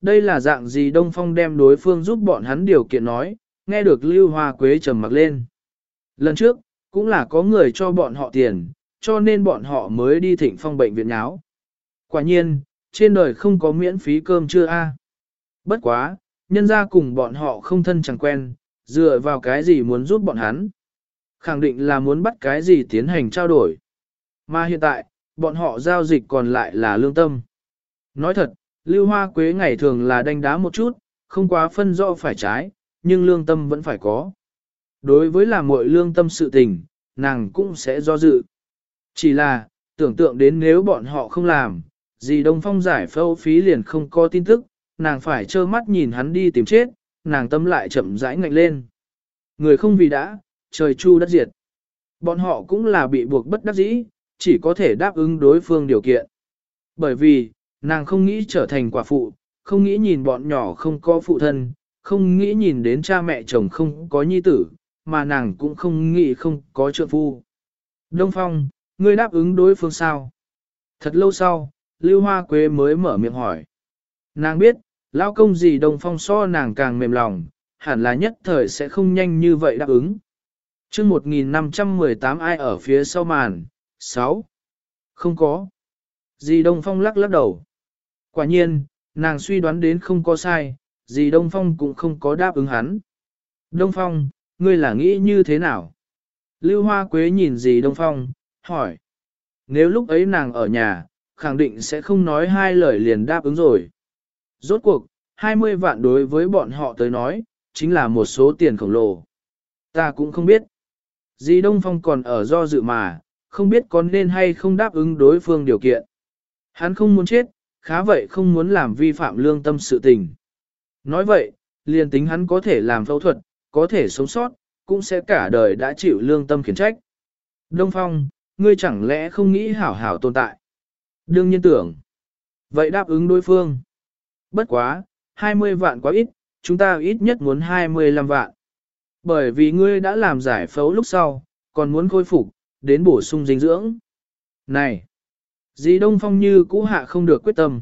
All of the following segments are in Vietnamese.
Đây là dạng gì Đông Phong đem đối phương giúp bọn hắn điều kiện nói, nghe được Lưu Hoa Quế trầm mặc lên. Lần trước, cũng là có người cho bọn họ tiền, cho nên bọn họ mới đi thịnh phong bệnh viện nháo. Quả nhiên, trên đời không có miễn phí cơm chưa a. Bất quá, nhân ra cùng bọn họ không thân chẳng quen, dựa vào cái gì muốn giúp bọn hắn. Khẳng định là muốn bắt cái gì tiến hành trao đổi. Mà hiện tại, bọn họ giao dịch còn lại là lương tâm. Nói thật, Lưu Hoa Quế ngày thường là đánh đá một chút, không quá phân rõ phải trái, nhưng lương tâm vẫn phải có. Đối với làm muội lương tâm sự tình, nàng cũng sẽ do dự. Chỉ là, tưởng tượng đến nếu bọn họ không làm, gì Đông Phong giải phẫu phí liền không có tin tức, nàng phải trơ mắt nhìn hắn đi tìm chết, nàng tâm lại chậm rãi ngạnh lên. Người không vì đã, trời chu đất diệt. Bọn họ cũng là bị buộc bất đắc dĩ, chỉ có thể đáp ứng đối phương điều kiện. Bởi vì, nàng không nghĩ trở thành quả phụ, không nghĩ nhìn bọn nhỏ không có phụ thân, không nghĩ nhìn đến cha mẹ chồng không có nhi tử, mà nàng cũng không nghĩ không có trượng phu. Đông Phong, ngươi đáp ứng đối phương sao? Thật lâu sau, Lưu Hoa Quế mới mở miệng hỏi. Nàng biết, lão công gì Đông Phong so nàng càng mềm lòng, hẳn là nhất thời sẽ không nhanh như vậy đáp ứng. chương 1518 ai ở phía sau màn, 6. Không có. Dì Đông Phong lắc lắc đầu. Quả nhiên, nàng suy đoán đến không có sai, dì Đông Phong cũng không có đáp ứng hắn. Đông Phong, ngươi là nghĩ như thế nào? Lưu Hoa Quế nhìn dì Đông Phong, hỏi. Nếu lúc ấy nàng ở nhà, khẳng định sẽ không nói hai lời liền đáp ứng rồi. Rốt cuộc, 20 vạn đối với bọn họ tới nói, chính là một số tiền khổng lồ. Ta cũng không biết. Dì Đông Phong còn ở do dự mà, không biết có nên hay không đáp ứng đối phương điều kiện. Hắn không muốn chết, khá vậy không muốn làm vi phạm lương tâm sự tình. Nói vậy, liền tính hắn có thể làm phẫu thuật, có thể sống sót, cũng sẽ cả đời đã chịu lương tâm khiển trách. Đông Phong, ngươi chẳng lẽ không nghĩ hảo hảo tồn tại? Đương nhiên tưởng. Vậy đáp ứng đối phương. Bất quá, 20 vạn quá ít, chúng ta ít nhất muốn 25 vạn. Bởi vì ngươi đã làm giải phẫu lúc sau, còn muốn khôi phục, đến bổ sung dinh dưỡng. Này! Dì Đông Phong như cũ hạ không được quyết tâm.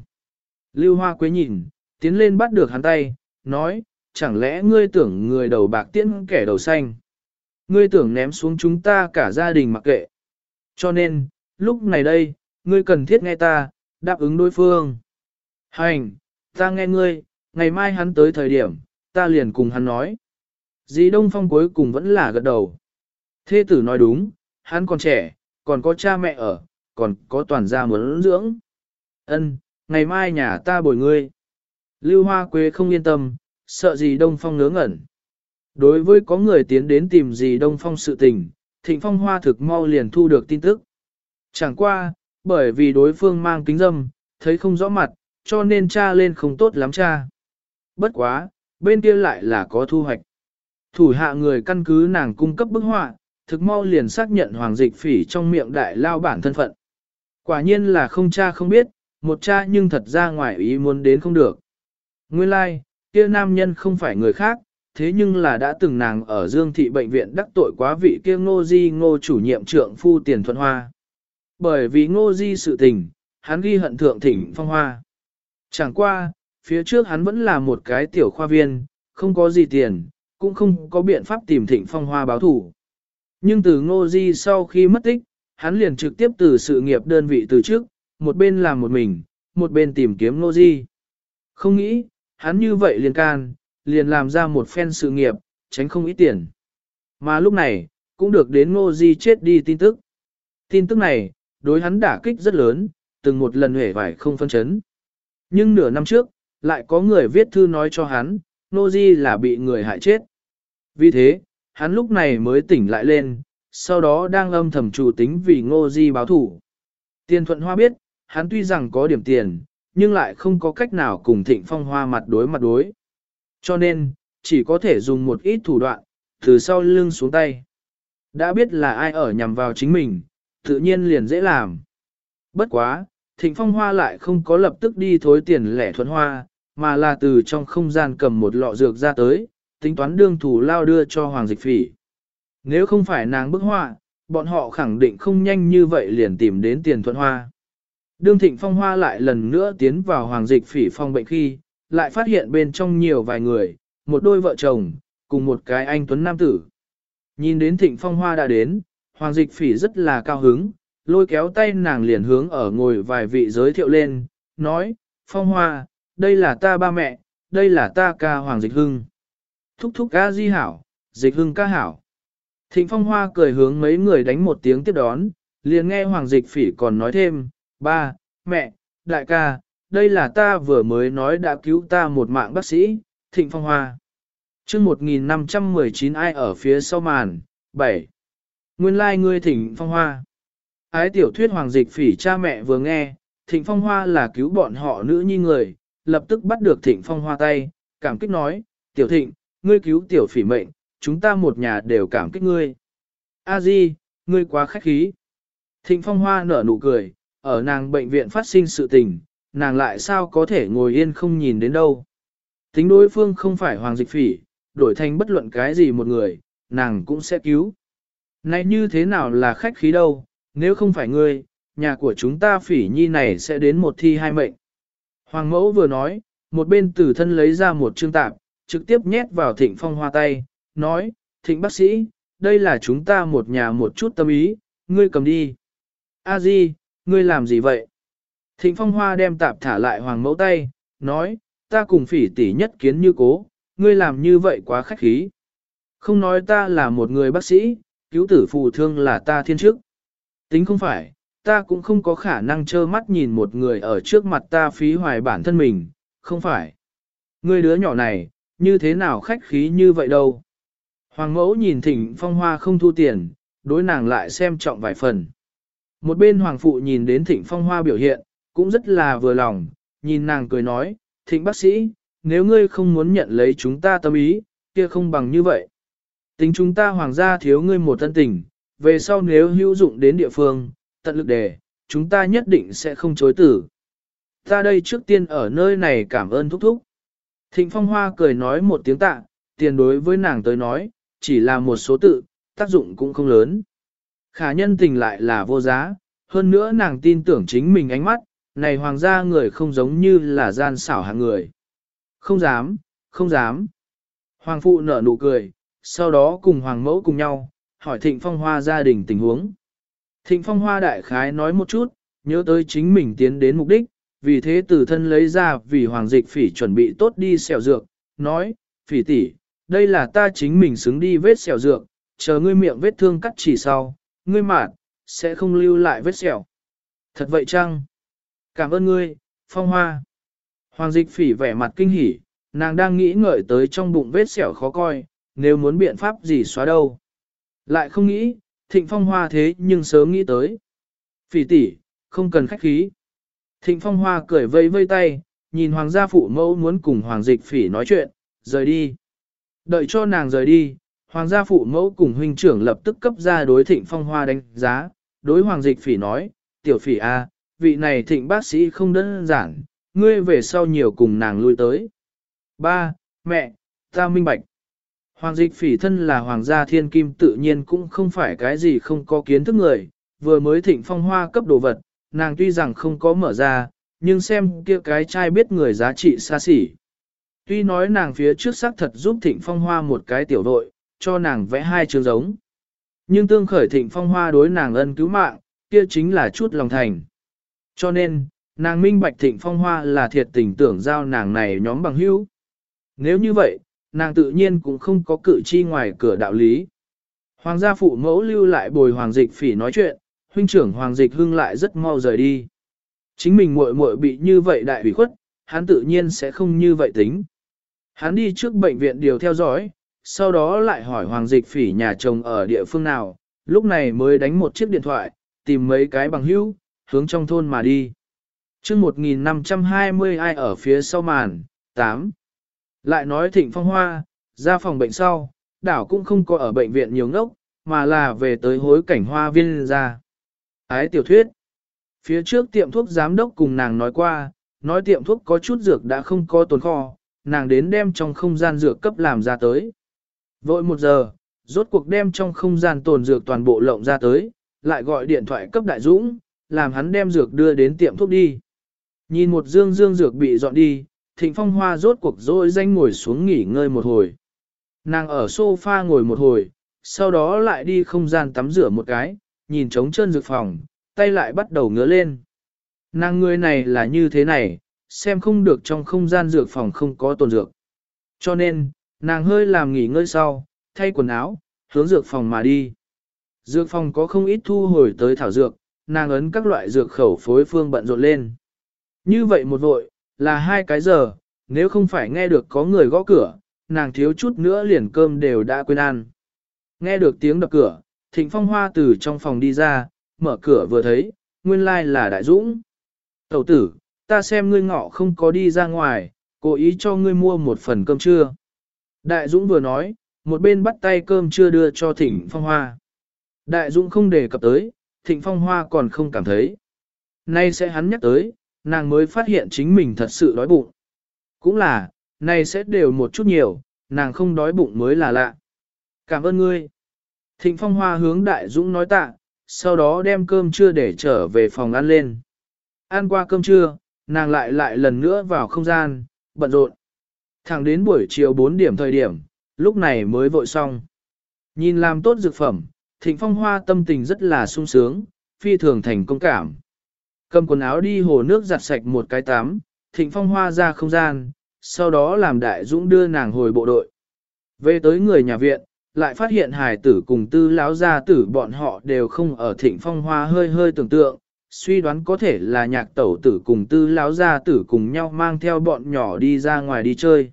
Lưu Hoa Quế nhìn, tiến lên bắt được hắn tay, nói, chẳng lẽ ngươi tưởng người đầu bạc tiễn kẻ đầu xanh. Ngươi tưởng ném xuống chúng ta cả gia đình mặc kệ. Cho nên, lúc này đây, ngươi cần thiết nghe ta, đáp ứng đối phương. Hành, ta nghe ngươi, ngày mai hắn tới thời điểm, ta liền cùng hắn nói. Dì Đông Phong cuối cùng vẫn là gật đầu. Thê tử nói đúng, hắn còn trẻ, còn có cha mẹ ở, còn có toàn gia muốn dưỡng. Ân, ngày mai nhà ta bồi ngươi. Lưu Hoa Quế không yên tâm, sợ gì Đông Phong ngớ ngẩn. Đối với có người tiến đến tìm gì Đông Phong sự tình, Thịnh Phong Hoa thực mau liền thu được tin tức. Chẳng qua, bởi vì đối phương mang kính dâm, thấy không rõ mặt, cho nên cha lên không tốt lắm cha. Bất quá, bên kia lại là có thu hoạch. Thủ hạ người căn cứ nàng cung cấp bức họa, thực mau liền xác nhận hoàng dịch phỉ trong miệng đại lao bản thân phận. Quả nhiên là không cha không biết, một cha nhưng thật ra ngoài ý muốn đến không được. Nguyên lai, like, kia nam nhân không phải người khác, thế nhưng là đã từng nàng ở Dương Thị Bệnh viện đắc tội quá vị kia ngô di ngô chủ nhiệm trưởng phu tiền thuận hoa. Bởi vì ngô di sự tình, hắn ghi hận thượng thỉnh phong hoa. Chẳng qua, phía trước hắn vẫn là một cái tiểu khoa viên, không có gì tiền, cũng không có biện pháp tìm thịnh phong hoa báo thủ. Nhưng từ ngô di sau khi mất tích, hắn liền trực tiếp từ sự nghiệp đơn vị từ trước, một bên làm một mình, một bên tìm kiếm nô di. Không nghĩ, hắn như vậy liền can, liền làm ra một phen sự nghiệp, tránh không ít tiền. Mà lúc này, cũng được đến ngô di chết đi tin tức. Tin tức này, đối hắn đả kích rất lớn, từng một lần hể vải không phân chấn. Nhưng nửa năm trước, lại có người viết thư nói cho hắn, ngô di là bị người hại chết. Vì thế, hắn lúc này mới tỉnh lại lên, sau đó đang âm thầm chủ tính vì ngô di báo thủ. Tiền thuận hoa biết, hắn tuy rằng có điểm tiền, nhưng lại không có cách nào cùng thịnh phong hoa mặt đối mặt đối. Cho nên, chỉ có thể dùng một ít thủ đoạn, từ sau lưng xuống tay. Đã biết là ai ở nhằm vào chính mình, tự nhiên liền dễ làm. Bất quá, thịnh phong hoa lại không có lập tức đi thối tiền lẻ thuận hoa, mà là từ trong không gian cầm một lọ dược ra tới, tính toán đương thủ lao đưa cho Hoàng Dịch Phỉ. Nếu không phải nàng bức họa, bọn họ khẳng định không nhanh như vậy liền tìm đến tiền thuận hoa. Đương thịnh phong hoa lại lần nữa tiến vào Hoàng Dịch Phỉ phong bệnh khi, lại phát hiện bên trong nhiều vài người, một đôi vợ chồng, cùng một cái anh tuấn nam tử. Nhìn đến thịnh phong hoa đã đến, Hoàng Dịch Phỉ rất là cao hứng, lôi kéo tay nàng liền hướng ở ngồi vài vị giới thiệu lên, nói, Phong Hoa, đây là ta ba mẹ, đây là ta ca Hoàng Dịch Hưng. Thúc thúc ca di hảo, Dịch Hưng ca hảo. Thịnh Phong Hoa cười hướng mấy người đánh một tiếng tiếp đón, liền nghe Hoàng Dịch Phỉ còn nói thêm, ba, mẹ, đại ca, đây là ta vừa mới nói đã cứu ta một mạng bác sĩ, Thịnh Phong Hoa. chương 1519 ai ở phía sau màn, 7. Nguyên lai like ngươi thịnh phong hoa. Ái tiểu thuyết hoàng dịch phỉ cha mẹ vừa nghe, thịnh phong hoa là cứu bọn họ nữ nhi người, lập tức bắt được thịnh phong hoa tay, cảm kích nói, tiểu thịnh, ngươi cứu tiểu phỉ mệnh, chúng ta một nhà đều cảm kích ngươi. A di, ngươi quá khách khí. Thịnh phong hoa nở nụ cười, ở nàng bệnh viện phát sinh sự tình, nàng lại sao có thể ngồi yên không nhìn đến đâu. Tính đối phương không phải hoàng dịch phỉ, đổi thành bất luận cái gì một người, nàng cũng sẽ cứu. Này như thế nào là khách khí đâu, nếu không phải ngươi, nhà của chúng ta phỉ nhi này sẽ đến một thi hai mệnh. Hoàng mẫu vừa nói, một bên tử thân lấy ra một chương tạp, trực tiếp nhét vào thịnh phong hoa tay, nói, thịnh bác sĩ, đây là chúng ta một nhà một chút tâm ý, ngươi cầm đi. A di, ngươi làm gì vậy? Thịnh phong hoa đem tạp thả lại hoàng mẫu tay, nói, ta cùng phỉ tỷ nhất kiến như cố, ngươi làm như vậy quá khách khí. Không nói ta là một người bác sĩ, cứu tử phù thương là ta thiên chức. Tính không phải, ta cũng không có khả năng trơ mắt nhìn một người ở trước mặt ta phí hoài bản thân mình, không phải. ngươi đứa nhỏ này, như thế nào khách khí như vậy đâu. Hoàng mẫu nhìn Thịnh phong hoa không thu tiền, đối nàng lại xem trọng vài phần. Một bên hoàng phụ nhìn đến thịnh phong hoa biểu hiện, cũng rất là vừa lòng, nhìn nàng cười nói, thịnh bác sĩ, nếu ngươi không muốn nhận lấy chúng ta tâm ý, kia không bằng như vậy. Tính chúng ta hoàng gia thiếu ngươi một thân tình, về sau nếu hữu dụng đến địa phương, tận lực đề, chúng ta nhất định sẽ không chối tử. Ta đây trước tiên ở nơi này cảm ơn thúc thúc. Thịnh Phong Hoa cười nói một tiếng tạ, tiền đối với nàng tới nói, chỉ là một số tự, tác dụng cũng không lớn. Khả nhân tình lại là vô giá, hơn nữa nàng tin tưởng chính mình ánh mắt, này hoàng gia người không giống như là gian xảo hạng người. Không dám, không dám. Hoàng phụ nở nụ cười, sau đó cùng hoàng mẫu cùng nhau, hỏi thịnh phong hoa gia đình tình huống. Thịnh phong hoa đại khái nói một chút, nhớ tới chính mình tiến đến mục đích, vì thế từ thân lấy ra vì hoàng dịch phỉ chuẩn bị tốt đi xẻo dược, nói, phỉ tỷ, đây là ta chính mình xứng đi vết sẹo dược, chờ ngươi miệng vết thương cắt chỉ sau, ngươi mạn, sẽ không lưu lại vết sẹo. Thật vậy chăng? Cảm ơn ngươi, phong hoa. Hoàng dịch phỉ vẻ mặt kinh hỉ, nàng đang nghĩ ngợi tới trong bụng vết sẹo khó coi, nếu muốn biện pháp gì xóa đâu. Lại không nghĩ, thịnh phong hoa thế nhưng sớm nghĩ tới. Phỉ tỷ, không cần khách khí. Thịnh phong hoa cười vây vây tay, nhìn hoàng gia phụ mẫu muốn cùng hoàng dịch phỉ nói chuyện, rời đi. Đợi cho nàng rời đi, hoàng gia phụ mẫu cùng huynh trưởng lập tức cấp ra đối thịnh phong hoa đánh giá, đối hoàng dịch phỉ nói, tiểu phỉ A, vị này thịnh bác sĩ không đơn giản, ngươi về sau nhiều cùng nàng lui tới. Ba, mẹ, ta minh bạch. Hoàng dịch phỉ thân là hoàng gia thiên kim tự nhiên cũng không phải cái gì không có kiến thức người, vừa mới thịnh phong hoa cấp đồ vật, nàng tuy rằng không có mở ra, nhưng xem kia cái trai biết người giá trị xa xỉ. Tuy nói nàng phía trước xác thật giúp thịnh phong hoa một cái tiểu đội, cho nàng vẽ hai trường giống. Nhưng tương khởi thịnh phong hoa đối nàng ân cứu mạng, kia chính là chút lòng thành. Cho nên, nàng minh bạch thịnh phong hoa là thiệt tình tưởng giao nàng này nhóm bằng hữu. Nếu như vậy, nàng tự nhiên cũng không có cử chi ngoài cửa đạo lý. Hoàng gia phụ mẫu lưu lại bồi hoàng dịch phỉ nói chuyện, huynh trưởng hoàng dịch hưng lại rất mau rời đi. Chính mình muội muội bị như vậy đại ủy khuất, hắn tự nhiên sẽ không như vậy tính. Hắn đi trước bệnh viện điều theo dõi, sau đó lại hỏi hoàng dịch phỉ nhà chồng ở địa phương nào, lúc này mới đánh một chiếc điện thoại, tìm mấy cái bằng hữu, hướng trong thôn mà đi. chương 1520 ai ở phía sau màn, 8. Lại nói thịnh phong hoa, ra phòng bệnh sau, đảo cũng không có ở bệnh viện nhiều ngốc, mà là về tới hối cảnh hoa viên ra. Ái tiểu thuyết. Phía trước tiệm thuốc giám đốc cùng nàng nói qua, nói tiệm thuốc có chút dược đã không có tồn kho, nàng đến đem trong không gian dược cấp làm ra tới. Vội một giờ, rốt cuộc đem trong không gian tồn dược toàn bộ lộng ra tới, lại gọi điện thoại cấp đại dũng, làm hắn đem dược đưa đến tiệm thuốc đi. Nhìn một dương dương dược bị dọn đi, Thịnh Phong Hoa rốt cuộc rồi danh ngồi xuống nghỉ ngơi một hồi. Nàng ở sofa ngồi một hồi, sau đó lại đi không gian tắm rửa một cái, nhìn trống chân dược phòng, tay lại bắt đầu ngứa lên. Nàng người này là như thế này, xem không được trong không gian dược phòng không có tồn dược. Cho nên, nàng hơi làm nghỉ ngơi sau, thay quần áo, hướng dược phòng mà đi. Dược phòng có không ít thu hồi tới thảo dược, nàng ấn các loại dược khẩu phối phương bận rộn lên. Như vậy một vội, là hai cái giờ, nếu không phải nghe được có người gõ cửa, nàng thiếu chút nữa liền cơm đều đã quên ăn. Nghe được tiếng đập cửa, Thịnh Phong Hoa từ trong phòng đi ra, mở cửa vừa thấy, nguyên lai là Đại Dũng. Tẩu tử, ta xem ngươi ngọ không có đi ra ngoài, cố ý cho ngươi mua một phần cơm trưa. Đại Dũng vừa nói, một bên bắt tay cơm trưa đưa cho Thịnh Phong Hoa. Đại Dũng không đề cập tới, Thịnh Phong Hoa còn không cảm thấy. Nay sẽ hắn nhắc tới, nàng mới phát hiện chính mình thật sự đói bụng. Cũng là, nay sẽ đều một chút nhiều, nàng không đói bụng mới là lạ. Cảm ơn ngươi. Thịnh Phong Hoa hướng Đại Dũng nói tạ, sau đó đem cơm trưa để trở về phòng ăn lên. Ăn qua cơm trưa, nàng lại lại lần nữa vào không gian, bận rộn. Thẳng đến buổi chiều 4 điểm thời điểm, lúc này mới vội xong. Nhìn làm tốt dược phẩm, Thịnh Phong Hoa tâm tình rất là sung sướng, phi thường thành công cảm. Cầm quần áo đi hồ nước giặt sạch một cái tắm, Thịnh Phong Hoa ra không gian, sau đó làm Đại Dũng đưa nàng hồi bộ đội. Về tới người nhà viện, lại phát hiện hài tử cùng tư lão gia tử bọn họ đều không ở Thịnh Phong Hoa hơi hơi tưởng tượng, suy đoán có thể là nhạc tẩu tử cùng tư lão gia tử cùng nhau mang theo bọn nhỏ đi ra ngoài đi chơi.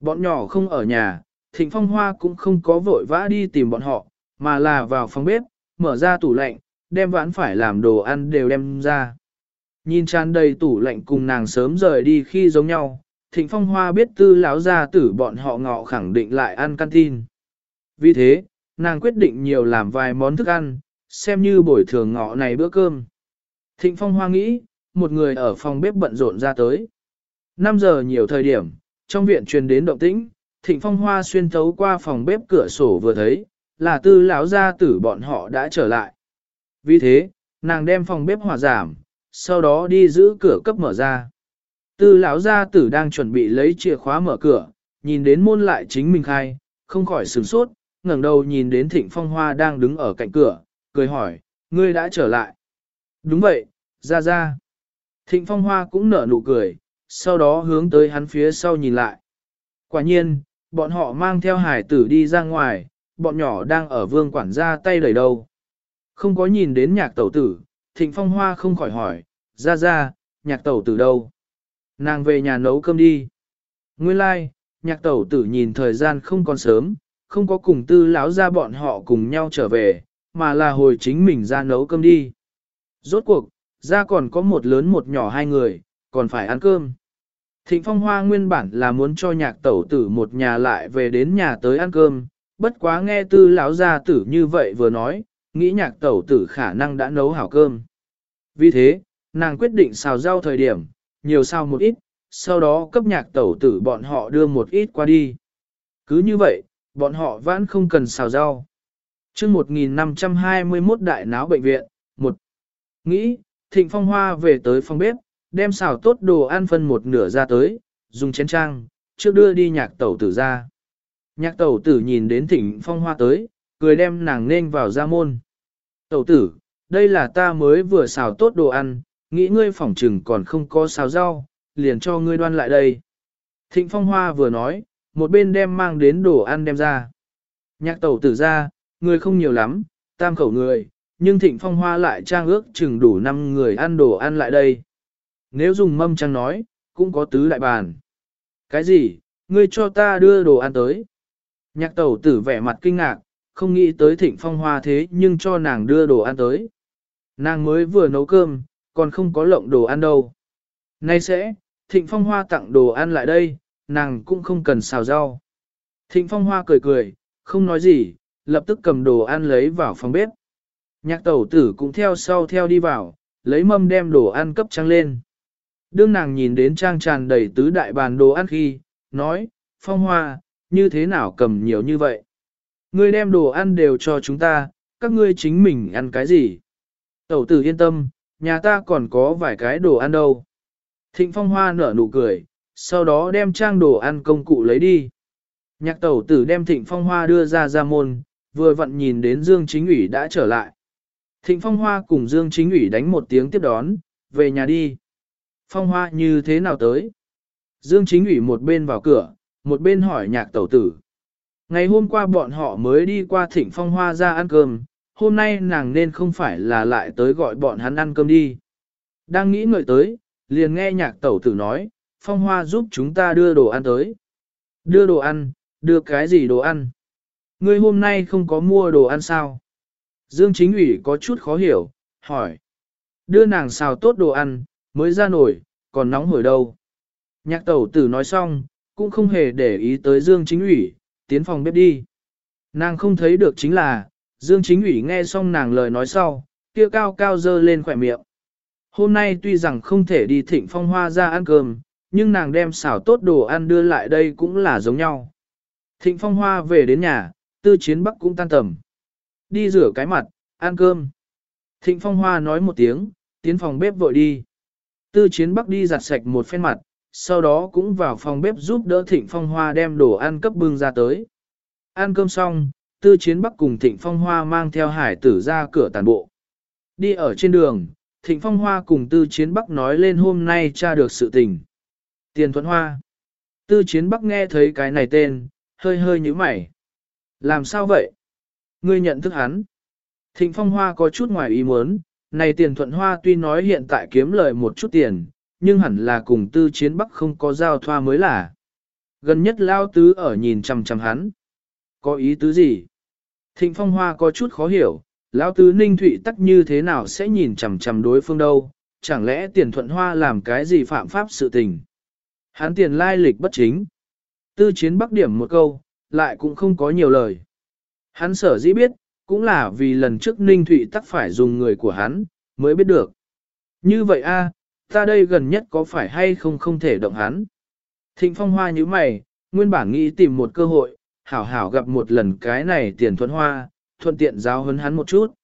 Bọn nhỏ không ở nhà, Thịnh Phong Hoa cũng không có vội vã đi tìm bọn họ, mà là vào phòng bếp, mở ra tủ lạnh, đem vãn phải làm đồ ăn đều đem ra. Nhìn tràn đầy tủ lạnh cùng nàng sớm rời đi khi giống nhau, Thịnh Phong Hoa biết tư lão gia tử bọn họ ngọ khẳng định lại ăn canteen. Vì thế, nàng quyết định nhiều làm vài món thức ăn, xem như bồi thường ngọ này bữa cơm. Thịnh Phong Hoa nghĩ, một người ở phòng bếp bận rộn ra tới. 5 giờ nhiều thời điểm, trong viện truyền đến động tĩnh, Thịnh Phong Hoa xuyên thấu qua phòng bếp cửa sổ vừa thấy, là tư lão gia tử bọn họ đã trở lại. Vì thế, nàng đem phòng bếp hòa giảm, sau đó đi giữ cửa cấp mở ra. Tư lão gia tử đang chuẩn bị lấy chìa khóa mở cửa, nhìn đến môn lại chính mình khai, không khỏi sửng sốt, ngẩng đầu nhìn đến Thịnh Phong Hoa đang đứng ở cạnh cửa, cười hỏi, ngươi đã trở lại. Đúng vậy, ra ra. Thịnh Phong Hoa cũng nở nụ cười, sau đó hướng tới hắn phía sau nhìn lại. Quả nhiên, bọn họ mang theo hải tử đi ra ngoài, bọn nhỏ đang ở vương quản gia tay đầy đầu. Không có nhìn đến nhạc tẩu tử, Thịnh Phong Hoa không khỏi hỏi, ra ra, nhạc tẩu tử đâu? Nàng về nhà nấu cơm đi. Nguyên lai, like, nhạc tẩu tử nhìn thời gian không còn sớm, không có cùng tư lão ra bọn họ cùng nhau trở về, mà là hồi chính mình ra nấu cơm đi. Rốt cuộc, ra còn có một lớn một nhỏ hai người, còn phải ăn cơm. Thịnh Phong Hoa nguyên bản là muốn cho nhạc tẩu tử một nhà lại về đến nhà tới ăn cơm, bất quá nghe tư lão gia tử như vậy vừa nói, nghĩ nhạc tẩu tử khả năng đã nấu hảo cơm. Vì thế, nàng quyết định xào rau thời điểm, nhiều sao một ít, sau đó cấp nhạc tẩu tử bọn họ đưa một ít qua đi. Cứ như vậy, bọn họ vẫn không cần xào rau. chương 1521 đại náo bệnh viện, một Nghĩ, thịnh phong hoa về tới phòng bếp, đem xào tốt đồ ăn phân một nửa ra tới, dùng chén trang, trước đưa đi nhạc tẩu tử ra. Nhạc tẩu tử nhìn đến thịnh phong hoa tới, cười đem nàng nên vào ra môn. Tẩu tử, đây là ta mới vừa xào tốt đồ ăn, nghĩ ngươi phỏng trừng còn không có xào rau, liền cho ngươi đoan lại đây. Thịnh phong hoa vừa nói, một bên đem mang đến đồ ăn đem ra. Nhạc tẩu tử ra, người không nhiều lắm, tam khẩu người, nhưng thịnh phong hoa lại trang ước chừng đủ 5 người ăn đồ ăn lại đây. Nếu dùng mâm trang nói, cũng có tứ đại bàn. Cái gì, ngươi cho ta đưa đồ ăn tới. Nhạc tẩu tử vẻ mặt kinh ngạc, không nghĩ tới thịnh phong hoa thế nhưng cho nàng đưa đồ ăn tới. Nàng mới vừa nấu cơm, còn không có lộng đồ ăn đâu. Nay sẽ, thịnh phong hoa tặng đồ ăn lại đây, nàng cũng không cần xào rau. Thịnh phong hoa cười cười, không nói gì, lập tức cầm đồ ăn lấy vào phòng bếp. Nhạc tẩu tử cũng theo sau theo đi vào, lấy mâm đem đồ ăn cấp trang lên. Đương nàng nhìn đến trang tràn đầy tứ đại bàn đồ ăn khi, nói, phong hoa, như thế nào cầm nhiều như vậy? Ngươi đem đồ ăn đều cho chúng ta, các ngươi chính mình ăn cái gì? Tẩu tử yên tâm, nhà ta còn có vài cái đồ ăn đâu. Thịnh phong hoa nở nụ cười, sau đó đem trang đồ ăn công cụ lấy đi. Nhạc tẩu tử đem thịnh phong hoa đưa ra ra môn, vừa vặn nhìn đến Dương Chính ủy đã trở lại. Thịnh phong hoa cùng Dương Chính ủy đánh một tiếng tiếp đón, về nhà đi. Phong hoa như thế nào tới? Dương Chính ủy một bên vào cửa, một bên hỏi nhạc tẩu tử. Ngày hôm qua bọn họ mới đi qua thịnh phong hoa ra ăn cơm, hôm nay nàng nên không phải là lại tới gọi bọn hắn ăn cơm đi. Đang nghĩ ngợi tới, liền nghe nhạc tẩu tử nói, phong hoa giúp chúng ta đưa đồ ăn tới. Đưa đồ ăn, đưa cái gì đồ ăn? Ngươi hôm nay không có mua đồ ăn sao? Dương chính ủy có chút khó hiểu, hỏi. Đưa nàng xào tốt đồ ăn, mới ra nổi, còn nóng hổi đâu. Nhạc tẩu tử nói xong, cũng không hề để ý tới Dương chính ủy, tiến phòng bếp đi. Nàng không thấy được chính là, Dương chính ủy nghe xong nàng lời nói sau, kia cao cao dơ lên khỏe miệng. Hôm nay tuy rằng không thể đi thịnh phong hoa ra ăn cơm, nhưng nàng đem xảo tốt đồ ăn đưa lại đây cũng là giống nhau. Thịnh phong hoa về đến nhà, tư chiến bắc cũng tan tầm. Đi rửa cái mặt, ăn cơm. Thịnh phong hoa nói một tiếng, tiến phòng bếp vội đi. Tư chiến bắc đi giặt sạch một phen mặt, sau đó cũng vào phòng bếp giúp đỡ thịnh phong hoa đem đồ ăn cấp bưng ra tới. Ăn cơm xong, tư chiến bắc cùng thịnh phong hoa mang theo hải tử ra cửa tàn bộ. Đi ở trên đường, thịnh phong hoa cùng tư chiến bắc nói lên hôm nay tra được sự tình. Tiền thuận hoa. Tư chiến bắc nghe thấy cái này tên, hơi hơi như mày. Làm sao vậy? Ngươi nhận thức hắn. Thịnh phong hoa có chút ngoài ý muốn, này tiền thuận hoa tuy nói hiện tại kiếm lời một chút tiền, nhưng hẳn là cùng tư chiến bắc không có giao thoa mới là. Gần nhất lao tứ ở nhìn chằm chằm hắn. Có ý tứ gì? Thịnh phong hoa có chút khó hiểu, lao tứ ninh thụy tắc như thế nào sẽ nhìn chằm chằm đối phương đâu, chẳng lẽ tiền thuận hoa làm cái gì phạm pháp sự tình? Hắn tiền lai lịch bất chính. Tư chiến bắc điểm một câu, lại cũng không có nhiều lời. Hắn sở dĩ biết, cũng là vì lần trước ninh thụy tắc phải dùng người của hắn, mới biết được. Như vậy a, ta đây gần nhất có phải hay không không thể động hắn. Thịnh phong hoa như mày, nguyên bản nghĩ tìm một cơ hội, hảo hảo gặp một lần cái này tiền thuận hoa, thuận tiện giáo hấn hắn một chút.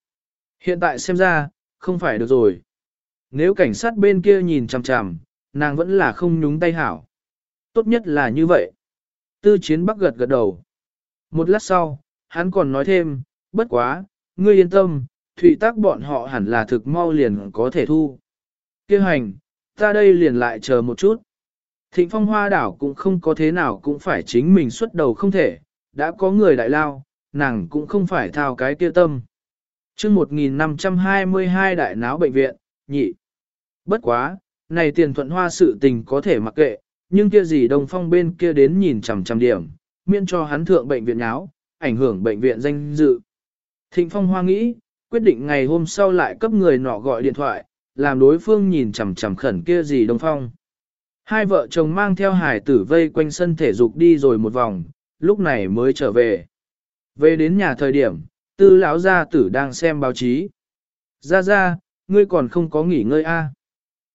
Hiện tại xem ra, không phải được rồi. Nếu cảnh sát bên kia nhìn chằm chằm, nàng vẫn là không nhúng tay hảo. Tốt nhất là như vậy. Tư chiến bắc gật gật đầu. Một lát sau, hắn còn nói thêm, bất quá, ngươi yên tâm, thủy tác bọn họ hẳn là thực mau liền có thể thu. Kêu hành, ta đây liền lại chờ một chút. Thịnh phong hoa đảo cũng không có thế nào cũng phải chính mình xuất đầu không thể, đã có người đại lao, nàng cũng không phải thao cái kia tâm. chương 1522 đại náo bệnh viện, nhị. Bất quá, này tiền thuận hoa sự tình có thể mặc kệ, nhưng kia gì đồng phong bên kia đến nhìn chằm chằm điểm, miễn cho hắn thượng bệnh viện nháo, ảnh hưởng bệnh viện danh dự. Thịnh phong hoa nghĩ, quyết định ngày hôm sau lại cấp người nọ gọi điện thoại, làm đối phương nhìn chằm chằm khẩn kia gì đồng phong. Hai vợ chồng mang theo hải tử vây quanh sân thể dục đi rồi một vòng, lúc này mới trở về. Về đến nhà thời điểm, tư lão gia tử đang xem báo chí. Ra ra, ngươi còn không có nghỉ ngơi a? À?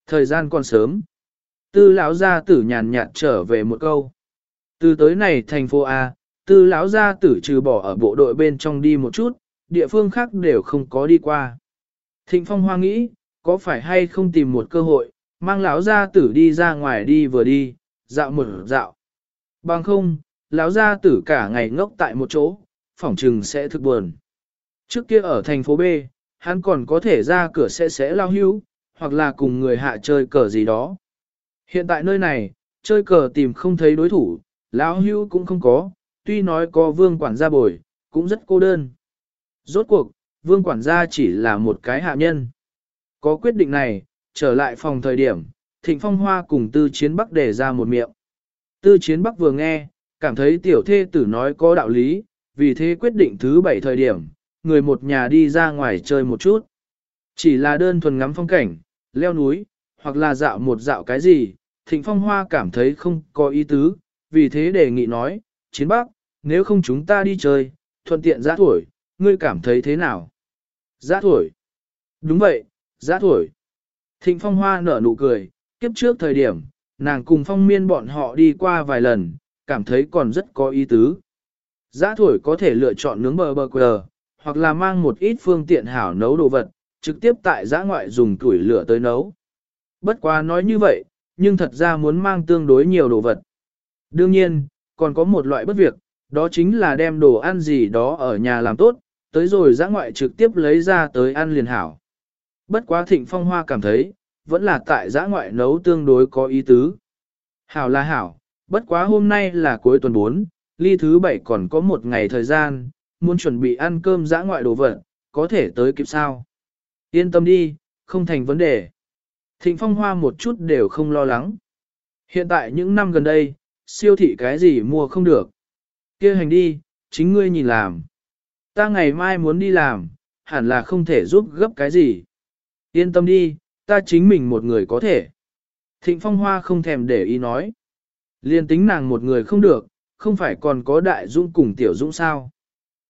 Thời gian còn sớm. Tư lão gia tử nhàn nhạt trở về một câu. Từ tới này thành phố A, tư lão gia tử trừ bỏ ở bộ đội bên trong đi một chút, địa phương khác đều không có đi qua. Thịnh phong hoa nghĩ, có phải hay không tìm một cơ hội, mang lão gia tử đi ra ngoài đi vừa đi, dạo một dạo. Bằng không, lão gia tử cả ngày ngốc tại một chỗ, phỏng trừng sẽ thức buồn. Trước kia ở thành phố B, hắn còn có thể ra cửa sẽ sẽ lao hưu, hoặc là cùng người hạ chơi cờ gì đó. Hiện tại nơi này, chơi cờ tìm không thấy đối thủ, lão hưu cũng không có, tuy nói có vương quản gia bồi, cũng rất cô đơn. Rốt cuộc, vương quản gia chỉ là một cái hạ nhân. Có quyết định này, trở lại phòng thời điểm, Thịnh Phong Hoa cùng Tư Chiến Bắc để ra một miệng. Tư Chiến Bắc vừa nghe, cảm thấy tiểu thê tử nói có đạo lý, vì thế quyết định thứ bảy thời điểm, người một nhà đi ra ngoài chơi một chút. Chỉ là đơn thuần ngắm phong cảnh, leo núi, hoặc là dạo một dạo cái gì, Thịnh Phong Hoa cảm thấy không có ý tứ, vì thế đề nghị nói, Chiến Bắc, nếu không chúng ta đi chơi, thuận tiện giã tuổi, ngươi cảm thấy thế nào? Giã tuổi. Đúng vậy, giã tuổi. Thịnh Phong Hoa nở nụ cười, kiếp trước thời điểm, nàng cùng phong miên bọn họ đi qua vài lần, cảm thấy còn rất có ý tứ. Giã thổi có thể lựa chọn nướng bờ bờ quờ, hoặc là mang một ít phương tiện hảo nấu đồ vật, trực tiếp tại giã ngoại dùng tuổi lửa tới nấu. Bất quá nói như vậy, nhưng thật ra muốn mang tương đối nhiều đồ vật. Đương nhiên, còn có một loại bất việc, đó chính là đem đồ ăn gì đó ở nhà làm tốt, tới rồi giã ngoại trực tiếp lấy ra tới ăn liền hảo. Bất quá thịnh phong hoa cảm thấy, vẫn là tại giã ngoại nấu tương đối có ý tứ. Hảo là hảo, bất quá hôm nay là cuối tuần 4, ly thứ 7 còn có một ngày thời gian, muốn chuẩn bị ăn cơm giã ngoại đồ vật, có thể tới kịp sao. Yên tâm đi, không thành vấn đề. Thịnh phong hoa một chút đều không lo lắng. Hiện tại những năm gần đây, siêu thị cái gì mua không được kia hành đi, chính ngươi nhìn làm. Ta ngày mai muốn đi làm, hẳn là không thể giúp gấp cái gì. Yên tâm đi, ta chính mình một người có thể. Thịnh phong hoa không thèm để ý nói. Liên tính nàng một người không được, không phải còn có đại dũng cùng tiểu dũng sao.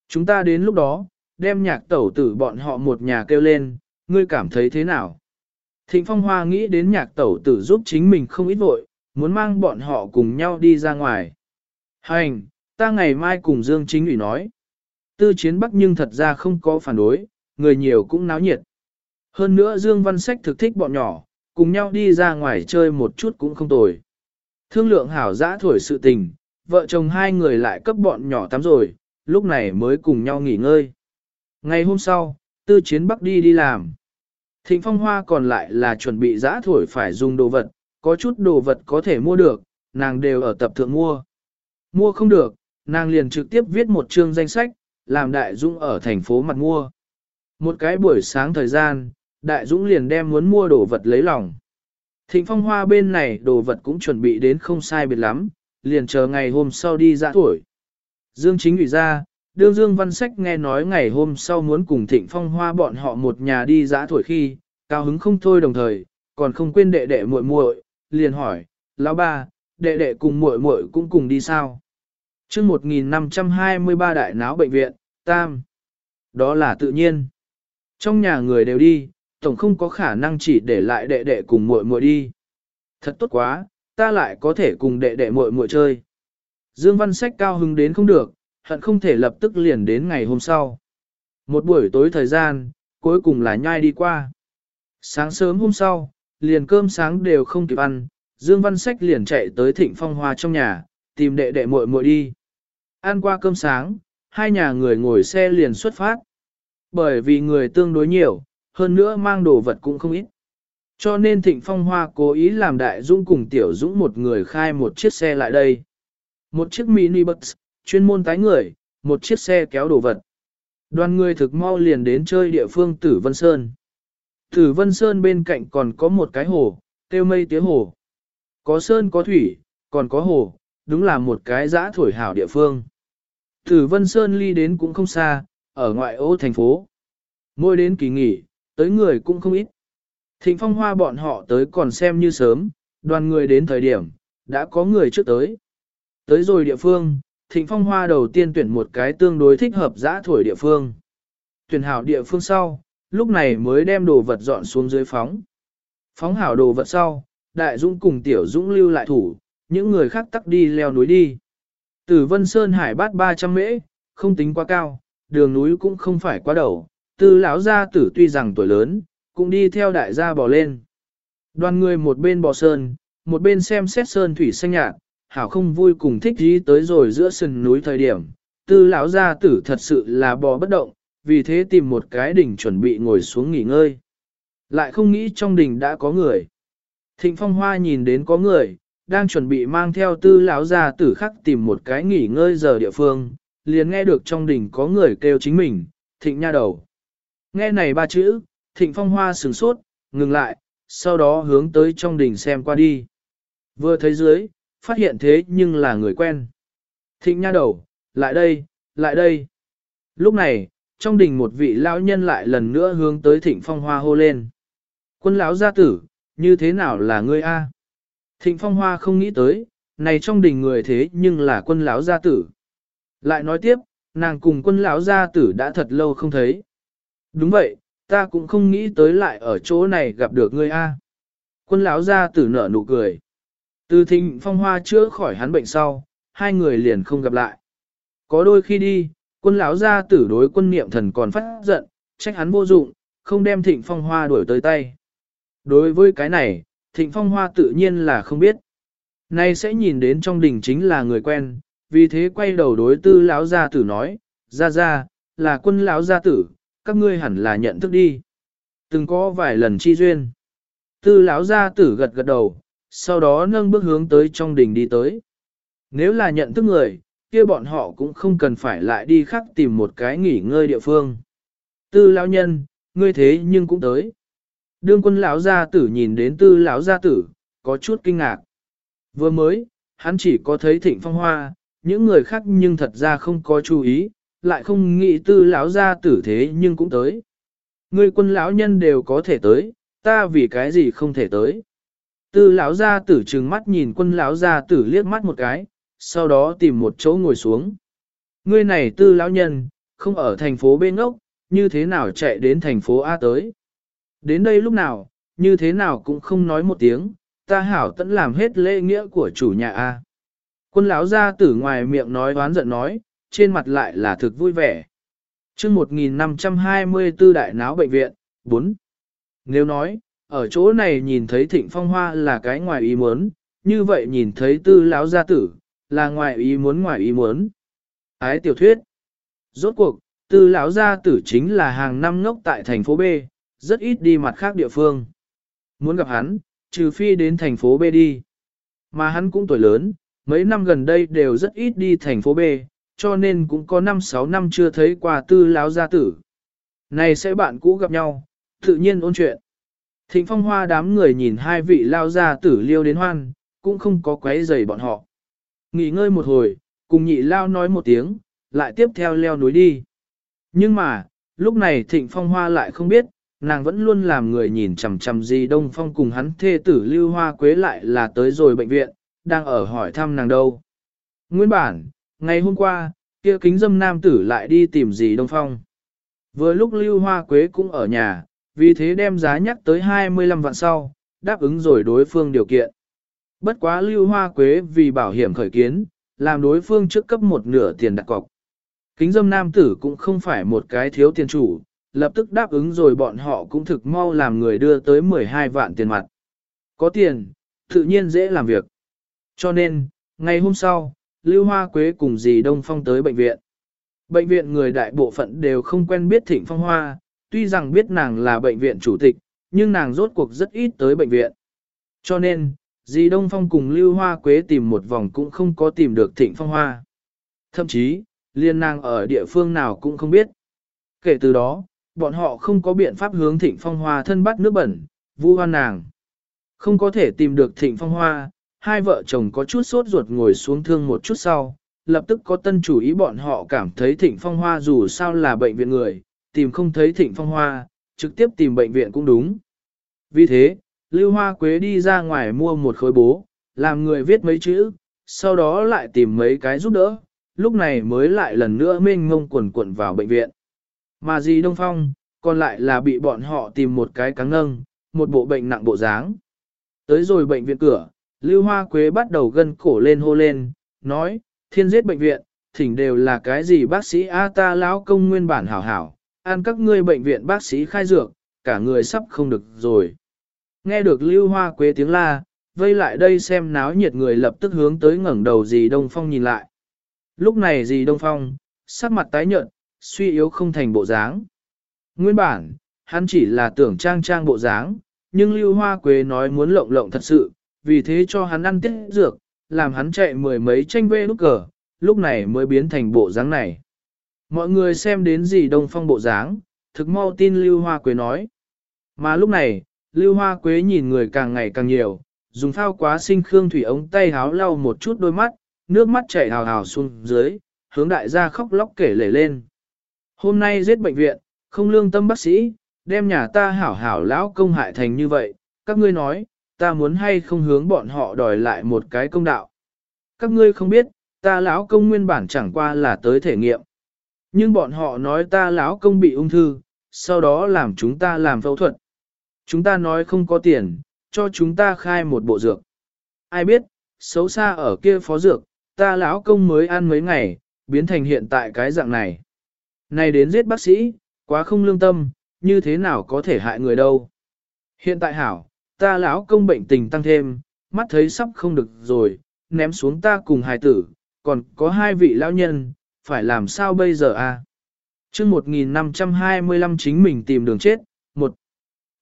Chúng ta đến lúc đó, đem nhạc tẩu tử bọn họ một nhà kêu lên, ngươi cảm thấy thế nào? Thịnh phong hoa nghĩ đến nhạc tẩu tử giúp chính mình không ít vội, muốn mang bọn họ cùng nhau đi ra ngoài. Hành, ta ngày mai cùng Dương Chính ủy nói. Tư chiến bắc nhưng thật ra không có phản đối, người nhiều cũng náo nhiệt. Hơn nữa Dương Văn Sách thực thích bọn nhỏ, cùng nhau đi ra ngoài chơi một chút cũng không tồi. Thương lượng hảo giã thổi sự tình, vợ chồng hai người lại cấp bọn nhỏ tắm rồi, lúc này mới cùng nhau nghỉ ngơi. Ngày hôm sau, tư chiến bắc đi đi làm. Thịnh phong hoa còn lại là chuẩn bị giã thổi phải dùng đồ vật, có chút đồ vật có thể mua được, nàng đều ở tập thượng mua. Mua không được, nàng liền trực tiếp viết một chương danh sách, làm đại dũng ở thành phố mặt mua. Một cái buổi sáng thời gian, đại dũng liền đem muốn mua đồ vật lấy lòng. Thịnh phong hoa bên này đồ vật cũng chuẩn bị đến không sai biệt lắm, liền chờ ngày hôm sau đi ra tuổi. Dương chính ủy ra, đương Dương Văn Sách nghe nói ngày hôm sau muốn cùng thịnh phong hoa bọn họ một nhà đi giã tuổi khi, cao hứng không thôi đồng thời, còn không quên đệ đệ muội muội, liền hỏi, lão ba, đệ đệ cùng muội muội cũng cùng đi sao? Chương 1523 đại náo bệnh viện, tam. Đó là tự nhiên. Trong nhà người đều đi, tổng không có khả năng chỉ để lại đệ đệ cùng muội muội đi. Thật tốt quá, ta lại có thể cùng đệ đệ muội muội chơi. Dương Văn Sách cao hứng đến không được, hận không thể lập tức liền đến ngày hôm sau. Một buổi tối thời gian, cuối cùng là nhai đi qua. Sáng sớm hôm sau, liền cơm sáng đều không kịp ăn, Dương Văn Sách liền chạy tới Thịnh Phong Hoa trong nhà, tìm đệ đệ muội muội đi. Ăn qua cơm sáng, hai nhà người ngồi xe liền xuất phát. Bởi vì người tương đối nhiều, hơn nữa mang đồ vật cũng không ít. Cho nên Thịnh Phong Hoa cố ý làm Đại Dũng cùng Tiểu Dũng một người khai một chiếc xe lại đây. Một chiếc mini bus, chuyên môn tái người, một chiếc xe kéo đồ vật. Đoàn người thực mau liền đến chơi địa phương Tử Vân Sơn. Tử Vân Sơn bên cạnh còn có một cái hồ, tiêu mây tía hồ. Có sơn có thủy, còn có hồ, đúng là một cái giã thổi hảo địa phương. Tử Vân Sơn ly đến cũng không xa, ở ngoại ô thành phố. Mỗi đến kỳ nghỉ, tới người cũng không ít. Thịnh phong hoa bọn họ tới còn xem như sớm, đoàn người đến thời điểm, đã có người trước tới. Tới rồi địa phương, thịnh phong hoa đầu tiên tuyển một cái tương đối thích hợp giã thổi địa phương. Tuyển hảo địa phương sau, lúc này mới đem đồ vật dọn xuống dưới phóng. Phóng hảo đồ vật sau, đại dũng cùng tiểu dũng lưu lại thủ, những người khác tắc đi leo núi đi. Tử Vân Sơn hải bát 300 mễ, không tính quá cao, đường núi cũng không phải quá đầu, tư lão gia tử tuy rằng tuổi lớn, cũng đi theo đại gia bò lên. Đoàn người một bên bò sơn, một bên xem xét sơn thủy xanh nhạt, hảo không vui cùng thích gì tới rồi giữa sườn núi thời điểm. Tư lão gia tử thật sự là bò bất động, vì thế tìm một cái đỉnh chuẩn bị ngồi xuống nghỉ ngơi. Lại không nghĩ trong đỉnh đã có người. Thịnh phong hoa nhìn đến có người, đang chuẩn bị mang theo tư lão gia tử khắc tìm một cái nghỉ ngơi giờ địa phương, liền nghe được trong đỉnh có người kêu chính mình, thịnh nha đầu. Nghe này ba chữ, thịnh phong hoa sửng sốt, ngừng lại, sau đó hướng tới trong đỉnh xem qua đi. Vừa thấy dưới, phát hiện thế nhưng là người quen. Thịnh nha đầu, lại đây, lại đây. Lúc này, trong đình một vị lão nhân lại lần nữa hướng tới thịnh phong hoa hô lên. Quân lão gia tử, như thế nào là ngươi a? Thịnh phong hoa không nghĩ tới, này trong đình người thế nhưng là quân lão gia tử. Lại nói tiếp, nàng cùng quân lão gia tử đã thật lâu không thấy. Đúng vậy, ta cũng không nghĩ tới lại ở chỗ này gặp được ngươi a. Quân lão gia tử nở nụ cười. Từ thịnh phong hoa chữa khỏi hắn bệnh sau, hai người liền không gặp lại. Có đôi khi đi, quân lão gia tử đối quân niệm thần còn phát giận, trách hắn vô dụng, không đem thịnh phong hoa đuổi tới tay. Đối với cái này, Thịnh Phong Hoa tự nhiên là không biết. Nay sẽ nhìn đến trong đình chính là người quen, vì thế quay đầu đối tư lão gia tử nói, ra ra, là quân lão gia tử, các ngươi hẳn là nhận thức đi. Từng có vài lần chi duyên. Tư lão gia tử gật gật đầu, sau đó nâng bước hướng tới trong đình đi tới. Nếu là nhận thức người, kia bọn họ cũng không cần phải lại đi khắc tìm một cái nghỉ ngơi địa phương. Tư lão nhân, ngươi thế nhưng cũng tới. Đương quân lão gia tử nhìn đến tư lão gia tử, có chút kinh ngạc. Vừa mới, hắn chỉ có thấy thịnh phong hoa, những người khác nhưng thật ra không có chú ý, lại không nghĩ tư lão gia tử thế nhưng cũng tới. người quân lão nhân đều có thể tới, ta vì cái gì không thể tới. Tư lão gia tử trừng mắt nhìn quân lão gia tử liếc mắt một cái, sau đó tìm một chỗ ngồi xuống. Ngươi này tư lão nhân, không ở thành phố bên ngốc, như thế nào chạy đến thành phố A tới. Đến đây lúc nào, như thế nào cũng không nói một tiếng, ta hảo tận làm hết lễ nghĩa của chủ nhà A. Quân lão gia tử ngoài miệng nói oán giận nói, trên mặt lại là thực vui vẻ. chương 1524 đại náo bệnh viện, 4. Nếu nói, ở chỗ này nhìn thấy thịnh phong hoa là cái ngoài ý muốn, như vậy nhìn thấy tư lão gia tử, là ngoài ý muốn ngoài ý muốn. Ái tiểu thuyết. Rốt cuộc, tư lão gia tử chính là hàng năm ngốc tại thành phố B, rất ít đi mặt khác địa phương. Muốn gặp hắn, trừ phi đến thành phố B đi. Mà hắn cũng tuổi lớn, mấy năm gần đây đều rất ít đi thành phố B, cho nên cũng có 5-6 năm chưa thấy qua tư láo gia tử. Này sẽ bạn cũ gặp nhau, tự nhiên ôn chuyện. Thịnh phong hoa đám người nhìn hai vị lao gia tử liêu đến hoan, cũng không có quấy rầy bọn họ. Nghỉ ngơi một hồi, cùng nhị lao nói một tiếng, lại tiếp theo leo núi đi. Nhưng mà, lúc này thịnh phong hoa lại không biết, nàng vẫn luôn làm người nhìn chằm chằm gì đông phong cùng hắn thê tử lưu hoa quế lại là tới rồi bệnh viện, đang ở hỏi thăm nàng đâu. Nguyên bản, ngày hôm qua, kia kính dâm nam tử lại đi tìm gì đông phong. Vừa lúc lưu hoa quế cũng ở nhà, vì thế đem giá nhắc tới 25 vạn sau, đáp ứng rồi đối phương điều kiện. Bất quá lưu hoa quế vì bảo hiểm khởi kiến, làm đối phương trước cấp một nửa tiền đặt cọc. Kính dâm nam tử cũng không phải một cái thiếu tiền chủ, lập tức đáp ứng rồi bọn họ cũng thực mau làm người đưa tới 12 vạn tiền mặt. Có tiền, tự nhiên dễ làm việc. Cho nên, ngày hôm sau, Lưu Hoa Quế cùng dì Đông Phong tới bệnh viện. Bệnh viện người đại bộ phận đều không quen biết Thịnh Phong Hoa, tuy rằng biết nàng là bệnh viện chủ tịch, nhưng nàng rốt cuộc rất ít tới bệnh viện. Cho nên, dì Đông Phong cùng Lưu Hoa Quế tìm một vòng cũng không có tìm được Thịnh Phong Hoa. Thậm chí, liên nàng ở địa phương nào cũng không biết. Kể từ đó, bọn họ không có biện pháp hướng Thịnh Phong Hoa thân bắt nước bẩn, vu hoan nàng. Không có thể tìm được Thịnh Phong Hoa, hai vợ chồng có chút sốt ruột ngồi xuống thương một chút sau, lập tức có tân chủ ý bọn họ cảm thấy Thịnh Phong Hoa dù sao là bệnh viện người, tìm không thấy Thịnh Phong Hoa, trực tiếp tìm bệnh viện cũng đúng. Vì thế, Lưu Hoa Quế đi ra ngoài mua một khối bố, làm người viết mấy chữ, sau đó lại tìm mấy cái giúp đỡ, lúc này mới lại lần nữa mênh ngông quần quần vào bệnh viện. Mà gì Đông Phong, còn lại là bị bọn họ tìm một cái cắn nâng, một bộ bệnh nặng bộ dáng. Tới rồi bệnh viện cửa, Lưu Hoa Quế bắt đầu gân cổ lên hô lên, nói, thiên giết bệnh viện, thỉnh đều là cái gì bác sĩ A ta lão công nguyên bản hảo hảo, ăn các ngươi bệnh viện bác sĩ khai dược, cả người sắp không được rồi. Nghe được Lưu Hoa Quế tiếng la, vây lại đây xem náo nhiệt người lập tức hướng tới ngẩng đầu dì Đông Phong nhìn lại. Lúc này dì Đông Phong, sắc mặt tái nhợt, suy yếu không thành bộ dáng. Nguyên bản, hắn chỉ là tưởng trang trang bộ dáng, nhưng Lưu Hoa Quế nói muốn lộng lộng thật sự, vì thế cho hắn ăn tiết dược, làm hắn chạy mười mấy tranh vê lúc cờ, lúc này mới biến thành bộ dáng này. Mọi người xem đến gì Đông Phong bộ dáng, thực mau tin Lưu Hoa Quế nói. Mà lúc này, Lưu Hoa Quế nhìn người càng ngày càng nhiều, dùng phao quá sinh khương thủy ống tay háo lau một chút đôi mắt, nước mắt chảy hào hào xuống dưới, hướng đại gia khóc lóc kể lể lên. Hôm nay giết bệnh viện, không lương tâm bác sĩ, đem nhà ta hảo hảo lão công hại thành như vậy, các ngươi nói, ta muốn hay không hướng bọn họ đòi lại một cái công đạo. Các ngươi không biết, ta lão công nguyên bản chẳng qua là tới thể nghiệm. Nhưng bọn họ nói ta lão công bị ung thư, sau đó làm chúng ta làm phẫu thuật. Chúng ta nói không có tiền, cho chúng ta khai một bộ dược. Ai biết, xấu xa ở kia phó dược, ta lão công mới ăn mấy ngày, biến thành hiện tại cái dạng này. Này đến giết bác sĩ, quá không lương tâm, như thế nào có thể hại người đâu. Hiện tại hảo, ta lão công bệnh tình tăng thêm, mắt thấy sắp không được rồi, ném xuống ta cùng hài tử, còn có hai vị lão nhân, phải làm sao bây giờ à? chương 1525 chính mình tìm đường chết, một.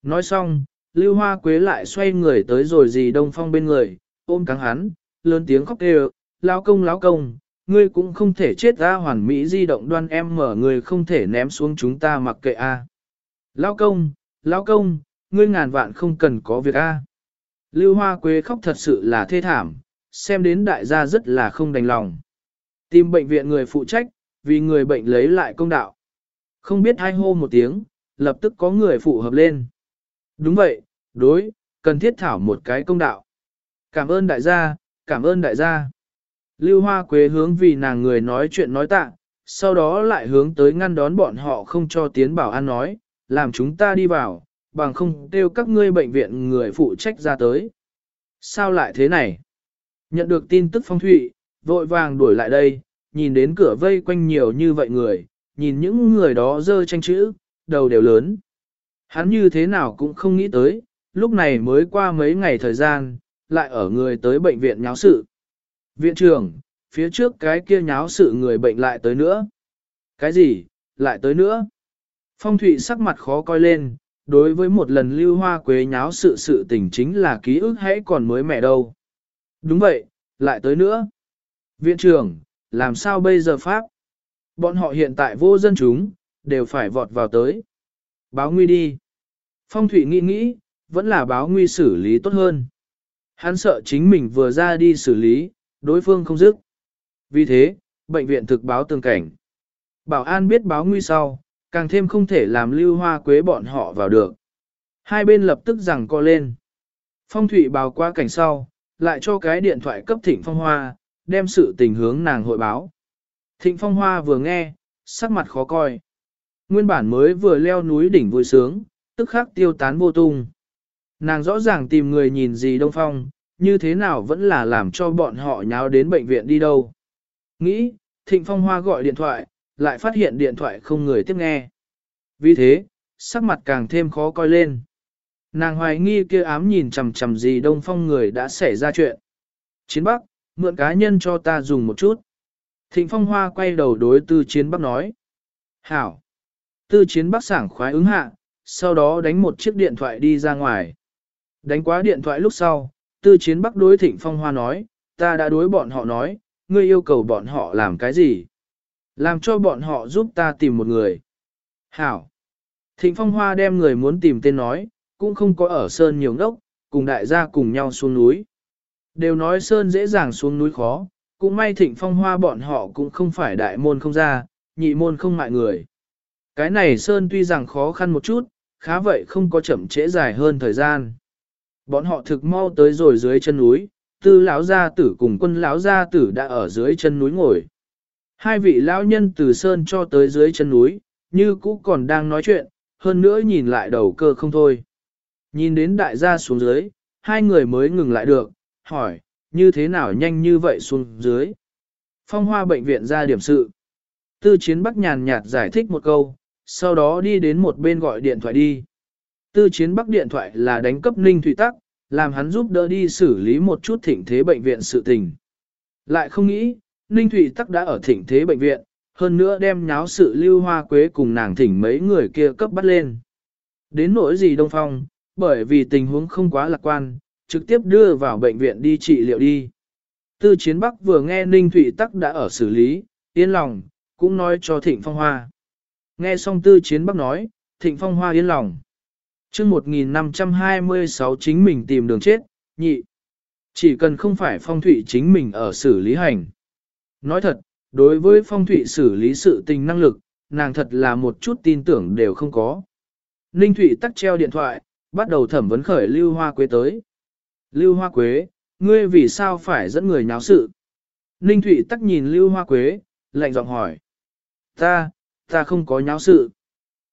Nói xong, Lưu Hoa Quế lại xoay người tới rồi gì Đông Phong bên người, ôm cắn hắn, lớn tiếng khóc kêu, lão công lão công, ngươi cũng không thể chết ra hoàn mỹ di động đoan em mở người không thể ném xuống chúng ta mặc kệ a. Lão công, lão công, ngươi ngàn vạn không cần có việc a. Lưu Hoa Quế khóc thật sự là thê thảm, xem đến đại gia rất là không đành lòng. Tìm bệnh viện người phụ trách, vì người bệnh lấy lại công đạo. Không biết hai hô một tiếng, lập tức có người phụ hợp lên. Đúng vậy, đối, cần thiết thảo một cái công đạo. Cảm ơn đại gia, cảm ơn đại gia. Lưu Hoa Quế hướng vì nàng người nói chuyện nói tạ, sau đó lại hướng tới ngăn đón bọn họ không cho tiến bảo an nói, làm chúng ta đi vào, bằng không kêu các ngươi bệnh viện người phụ trách ra tới. Sao lại thế này? Nhận được tin tức phong thủy, vội vàng đuổi lại đây, nhìn đến cửa vây quanh nhiều như vậy người, nhìn những người đó dơ tranh chữ, đầu đều lớn. Hắn như thế nào cũng không nghĩ tới, lúc này mới qua mấy ngày thời gian, lại ở người tới bệnh viện nháo sự. Viện trưởng, phía trước cái kia nháo sự người bệnh lại tới nữa. Cái gì, lại tới nữa? Phong Thụy sắc mặt khó coi lên, đối với một lần lưu hoa quế nháo sự sự tình chính là ký ức hãy còn mới mẻ đâu. Đúng vậy, lại tới nữa. Viện trưởng, làm sao bây giờ Pháp? Bọn họ hiện tại vô dân chúng, đều phải vọt vào tới. Báo nguy đi. Phong Thụy nghĩ nghĩ, vẫn là báo nguy xử lý tốt hơn. Hắn sợ chính mình vừa ra đi xử lý, đối phương không dứt. Vì thế, bệnh viện thực báo tường cảnh. Bảo an biết báo nguy sau, càng thêm không thể làm lưu hoa quế bọn họ vào được. Hai bên lập tức rằng co lên. Phong thủy báo qua cảnh sau, lại cho cái điện thoại cấp thịnh phong hoa, đem sự tình hướng nàng hội báo. Thịnh phong hoa vừa nghe, sắc mặt khó coi. Nguyên bản mới vừa leo núi đỉnh vui sướng, tức khắc tiêu tán vô tung. Nàng rõ ràng tìm người nhìn gì đông phong, như thế nào vẫn là làm cho bọn họ nháo đến bệnh viện đi đâu. Nghĩ, Thịnh Phong Hoa gọi điện thoại, lại phát hiện điện thoại không người tiếp nghe. Vì thế, sắc mặt càng thêm khó coi lên. Nàng hoài nghi kia ám nhìn chằm chằm gì đông phong người đã xảy ra chuyện. Chiến Bắc, mượn cá nhân cho ta dùng một chút. Thịnh Phong Hoa quay đầu đối tư chiến Bắc nói. Hảo. Tư chiến Bắc sảng khoái ứng hạ, sau đó đánh một chiếc điện thoại đi ra ngoài. Đánh quá điện thoại lúc sau, tư chiến Bắc đối Thịnh Phong Hoa nói, ta đã đối bọn họ nói, ngươi yêu cầu bọn họ làm cái gì? Làm cho bọn họ giúp ta tìm một người. Hảo. Thịnh Phong Hoa đem người muốn tìm tên nói, cũng không có ở Sơn nhiều ngốc, cùng đại gia cùng nhau xuống núi. Đều nói Sơn dễ dàng xuống núi khó, cũng may Thịnh Phong Hoa bọn họ cũng không phải đại môn không ra, nhị môn không mại người. Cái này Sơn tuy rằng khó khăn một chút, khá vậy không có chậm trễ dài hơn thời gian. Bọn họ thực mau tới rồi dưới chân núi, tư lão gia tử cùng quân lão gia tử đã ở dưới chân núi ngồi. Hai vị lão nhân từ sơn cho tới dưới chân núi, như cũ còn đang nói chuyện, hơn nữa nhìn lại đầu cơ không thôi. Nhìn đến đại gia xuống dưới, hai người mới ngừng lại được, hỏi, như thế nào nhanh như vậy xuống dưới. Phong hoa bệnh viện ra điểm sự. Tư chiến bắc nhàn nhạt giải thích một câu, sau đó đi đến một bên gọi điện thoại đi. Tư chiến bắc điện thoại là đánh cấp ninh thủy tắc, làm hắn giúp đỡ đi xử lý một chút thịnh thế bệnh viện sự tình. Lại không nghĩ, Ninh Thủy Tắc đã ở thịnh thế bệnh viện, hơn nữa đem nháo sự lưu hoa quế cùng nàng thỉnh mấy người kia cấp bắt lên. Đến nỗi gì Đông Phong, bởi vì tình huống không quá lạc quan, trực tiếp đưa vào bệnh viện đi trị liệu đi. Tư Chiến Bắc vừa nghe Ninh Thụy Tắc đã ở xử lý, yên lòng, cũng nói cho Thịnh Phong Hoa. Nghe xong Tư Chiến Bắc nói, Thịnh Phong Hoa yên lòng chương 1526 chính mình tìm đường chết, nhị. Chỉ cần không phải phong thủy chính mình ở xử lý hành. Nói thật, đối với phong thủy xử lý sự tình năng lực, nàng thật là một chút tin tưởng đều không có. Ninh Thụy tắt treo điện thoại, bắt đầu thẩm vấn khởi Lưu Hoa Quế tới. Lưu Hoa Quế, ngươi vì sao phải dẫn người nháo sự? Ninh Thụy tắt nhìn Lưu Hoa Quế, lạnh giọng hỏi. Ta, ta không có nháo sự.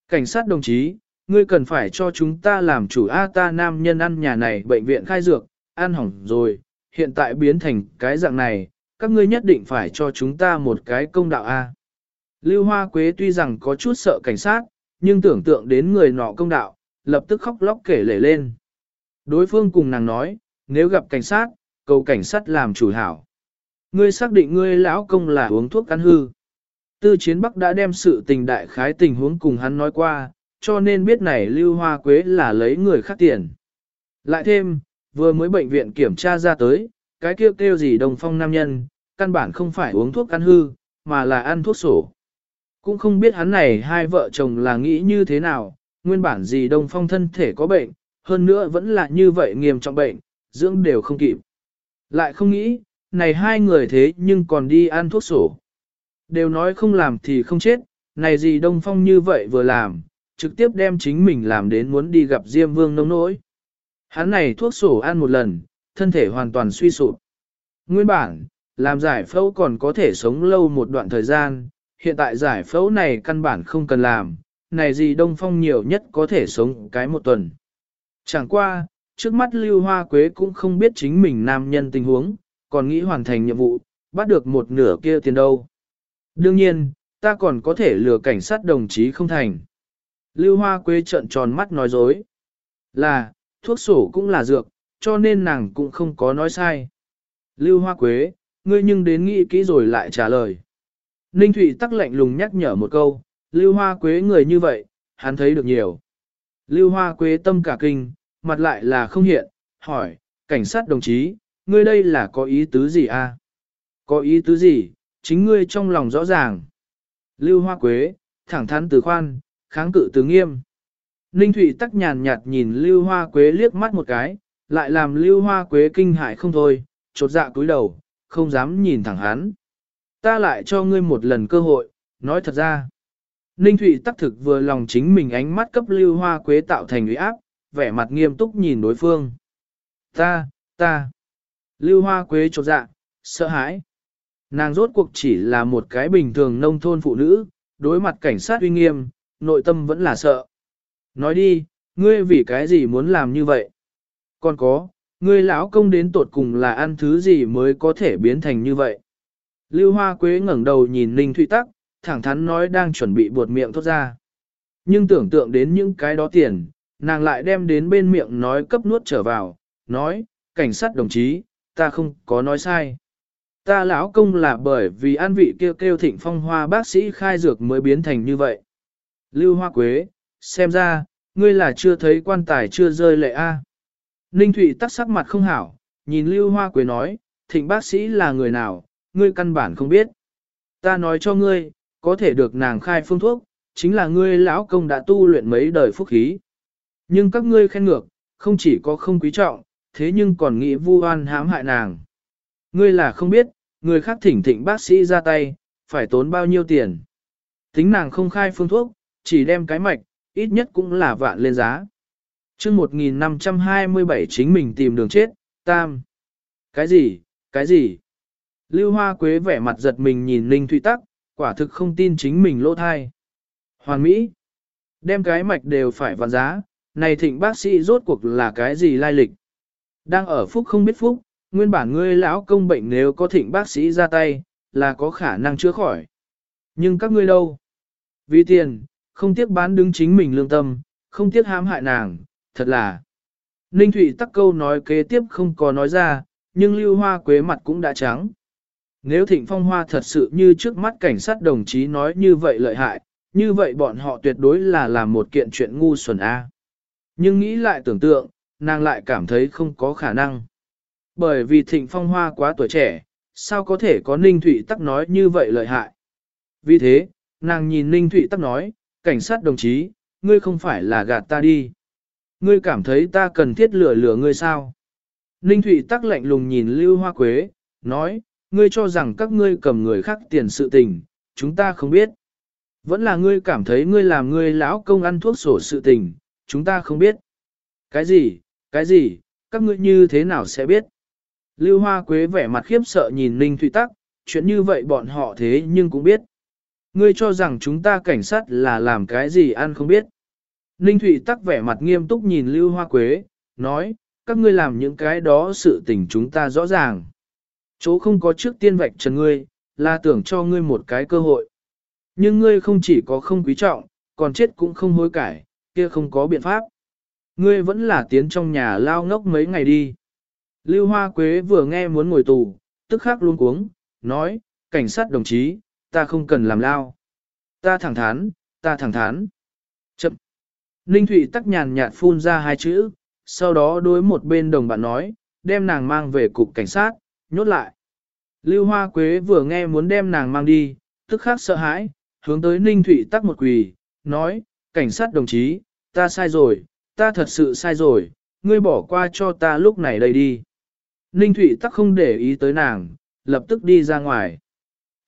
Cảnh sát đồng chí, ngươi cần phải cho chúng ta làm chủ A ta nam nhân ăn nhà này bệnh viện khai dược, ăn hỏng rồi, hiện tại biến thành cái dạng này, các ngươi nhất định phải cho chúng ta một cái công đạo A. Lưu Hoa Quế tuy rằng có chút sợ cảnh sát, nhưng tưởng tượng đến người nọ công đạo, lập tức khóc lóc kể lể lên. Đối phương cùng nàng nói, nếu gặp cảnh sát, cầu cảnh sát làm chủ hảo. Ngươi xác định ngươi lão công là uống thuốc ăn hư. Tư chiến Bắc đã đem sự tình đại khái tình huống cùng hắn nói qua, cho nên biết này lưu hoa quế là lấy người khác tiền. Lại thêm, vừa mới bệnh viện kiểm tra ra tới, cái kêu kêu gì đồng phong nam nhân, căn bản không phải uống thuốc ăn hư, mà là ăn thuốc sổ. Cũng không biết hắn này hai vợ chồng là nghĩ như thế nào, nguyên bản gì đồng phong thân thể có bệnh, hơn nữa vẫn là như vậy nghiêm trọng bệnh, dưỡng đều không kịp. Lại không nghĩ, này hai người thế nhưng còn đi ăn thuốc sổ. Đều nói không làm thì không chết, này gì Đông Phong như vậy vừa làm, trực tiếp đem chính mình làm đến muốn đi gặp Diêm Vương nông nỗi. Hắn này thuốc sổ ăn một lần, thân thể hoàn toàn suy sụp. Nguyên bản, làm giải phẫu còn có thể sống lâu một đoạn thời gian, hiện tại giải phẫu này căn bản không cần làm, này gì Đông Phong nhiều nhất có thể sống cái một tuần. Chẳng qua, trước mắt Lưu Hoa Quế cũng không biết chính mình nam nhân tình huống, còn nghĩ hoàn thành nhiệm vụ, bắt được một nửa kia tiền đâu. Đương nhiên, ta còn có thể lừa cảnh sát đồng chí không thành. Lưu Hoa Quế trợn tròn mắt nói dối. Là, thuốc sổ cũng là dược, cho nên nàng cũng không có nói sai. Lưu Hoa Quế, ngươi nhưng đến nghĩ kỹ rồi lại trả lời. Ninh Thụy tắc lạnh lùng nhắc nhở một câu, Lưu Hoa Quế người như vậy, hắn thấy được nhiều. Lưu Hoa Quế tâm cả kinh, mặt lại là không hiện, hỏi, cảnh sát đồng chí, ngươi đây là có ý tứ gì a? À? Có ý tứ gì, chính ngươi trong lòng rõ ràng. Lưu Hoa Quế, thẳng thắn từ khoan, kháng cự từ nghiêm. Ninh Thụy tắc nhàn nhạt nhìn Lưu Hoa Quế liếc mắt một cái, lại làm Lưu Hoa Quế kinh hại không thôi, chột dạ cúi đầu, không dám nhìn thẳng hắn. Ta lại cho ngươi một lần cơ hội, nói thật ra. Ninh Thụy tắc thực vừa lòng chính mình ánh mắt cấp Lưu Hoa Quế tạo thành uy áp, vẻ mặt nghiêm túc nhìn đối phương. Ta, ta. Lưu Hoa Quế chột dạ, sợ hãi. Nàng rốt cuộc chỉ là một cái bình thường nông thôn phụ nữ, đối mặt cảnh sát uy nghiêm, nội tâm vẫn là sợ. Nói đi, ngươi vì cái gì muốn làm như vậy? Còn có, ngươi lão công đến tột cùng là ăn thứ gì mới có thể biến thành như vậy? Lưu Hoa Quế ngẩng đầu nhìn Ninh Thụy Tắc, thẳng thắn nói đang chuẩn bị buột miệng thốt ra. Nhưng tưởng tượng đến những cái đó tiền, nàng lại đem đến bên miệng nói cấp nuốt trở vào, nói, cảnh sát đồng chí, ta không có nói sai. Ta lão công là bởi vì an vị kêu kêu thịnh phong hoa bác sĩ khai dược mới biến thành như vậy. Lưu Hoa Quế, xem ra, ngươi là chưa thấy quan tài chưa rơi lệ a. Ninh Thụy tắc sắc mặt không hảo, nhìn Lưu Hoa Quế nói, thịnh bác sĩ là người nào, ngươi căn bản không biết. Ta nói cho ngươi, có thể được nàng khai phương thuốc, chính là ngươi lão công đã tu luyện mấy đời phúc khí. Nhưng các ngươi khen ngược, không chỉ có không quý trọng, thế nhưng còn nghĩ vu oan hãm hại nàng. Ngươi là không biết, người khác thỉnh thịnh bác sĩ ra tay, phải tốn bao nhiêu tiền. Tính nàng không khai phương thuốc, chỉ đem cái mạch, ít nhất cũng là vạn lên giá. chương 1527 chính mình tìm đường chết, tam. Cái gì, cái gì? Lưu Hoa Quế vẻ mặt giật mình nhìn Ninh Thụy Tắc, quả thực không tin chính mình lỗ thai. Hoàn Mỹ, đem cái mạch đều phải vạn giá, này thịnh bác sĩ rốt cuộc là cái gì lai lịch? Đang ở phúc không biết phúc, nguyên bản ngươi lão công bệnh nếu có thịnh bác sĩ ra tay, là có khả năng chữa khỏi. Nhưng các ngươi đâu? Vì tiền, không tiếc bán đứng chính mình lương tâm, không tiếc hãm hại nàng, thật là. Ninh Thụy tắc câu nói kế tiếp không có nói ra, nhưng lưu hoa quế mặt cũng đã trắng. Nếu thịnh phong hoa thật sự như trước mắt cảnh sát đồng chí nói như vậy lợi hại, như vậy bọn họ tuyệt đối là làm một kiện chuyện ngu xuẩn A. Nhưng nghĩ lại tưởng tượng, nàng lại cảm thấy không có khả năng. Bởi vì thịnh phong hoa quá tuổi trẻ, sao có thể có ninh thụy tắc nói như vậy lợi hại. Vì thế, nàng nhìn ninh thụy tắc nói, cảnh sát đồng chí, ngươi không phải là gạt ta đi. Ngươi cảm thấy ta cần thiết lửa lửa ngươi sao? Ninh Thụy tắc lạnh lùng nhìn Lưu Hoa Quế, nói, ngươi cho rằng các ngươi cầm người khác tiền sự tình, chúng ta không biết. Vẫn là ngươi cảm thấy ngươi làm ngươi lão công ăn thuốc sổ sự tình, chúng ta không biết. Cái gì, cái gì, các ngươi như thế nào sẽ biết? Lưu Hoa Quế vẻ mặt khiếp sợ nhìn Ninh Thụy Tắc, chuyện như vậy bọn họ thế nhưng cũng biết. Ngươi cho rằng chúng ta cảnh sát là làm cái gì ăn không biết. Ninh Thụy Tắc vẻ mặt nghiêm túc nhìn Lưu Hoa Quế, nói, các ngươi làm những cái đó sự tình chúng ta rõ ràng. Chỗ không có trước tiên vạch trần ngươi, là tưởng cho ngươi một cái cơ hội. Nhưng ngươi không chỉ có không quý trọng, còn chết cũng không hối cải, kia không có biện pháp. ngươi vẫn là tiến trong nhà lao ngốc mấy ngày đi. Lưu Hoa Quế vừa nghe muốn ngồi tù, tức khắc luôn cuống, nói, cảnh sát đồng chí, ta không cần làm lao. Ta thẳng thắn, ta thẳng thắn. Chậm. Ninh Thụy tắc nhàn nhạt phun ra hai chữ, sau đó đối một bên đồng bạn nói, đem nàng mang về cục cảnh sát, nhốt lại. Lưu Hoa Quế vừa nghe muốn đem nàng mang đi, tức khắc sợ hãi, hướng tới Ninh Thụy tắc một quỳ, nói, cảnh sát đồng chí, ta sai rồi, ta thật sự sai rồi, ngươi bỏ qua cho ta lúc này đây đi. Ninh Thụy tắc không để ý tới nàng, lập tức đi ra ngoài.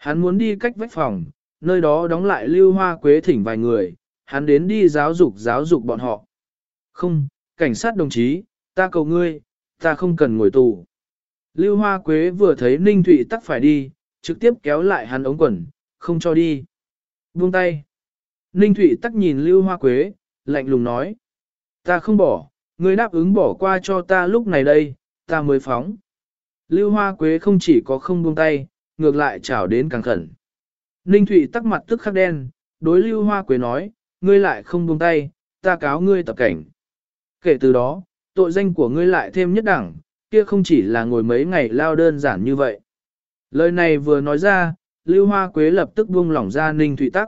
Hắn muốn đi cách vách phòng, nơi đó đóng lại lưu hoa quế thỉnh vài người, hắn đến đi giáo dục giáo dục bọn họ. Không, cảnh sát đồng chí, ta cầu ngươi, ta không cần ngồi tù. Lưu hoa quế vừa thấy Ninh Thụy tắc phải đi, trực tiếp kéo lại hắn ống quần, không cho đi. Buông tay. Ninh Thụy tắc nhìn Lưu hoa quế, lạnh lùng nói. Ta không bỏ, ngươi đáp ứng bỏ qua cho ta lúc này đây, ta mới phóng. Lưu Hoa Quế không chỉ có không buông tay, ngược lại chảo đến càng khẩn. Ninh Thụy tắc mặt tức khắc đen, đối Lưu Hoa Quế nói, ngươi lại không buông tay, ta cáo ngươi tập cảnh. Kể từ đó, tội danh của ngươi lại thêm nhất đẳng, kia không chỉ là ngồi mấy ngày lao đơn giản như vậy. Lời này vừa nói ra, Lưu Hoa Quế lập tức buông lỏng ra Ninh Thụy tắc.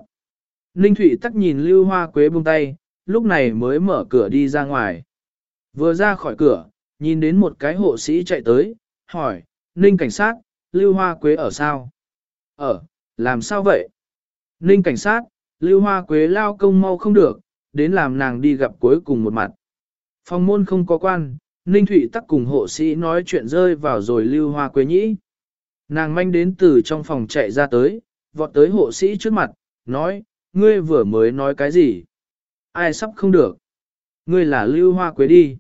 Ninh Thụy tắc nhìn Lưu Hoa Quế buông tay, lúc này mới mở cửa đi ra ngoài. Vừa ra khỏi cửa, nhìn đến một cái hộ sĩ chạy tới, hỏi, Ninh cảnh sát, Lưu Hoa Quế ở sao? Ở, làm sao vậy? Ninh cảnh sát, Lưu Hoa Quế lao công mau không được, đến làm nàng đi gặp cuối cùng một mặt. Phòng môn không có quan, Ninh Thụy tắc cùng hộ sĩ nói chuyện rơi vào rồi Lưu Hoa Quế nhĩ. Nàng manh đến từ trong phòng chạy ra tới, vọt tới hộ sĩ trước mặt, nói, ngươi vừa mới nói cái gì? Ai sắp không được? Ngươi là Lưu Hoa Quế đi.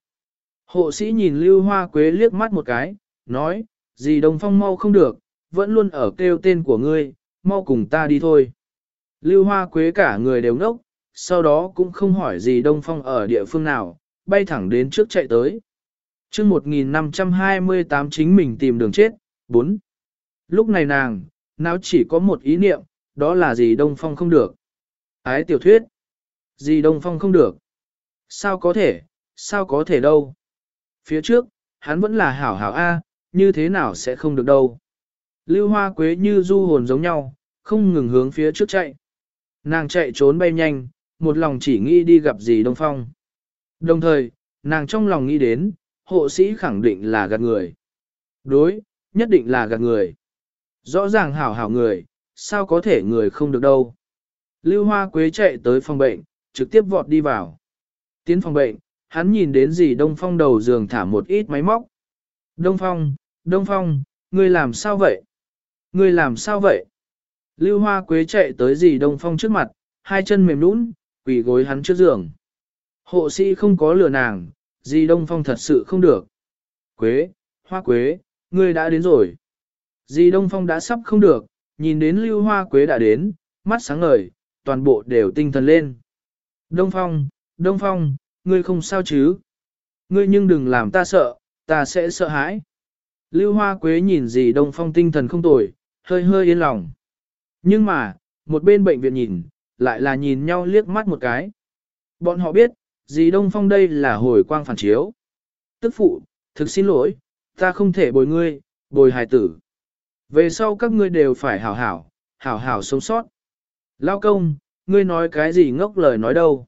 Hộ sĩ nhìn Lưu Hoa Quế liếc mắt một cái, nói, gì Đông Phong mau không được, vẫn luôn ở kêu tên của ngươi, mau cùng ta đi thôi. Lưu Hoa Quế cả người đều ngốc, sau đó cũng không hỏi gì Đông Phong ở địa phương nào, bay thẳng đến trước chạy tới. chương 1528 chính mình tìm đường chết, 4. Lúc này nàng, nào chỉ có một ý niệm, đó là gì Đông Phong không được. Ái tiểu thuyết. Gì Đông Phong không được. Sao có thể, sao có thể đâu. Phía trước, hắn vẫn là hảo hảo A, như thế nào sẽ không được đâu. Lưu hoa quế như du hồn giống nhau, không ngừng hướng phía trước chạy. Nàng chạy trốn bay nhanh, một lòng chỉ nghĩ đi gặp gì Đông Phong. Đồng thời, nàng trong lòng nghĩ đến, hộ sĩ khẳng định là gạt người. Đối, nhất định là gạt người. Rõ ràng hảo hảo người, sao có thể người không được đâu. Lưu Hoa Quế chạy tới phòng bệnh, trực tiếp vọt đi vào. Tiến phòng bệnh, hắn nhìn đến gì Đông Phong đầu giường thả một ít máy móc. Đông Phong, Đông Phong, ngươi làm sao vậy? Ngươi làm sao vậy? Lưu Hoa Quế chạy tới dì Đông Phong trước mặt, hai chân mềm nũng, quỳ gối hắn trước giường. Hộ sĩ không có lừa nàng, dì Đông Phong thật sự không được. Quế, Hoa Quế, ngươi đã đến rồi. Dì Đông Phong đã sắp không được, nhìn đến Lưu Hoa Quế đã đến, mắt sáng ngời, toàn bộ đều tinh thần lên. Đông Phong, Đông Phong, ngươi không sao chứ? Ngươi nhưng đừng làm ta sợ, ta sẽ sợ hãi. Lưu Hoa Quế nhìn gì Đông Phong tinh thần không tồi, hơi hơi yên lòng. Nhưng mà, một bên bệnh viện nhìn, lại là nhìn nhau liếc mắt một cái. Bọn họ biết, dì Đông Phong đây là hồi quang phản chiếu. Tức phụ, thực xin lỗi, ta không thể bồi ngươi, bồi hài tử. Về sau các ngươi đều phải hảo hảo, hảo hảo sống sót. Lao công, ngươi nói cái gì ngốc lời nói đâu.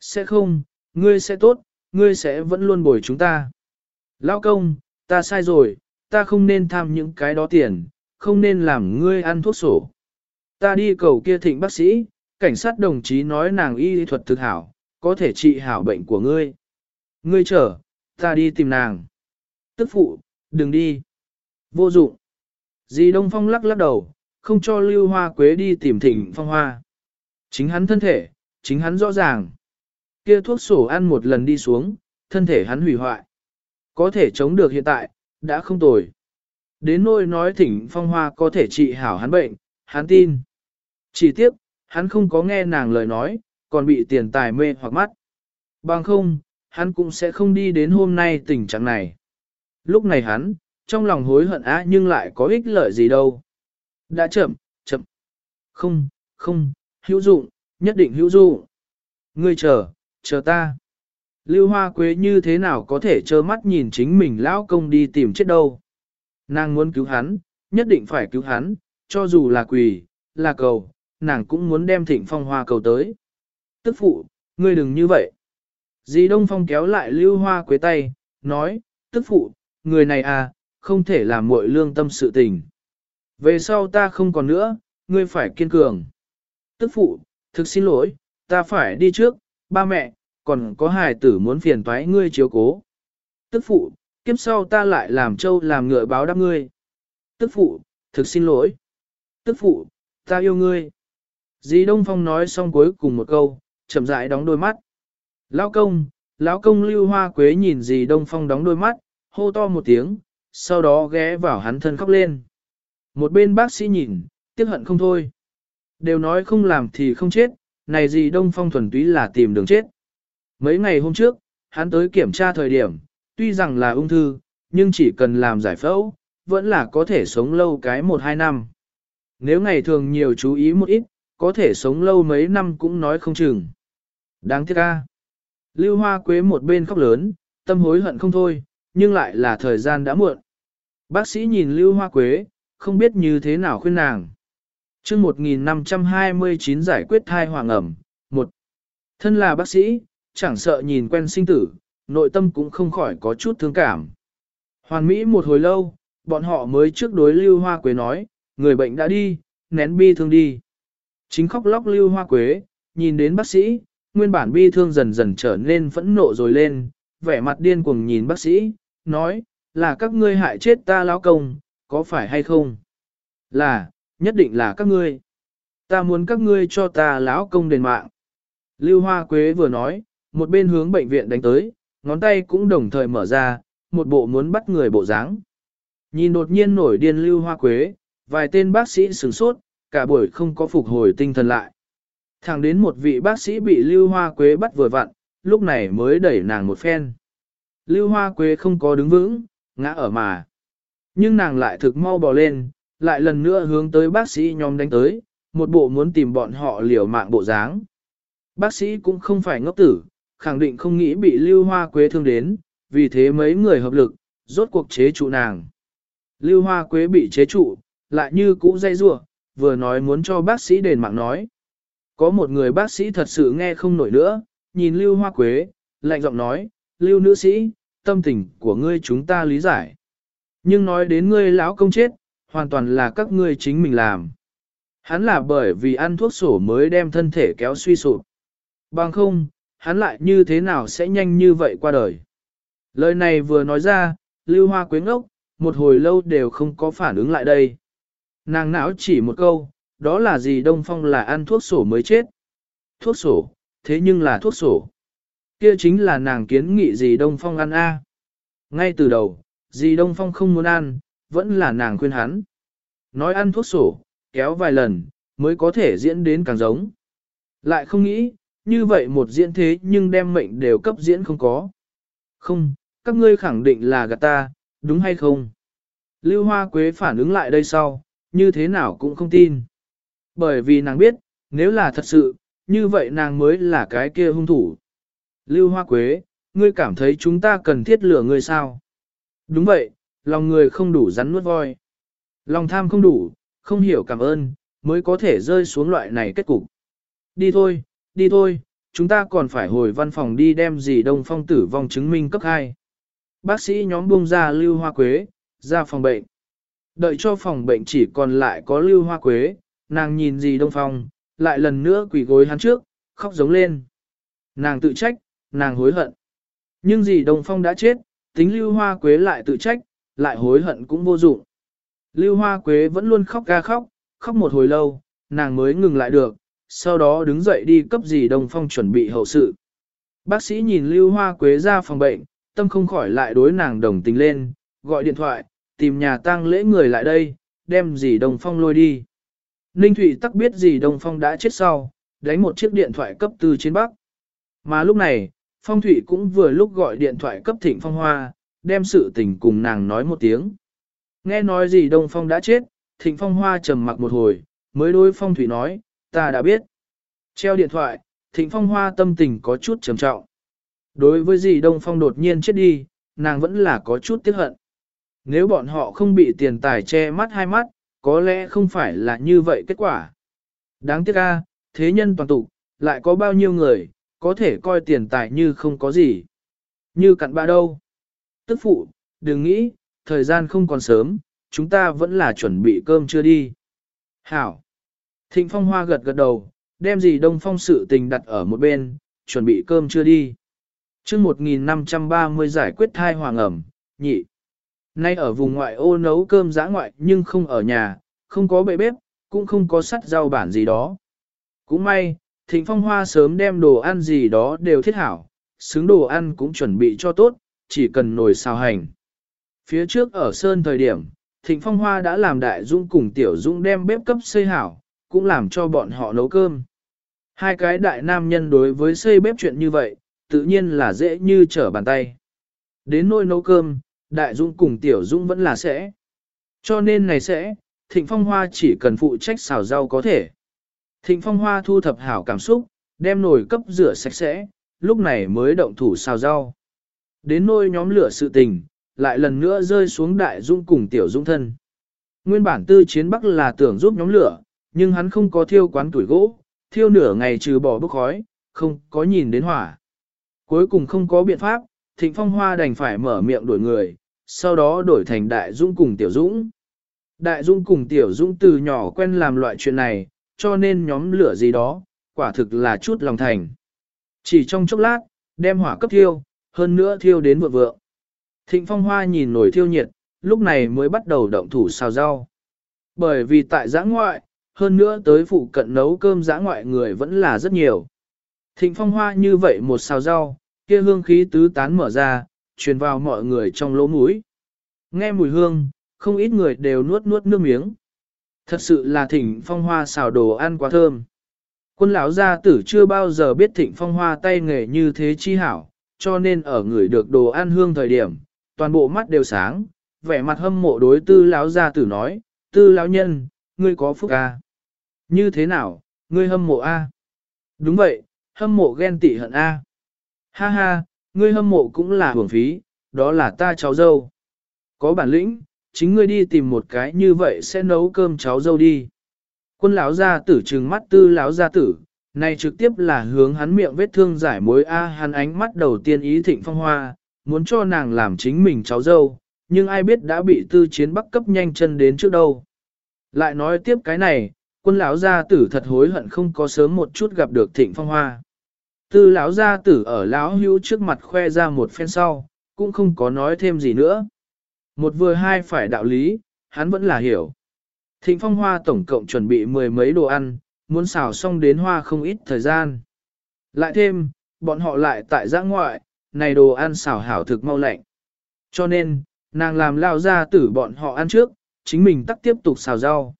Sẽ không, ngươi sẽ tốt, ngươi sẽ vẫn luôn bồi chúng ta. Lao công, ta sai rồi, ta không nên tham những cái đó tiền, không nên làm ngươi ăn thuốc sổ. Ta đi cầu kia thịnh bác sĩ, cảnh sát đồng chí nói nàng y thuật thực hảo, có thể trị hảo bệnh của ngươi. Ngươi chờ, ta đi tìm nàng. Tức phụ, đừng đi. Vô dụng. Dì Đông Phong lắc lắc đầu, không cho Lưu Hoa Quế đi tìm thịnh phong hoa. Chính hắn thân thể, chính hắn rõ ràng. Kia thuốc sổ ăn một lần đi xuống, thân thể hắn hủy hoại. Có thể chống được hiện tại, đã không tồi. Đến nỗi nói thỉnh phong hoa có thể trị hảo hắn bệnh, hắn tin. Chỉ tiếc, hắn không có nghe nàng lời nói, còn bị tiền tài mê hoặc mắt. Bằng không, hắn cũng sẽ không đi đến hôm nay tình trạng này. Lúc này hắn, trong lòng hối hận á nhưng lại có ích lợi gì đâu. Đã chậm, chậm. Không, không, hữu dụng, nhất định hữu dụng. Ngươi chờ, chờ ta. Lưu Hoa Quế như thế nào có thể trơ mắt nhìn chính mình lão công đi tìm chết đâu. Nàng muốn cứu hắn, nhất định phải cứu hắn, cho dù là quỳ, là cầu, nàng cũng muốn đem thịnh phong hoa cầu tới. Tức phụ, ngươi đừng như vậy. Dì Đông Phong kéo lại Lưu Hoa Quế tay, nói, tức phụ, người này à, không thể làm muội lương tâm sự tình. Về sau ta không còn nữa, ngươi phải kiên cường. Tức phụ, thực xin lỗi, ta phải đi trước, ba mẹ, còn có hài tử muốn phiền toái ngươi chiếu cố. Tức phụ, kiếp sau ta lại làm trâu làm ngựa báo đáp ngươi. Tức phụ, thực xin lỗi. Tức phụ, ta yêu ngươi. Dì Đông Phong nói xong cuối cùng một câu, chậm rãi đóng đôi mắt. Lão công, lão công lưu hoa quế nhìn dì Đông Phong đóng đôi mắt, hô to một tiếng, sau đó ghé vào hắn thân khóc lên. Một bên bác sĩ nhìn, tiếc hận không thôi. Đều nói không làm thì không chết, này dì Đông Phong thuần túy là tìm đường chết. Mấy ngày hôm trước, hắn tới kiểm tra thời điểm, tuy rằng là ung thư, nhưng chỉ cần làm giải phẫu, vẫn là có thể sống lâu cái 1-2 năm. Nếu ngày thường nhiều chú ý một ít, có thể sống lâu mấy năm cũng nói không chừng. Đáng tiếc ca. Lưu Hoa Quế một bên khóc lớn, tâm hối hận không thôi, nhưng lại là thời gian đã muộn. Bác sĩ nhìn Lưu Hoa Quế, không biết như thế nào khuyên nàng. chương 1529 giải quyết thai hoàng ẩm, một Thân là bác sĩ, chẳng sợ nhìn quen sinh tử, nội tâm cũng không khỏi có chút thương cảm. Hoàn Mỹ một hồi lâu, bọn họ mới trước đối Lưu Hoa Quế nói, người bệnh đã đi, nén bi thương đi. Chính khóc lóc Lưu Hoa Quế, nhìn đến bác sĩ, nguyên bản bi thương dần dần trở nên phẫn nộ rồi lên, vẻ mặt điên cuồng nhìn bác sĩ, nói, là các ngươi hại chết ta lão công, có phải hay không? Là, nhất định là các ngươi. Ta muốn các ngươi cho ta lão công đền mạng. Lưu Hoa Quế vừa nói, một bên hướng bệnh viện đánh tới, ngón tay cũng đồng thời mở ra, một bộ muốn bắt người bộ dáng. Nhìn đột nhiên nổi điên Lưu Hoa Quế, vài tên bác sĩ sửng sốt, cả buổi không có phục hồi tinh thần lại. Thẳng đến một vị bác sĩ bị Lưu Hoa Quế bắt vừa vặn, lúc này mới đẩy nàng một phen. Lưu Hoa Quế không có đứng vững, ngã ở mà. Nhưng nàng lại thực mau bò lên, lại lần nữa hướng tới bác sĩ nhóm đánh tới, một bộ muốn tìm bọn họ liều mạng bộ dáng. Bác sĩ cũng không phải ngốc tử, khẳng định không nghĩ bị Lưu Hoa Quế thương đến, vì thế mấy người hợp lực, rốt cuộc chế trụ nàng. Lưu Hoa Quế bị chế trụ, lại như cũ dây rua, vừa nói muốn cho bác sĩ đền mạng nói. Có một người bác sĩ thật sự nghe không nổi nữa, nhìn Lưu Hoa Quế, lạnh giọng nói, Lưu nữ sĩ, tâm tình của ngươi chúng ta lý giải. Nhưng nói đến ngươi lão công chết, hoàn toàn là các ngươi chính mình làm. Hắn là bởi vì ăn thuốc sổ mới đem thân thể kéo suy sụp. Bằng không, hắn lại như thế nào sẽ nhanh như vậy qua đời. Lời này vừa nói ra, Lưu Hoa Quế ngốc, một hồi lâu đều không có phản ứng lại đây. Nàng não chỉ một câu, đó là gì Đông Phong là ăn thuốc sổ mới chết. Thuốc sổ, thế nhưng là thuốc sổ. Kia chính là nàng kiến nghị gì Đông Phong ăn a. Ngay từ đầu, gì Đông Phong không muốn ăn, vẫn là nàng khuyên hắn. Nói ăn thuốc sổ, kéo vài lần, mới có thể diễn đến càng giống. Lại không nghĩ, như vậy một diễn thế nhưng đem mệnh đều cấp diễn không có. Không, các ngươi khẳng định là gạt ta, đúng hay không? Lưu Hoa Quế phản ứng lại đây sau, như thế nào cũng không tin. Bởi vì nàng biết, nếu là thật sự, như vậy nàng mới là cái kia hung thủ. Lưu Hoa Quế, ngươi cảm thấy chúng ta cần thiết lửa ngươi sao? Đúng vậy, lòng người không đủ rắn nuốt voi. Lòng tham không đủ, không hiểu cảm ơn, mới có thể rơi xuống loại này kết cục. Đi thôi, đi thôi, chúng ta còn phải hồi văn phòng đi đem gì đông phong tử vong chứng minh cấp 2. Bác sĩ nhóm buông ra Lưu Hoa Quế, ra phòng bệnh. Đợi cho phòng bệnh chỉ còn lại có Lưu Hoa Quế, nàng nhìn gì đông phong, lại lần nữa quỳ gối hắn trước, khóc giống lên. Nàng tự trách, nàng hối hận. Nhưng gì đông phong đã chết, tính Lưu Hoa Quế lại tự trách, lại hối hận cũng vô dụng. Lưu Hoa Quế vẫn luôn khóc ga khóc, khóc một hồi lâu, nàng mới ngừng lại được, sau đó đứng dậy đi cấp dì Đông Phong chuẩn bị hậu sự. Bác sĩ nhìn Lưu Hoa Quế ra phòng bệnh, tâm không khỏi lại đối nàng đồng tình lên, gọi điện thoại, tìm nhà tang lễ người lại đây, đem dì Đông Phong lôi đi. Ninh Thụy tắc biết dì Đông Phong đã chết sau, đánh một chiếc điện thoại cấp tư trên Bắc. Mà lúc này, Phong Thụy cũng vừa lúc gọi điện thoại cấp Thịnh Phong Hoa, đem sự tình cùng nàng nói một tiếng. Nghe nói gì Đông Phong đã chết, Thịnh Phong Hoa trầm mặc một hồi, mới đối Phong Thụy nói, ta đã biết. Treo điện thoại, Thịnh Phong Hoa tâm tình có chút trầm trọng. Đối với gì Đông Phong đột nhiên chết đi, nàng vẫn là có chút tiếc hận. Nếu bọn họ không bị tiền tài che mắt hai mắt, có lẽ không phải là như vậy kết quả. Đáng tiếc a, thế nhân toàn tục, lại có bao nhiêu người, có thể coi tiền tài như không có gì. Như cặn bã đâu. Tức phụ, đừng nghĩ, thời gian không còn sớm, chúng ta vẫn là chuẩn bị cơm chưa đi. Hảo. Thịnh Phong Hoa gật gật đầu, đem gì Đông Phong sự tình đặt ở một bên, chuẩn bị cơm chưa đi. chương 1530 giải quyết thai hoàng ẩm, nhị. Nay ở vùng ngoại ô nấu cơm giã ngoại nhưng không ở nhà, không có bệ bếp, cũng không có sắt rau bản gì đó. Cũng may, Thịnh Phong Hoa sớm đem đồ ăn gì đó đều thiết hảo, xứng đồ ăn cũng chuẩn bị cho tốt, chỉ cần nồi xào hành. Phía trước ở Sơn thời điểm, Thịnh Phong Hoa đã làm đại dung cùng tiểu dung đem bếp cấp xây hảo, cũng làm cho bọn họ nấu cơm. Hai cái đại nam nhân đối với xây bếp chuyện như vậy, tự nhiên là dễ như trở bàn tay. Đến nôi nấu cơm, đại dũng cùng tiểu dũng vẫn là sẽ. Cho nên này sẽ, Thịnh Phong Hoa chỉ cần phụ trách xào rau có thể. Thịnh Phong Hoa thu thập hảo cảm xúc, đem nồi cấp rửa sạch sẽ, lúc này mới động thủ xào rau. Đến nôi nhóm lửa sự tình, lại lần nữa rơi xuống đại dung cùng tiểu dung thân. Nguyên bản tư chiến bắc là tưởng giúp nhóm lửa, nhưng hắn không có thiêu quán tuổi gỗ, thiêu nửa ngày trừ bỏ bốc khói, không có nhìn đến hỏa. Cuối cùng không có biện pháp, thịnh phong hoa đành phải mở miệng đuổi người, sau đó đổi thành đại dung cùng tiểu dũng. Đại dung cùng tiểu dũng từ nhỏ quen làm loại chuyện này, cho nên nhóm lửa gì đó, quả thực là chút lòng thành. Chỉ trong chốc lát, đem hỏa cấp thiêu, hơn nữa thiêu đến vượng vượng. Thịnh phong hoa nhìn nổi thiêu nhiệt, lúc này mới bắt đầu động thủ xào rau. Bởi vì tại giã ngoại, hơn nữa tới phụ cận nấu cơm giã ngoại người vẫn là rất nhiều. Thịnh phong hoa như vậy một xào rau, kia hương khí tứ tán mở ra, truyền vào mọi người trong lỗ mũi. Nghe mùi hương, không ít người đều nuốt nuốt nước miếng. Thật sự là thịnh phong hoa xào đồ ăn quá thơm. Quân lão gia tử chưa bao giờ biết thịnh phong hoa tay nghề như thế chi hảo, cho nên ở người được đồ ăn hương thời điểm, toàn bộ mắt đều sáng, vẻ mặt hâm mộ đối tư lão gia tử nói, tư lão nhân, ngươi có phúc a. Như thế nào, ngươi hâm mộ a? Đúng vậy, hâm mộ ghen tị hận a. Ha ha, ngươi hâm mộ cũng là hưởng phí, đó là ta cháu dâu. Có bản lĩnh, chính ngươi đi tìm một cái như vậy sẽ nấu cơm cháu dâu đi. Quân lão gia tử trừng mắt tư lão gia tử, này trực tiếp là hướng hắn miệng vết thương giải mối A hắn ánh mắt đầu tiên ý thịnh phong hoa, muốn cho nàng làm chính mình cháu dâu, nhưng ai biết đã bị tư chiến bắc cấp nhanh chân đến trước đâu. Lại nói tiếp cái này, quân lão gia tử thật hối hận không có sớm một chút gặp được thịnh phong hoa. Tư lão gia tử ở lão hữu trước mặt khoe ra một phen sau, cũng không có nói thêm gì nữa. Một vừa hai phải đạo lý, hắn vẫn là hiểu. Thịnh phong hoa tổng cộng chuẩn bị mười mấy đồ ăn, muốn xào xong đến hoa không ít thời gian. Lại thêm, bọn họ lại tại giã ngoại, này đồ ăn xào hảo thực mau lạnh. Cho nên, nàng làm lao ra tử bọn họ ăn trước, chính mình tắt tiếp tục xào rau.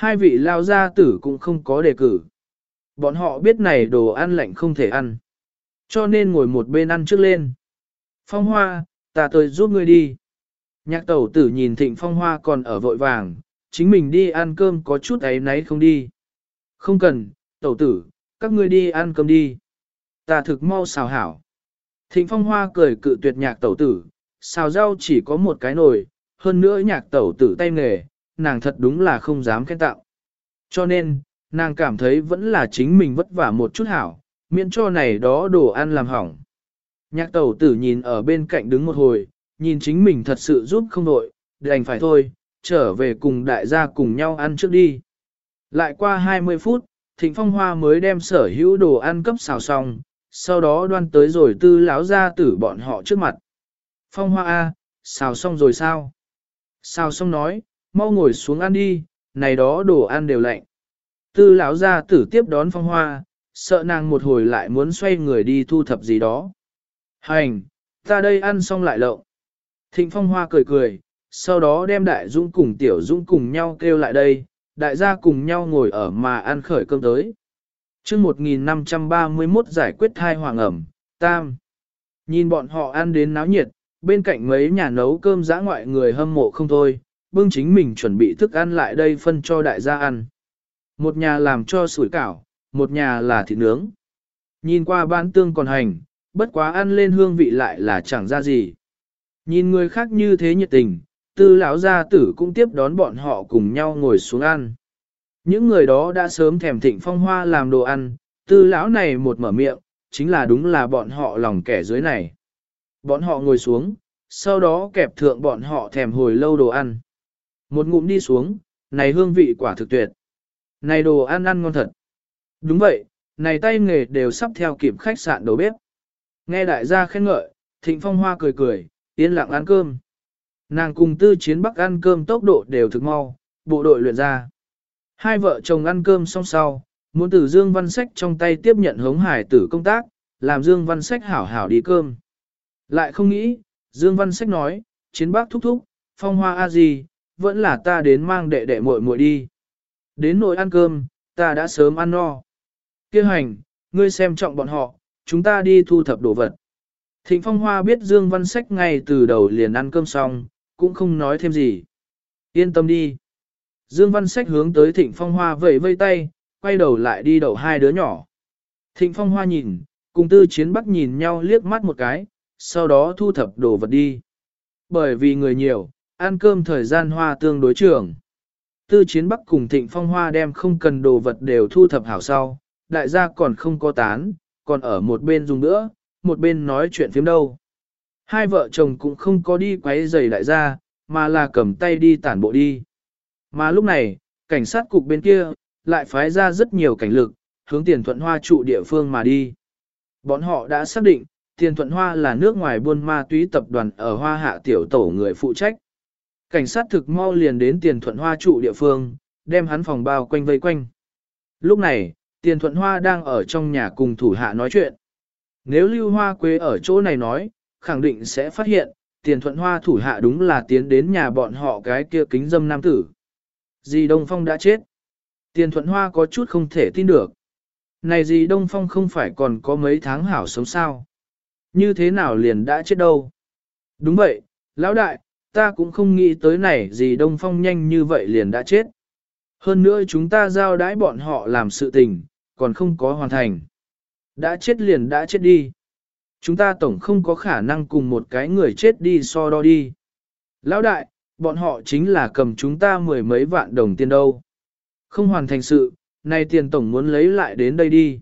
Hai vị lao gia tử cũng không có đề cử. Bọn họ biết này đồ ăn lạnh không thể ăn. Cho nên ngồi một bên ăn trước lên. Phong hoa, ta tới giúp ngươi đi. Nhạc tẩu tử nhìn thịnh phong hoa còn ở vội vàng, chính mình đi ăn cơm có chút ấy nấy không đi. Không cần, tẩu tử, các ngươi đi ăn cơm đi. Ta thực mau xào hảo. Thịnh phong hoa cười cự tuyệt nhạc tẩu tử, xào rau chỉ có một cái nồi, hơn nữa nhạc tẩu tử tay nghề, nàng thật đúng là không dám khen tạo. Cho nên, nàng cảm thấy vẫn là chính mình vất vả một chút hảo, miễn cho này đó đồ ăn làm hỏng. Nhạc tẩu tử nhìn ở bên cạnh đứng một hồi, nhìn chính mình thật sự giúp không đội, đành phải thôi, trở về cùng đại gia cùng nhau ăn trước đi. Lại qua 20 phút, Thịnh Phong Hoa mới đem sở hữu đồ ăn cấp xào xong, sau đó đoan tới rồi tư láo ra tử bọn họ trước mặt. Phong Hoa A, xào xong rồi sao? Xào xong nói, mau ngồi xuống ăn đi, này đó đồ ăn đều lạnh. Tư lão ra tử tiếp đón Phong Hoa, sợ nàng một hồi lại muốn xoay người đi thu thập gì đó. Hành, ta đây ăn xong lại lộng. Thịnh Phong Hoa cười cười, sau đó đem Đại Dũng cùng Tiểu Dũng cùng nhau kêu lại đây, đại gia cùng nhau ngồi ở mà ăn khởi cơm tới. chương 1531 giải quyết thai hoàng ẩm, tam. Nhìn bọn họ ăn đến náo nhiệt, bên cạnh mấy nhà nấu cơm giã ngoại người hâm mộ không thôi, bưng chính mình chuẩn bị thức ăn lại đây phân cho đại gia ăn. Một nhà làm cho sủi cảo, một nhà là thịt nướng. Nhìn qua bán tương còn hành, bất quá ăn lên hương vị lại là chẳng ra gì. Nhìn người khác như thế nhiệt tình, tư lão gia tử cũng tiếp đón bọn họ cùng nhau ngồi xuống ăn. Những người đó đã sớm thèm thịnh phong hoa làm đồ ăn, tư lão này một mở miệng, chính là đúng là bọn họ lòng kẻ dưới này. Bọn họ ngồi xuống, sau đó kẹp thượng bọn họ thèm hồi lâu đồ ăn. Một ngụm đi xuống, này hương vị quả thực tuyệt. Này đồ ăn ăn ngon thật. Đúng vậy, này tay nghề đều sắp theo kịp khách sạn đầu bếp. Nghe đại gia khen ngợi, thịnh phong hoa cười cười, yên lặng ăn cơm. Nàng cùng tư chiến bắc ăn cơm tốc độ đều thực mau, bộ đội luyện ra. Hai vợ chồng ăn cơm xong sau, muốn từ Dương Văn Sách trong tay tiếp nhận hống hải tử công tác, làm Dương Văn Sách hảo hảo đi cơm. Lại không nghĩ, Dương Văn Sách nói, chiến bác thúc thúc, phong hoa a gì, vẫn là ta đến mang đệ đệ muội muội đi. Đến nồi ăn cơm, ta đã sớm ăn no. Kêu hành, ngươi xem trọng bọn họ, chúng ta đi thu thập đồ vật. Thịnh Phong Hoa biết Dương Văn Sách ngay từ đầu liền ăn cơm xong, cũng không nói thêm gì. Yên tâm đi. Dương Văn Sách hướng tới Thịnh Phong Hoa vẫy vây tay, quay đầu lại đi đậu hai đứa nhỏ. Thịnh Phong Hoa nhìn, cùng tư chiến bắc nhìn nhau liếc mắt một cái, sau đó thu thập đồ vật đi. Bởi vì người nhiều, ăn cơm thời gian hoa tương đối trường. Tư chiến bắc cùng Thịnh Phong Hoa đem không cần đồ vật đều thu thập hảo sau, đại gia còn không có tán, còn ở một bên dùng nữa, một bên nói chuyện phiếm đâu. Hai vợ chồng cũng không có đi quấy giày đại gia, mà là cầm tay đi tản bộ đi. Mà lúc này, cảnh sát cục bên kia, lại phái ra rất nhiều cảnh lực, hướng tiền thuận hoa trụ địa phương mà đi. Bọn họ đã xác định, tiền thuận hoa là nước ngoài buôn ma túy tập đoàn ở hoa hạ tiểu tổ người phụ trách. Cảnh sát thực mau liền đến tiền thuận hoa trụ địa phương, đem hắn phòng bao quanh vây quanh. Lúc này, tiền thuận hoa đang ở trong nhà cùng thủ hạ nói chuyện. Nếu lưu hoa quế ở chỗ này nói, khẳng định sẽ phát hiện, tiền thuận hoa thủ hạ đúng là tiến đến nhà bọn họ cái kia kính dâm nam tử. Dì Đông Phong đã chết. Tiền thuận hoa có chút không thể tin được. Này dì Đông Phong không phải còn có mấy tháng hảo sống sao? Như thế nào liền đã chết đâu? Đúng vậy, lão đại, ta cũng không nghĩ tới này gì Đông Phong nhanh như vậy liền đã chết. Hơn nữa chúng ta giao đãi bọn họ làm sự tình, còn không có hoàn thành. Đã chết liền đã chết đi. Chúng ta tổng không có khả năng cùng một cái người chết đi so đo đi. Lão đại, bọn họ chính là cầm chúng ta mười mấy vạn đồng tiền đâu. Không hoàn thành sự, nay tiền tổng muốn lấy lại đến đây đi.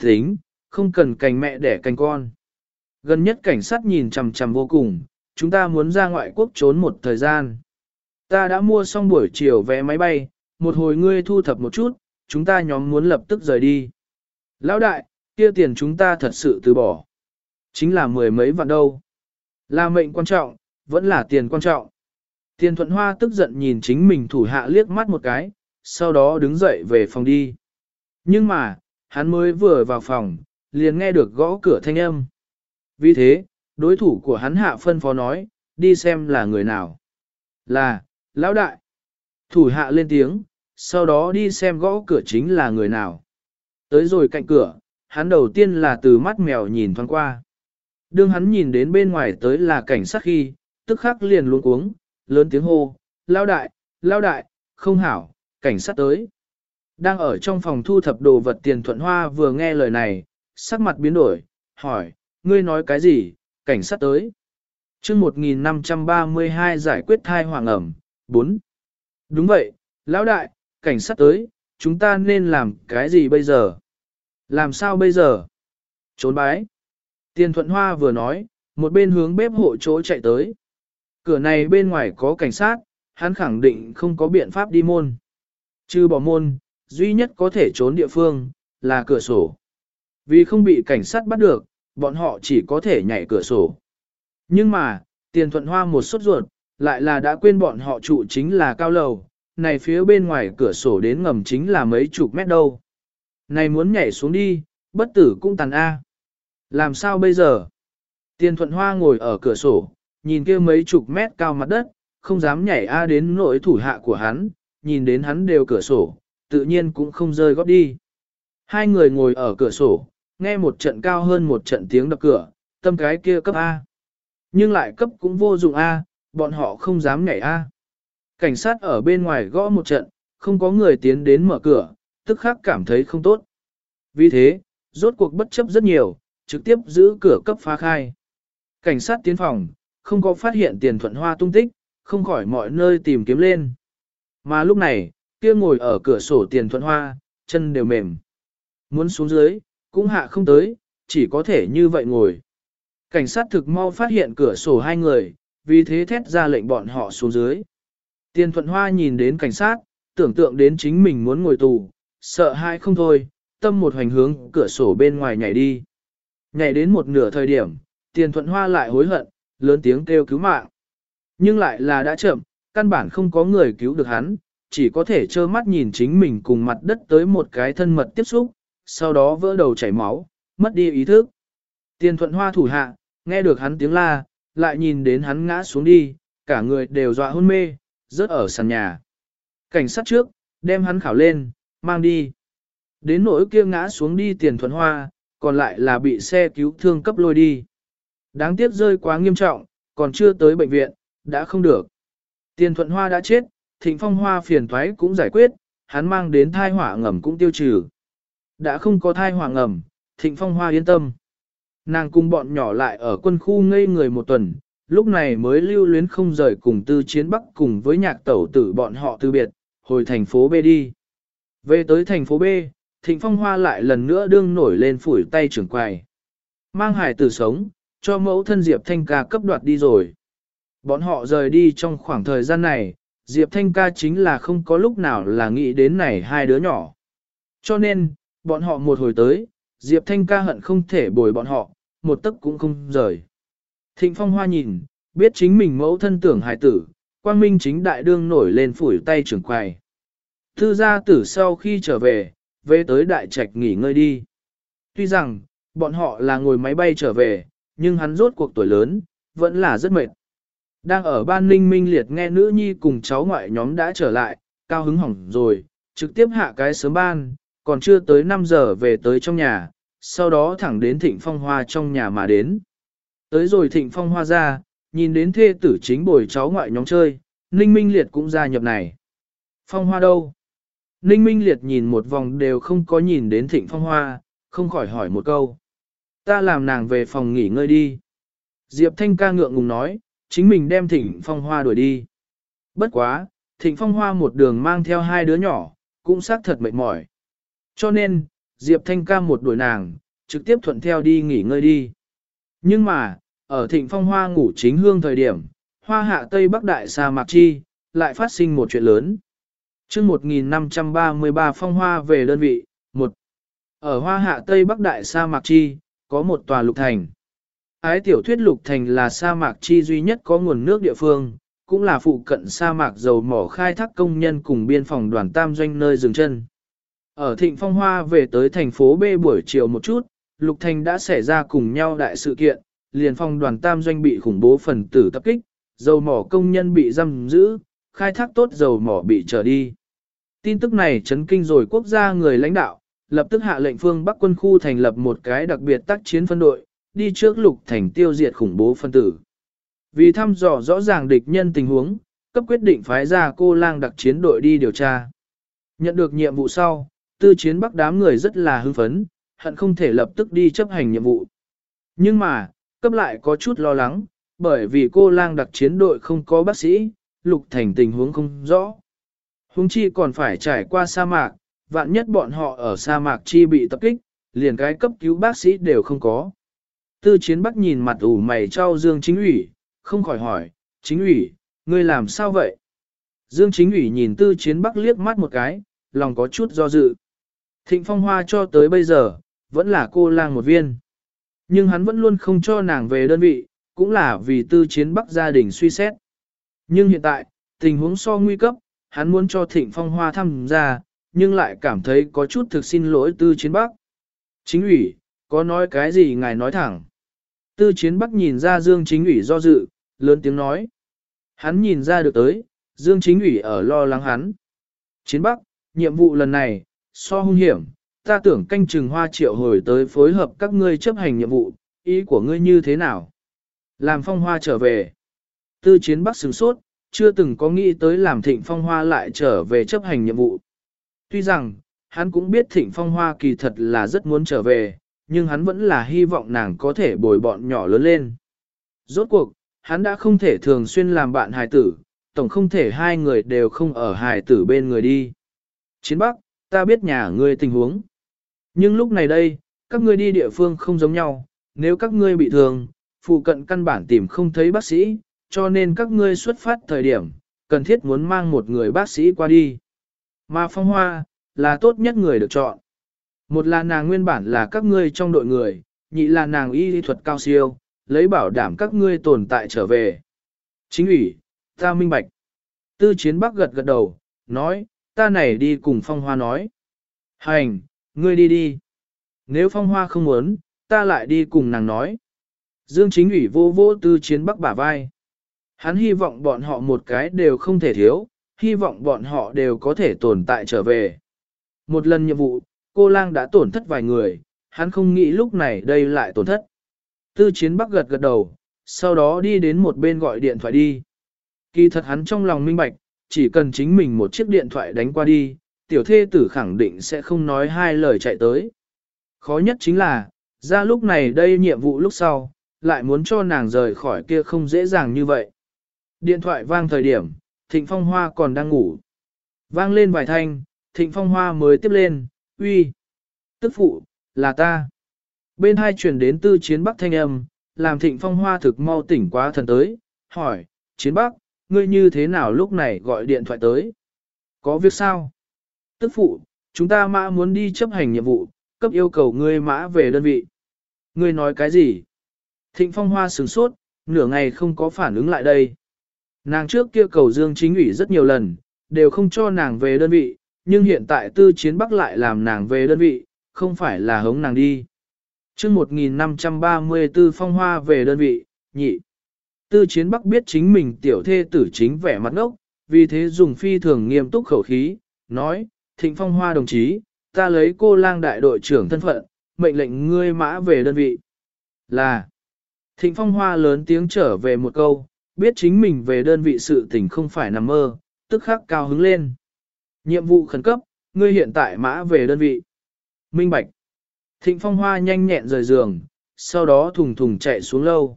Tính, không cần cành mẹ đẻ cành con. Gần nhất cảnh sát nhìn chằm chằm vô cùng, chúng ta muốn ra ngoại quốc trốn một thời gian. Ta đã mua xong buổi chiều vé máy bay, một hồi ngươi thu thập một chút, chúng ta nhóm muốn lập tức rời đi. Lão đại, kia tiền chúng ta thật sự từ bỏ. Chính là mười mấy vạn đâu. Là mệnh quan trọng, vẫn là tiền quan trọng. Tiền thuận hoa tức giận nhìn chính mình thủ hạ liếc mắt một cái, sau đó đứng dậy về phòng đi. Nhưng mà, hắn mới vừa vào phòng, liền nghe được gõ cửa thanh âm. Vì thế, đối thủ của hắn hạ phân phó nói, đi xem là người nào. Là, lão đại. Thủ hạ lên tiếng, sau đó đi xem gõ cửa chính là người nào. Tới rồi cạnh cửa, hắn đầu tiên là từ mắt mèo nhìn thoáng qua. Đương hắn nhìn đến bên ngoài tới là cảnh sát khi, tức khắc liền luôn cuống, lớn tiếng hô, lao đại, lao đại, không hảo, cảnh sát tới. Đang ở trong phòng thu thập đồ vật tiền thuận hoa vừa nghe lời này, sắc mặt biến đổi, hỏi, ngươi nói cái gì, cảnh sát tới. chương 1532 giải quyết thai hoàng ẩm, 4. Đúng vậy, lão đại, cảnh sát tới, chúng ta nên làm cái gì bây giờ? Làm sao bây giờ? Trốn bái. Tiền thuận hoa vừa nói, một bên hướng bếp hộ chỗ chạy tới. Cửa này bên ngoài có cảnh sát, hắn khẳng định không có biện pháp đi môn. Chứ bỏ môn, duy nhất có thể trốn địa phương, là cửa sổ. Vì không bị cảnh sát bắt được, bọn họ chỉ có thể nhảy cửa sổ. Nhưng mà, tiền thuận hoa một sốt ruột, lại là đã quên bọn họ trụ chính là cao lầu, này phía bên ngoài cửa sổ đến ngầm chính là mấy chục mét đâu. Này muốn nhảy xuống đi, bất tử cũng tàn A. Làm sao bây giờ? Tiền thuận hoa ngồi ở cửa sổ, nhìn kia mấy chục mét cao mặt đất, không dám nhảy A đến nỗi thủ hạ của hắn, nhìn đến hắn đều cửa sổ, tự nhiên cũng không rơi góp đi. Hai người ngồi ở cửa sổ, nghe một trận cao hơn một trận tiếng đập cửa, tâm cái kia cấp A. Nhưng lại cấp cũng vô dụng A, bọn họ không dám nhảy A. Cảnh sát ở bên ngoài gõ một trận, không có người tiến đến mở cửa, tức khắc cảm thấy không tốt. Vì thế, rốt cuộc bất chấp rất nhiều, trực tiếp giữ cửa cấp phá khai. Cảnh sát tiến phòng, không có phát hiện tiền thuận hoa tung tích, không khỏi mọi nơi tìm kiếm lên. Mà lúc này, kia ngồi ở cửa sổ tiền thuận hoa, chân đều mềm. Muốn xuống dưới, cũng hạ không tới, chỉ có thể như vậy ngồi. Cảnh sát thực mau phát hiện cửa sổ hai người, vì thế thét ra lệnh bọn họ xuống dưới. Tiền thuận hoa nhìn đến cảnh sát, tưởng tượng đến chính mình muốn ngồi tù, sợ hãi không thôi, tâm một hoành hướng cửa sổ bên ngoài nhảy đi. Nhảy đến một nửa thời điểm, tiền thuận hoa lại hối hận, lớn tiếng kêu cứu mạng. Nhưng lại là đã chậm, căn bản không có người cứu được hắn, chỉ có thể trơ mắt nhìn chính mình cùng mặt đất tới một cái thân mật tiếp xúc, sau đó vỡ đầu chảy máu, mất đi ý thức. Tiền thuận hoa thủ hạ, nghe được hắn tiếng la, lại nhìn đến hắn ngã xuống đi, cả người đều dọa hôn mê, rớt ở sàn nhà. Cảnh sát trước, đem hắn khảo lên, mang đi. Đến nỗi kia ngã xuống đi tiền thuận hoa, còn lại là bị xe cứu thương cấp lôi đi. Đáng tiếc rơi quá nghiêm trọng, còn chưa tới bệnh viện, đã không được. Tiền thuận hoa đã chết, thịnh phong hoa phiền thoái cũng giải quyết, hắn mang đến thai hỏa ngầm cũng tiêu trừ. Đã không có thai hoàng ngầm, thịnh phong hoa yên tâm. Nàng cùng bọn nhỏ lại ở quân khu ngây người một tuần, lúc này mới lưu luyến không rời cùng tư chiến bắc cùng với nhạc tẩu tử bọn họ từ biệt, hồi thành phố B đi. Về tới thành phố B, thịnh phong hoa lại lần nữa đương nổi lên phủi tay trưởng quài. Mang hải tử sống, cho mẫu thân Diệp Thanh ca cấp đoạt đi rồi. Bọn họ rời đi trong khoảng thời gian này, Diệp Thanh ca chính là không có lúc nào là nghĩ đến này hai đứa nhỏ. Cho nên, bọn họ một hồi tới, Diệp Thanh ca hận không thể bồi bọn họ, một tấc cũng không rời. Thịnh Phong Hoa nhìn, biết chính mình mẫu thân tưởng hài tử, quang minh chính đại đương nổi lên phủi tay trưởng quài. Thư gia tử sau khi trở về, về tới đại trạch nghỉ ngơi đi. Tuy rằng, bọn họ là ngồi máy bay trở về, nhưng hắn rốt cuộc tuổi lớn, vẫn là rất mệt. Đang ở ban ninh minh liệt nghe nữ nhi cùng cháu ngoại nhóm đã trở lại, cao hứng hỏng rồi, trực tiếp hạ cái sớm ban, còn chưa tới 5 giờ về tới trong nhà, sau đó thẳng đến thịnh phong hoa trong nhà mà đến. Tới rồi thịnh phong hoa ra, nhìn đến thê tử chính bồi cháu ngoại nhóm chơi, ninh minh liệt cũng ra nhập này. Phong hoa đâu? Ninh minh liệt nhìn một vòng đều không có nhìn đến thịnh phong hoa, không khỏi hỏi một câu. Ta làm nàng về phòng nghỉ ngơi đi. Diệp Thanh ca ngượng ngùng nói, chính mình đem thịnh phong hoa đuổi đi. Bất quá, thịnh phong hoa một đường mang theo hai đứa nhỏ, cũng xác thật mệt mỏi. Cho nên, Diệp Thanh ca một đuổi nàng, trực tiếp thuận theo đi nghỉ ngơi đi. Nhưng mà, ở thịnh phong hoa ngủ chính hương thời điểm, hoa hạ Tây Bắc Đại Sa Mạc Chi, lại phát sinh một chuyện lớn. chương 1533 phong hoa về đơn vị, một Ở hoa hạ Tây Bắc Đại Sa Mạc Chi, có một tòa lục thành. Ái tiểu thuyết lục thành là sa mạc chi duy nhất có nguồn nước địa phương, cũng là phụ cận sa mạc dầu mỏ khai thác công nhân cùng biên phòng đoàn tam doanh nơi dừng chân. Ở Thịnh Phong Hoa về tới thành phố B buổi chiều một chút, Lục Thành đã xảy ra cùng nhau đại sự kiện, liền phong đoàn tam doanh bị khủng bố phần tử tập kích, dầu mỏ công nhân bị giam giữ, khai thác tốt dầu mỏ bị trở đi. Tin tức này chấn kinh rồi quốc gia người lãnh đạo, lập tức hạ lệnh phương Bắc quân khu thành lập một cái đặc biệt tác chiến phân đội, đi trước lục thành tiêu diệt khủng bố phân tử. Vì thăm dò rõ ràng địch nhân tình huống, cấp quyết định phái ra cô lang đặc chiến đội đi điều tra. Nhận được nhiệm vụ sau, tư chiến bắc đám người rất là hưng phấn, hận không thể lập tức đi chấp hành nhiệm vụ. Nhưng mà, cấp lại có chút lo lắng, bởi vì cô lang đặc chiến đội không có bác sĩ, lục thành tình huống không rõ. Hùng chi còn phải trải qua sa mạc, vạn nhất bọn họ ở sa mạc chi bị tập kích, liền cái cấp cứu bác sĩ đều không có. Tư chiến bắc nhìn mặt ủ mày cho Dương Chính ủy, không khỏi hỏi, Chính ủy, ngươi làm sao vậy? Dương Chính ủy nhìn tư chiến bắc liếc mắt một cái, lòng có chút do dự. Thịnh phong hoa cho tới bây giờ, vẫn là cô lang một viên. Nhưng hắn vẫn luôn không cho nàng về đơn vị, cũng là vì tư chiến bắc gia đình suy xét. Nhưng hiện tại, tình huống so nguy cấp, hắn muốn cho thịnh phong hoa tham gia, nhưng lại cảm thấy có chút thực xin lỗi tư chiến bắc. Chính ủy, có nói cái gì ngài nói thẳng. Tư chiến bắc nhìn ra Dương chính ủy do dự, lớn tiếng nói. Hắn nhìn ra được tới, Dương chính ủy ở lo lắng hắn. Chiến bắc, nhiệm vụ lần này, so hung hiểm, ta tưởng canh chừng hoa triệu hồi tới phối hợp các ngươi chấp hành nhiệm vụ, ý của ngươi như thế nào? Làm phong hoa trở về. Tư chiến bắc sửng sốt, chưa từng có nghĩ tới làm thịnh phong hoa lại trở về chấp hành nhiệm vụ. Tuy rằng, hắn cũng biết thịnh phong hoa kỳ thật là rất muốn trở về, nhưng hắn vẫn là hy vọng nàng có thể bồi bọn nhỏ lớn lên. Rốt cuộc, hắn đã không thể thường xuyên làm bạn hài tử, tổng không thể hai người đều không ở hài tử bên người đi. Chiến Bắc, ta biết nhà ngươi tình huống. Nhưng lúc này đây, các ngươi đi địa phương không giống nhau, nếu các ngươi bị thương, phụ cận căn bản tìm không thấy bác sĩ, cho nên các ngươi xuất phát thời điểm, cần thiết muốn mang một người bác sĩ qua đi. Mà phong hoa, là tốt nhất người được chọn. Một là nàng nguyên bản là các ngươi trong đội người, nhị là nàng y thuật cao siêu, lấy bảo đảm các ngươi tồn tại trở về. Chính ủy, ta minh bạch. Tư chiến bắc gật gật đầu, nói, ta này đi cùng phong hoa nói. Hành, ngươi đi đi. Nếu phong hoa không muốn, ta lại đi cùng nàng nói. Dương chính ủy vô vô tư chiến bắc bả vai. Hắn hy vọng bọn họ một cái đều không thể thiếu, hy vọng bọn họ đều có thể tồn tại trở về. Một lần nhiệm vụ, cô lang đã tổn thất vài người, hắn không nghĩ lúc này đây lại tổn thất. Tư chiến bắc gật gật đầu, sau đó đi đến một bên gọi điện thoại đi. Kỳ thật hắn trong lòng minh bạch, chỉ cần chính mình một chiếc điện thoại đánh qua đi, tiểu thê tử khẳng định sẽ không nói hai lời chạy tới. Khó nhất chính là, ra lúc này đây nhiệm vụ lúc sau, lại muốn cho nàng rời khỏi kia không dễ dàng như vậy. Điện thoại vang thời điểm, Thịnh Phong Hoa còn đang ngủ. Vang lên vài thanh, Thịnh Phong Hoa mới tiếp lên, uy, tức phụ, là ta. Bên hai chuyển đến tư chiến bắc thanh âm, làm Thịnh Phong Hoa thực mau tỉnh quá thần tới, hỏi, chiến bắc, ngươi như thế nào lúc này gọi điện thoại tới? Có việc sao? Tức phụ, chúng ta mã muốn đi chấp hành nhiệm vụ, cấp yêu cầu ngươi mã về đơn vị. Ngươi nói cái gì? Thịnh Phong Hoa sửng sốt, nửa ngày không có phản ứng lại đây. Nàng trước kia cầu Dương chính ủy rất nhiều lần, đều không cho nàng về đơn vị, nhưng hiện tại tư chiến bắc lại làm nàng về đơn vị, không phải là hống nàng đi. chương 1534 phong hoa về đơn vị, nhị. Tư chiến bắc biết chính mình tiểu thê tử chính vẻ mặt ngốc, vì thế dùng phi thường nghiêm túc khẩu khí, nói, thịnh phong hoa đồng chí, ta lấy cô lang đại đội trưởng thân phận, mệnh lệnh ngươi mã về đơn vị. Là, thịnh phong hoa lớn tiếng trở về một câu, biết chính mình về đơn vị sự tình không phải nằm mơ, tức khắc cao hứng lên. Nhiệm vụ khẩn cấp, ngươi hiện tại mã về đơn vị. Minh Bạch. Thịnh Phong Hoa nhanh nhẹn rời giường, sau đó thùng thùng chạy xuống lâu.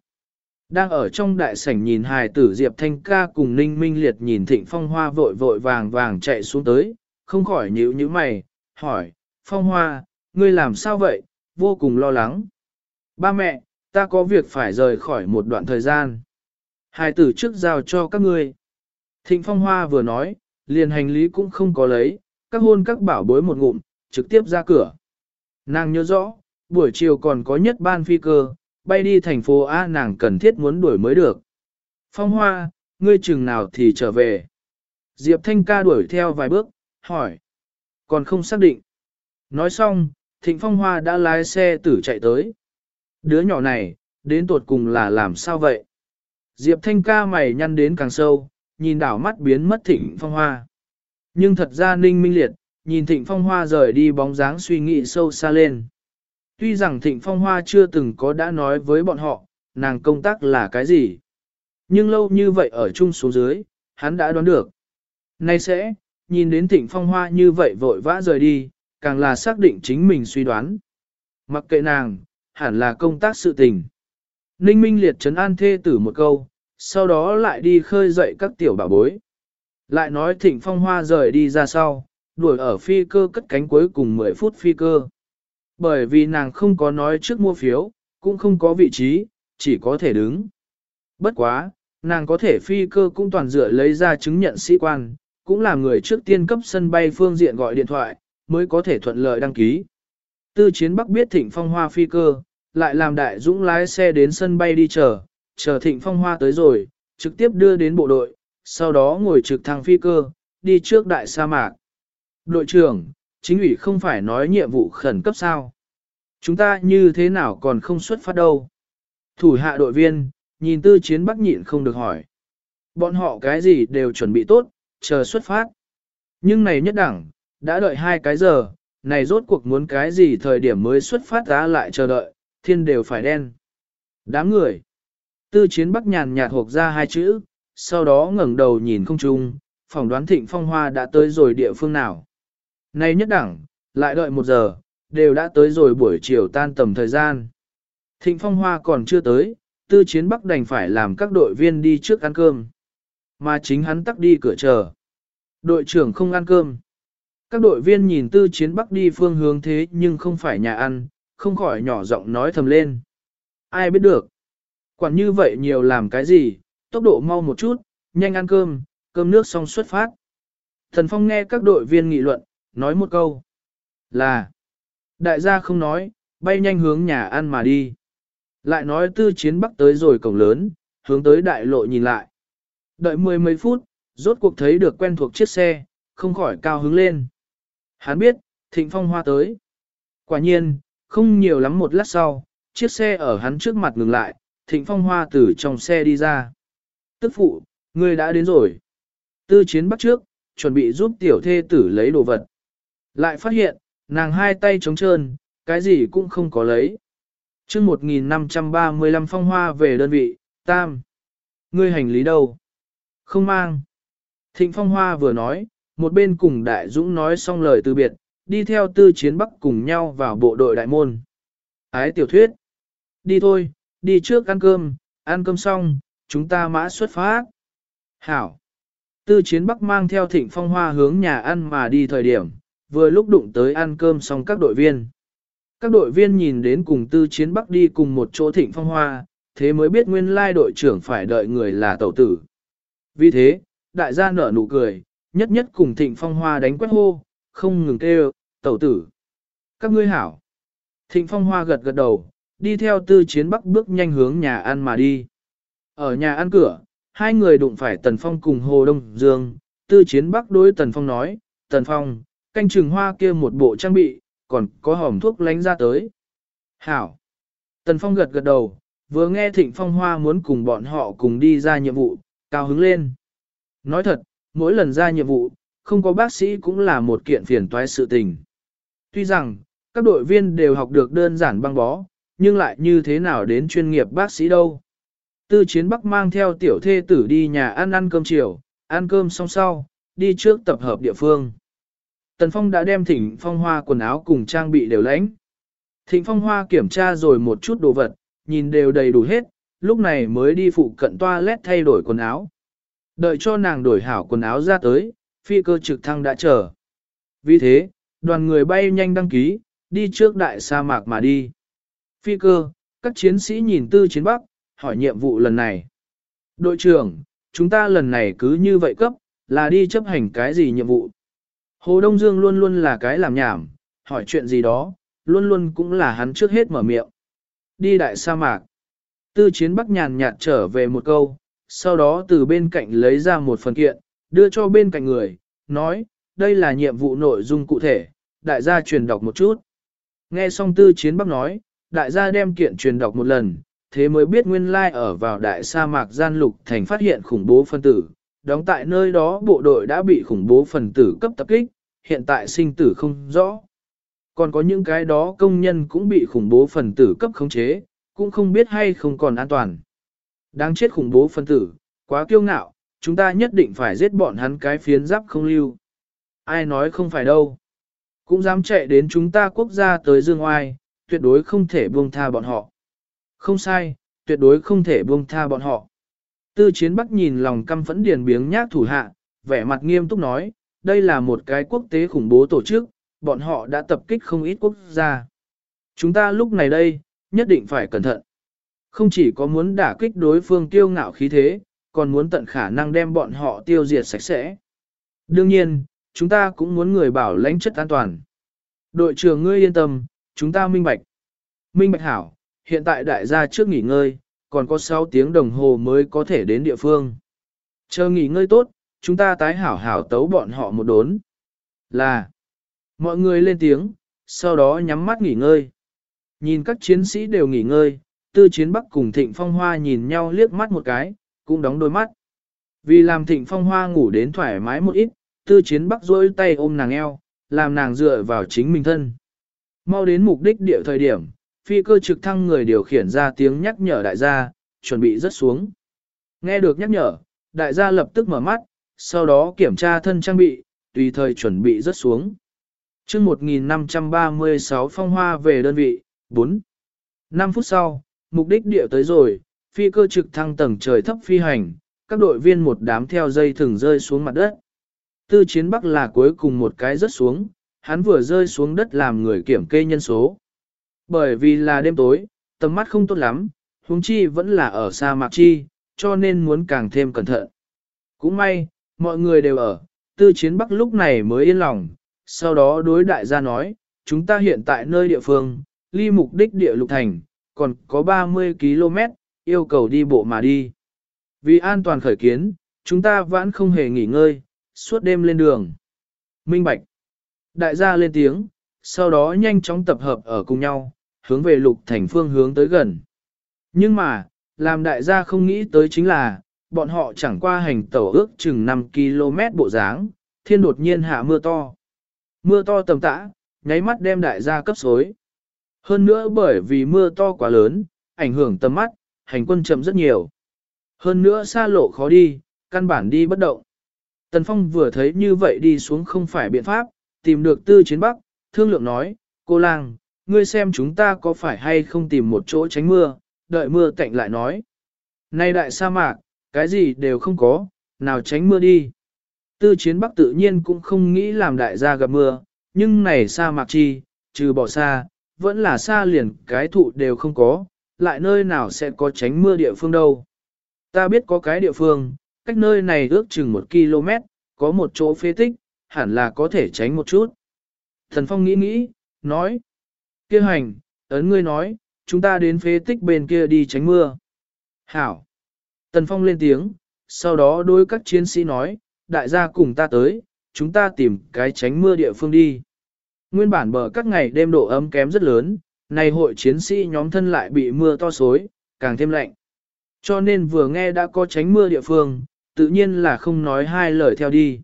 Đang ở trong đại sảnh nhìn hài tử Diệp Thanh ca cùng Ninh Minh Liệt nhìn Thịnh Phong Hoa vội vội vàng vàng chạy xuống tới, không khỏi nhíu nhíu mày, hỏi, Phong Hoa, ngươi làm sao vậy, vô cùng lo lắng. Ba mẹ, ta có việc phải rời khỏi một đoạn thời gian. Hài tử trước giao cho các ngươi. Thịnh Phong Hoa vừa nói, liền hành lý cũng không có lấy, các hôn các bảo bối một ngụm, trực tiếp ra cửa. Nàng nhớ rõ, buổi chiều còn có nhất ban phi cơ, bay đi thành phố A nàng cần thiết muốn đuổi mới được. Phong Hoa, ngươi chừng nào thì trở về. Diệp Thanh ca đuổi theo vài bước, hỏi. Còn không xác định. Nói xong, Thịnh Phong Hoa đã lái xe tử chạy tới. Đứa nhỏ này, đến tột cùng là làm sao vậy? Diệp Thanh ca mày nhăn đến càng sâu, nhìn đảo mắt biến mất thịnh phong hoa. Nhưng thật ra ninh minh liệt, nhìn thịnh phong hoa rời đi bóng dáng suy nghĩ sâu xa lên. Tuy rằng thịnh phong hoa chưa từng có đã nói với bọn họ, nàng công tác là cái gì. Nhưng lâu như vậy ở chung số dưới, hắn đã đoán được. Nay sẽ, nhìn đến thịnh phong hoa như vậy vội vã rời đi, càng là xác định chính mình suy đoán. Mặc kệ nàng, hẳn là công tác sự tình. Ninh Minh liệt trấn an thê tử một câu, sau đó lại đi khơi dậy các tiểu bảo bối. Lại nói thịnh phong hoa rời đi ra sau, đuổi ở phi cơ cất cánh cuối cùng 10 phút phi cơ. Bởi vì nàng không có nói trước mua phiếu, cũng không có vị trí, chỉ có thể đứng. Bất quá, nàng có thể phi cơ cũng toàn dựa lấy ra chứng nhận sĩ quan, cũng là người trước tiên cấp sân bay phương diện gọi điện thoại, mới có thể thuận lợi đăng ký. Tư chiến Bắc biết thịnh phong hoa phi cơ, lại làm đại dũng lái xe đến sân bay đi chờ, chờ thịnh phong hoa tới rồi, trực tiếp đưa đến bộ đội, sau đó ngồi trực thăng phi cơ, đi trước đại sa mạc. Đội trưởng, chính ủy không phải nói nhiệm vụ khẩn cấp sao? Chúng ta như thế nào còn không xuất phát đâu? Thủ hạ đội viên, nhìn tư chiến bắc nhịn không được hỏi. Bọn họ cái gì đều chuẩn bị tốt, chờ xuất phát. Nhưng này nhất đẳng, đã đợi hai cái giờ, này rốt cuộc muốn cái gì thời điểm mới xuất phát ra lại chờ đợi, thiên đều phải đen. Đám người. Tư chiến bắc nhàn nhạt hộp ra hai chữ, sau đó ngẩng đầu nhìn không trung, phỏng đoán thịnh phong hoa đã tới rồi địa phương nào. Nay nhất đẳng, lại đợi một giờ, đều đã tới rồi buổi chiều tan tầm thời gian. Thịnh Phong Hoa còn chưa tới, tư chiến bắc đành phải làm các đội viên đi trước ăn cơm. Mà chính hắn tắc đi cửa chờ. Đội trưởng không ăn cơm. Các đội viên nhìn tư chiến bắc đi phương hướng thế nhưng không phải nhà ăn, không khỏi nhỏ giọng nói thầm lên. Ai biết được. Quản như vậy nhiều làm cái gì, tốc độ mau một chút, nhanh ăn cơm, cơm nước xong xuất phát. Thần Phong nghe các đội viên nghị luận, nói một câu. Là, đại gia không nói, bay nhanh hướng nhà ăn mà đi. Lại nói tư chiến bắc tới rồi cổng lớn, hướng tới đại lộ nhìn lại. Đợi mười mấy phút, rốt cuộc thấy được quen thuộc chiếc xe, không khỏi cao hứng lên. Hắn biết, thịnh phong hoa tới. Quả nhiên, không nhiều lắm một lát sau, chiếc xe ở hắn trước mặt ngừng lại, thịnh phong hoa từ trong xe đi ra. Tức phụ, ngươi đã đến rồi. Tư chiến bắt trước, chuẩn bị giúp tiểu thê tử lấy đồ vật. Lại phát hiện, nàng hai tay trống trơn, cái gì cũng không có lấy. chương 1535 phong hoa về đơn vị, tam. Ngươi hành lý đâu? Không mang. Thịnh phong hoa vừa nói, một bên cùng đại dũng nói xong lời từ biệt, đi theo tư chiến bắc cùng nhau vào bộ đội đại môn. Ái tiểu thuyết. Đi thôi, đi trước ăn cơm, ăn cơm xong, chúng ta mã xuất phát. Hảo. Tư chiến bắc mang theo thịnh phong hoa hướng nhà ăn mà đi thời điểm, vừa lúc đụng tới ăn cơm xong các đội viên. Các đội viên nhìn đến cùng tư chiến bắc đi cùng một chỗ thịnh phong hoa, thế mới biết nguyên lai đội trưởng phải đợi người là tẩu tử. Vì thế, đại gia nở nụ cười, nhất nhất cùng thịnh phong hoa đánh quét hô, không ngừng kêu, tẩu tử. Các ngươi hảo. Thịnh phong hoa gật gật đầu, đi theo tư chiến bắc bước nhanh hướng nhà ăn mà đi. Ở nhà ăn cửa, hai người đụng phải Tần Phong cùng Hồ Đông Dương, tư chiến bắc đối Tần Phong nói, Tần Phong, canh chừng hoa kia một bộ trang bị, còn có hòm thuốc lánh ra tới. Hảo. Tần Phong gật gật đầu, vừa nghe Thịnh Phong Hoa muốn cùng bọn họ cùng đi ra nhiệm vụ, cao hứng lên. Nói thật, mỗi lần ra nhiệm vụ, không có bác sĩ cũng là một kiện phiền toái sự tình. Tuy rằng, các đội viên đều học được đơn giản băng bó, nhưng lại như thế nào đến chuyên nghiệp bác sĩ đâu. Tư chiến bắc mang theo tiểu thê tử đi nhà ăn ăn cơm chiều, ăn cơm xong sau, đi trước tập hợp địa phương. Tần Phong đã đem Thịnh phong hoa quần áo cùng trang bị đều lãnh. Thịnh phong hoa kiểm tra rồi một chút đồ vật, nhìn đều đầy đủ hết, lúc này mới đi phụ cận toilet thay đổi quần áo. Đợi cho nàng đổi hảo quần áo ra tới, phi cơ trực thăng đã chờ. Vì thế, đoàn người bay nhanh đăng ký, đi trước đại sa mạc mà đi. Phi cơ, các chiến sĩ nhìn tư chiến bắc, hỏi nhiệm vụ lần này. Đội trưởng, chúng ta lần này cứ như vậy cấp, là đi chấp hành cái gì nhiệm vụ? Hồ Đông Dương luôn luôn là cái làm nhảm, hỏi chuyện gì đó, luôn luôn cũng là hắn trước hết mở miệng. Đi đại sa mạc. Tư chiến bắc nhàn nhạt trở về một câu, sau đó từ bên cạnh lấy ra một phần kiện, đưa cho bên cạnh người, nói, đây là nhiệm vụ nội dung cụ thể, đại gia truyền đọc một chút. Nghe xong tư chiến bắc nói, đại gia đem kiện truyền đọc một lần, thế mới biết nguyên lai ở vào đại sa mạc gian lục thành phát hiện khủng bố phân tử, đóng tại nơi đó bộ đội đã bị khủng bố phần tử cấp tập kích, hiện tại sinh tử không rõ. Còn có những cái đó công nhân cũng bị khủng bố phần tử cấp khống chế, cũng không biết hay không còn an toàn. Đáng chết khủng bố phân tử, quá kiêu ngạo, chúng ta nhất định phải giết bọn hắn cái phiến giáp không lưu. Ai nói không phải đâu. Cũng dám chạy đến chúng ta quốc gia tới dương oai, tuyệt đối không thể buông tha bọn họ. Không sai, tuyệt đối không thể buông tha bọn họ. Tư chiến bắc nhìn lòng căm phẫn điền biếng nhác thủ hạ, vẻ mặt nghiêm túc nói, đây là một cái quốc tế khủng bố tổ chức, bọn họ đã tập kích không ít quốc gia. Chúng ta lúc này đây, nhất định phải cẩn thận. Không chỉ có muốn đả kích đối phương tiêu ngạo khí thế, còn muốn tận khả năng đem bọn họ tiêu diệt sạch sẽ. Đương nhiên, chúng ta cũng muốn người bảo lãnh chất an toàn. Đội trưởng ngươi yên tâm, chúng ta minh bạch. Minh bạch hảo, hiện tại đại gia trước nghỉ ngơi, còn có 6 tiếng đồng hồ mới có thể đến địa phương. Chờ nghỉ ngơi tốt, chúng ta tái hảo hảo tấu bọn họ một đốn. Là, mọi người lên tiếng, sau đó nhắm mắt nghỉ ngơi. Nhìn các chiến sĩ đều nghỉ ngơi, tư chiến bắc cùng thịnh phong hoa nhìn nhau liếc mắt một cái, cũng đóng đôi mắt. Vì làm thịnh phong hoa ngủ đến thoải mái một ít, tư chiến bắc rôi tay ôm nàng eo, làm nàng dựa vào chính mình thân. Mau đến mục đích địa thời điểm, phi cơ trực thăng người điều khiển ra tiếng nhắc nhở đại gia, chuẩn bị rớt xuống. Nghe được nhắc nhở, đại gia lập tức mở mắt, sau đó kiểm tra thân trang bị, tùy thời chuẩn bị rớt xuống. chương 1536 phong hoa về đơn vị, 4. 5 phút sau, mục đích địa tới rồi, phi cơ trực thăng tầng trời thấp phi hành, các đội viên một đám theo dây thừng rơi xuống mặt đất. Tư chiến bắc là cuối cùng một cái rớt xuống, hắn vừa rơi xuống đất làm người kiểm kê nhân số. Bởi vì là đêm tối, tầm mắt không tốt lắm, huống chi vẫn là ở sa mạc chi, cho nên muốn càng thêm cẩn thận. Cũng may, mọi người đều ở, tư chiến bắc lúc này mới yên lòng, sau đó đối đại gia nói, chúng ta hiện tại nơi địa phương, ly mục đích địa lục thành, còn có 30 km, yêu cầu đi bộ mà đi. Vì an toàn khởi kiến, chúng ta vẫn không hề nghỉ ngơi, suốt đêm lên đường. Minh Bạch. Đại gia lên tiếng, sau đó nhanh chóng tập hợp ở cùng nhau, hướng về lục thành phương hướng tới gần. Nhưng mà, làm đại gia không nghĩ tới chính là, bọn họ chẳng qua hành tẩu ước chừng 5 km bộ dáng, thiên đột nhiên hạ mưa to. Mưa to tầm tã, nháy mắt đem đại gia cấp xối. Hơn nữa bởi vì mưa to quá lớn, ảnh hưởng tầm mắt, hành quân chậm rất nhiều. Hơn nữa xa lộ khó đi, căn bản đi bất động. Tần Phong vừa thấy như vậy đi xuống không phải biện pháp, tìm được tư chiến bắc, thương lượng nói, cô lang, ngươi xem chúng ta có phải hay không tìm một chỗ tránh mưa, đợi mưa cạnh lại nói. Nay đại sa mạc, cái gì đều không có, nào tránh mưa đi. Tư chiến bắc tự nhiên cũng không nghĩ làm đại gia gặp mưa, nhưng này sa mạc chi, trừ bỏ xa, vẫn là xa liền cái thụ đều không có, lại nơi nào sẽ có tránh mưa địa phương đâu. Ta biết có cái địa phương, cách nơi này ước chừng một km, có một chỗ phế tích, hẳn là có thể tránh một chút. Thần Phong nghĩ nghĩ, nói kia hành, ấn ngươi nói, chúng ta đến phế tích bên kia đi tránh mưa. Hảo. Tần Phong lên tiếng, sau đó đối các chiến sĩ nói, đại gia cùng ta tới, chúng ta tìm cái tránh mưa địa phương đi. Nguyên bản bờ các ngày đêm độ ấm kém rất lớn, nay hội chiến sĩ nhóm thân lại bị mưa to xối, càng thêm lạnh. Cho nên vừa nghe đã có tránh mưa địa phương, tự nhiên là không nói hai lời theo đi.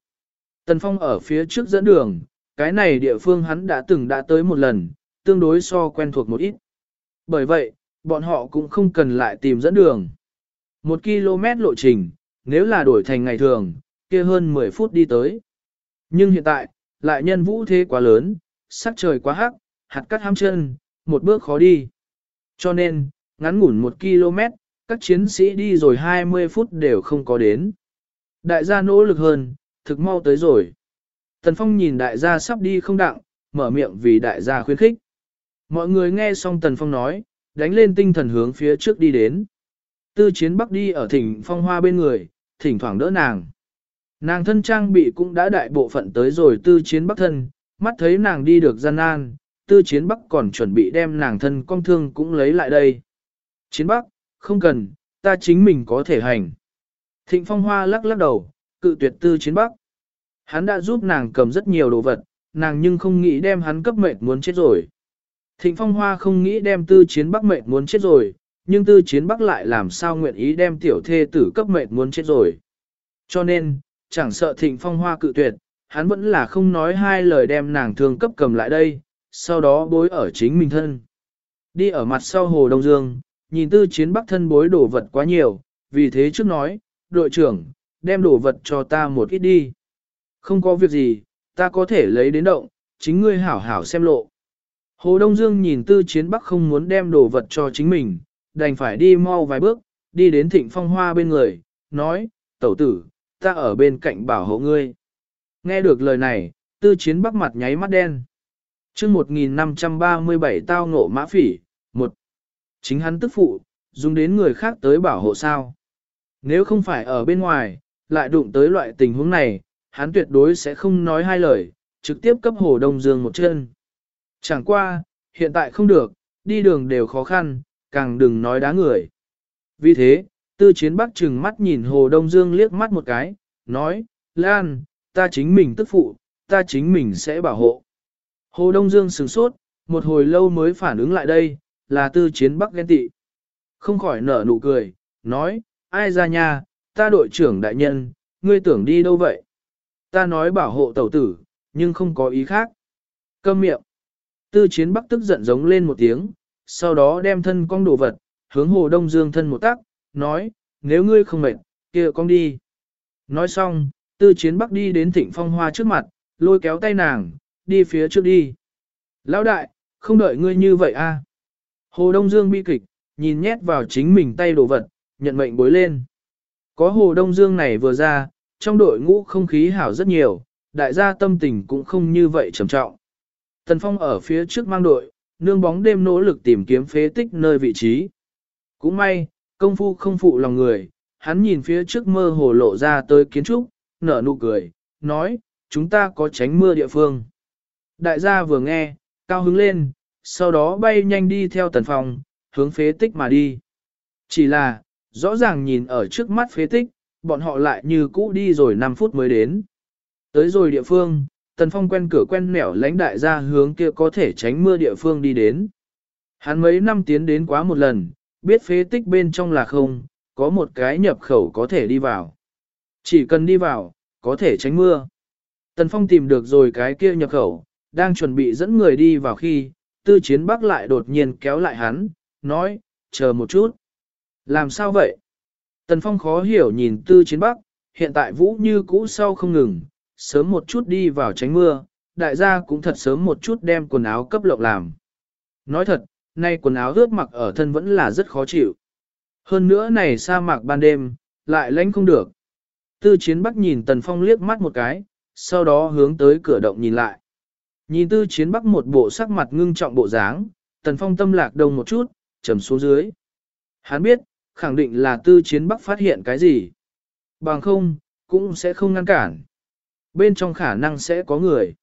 Tần Phong ở phía trước dẫn đường, cái này địa phương hắn đã từng đã tới một lần, tương đối so quen thuộc một ít. Bởi vậy, bọn họ cũng không cần lại tìm dẫn đường. Một km lộ trình, nếu là đổi thành ngày thường, kia hơn 10 phút đi tới. Nhưng hiện tại, lại nhân vũ thế quá lớn, sắc trời quá hắc, hạt cắt ham chân, một bước khó đi. Cho nên, ngắn ngủn một km, các chiến sĩ đi rồi 20 phút đều không có đến. Đại gia nỗ lực hơn, thực mau tới rồi. Tần Phong nhìn đại gia sắp đi không đặng, mở miệng vì đại gia khuyến khích. Mọi người nghe xong Tần Phong nói, đánh lên tinh thần hướng phía trước đi đến. Tư chiến bắc đi ở thỉnh phong hoa bên người, thỉnh thoảng đỡ nàng. Nàng thân trang bị cũng đã đại bộ phận tới rồi tư chiến bắc thân, mắt thấy nàng đi được gian nan, tư chiến bắc còn chuẩn bị đem nàng thân con thương cũng lấy lại đây. Chiến bắc, không cần, ta chính mình có thể hành. Thịnh phong hoa lắc lắc đầu, cự tuyệt tư chiến bắc. Hắn đã giúp nàng cầm rất nhiều đồ vật, nàng nhưng không nghĩ đem hắn cấp mệt muốn chết rồi. Thịnh phong hoa không nghĩ đem tư chiến bắc mệt muốn chết rồi, nhưng tư chiến bắc lại làm sao nguyện ý đem tiểu thê tử cấp mệt muốn chết rồi. Cho nên, chẳng sợ thịnh phong hoa cự tuyệt, hắn vẫn là không nói hai lời đem nàng thương cấp cầm lại đây, sau đó bối ở chính mình thân. Đi ở mặt sau hồ Đông Dương, nhìn tư chiến bắc thân bối đồ vật quá nhiều, vì thế trước nói, đội trưởng, đem đồ vật cho ta một ít đi. Không có việc gì, ta có thể lấy đến động, chính ngươi hảo hảo xem lộ. Hồ Đông Dương nhìn tư chiến bắc không muốn đem đồ vật cho chính mình, đành phải đi mau vài bước, đi đến thịnh phong hoa bên người, nói, tẩu tử, ta ở bên cạnh bảo hộ ngươi. Nghe được lời này, tư chiến bắc mặt nháy mắt đen. chương 1537 tao ngộ mã phỉ, một Chính hắn tức phụ, dùng đến người khác tới bảo hộ sao. Nếu không phải ở bên ngoài, lại đụng tới loại tình huống này, hắn tuyệt đối sẽ không nói hai lời, trực tiếp cấp Hồ Đông Dương một chân. Chẳng qua, hiện tại không được, đi đường đều khó khăn, càng đừng nói đá người. Vì thế, tư chiến bắc trừng mắt nhìn Hồ Đông Dương liếc mắt một cái, nói, Lan, ta chính mình tức phụ, ta chính mình sẽ bảo hộ. Hồ Đông Dương sửng sốt, một hồi lâu mới phản ứng lại đây, là tư chiến bắc ghen tị. Không khỏi nở nụ cười, nói, ai ra nhà ta đội trưởng đại nhân, ngươi tưởng đi đâu vậy? Ta nói bảo hộ tẩu tử, nhưng không có ý khác. Câm miệng. Tư chiến bắc tức giận giống lên một tiếng, sau đó đem thân cong đồ vật, hướng hồ đông dương thân một tắc, nói, nếu ngươi không mệt, kia con đi. Nói xong, tư chiến bắc đi đến thịnh phong hoa trước mặt, lôi kéo tay nàng, đi phía trước đi. Lão đại, không đợi ngươi như vậy a. Hồ Đông Dương bi kịch, nhìn nhét vào chính mình tay đồ vật, nhận mệnh bối lên. Có Hồ Đông Dương này vừa ra, trong đội ngũ không khí hảo rất nhiều, đại gia tâm tình cũng không như vậy trầm trọng. Tần Phong ở phía trước mang đội, nương bóng đêm nỗ lực tìm kiếm phế tích nơi vị trí. Cũng may, công phu không phụ lòng người, hắn nhìn phía trước mơ hồ lộ ra tới kiến trúc, nở nụ cười, nói, chúng ta có tránh mưa địa phương. Đại gia vừa nghe, cao hứng lên, sau đó bay nhanh đi theo tần phong, hướng phế tích mà đi. Chỉ là, rõ ràng nhìn ở trước mắt phế tích, bọn họ lại như cũ đi rồi 5 phút mới đến. Tới rồi địa phương, tần phong quen cửa quen nẻo lãnh đại gia hướng kia có thể tránh mưa địa phương đi đến. Hắn mấy năm tiến đến quá một lần, biết phế tích bên trong là không, có một cái nhập khẩu có thể đi vào. Chỉ cần đi vào, có thể tránh mưa. Tần Phong tìm được rồi cái kia nhập khẩu, đang chuẩn bị dẫn người đi vào khi, tư chiến bắc lại đột nhiên kéo lại hắn, nói, chờ một chút. Làm sao vậy? Tần Phong khó hiểu nhìn tư chiến bắc, hiện tại vũ như cũ sau không ngừng, sớm một chút đi vào tránh mưa, đại gia cũng thật sớm một chút đem quần áo cấp lộng làm. Nói thật, nay quần áo ướt mặc ở thân vẫn là rất khó chịu. Hơn nữa này sa mạc ban đêm, lại lánh không được. Tư chiến bắc nhìn Tần Phong liếc mắt một cái, sau đó hướng tới cửa động nhìn lại. Nhìn tư chiến bắc một bộ sắc mặt ngưng trọng bộ dáng, Tần Phong tâm lạc đông một chút, trầm xuống dưới. Hắn biết, khẳng định là tư chiến bắc phát hiện cái gì. Bằng không, cũng sẽ không ngăn cản. Bên trong khả năng sẽ có người.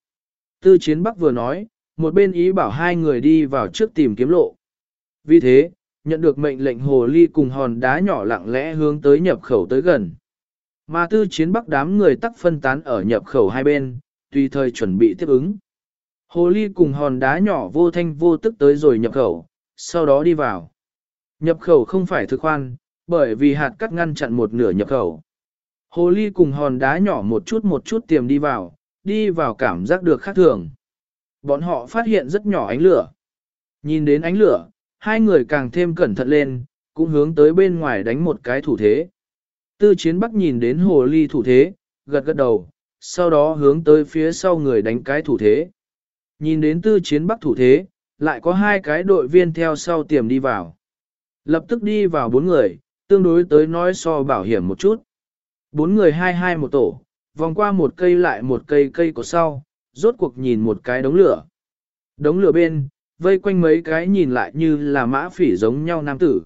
Tư chiến bắc vừa nói, một bên ý bảo hai người đi vào trước tìm kiếm lộ. Vì thế, nhận được mệnh lệnh hồ ly cùng hòn đá nhỏ lặng lẽ hướng tới nhập khẩu tới gần. Mà tư chiến bắc đám người tắc phân tán ở nhập khẩu hai bên, tùy thời chuẩn bị tiếp ứng. Hồ ly cùng hòn đá nhỏ vô thanh vô tức tới rồi nhập khẩu, sau đó đi vào. Nhập khẩu không phải thực khoan, bởi vì hạt cắt ngăn chặn một nửa nhập khẩu. Hồ ly cùng hòn đá nhỏ một chút một chút tiềm đi vào, đi vào cảm giác được khác thường. Bọn họ phát hiện rất nhỏ ánh lửa. Nhìn đến ánh lửa, hai người càng thêm cẩn thận lên, cũng hướng tới bên ngoài đánh một cái thủ thế. Tư chiến bắc nhìn đến hồ ly thủ thế, gật gật đầu, sau đó hướng tới phía sau người đánh cái thủ thế. Nhìn đến tư chiến bắc thủ thế, lại có hai cái đội viên theo sau tiềm đi vào. Lập tức đi vào bốn người, tương đối tới nói so bảo hiểm một chút. Bốn người hai hai một tổ, vòng qua một cây lại một cây cây của sau, rốt cuộc nhìn một cái đống lửa. Đống lửa bên, vây quanh mấy cái nhìn lại như là mã phỉ giống nhau nam tử.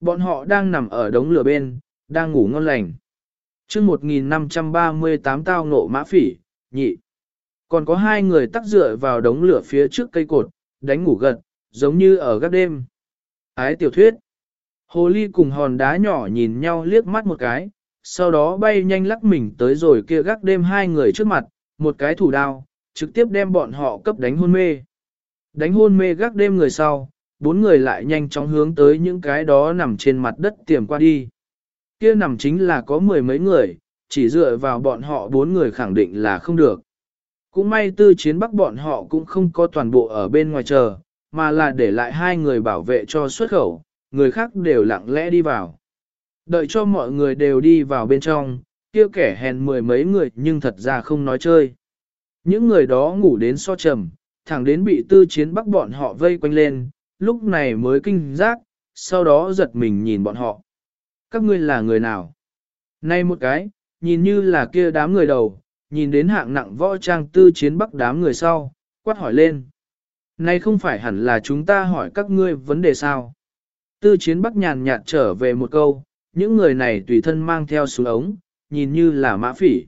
Bọn họ đang nằm ở đống lửa bên, đang ngủ ngon lành. Trước 1538 tao ngộ mã phỉ, nhị. Còn có hai người tắc dựa vào đống lửa phía trước cây cột, đánh ngủ gật, giống như ở gác đêm. Ái tiểu thuyết. Hồ ly cùng hòn đá nhỏ nhìn nhau liếc mắt một cái, sau đó bay nhanh lắc mình tới rồi kia gác đêm hai người trước mặt, một cái thủ đao, trực tiếp đem bọn họ cấp đánh hôn mê. Đánh hôn mê gác đêm người sau, bốn người lại nhanh chóng hướng tới những cái đó nằm trên mặt đất tiềm qua đi. Kia nằm chính là có mười mấy người, chỉ dựa vào bọn họ bốn người khẳng định là không được. Cũng may tư chiến bắc bọn họ cũng không có toàn bộ ở bên ngoài chờ, mà là để lại hai người bảo vệ cho xuất khẩu, người khác đều lặng lẽ đi vào. Đợi cho mọi người đều đi vào bên trong, kia kẻ hèn mười mấy người nhưng thật ra không nói chơi. Những người đó ngủ đến so trầm, thẳng đến bị tư chiến bắc bọn họ vây quanh lên, lúc này mới kinh giác, sau đó giật mình nhìn bọn họ. Các ngươi là người nào? Nay một cái, nhìn như là kia đám người đầu, nhìn đến hạng nặng võ trang tư chiến bắc đám người sau, quát hỏi lên. Nay không phải hẳn là chúng ta hỏi các ngươi vấn đề sao? Tư chiến bắc nhàn nhạt trở về một câu, những người này tùy thân mang theo súng ống, nhìn như là mã phỉ.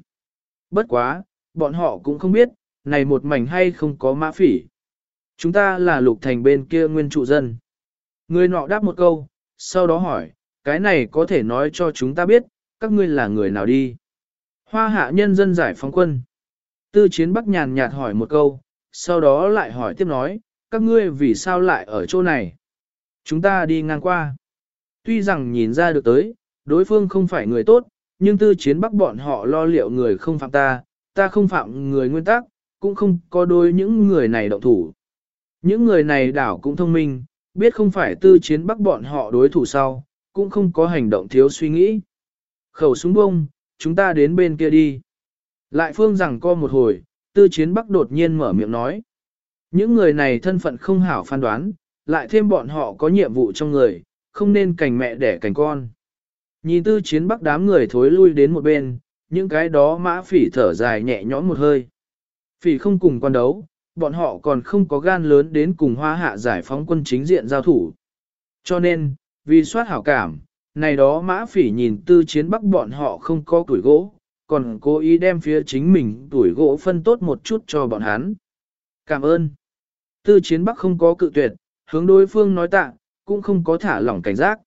Bất quá, bọn họ cũng không biết, này một mảnh hay không có mã phỉ. Chúng ta là lục thành bên kia nguyên trụ dân. Người nọ đáp một câu, sau đó hỏi, cái này có thể nói cho chúng ta biết, các ngươi là người nào đi. Hoa hạ nhân dân giải phóng quân. Tư chiến bắc nhàn nhạt hỏi một câu, sau đó lại hỏi tiếp nói, các ngươi vì sao lại ở chỗ này? Chúng ta đi ngang qua. Tuy rằng nhìn ra được tới, đối phương không phải người tốt, nhưng tư chiến bắc bọn họ lo liệu người không phạm ta, ta không phạm người nguyên tắc, cũng không có đôi những người này động thủ. Những người này đảo cũng thông minh, biết không phải tư chiến bắc bọn họ đối thủ sau, cũng không có hành động thiếu suy nghĩ. Khẩu súng bông, chúng ta đến bên kia đi. Lại phương rằng co một hồi, tư chiến bắc đột nhiên mở miệng nói. Những người này thân phận không hảo phán đoán, lại thêm bọn họ có nhiệm vụ trong người, không nên cành mẹ đẻ cành con. Nhìn tư chiến bắc đám người thối lui đến một bên, những cái đó mã phỉ thở dài nhẹ nhõm một hơi. Phỉ không cùng quan đấu, bọn họ còn không có gan lớn đến cùng hoa hạ giải phóng quân chính diện giao thủ. Cho nên, vì soát hảo cảm, này đó mã phỉ nhìn tư chiến bắc bọn họ không có tuổi gỗ, còn cố ý đem phía chính mình tuổi gỗ phân tốt một chút cho bọn hắn. Cảm ơn. Tư chiến bắc không có cự tuyệt, hướng đối phương nói tạ, cũng không có thả lỏng cảnh giác.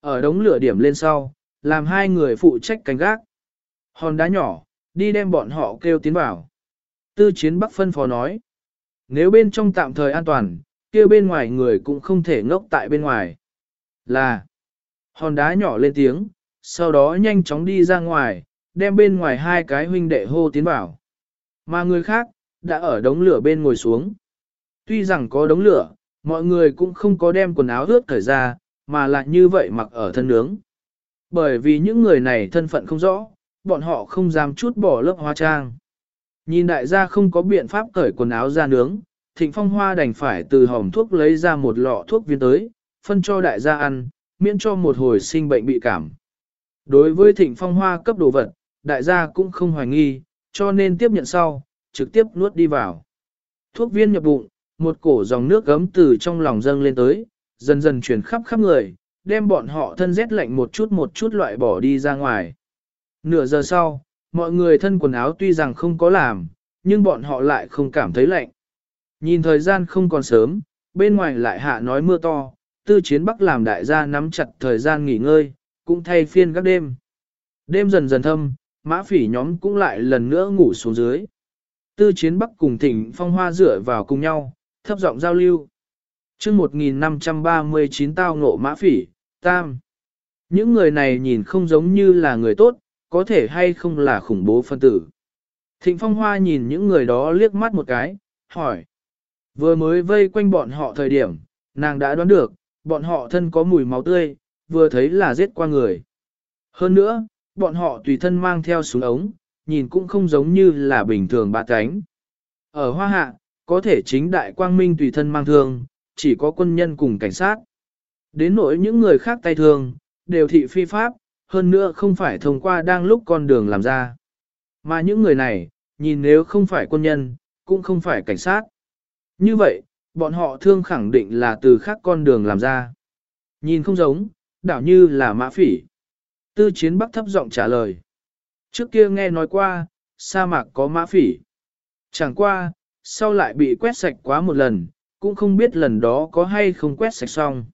Ở đống lửa điểm lên sau, làm hai người phụ trách canh gác. Hòn đá nhỏ, đi đem bọn họ kêu tiến vào. Tư chiến bắc phân phó nói. Nếu bên trong tạm thời an toàn, kia bên ngoài người cũng không thể ngốc tại bên ngoài. Là, hòn đá nhỏ lên tiếng, sau đó nhanh chóng đi ra ngoài, đem bên ngoài hai cái huynh đệ hô tiến vào. Mà người khác, đã ở đống lửa bên ngồi xuống. Tuy rằng có đống lửa, mọi người cũng không có đem quần áo ướt thời ra, mà lại như vậy mặc ở thân nướng. Bởi vì những người này thân phận không rõ, bọn họ không dám chút bỏ lớp hoa trang. Nhìn đại gia không có biện pháp cởi quần áo ra nướng, thịnh phong hoa đành phải từ hòm thuốc lấy ra một lọ thuốc viên tới, phân cho đại gia ăn, miễn cho một hồi sinh bệnh bị cảm. Đối với thịnh phong hoa cấp đồ vật, đại gia cũng không hoài nghi, cho nên tiếp nhận sau, trực tiếp nuốt đi vào. Thuốc viên nhập bụng, một cổ dòng nước gấm từ trong lòng dâng lên tới, dần dần chuyển khắp khắp người, đem bọn họ thân rét lạnh một chút một chút loại bỏ đi ra ngoài. Nửa giờ sau, mọi người thân quần áo tuy rằng không có làm, nhưng bọn họ lại không cảm thấy lạnh. Nhìn thời gian không còn sớm, bên ngoài lại hạ nói mưa to, tư chiến bắc làm đại gia nắm chặt thời gian nghỉ ngơi, cũng thay phiên các đêm. Đêm dần dần thâm, mã phỉ nhóm cũng lại lần nữa ngủ xuống dưới. Tư chiến bắc cùng thỉnh phong hoa rửa vào cùng nhau, thấp giọng giao lưu. chương 1539 tao ngộ mã phỉ, tam. Những người này nhìn không giống như là người tốt, có thể hay không là khủng bố phân tử. Thịnh phong hoa nhìn những người đó liếc mắt một cái, hỏi. Vừa mới vây quanh bọn họ thời điểm, nàng đã đoán được, bọn họ thân có mùi máu tươi, vừa thấy là giết qua người. Hơn nữa, bọn họ tùy thân mang theo súng ống, nhìn cũng không giống như là bình thường bạ cánh. Ở Hoa Hạ, có thể chính đại quang minh tùy thân mang thương, chỉ có quân nhân cùng cảnh sát. Đến nỗi những người khác tay thương, đều thị phi pháp, hơn nữa không phải thông qua đang lúc con đường làm ra. Mà những người này, nhìn nếu không phải quân nhân, cũng không phải cảnh sát. Như vậy, bọn họ thương khẳng định là từ khác con đường làm ra. Nhìn không giống, đảo như là mã phỉ. Tư chiến bắc thấp giọng trả lời. Trước kia nghe nói qua, sa mạc có mã phỉ. Chẳng qua, sau lại bị quét sạch quá một lần, cũng không biết lần đó có hay không quét sạch xong.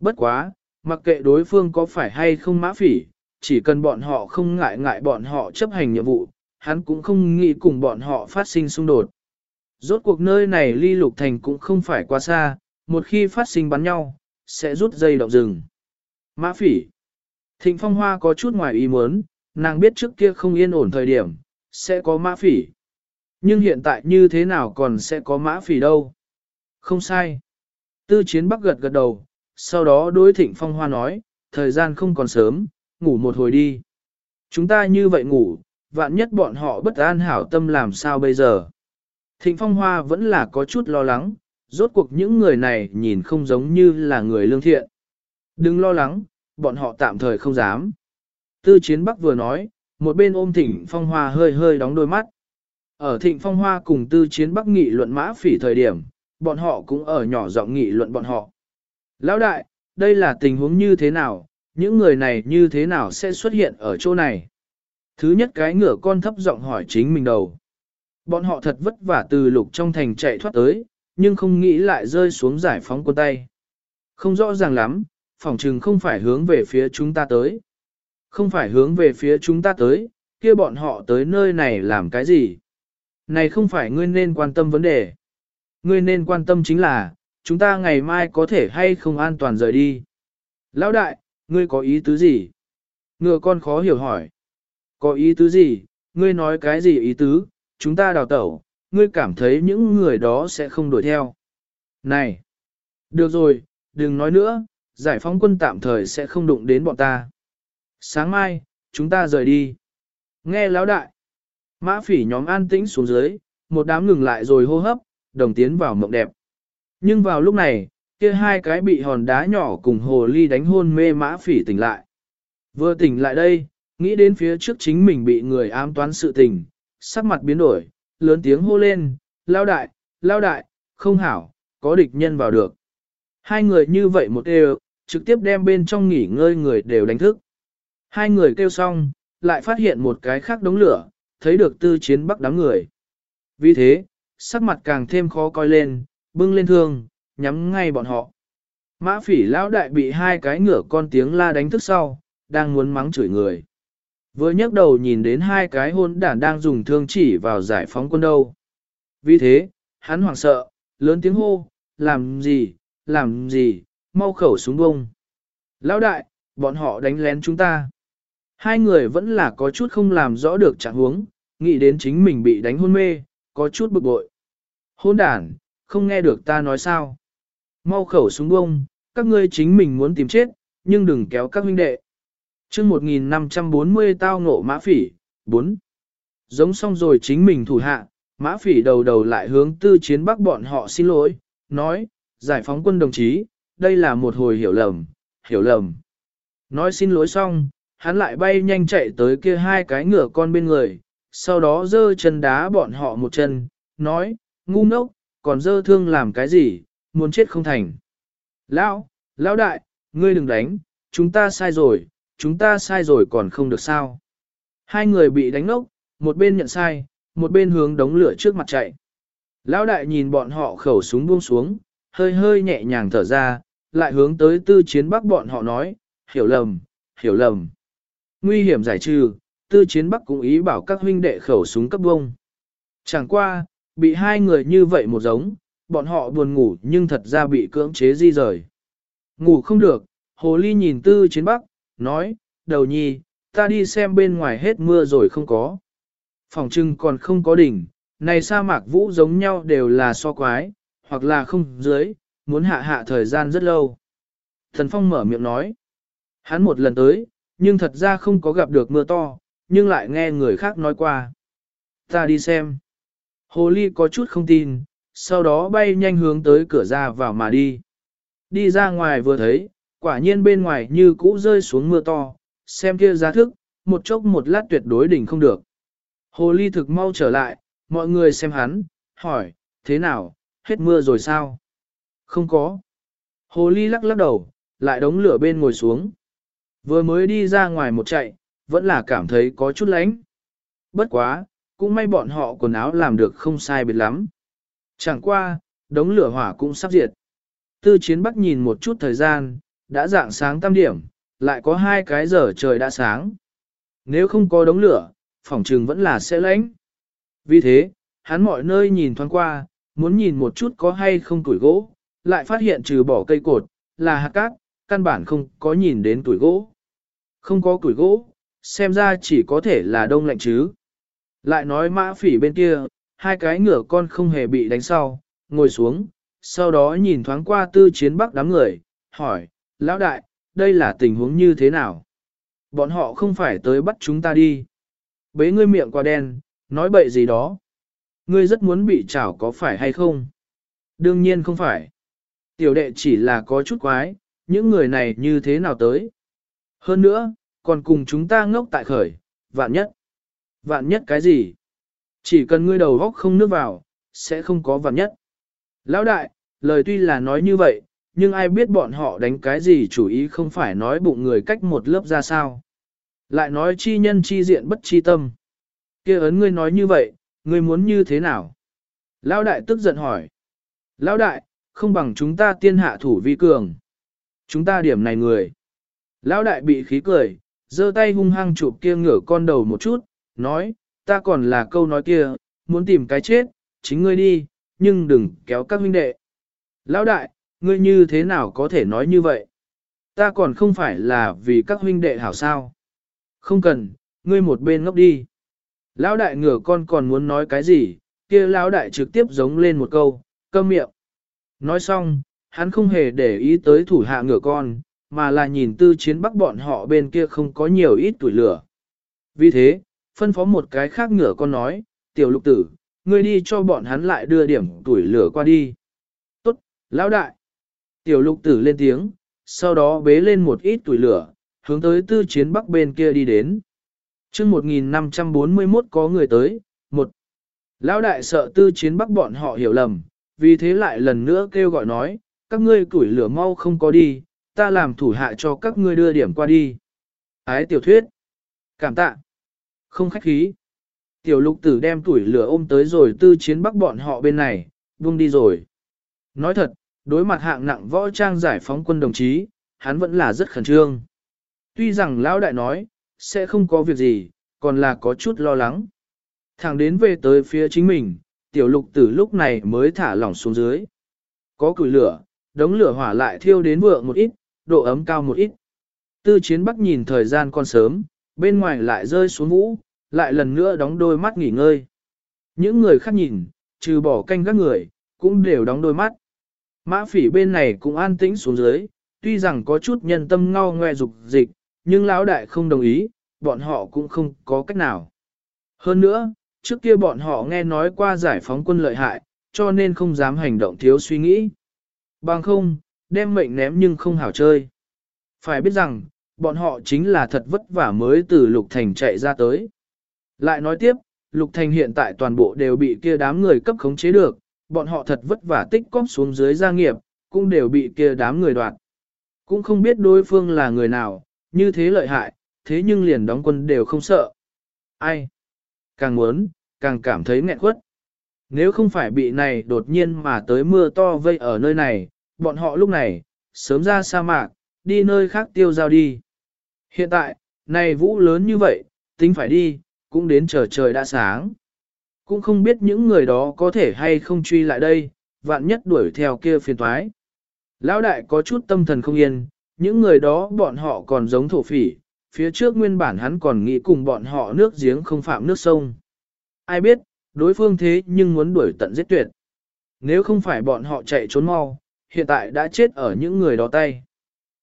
Bất quá, mặc kệ đối phương có phải hay không mã phỉ, chỉ cần bọn họ không ngại ngại bọn họ chấp hành nhiệm vụ, hắn cũng không nghĩ cùng bọn họ phát sinh xung đột. Rốt cuộc nơi này ly lục thành cũng không phải quá xa, một khi phát sinh bắn nhau, sẽ rút dây động rừng. Mã phỉ. Thịnh phong hoa có chút ngoài ý muốn, nàng biết trước kia không yên ổn thời điểm, sẽ có mã phỉ. Nhưng hiện tại như thế nào còn sẽ có mã phỉ đâu? Không sai. Tư chiến bắc gật gật đầu, sau đó đối thịnh phong hoa nói, thời gian không còn sớm, ngủ một hồi đi. Chúng ta như vậy ngủ, vạn nhất bọn họ bất an hảo tâm làm sao bây giờ? Thịnh Phong Hoa vẫn là có chút lo lắng, rốt cuộc những người này nhìn không giống như là người lương thiện. Đừng lo lắng, bọn họ tạm thời không dám. Tư Chiến Bắc vừa nói, một bên ôm Thịnh Phong Hoa hơi hơi đóng đôi mắt. Ở Thịnh Phong Hoa cùng Tư Chiến Bắc nghị luận mã phỉ thời điểm, bọn họ cũng ở nhỏ giọng nghị luận bọn họ. Lão đại, đây là tình huống như thế nào, những người này như thế nào sẽ xuất hiện ở chỗ này? Thứ nhất cái ngựa con thấp giọng hỏi chính mình đầu. Bọn họ thật vất vả từ lục trong thành chạy thoát tới, nhưng không nghĩ lại rơi xuống giải phóng quân tay. Không rõ ràng lắm, phỏng trừng không phải hướng về phía chúng ta tới. Không phải hướng về phía chúng ta tới, kia bọn họ tới nơi này làm cái gì? Này không phải ngươi nên quan tâm vấn đề. Ngươi nên quan tâm chính là, chúng ta ngày mai có thể hay không an toàn rời đi. Lão đại, ngươi có ý tứ gì? Ngựa con khó hiểu hỏi. Có ý tứ gì? Ngươi nói cái gì ý tứ? chúng ta đào tẩu, ngươi cảm thấy những người đó sẽ không đuổi theo. Này! Được rồi, đừng nói nữa, giải phóng quân tạm thời sẽ không đụng đến bọn ta. Sáng mai, chúng ta rời đi. Nghe lão đại. Mã phỉ nhóm an tĩnh xuống dưới, một đám ngừng lại rồi hô hấp, đồng tiến vào mộng đẹp. Nhưng vào lúc này, kia hai cái bị hòn đá nhỏ cùng hồ ly đánh hôn mê mã phỉ tỉnh lại. Vừa tỉnh lại đây, nghĩ đến phía trước chính mình bị người ám toán sự tình, sắc mặt biến đổi, lớn tiếng hô lên, lao đại, lao đại, không hảo, có địch nhân vào được. Hai người như vậy một đều, trực tiếp đem bên trong nghỉ ngơi người đều đánh thức. Hai người kêu xong, lại phát hiện một cái khác đống lửa, thấy được tư chiến bắc đám người. Vì thế, sắc mặt càng thêm khó coi lên, bưng lên thương, nhắm ngay bọn họ. Mã phỉ lão đại bị hai cái ngửa con tiếng la đánh thức sau, đang muốn mắng chửi người. Vừa nhấc đầu nhìn đến hai cái hôn đản đang dùng thương chỉ vào giải phóng quân đâu. Vì thế, hắn hoảng sợ, lớn tiếng hô, làm gì, làm gì, mau khẩu súng bông. Lão đại, bọn họ đánh lén chúng ta. Hai người vẫn là có chút không làm rõ được trạng huống, nghĩ đến chính mình bị đánh hôn mê, có chút bực bội. Hôn đản, không nghe được ta nói sao. Mau khẩu súng bông, các ngươi chính mình muốn tìm chết, nhưng đừng kéo các huynh đệ. chương 1540 tao ngộ mã phỉ, 4. Giống xong rồi chính mình thủ hạ, mã phỉ đầu đầu lại hướng tư chiến bắc bọn họ xin lỗi, nói, giải phóng quân đồng chí, đây là một hồi hiểu lầm, hiểu lầm. Nói xin lỗi xong, hắn lại bay nhanh chạy tới kia hai cái ngựa con bên người, sau đó dơ chân đá bọn họ một chân, nói, ngu ngốc, còn dơ thương làm cái gì, muốn chết không thành. Lão, lão đại, ngươi đừng đánh, chúng ta sai rồi, chúng ta sai rồi còn không được sao. Hai người bị đánh ngốc, một bên nhận sai, một bên hướng đống lửa trước mặt chạy. Lão đại nhìn bọn họ khẩu súng buông xuống, hơi hơi nhẹ nhàng thở ra, lại hướng tới tư chiến bắc bọn họ nói, hiểu lầm, hiểu lầm. Nguy hiểm giải trừ, tư chiến bắc cũng ý bảo các huynh đệ khẩu súng cấp bông. Chẳng qua, bị hai người như vậy một giống, bọn họ buồn ngủ nhưng thật ra bị cưỡng chế di rời. Ngủ không được, hồ ly nhìn tư chiến bắc, nói, đầu nhi, ta đi xem bên ngoài hết mưa rồi không có. Phòng trưng còn không có đỉnh, này sa mạc vũ giống nhau đều là so quái, hoặc là không dưới, muốn hạ hạ thời gian rất lâu. Thần Phong mở miệng nói, hắn một lần tới, nhưng thật ra không có gặp được mưa to, nhưng lại nghe người khác nói qua. Ta đi xem. Hồ ly có chút không tin, sau đó bay nhanh hướng tới cửa ra vào mà đi. Đi ra ngoài vừa thấy, quả nhiên bên ngoài như cũ rơi xuống mưa to, xem kia giá thức, một chốc một lát tuyệt đối đỉnh không được. Hồ ly thực mau trở lại, mọi người xem hắn, hỏi, thế nào, hết mưa rồi sao? Không có. Hồ ly lắc lắc đầu, lại đống lửa bên ngồi xuống. Vừa mới đi ra ngoài một chạy, vẫn là cảm thấy có chút lánh. Bất quá, cũng may bọn họ quần áo làm được không sai biệt lắm. Chẳng qua, đống lửa hỏa cũng sắp diệt. Tư chiến bắc nhìn một chút thời gian, đã dạng sáng tam điểm, lại có hai cái giờ trời đã sáng. Nếu không có đống lửa, phòng trường vẫn là sẽ lánh. Vì thế, hắn mọi nơi nhìn thoáng qua, muốn nhìn một chút có hay không tuổi gỗ, lại phát hiện trừ bỏ cây cột, là hạt cát, căn bản không có nhìn đến tuổi gỗ. Không có tuổi gỗ, xem ra chỉ có thể là đông lạnh chứ. Lại nói mã phỉ bên kia, hai cái ngựa con không hề bị đánh sau, ngồi xuống, sau đó nhìn thoáng qua tư chiến bắc đám người, hỏi, lão đại, đây là tình huống như thế nào? Bọn họ không phải tới bắt chúng ta đi. Bế ngươi miệng qua đen, nói bậy gì đó. Ngươi rất muốn bị chảo có phải hay không? Đương nhiên không phải. Tiểu đệ chỉ là có chút quái, những người này như thế nào tới? Hơn nữa, còn cùng chúng ta ngốc tại khởi, vạn nhất. Vạn nhất cái gì? Chỉ cần ngươi đầu góc không nước vào, sẽ không có vạn nhất. Lão đại, lời tuy là nói như vậy, nhưng ai biết bọn họ đánh cái gì chủ ý không phải nói bụng người cách một lớp ra sao. Lại nói chi nhân chi diện bất chi tâm. kia ấn ngươi nói như vậy, ngươi muốn như thế nào? Lão đại tức giận hỏi. Lão đại, không bằng chúng ta tiên hạ thủ vi cường. Chúng ta điểm này người. Lão đại bị khí cười, giơ tay hung hăng chụp kia ngửa con đầu một chút, nói, ta còn là câu nói kia, muốn tìm cái chết, chính ngươi đi, nhưng đừng kéo các huynh đệ. Lão đại, ngươi như thế nào có thể nói như vậy? Ta còn không phải là vì các huynh đệ hảo sao. Không cần, ngươi một bên ngốc đi. Lão đại ngửa con còn muốn nói cái gì, kia lão đại trực tiếp giống lên một câu, câm miệng. Nói xong, hắn không hề để ý tới thủ hạ ngửa con, mà là nhìn tư chiến bắc bọn họ bên kia không có nhiều ít tuổi lửa. Vì thế, phân phó một cái khác ngửa con nói, tiểu lục tử, ngươi đi cho bọn hắn lại đưa điểm tuổi lửa qua đi. Tốt, lão đại. Tiểu lục tử lên tiếng, sau đó bế lên một ít tuổi lửa, hướng tới tư chiến bắc bên kia đi đến. chương 1541 có người tới, một. Lão đại sợ tư chiến bắc bọn họ hiểu lầm, vì thế lại lần nữa kêu gọi nói, các ngươi củi lửa mau không có đi, ta làm thủ hạ cho các ngươi đưa điểm qua đi. Ái tiểu thuyết. Cảm tạ. Không khách khí. Tiểu lục tử đem tuổi lửa ôm tới rồi tư chiến bắc bọn họ bên này, buông đi rồi. Nói thật, đối mặt hạng nặng võ trang giải phóng quân đồng chí, hắn vẫn là rất khẩn trương. Tuy rằng lão đại nói, sẽ không có việc gì, còn là có chút lo lắng. Thẳng đến về tới phía chính mình, tiểu lục tử lúc này mới thả lỏng xuống dưới. Có củi lửa, đống lửa hỏa lại thiêu đến vượng một ít, độ ấm cao một ít. Tư chiến bắc nhìn thời gian còn sớm, bên ngoài lại rơi xuống vũ, lại lần nữa đóng đôi mắt nghỉ ngơi. Những người khác nhìn, trừ bỏ canh các người, cũng đều đóng đôi mắt. Mã phỉ bên này cũng an tĩnh xuống dưới, tuy rằng có chút nhân tâm ngao ngoe dục dịch, nhưng lão đại không đồng ý, bọn họ cũng không có cách nào. Hơn nữa, trước kia bọn họ nghe nói qua giải phóng quân lợi hại, cho nên không dám hành động thiếu suy nghĩ. Bằng không, đem mệnh ném nhưng không hảo chơi. Phải biết rằng, bọn họ chính là thật vất vả mới từ Lục Thành chạy ra tới. Lại nói tiếp, Lục Thành hiện tại toàn bộ đều bị kia đám người cấp khống chế được, bọn họ thật vất vả tích cóp xuống dưới gia nghiệp, cũng đều bị kia đám người đoạt. Cũng không biết đối phương là người nào, như thế lợi hại, thế nhưng liền đóng quân đều không sợ. Ai? Càng muốn, càng cảm thấy nghẹn quất. Nếu không phải bị này đột nhiên mà tới mưa to vây ở nơi này, bọn họ lúc này, sớm ra sa mạc, đi nơi khác tiêu giao đi. Hiện tại, này vũ lớn như vậy, tính phải đi, cũng đến chờ trời đã sáng. Cũng không biết những người đó có thể hay không truy lại đây, vạn nhất đuổi theo kia phiền toái. Lão đại có chút tâm thần không yên, những người đó bọn họ còn giống thổ phỉ, phía trước nguyên bản hắn còn nghĩ cùng bọn họ nước giếng không phạm nước sông. Ai biết, đối phương thế nhưng muốn đuổi tận giết tuyệt. Nếu không phải bọn họ chạy trốn mau, hiện tại đã chết ở những người đó tay.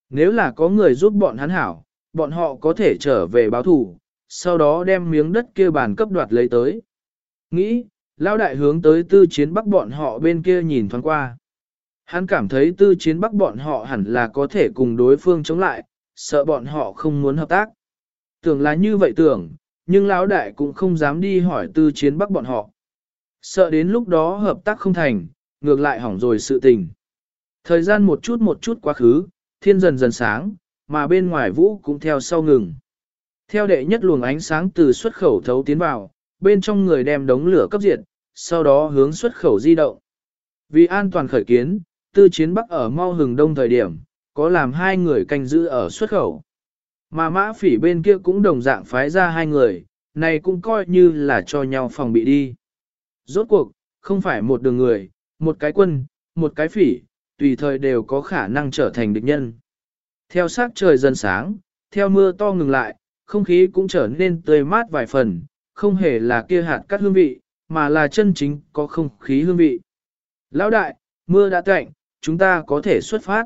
Nếu là có người giúp bọn hắn hảo, bọn họ có thể trở về báo thủ, sau đó đem miếng đất kia bàn cấp đoạt lấy tới. Nghĩ, lao đại hướng tới tư chiến bắc bọn họ bên kia nhìn thoáng qua. Hắn cảm thấy tư chiến bắc bọn họ hẳn là có thể cùng đối phương chống lại, sợ bọn họ không muốn hợp tác. Tưởng là như vậy tưởng, nhưng lão đại cũng không dám đi hỏi tư chiến bắc bọn họ. Sợ đến lúc đó hợp tác không thành, ngược lại hỏng rồi sự tình. Thời gian một chút một chút quá khứ, thiên dần dần sáng, mà bên ngoài vũ cũng theo sau ngừng. Theo đệ nhất luồng ánh sáng từ xuất khẩu thấu tiến vào, bên trong người đem đống lửa cấp diệt, sau đó hướng xuất khẩu di động. Vì an toàn khởi kiến, tư chiến bắc ở mau hừng đông thời điểm, có làm hai người canh giữ ở xuất khẩu. Mà mã phỉ bên kia cũng đồng dạng phái ra hai người, này cũng coi như là cho nhau phòng bị đi. Rốt cuộc, không phải một đường người, một cái quân, một cái phỉ, tùy thời đều có khả năng trở thành địch nhân. Theo sát trời dần sáng, theo mưa to ngừng lại, không khí cũng trở nên tươi mát vài phần, không hề là kia hạt cắt hương vị, mà là chân chính có không khí hương vị. Lão đại, mưa đã tạnh, chúng ta có thể xuất phát.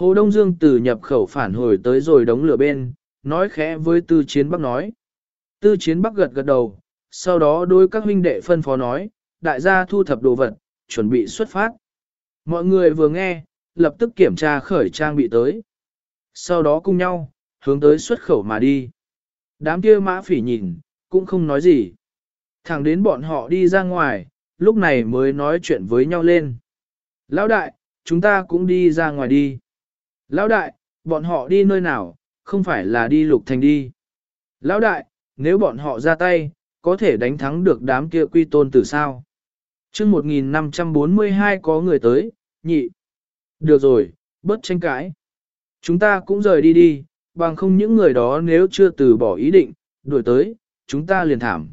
Hồ Đông Dương từ nhập khẩu phản hồi tới rồi đóng lửa bên, nói khẽ với Tư Chiến Bắc nói. Tư Chiến Bắc gật gật đầu, sau đó đôi các huynh đệ phân phó nói, đại gia thu thập đồ vật, chuẩn bị xuất phát. Mọi người vừa nghe, lập tức kiểm tra khởi trang bị tới. Sau đó cùng nhau, hướng tới xuất khẩu mà đi. Đám kia mã phỉ nhìn, cũng không nói gì. Thẳng đến bọn họ đi ra ngoài, lúc này mới nói chuyện với nhau lên. Lão đại, chúng ta cũng đi ra ngoài đi. Lão đại, bọn họ đi nơi nào, không phải là đi lục thành đi. Lão đại, nếu bọn họ ra tay, có thể đánh thắng được đám kia quy tôn tử sao? chương 1542 có người tới, nhị. Được rồi, bớt tranh cãi. Chúng ta cũng rời đi đi, bằng không những người đó nếu chưa từ bỏ ý định, đuổi tới, chúng ta liền thảm.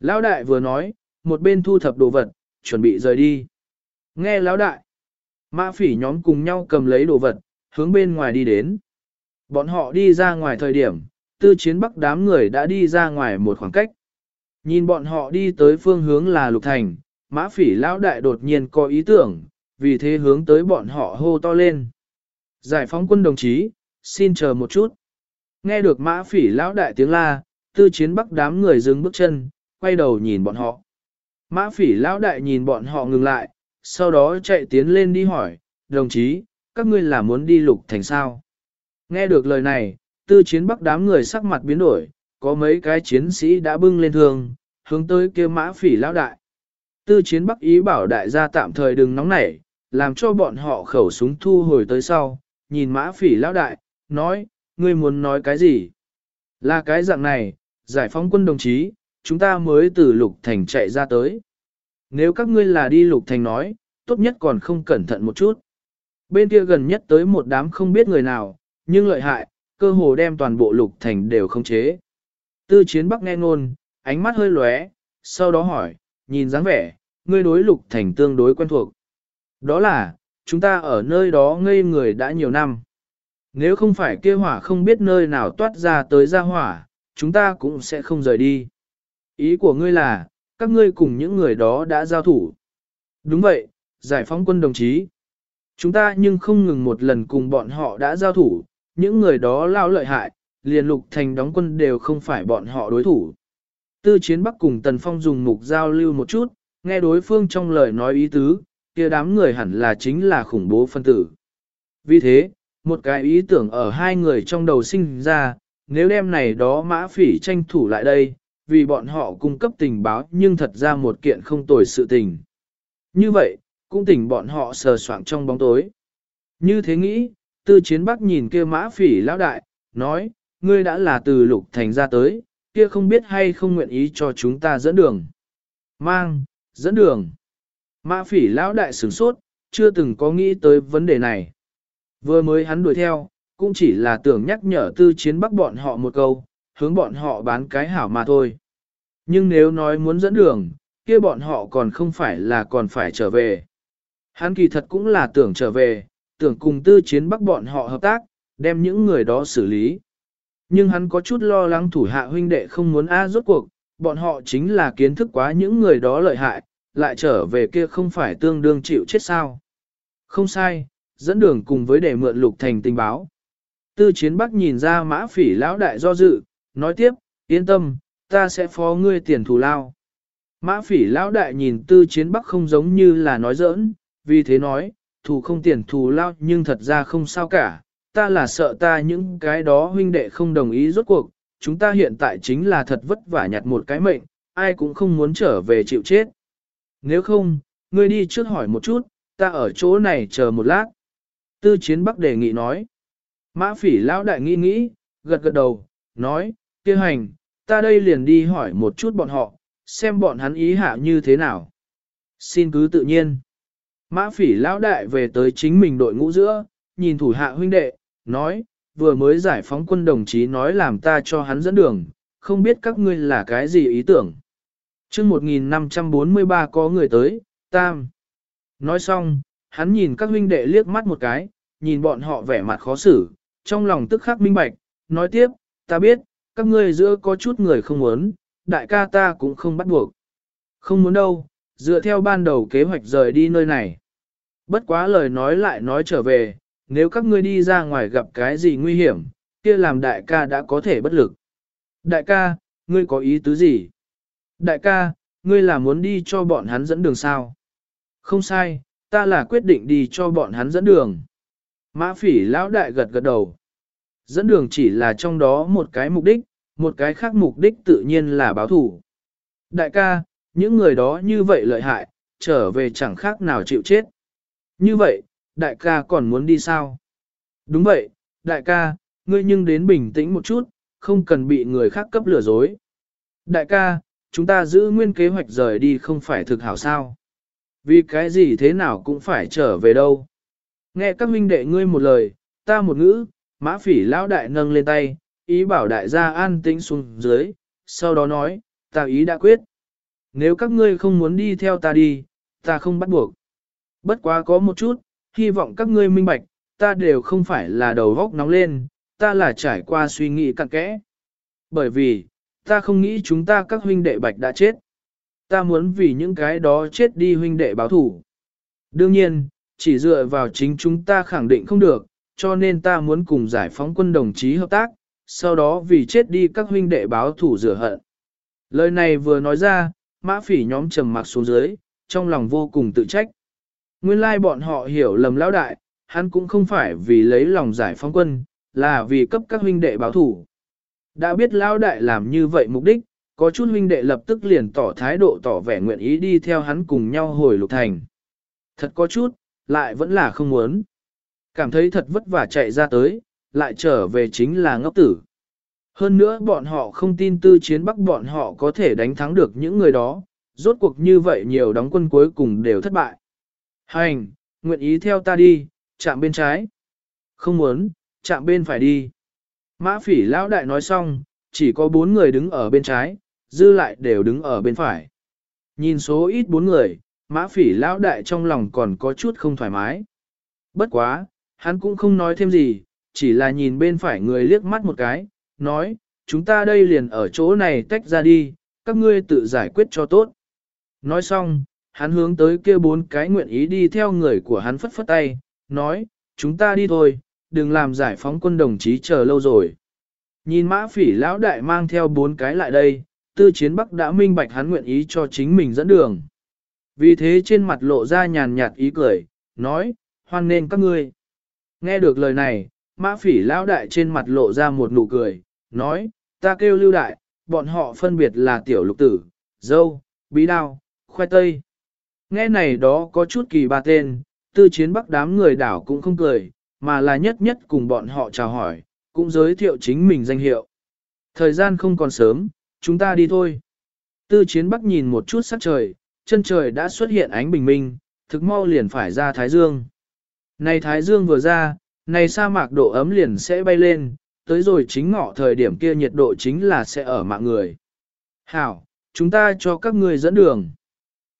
Lão đại vừa nói, một bên thu thập đồ vật, chuẩn bị rời đi. Nghe lão đại, mã phỉ nhóm cùng nhau cầm lấy đồ vật, hướng bên ngoài đi đến. Bọn họ đi ra ngoài thời điểm, tư chiến bắc đám người đã đi ra ngoài một khoảng cách. Nhìn bọn họ đi tới phương hướng là lục thành, mã phỉ lão đại đột nhiên có ý tưởng, vì thế hướng tới bọn họ hô to lên. Giải phóng quân đồng chí, xin chờ một chút. Nghe được mã phỉ lão đại tiếng la, tư chiến bắc đám người dừng bước chân, quay đầu nhìn bọn họ. Mã phỉ lão đại nhìn bọn họ ngừng lại, sau đó chạy tiến lên đi hỏi, đồng chí, các ngươi là muốn đi lục thành sao? Nghe được lời này, tư chiến bắc đám người sắc mặt biến đổi, có mấy cái chiến sĩ đã bưng lên thương, hướng tới kia mã phỉ lão đại. Tư chiến bắc ý bảo đại gia tạm thời đừng nóng nảy, làm cho bọn họ khẩu súng thu hồi tới sau, nhìn mã phỉ lão đại, nói, ngươi muốn nói cái gì? Là cái dạng này, giải phóng quân đồng chí, chúng ta mới từ lục thành chạy ra tới. Nếu các ngươi là đi lục thành nói, tốt nhất còn không cẩn thận một chút. Bên kia gần nhất tới một đám không biết người nào, nhưng lợi hại, cơ hồ đem toàn bộ lục thành đều không chế. Tư chiến bắc nghe ngôn, ánh mắt hơi lóe, sau đó hỏi, nhìn dáng vẻ, ngươi đối lục thành tương đối quen thuộc. Đó là, chúng ta ở nơi đó ngây người đã nhiều năm. Nếu không phải kia hỏa không biết nơi nào toát ra tới ra hỏa, chúng ta cũng sẽ không rời đi. Ý của ngươi là, các ngươi cùng những người đó đã giao thủ. Đúng vậy, giải phóng quân đồng chí. Chúng ta nhưng không ngừng một lần cùng bọn họ đã giao thủ, những người đó lao lợi hại, liền lục thành đóng quân đều không phải bọn họ đối thủ. Tư chiến bắc cùng Tần Phong dùng mục giao lưu một chút, nghe đối phương trong lời nói ý tứ, kia đám người hẳn là chính là khủng bố phân tử. Vì thế, một cái ý tưởng ở hai người trong đầu sinh ra, nếu đem này đó mã phỉ tranh thủ lại đây, vì bọn họ cung cấp tình báo nhưng thật ra một kiện không tồi sự tình. Như vậy, cũng tỉnh bọn họ sờ soạng trong bóng tối. Như thế nghĩ, tư chiến bắc nhìn kia mã phỉ lão đại, nói, ngươi đã là từ lục thành ra tới, kia không biết hay không nguyện ý cho chúng ta dẫn đường. Mang, dẫn đường. Mã phỉ lão đại sửng sốt, chưa từng có nghĩ tới vấn đề này. Vừa mới hắn đuổi theo, cũng chỉ là tưởng nhắc nhở tư chiến bắc bọn họ một câu, hướng bọn họ bán cái hảo mà thôi. Nhưng nếu nói muốn dẫn đường, kia bọn họ còn không phải là còn phải trở về. Hắn kỳ thật cũng là tưởng trở về, tưởng cùng tư chiến bắc bọn họ hợp tác, đem những người đó xử lý. Nhưng hắn có chút lo lắng thủ hạ huynh đệ không muốn A rốt cuộc, bọn họ chính là kiến thức quá những người đó lợi hại, lại trở về kia không phải tương đương chịu chết sao. Không sai, dẫn đường cùng với để mượn lục thành tình báo. Tư chiến bắc nhìn ra mã phỉ lão đại do dự, nói tiếp, yên tâm, ta sẽ phó ngươi tiền thù lao. Mã phỉ lão đại nhìn tư chiến bắc không giống như là nói giỡn, vì thế nói, thù không tiền thù lao nhưng thật ra không sao cả, ta là sợ ta những cái đó huynh đệ không đồng ý rốt cuộc, chúng ta hiện tại chính là thật vất vả nhặt một cái mệnh, ai cũng không muốn trở về chịu chết. Nếu không, ngươi đi trước hỏi một chút, ta ở chỗ này chờ một lát. Tư chiến bắc đề nghị nói. Mã phỉ lão đại nghĩ nghĩ, gật gật đầu, nói, kia hành, ta đây liền đi hỏi một chút bọn họ, xem bọn hắn ý hạ như thế nào. Xin cứ tự nhiên. Mã phỉ lão đại về tới chính mình đội ngũ giữa, nhìn thủ hạ huynh đệ, nói, vừa mới giải phóng quân đồng chí nói làm ta cho hắn dẫn đường, không biết các ngươi là cái gì ý tưởng. chương 1543 có người tới, tam. Nói xong, hắn nhìn các huynh đệ liếc mắt một cái, nhìn bọn họ vẻ mặt khó xử, trong lòng tức khắc minh bạch, nói tiếp, ta biết, các ngươi giữa có chút người không muốn, đại ca ta cũng không bắt buộc. Không muốn đâu, dựa theo ban đầu kế hoạch rời đi nơi này. Bất quá lời nói lại nói trở về, nếu các ngươi đi ra ngoài gặp cái gì nguy hiểm, kia làm đại ca đã có thể bất lực. Đại ca, ngươi có ý tứ gì? Đại ca, ngươi là muốn đi cho bọn hắn dẫn đường sao? Không sai, ta là quyết định đi cho bọn hắn dẫn đường. Mã phỉ lão đại gật gật đầu. Dẫn đường chỉ là trong đó một cái mục đích, một cái khác mục đích tự nhiên là báo thủ. Đại ca, những người đó như vậy lợi hại, trở về chẳng khác nào chịu chết. Như vậy, đại ca còn muốn đi sao? Đúng vậy, đại ca, ngươi nhưng đến bình tĩnh một chút, không cần bị người khác cấp lừa dối. Đại ca, chúng ta giữ nguyên kế hoạch rời đi không phải thực hảo sao? Vì cái gì thế nào cũng phải trở về đâu. Nghe các huynh đệ ngươi một lời, ta một ngữ, mã phỉ lão đại nâng lên tay, ý bảo đại gia an tĩnh xuống dưới, sau đó nói, ta ý đã quyết. Nếu các ngươi không muốn đi theo ta đi, ta không bắt buộc. Bất quá có một chút, hy vọng các ngươi minh bạch, ta đều không phải là đầu góc nóng lên, ta là trải qua suy nghĩ cặn kẽ. Bởi vì, ta không nghĩ chúng ta các huynh đệ bạch đã chết. Ta muốn vì những cái đó chết đi huynh đệ báo thủ. Đương nhiên, chỉ dựa vào chính chúng ta khẳng định không được, cho nên ta muốn cùng giải phóng quân đồng chí hợp tác, sau đó vì chết đi các huynh đệ báo thủ rửa hận. Lời này vừa nói ra, mã phỉ nhóm trầm mặc xuống dưới, trong lòng vô cùng tự trách. Nguyên lai bọn họ hiểu lầm lão đại, hắn cũng không phải vì lấy lòng giải phóng quân, là vì cấp các huynh đệ báo thủ. Đã biết lão đại làm như vậy mục đích, có chút huynh đệ lập tức liền tỏ thái độ tỏ vẻ nguyện ý đi theo hắn cùng nhau hồi lục thành. Thật có chút, lại vẫn là không muốn. Cảm thấy thật vất vả chạy ra tới, lại trở về chính là ngốc tử. Hơn nữa bọn họ không tin tư chiến bắc bọn họ có thể đánh thắng được những người đó, rốt cuộc như vậy nhiều đóng quân cuối cùng đều thất bại. Hành, nguyện ý theo ta đi, chạm bên trái. Không muốn, chạm bên phải đi. Mã phỉ lão đại nói xong, chỉ có bốn người đứng ở bên trái, dư lại đều đứng ở bên phải. Nhìn số ít bốn người, mã phỉ lão đại trong lòng còn có chút không thoải mái. Bất quá, hắn cũng không nói thêm gì, chỉ là nhìn bên phải người liếc mắt một cái, nói, chúng ta đây liền ở chỗ này tách ra đi, các ngươi tự giải quyết cho tốt. Nói xong, hắn hướng tới kia bốn cái nguyện ý đi theo người của hắn phất phất tay, nói, chúng ta đi thôi, đừng làm giải phóng quân đồng chí chờ lâu rồi. Nhìn mã phỉ lão đại mang theo bốn cái lại đây, tư chiến bắc đã minh bạch hắn nguyện ý cho chính mình dẫn đường. Vì thế trên mặt lộ ra nhàn nhạt ý cười, nói, hoan nên các ngươi. Nghe được lời này, mã phỉ lão đại trên mặt lộ ra một nụ cười, nói, ta kêu lưu đại, bọn họ phân biệt là tiểu lục tử, dâu, bí đao, khoai tây. Nghe này đó có chút kỳ ba tên, tư chiến bắc đám người đảo cũng không cười, mà là nhất nhất cùng bọn họ chào hỏi, cũng giới thiệu chính mình danh hiệu. Thời gian không còn sớm, chúng ta đi thôi. Tư chiến bắc nhìn một chút sắc trời, chân trời đã xuất hiện ánh bình minh, thực mau liền phải ra Thái Dương. Này Thái Dương vừa ra, này sa mạc độ ấm liền sẽ bay lên, tới rồi chính ngọ thời điểm kia nhiệt độ chính là sẽ ở mạng người. Hảo, chúng ta cho các ngươi dẫn đường.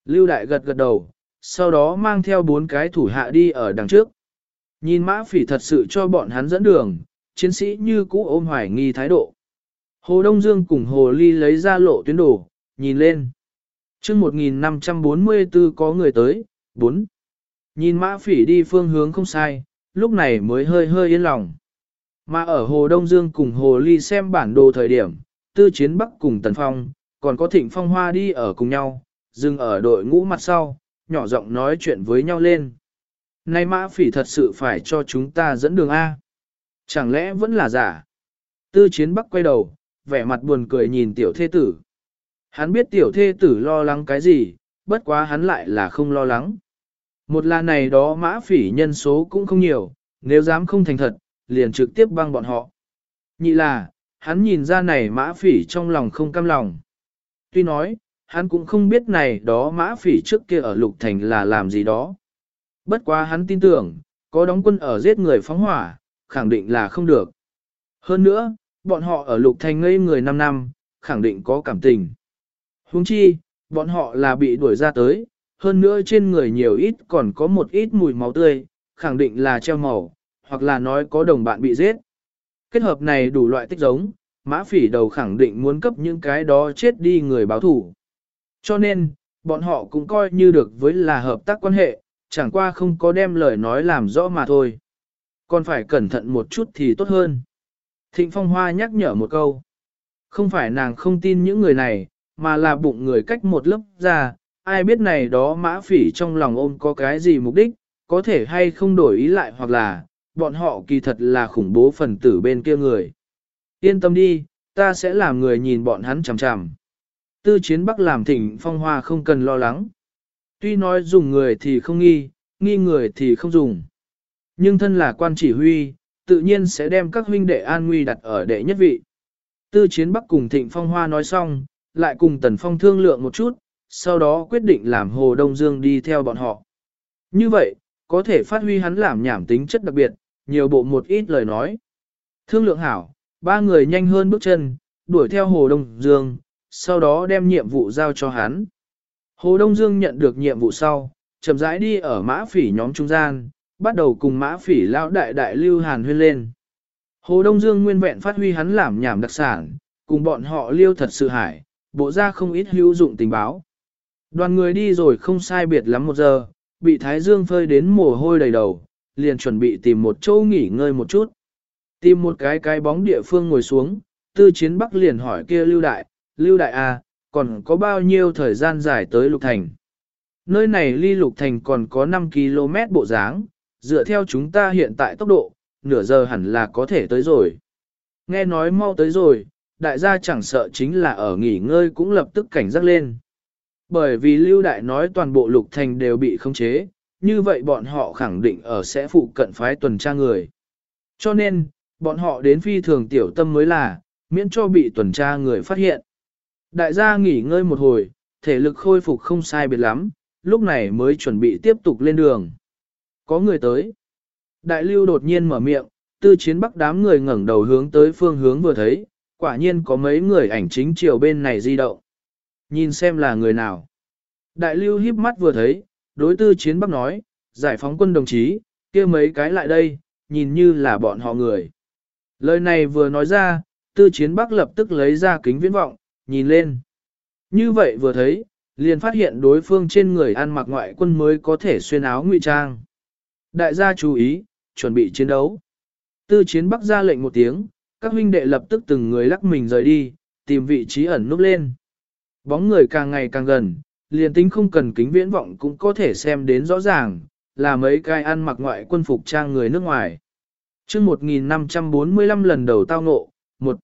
Lưu Đại gật gật đầu, sau đó mang theo bốn cái thủ hạ đi ở đằng trước. Nhìn mã phỉ thật sự cho bọn hắn dẫn đường, chiến sĩ như cũ ôm hoài nghi thái độ. Hồ Đông Dương cùng Hồ Ly lấy ra lộ tuyến đồ, nhìn lên. chương 1544 có người tới, 4. Nhìn mã phỉ đi phương hướng không sai, lúc này mới hơi hơi yên lòng. Mà ở Hồ Đông Dương cùng Hồ Ly xem bản đồ thời điểm, tư chiến bắc cùng Tần Phong, còn có thịnh phong hoa đi ở cùng nhau, dừng ở đội ngũ mặt sau, nhỏ giọng nói chuyện với nhau lên. nay mã phỉ thật sự phải cho chúng ta dẫn đường A. Chẳng lẽ vẫn là giả? Tư chiến bắc quay đầu, vẻ mặt buồn cười nhìn tiểu thê tử. Hắn biết tiểu thê tử lo lắng cái gì, bất quá hắn lại là không lo lắng. Một là này đó mã phỉ nhân số cũng không nhiều, nếu dám không thành thật, liền trực tiếp băng bọn họ. Nhị là, hắn nhìn ra này mã phỉ trong lòng không cam lòng. Tuy nói, hắn cũng không biết này đó mã phỉ trước kia ở lục thành là làm gì đó. Bất quá hắn tin tưởng, có đóng quân ở giết người phóng hỏa, khẳng định là không được. Hơn nữa, bọn họ ở lục thành ngây người 5 năm, khẳng định có cảm tình. Huống chi, bọn họ là bị đuổi ra tới, hơn nữa trên người nhiều ít còn có một ít mùi máu tươi, khẳng định là treo màu, hoặc là nói có đồng bạn bị giết. Kết hợp này đủ loại tích giống, mã phỉ đầu khẳng định muốn cấp những cái đó chết đi người báo thủ. Cho nên, bọn họ cũng coi như được với là hợp tác quan hệ, chẳng qua không có đem lời nói làm rõ mà thôi. Còn phải cẩn thận một chút thì tốt hơn. Thịnh Phong Hoa nhắc nhở một câu. Không phải nàng không tin những người này, mà là bụng người cách một lớp ra, ai biết này đó mã phỉ trong lòng ôm có cái gì mục đích, có thể hay không đổi ý lại hoặc là, bọn họ kỳ thật là khủng bố phần tử bên kia người. Yên tâm đi, ta sẽ làm người nhìn bọn hắn chằm chằm. Tư chiến bắc làm thỉnh phong hoa không cần lo lắng. Tuy nói dùng người thì không nghi, nghi người thì không dùng. Nhưng thân là quan chỉ huy, tự nhiên sẽ đem các huynh đệ an nguy đặt ở đệ nhất vị. Tư chiến bắc cùng thịnh phong hoa nói xong, lại cùng tần phong thương lượng một chút, sau đó quyết định làm Hồ Đông Dương đi theo bọn họ. Như vậy, có thể phát huy hắn làm nhảm tính chất đặc biệt, nhiều bộ một ít lời nói. Thương lượng hảo, ba người nhanh hơn bước chân, đuổi theo Hồ Đông Dương, sau đó đem nhiệm vụ giao cho hắn. Hồ Đông Dương nhận được nhiệm vụ sau, chậm rãi đi ở mã phỉ nhóm trung gian, bắt đầu cùng mã phỉ lao đại đại lưu hàn huyên lên. Hồ Đông Dương nguyên vẹn phát huy hắn làm nhảm đặc sản, cùng bọn họ liêu thật sự hải, bộ ra không ít hữu dụng tình báo. Đoàn người đi rồi không sai biệt lắm một giờ, bị Thái Dương phơi đến mồ hôi đầy đầu, liền chuẩn bị tìm một chỗ nghỉ ngơi một chút. Tìm một cái cái bóng địa phương ngồi xuống, tư chiến bắc liền hỏi kia lưu đại, lưu đại à, còn có bao nhiêu thời gian dài tới Lục Thành. Nơi này ly Lục Thành còn có 5 km bộ dáng, dựa theo chúng ta hiện tại tốc độ, nửa giờ hẳn là có thể tới rồi. Nghe nói mau tới rồi, đại gia chẳng sợ chính là ở nghỉ ngơi cũng lập tức cảnh giác lên. Bởi vì Lưu Đại nói toàn bộ Lục Thành đều bị khống chế, như vậy bọn họ khẳng định ở sẽ phụ cận phái tuần tra người. Cho nên, bọn họ đến phi thường tiểu tâm mới là, miễn cho bị tuần tra người phát hiện. Đại gia nghỉ ngơi một hồi, thể lực khôi phục không sai biệt lắm, lúc này mới chuẩn bị tiếp tục lên đường. Có người tới. Đại lưu đột nhiên mở miệng, tư chiến bắc đám người ngẩng đầu hướng tới phương hướng vừa thấy, quả nhiên có mấy người ảnh chính chiều bên này di động. Nhìn xem là người nào. Đại lưu híp mắt vừa thấy, đối tư chiến bắc nói, giải phóng quân đồng chí, kia mấy cái lại đây, nhìn như là bọn họ người. Lời này vừa nói ra, tư chiến bắc lập tức lấy ra kính viễn vọng, nhìn lên. Như vậy vừa thấy, liền phát hiện đối phương trên người ăn mặc ngoại quân mới có thể xuyên áo ngụy trang. Đại gia chú ý, chuẩn bị chiến đấu. Tư chiến bắc ra lệnh một tiếng, các huynh đệ lập tức từng người lắc mình rời đi, tìm vị trí ẩn núp lên. Bóng người càng ngày càng gần, liền tính không cần kính viễn vọng cũng có thể xem đến rõ ràng, là mấy cái ăn mặc ngoại quân phục trang người nước ngoài. chương 1545 lần đầu tao ngộ, một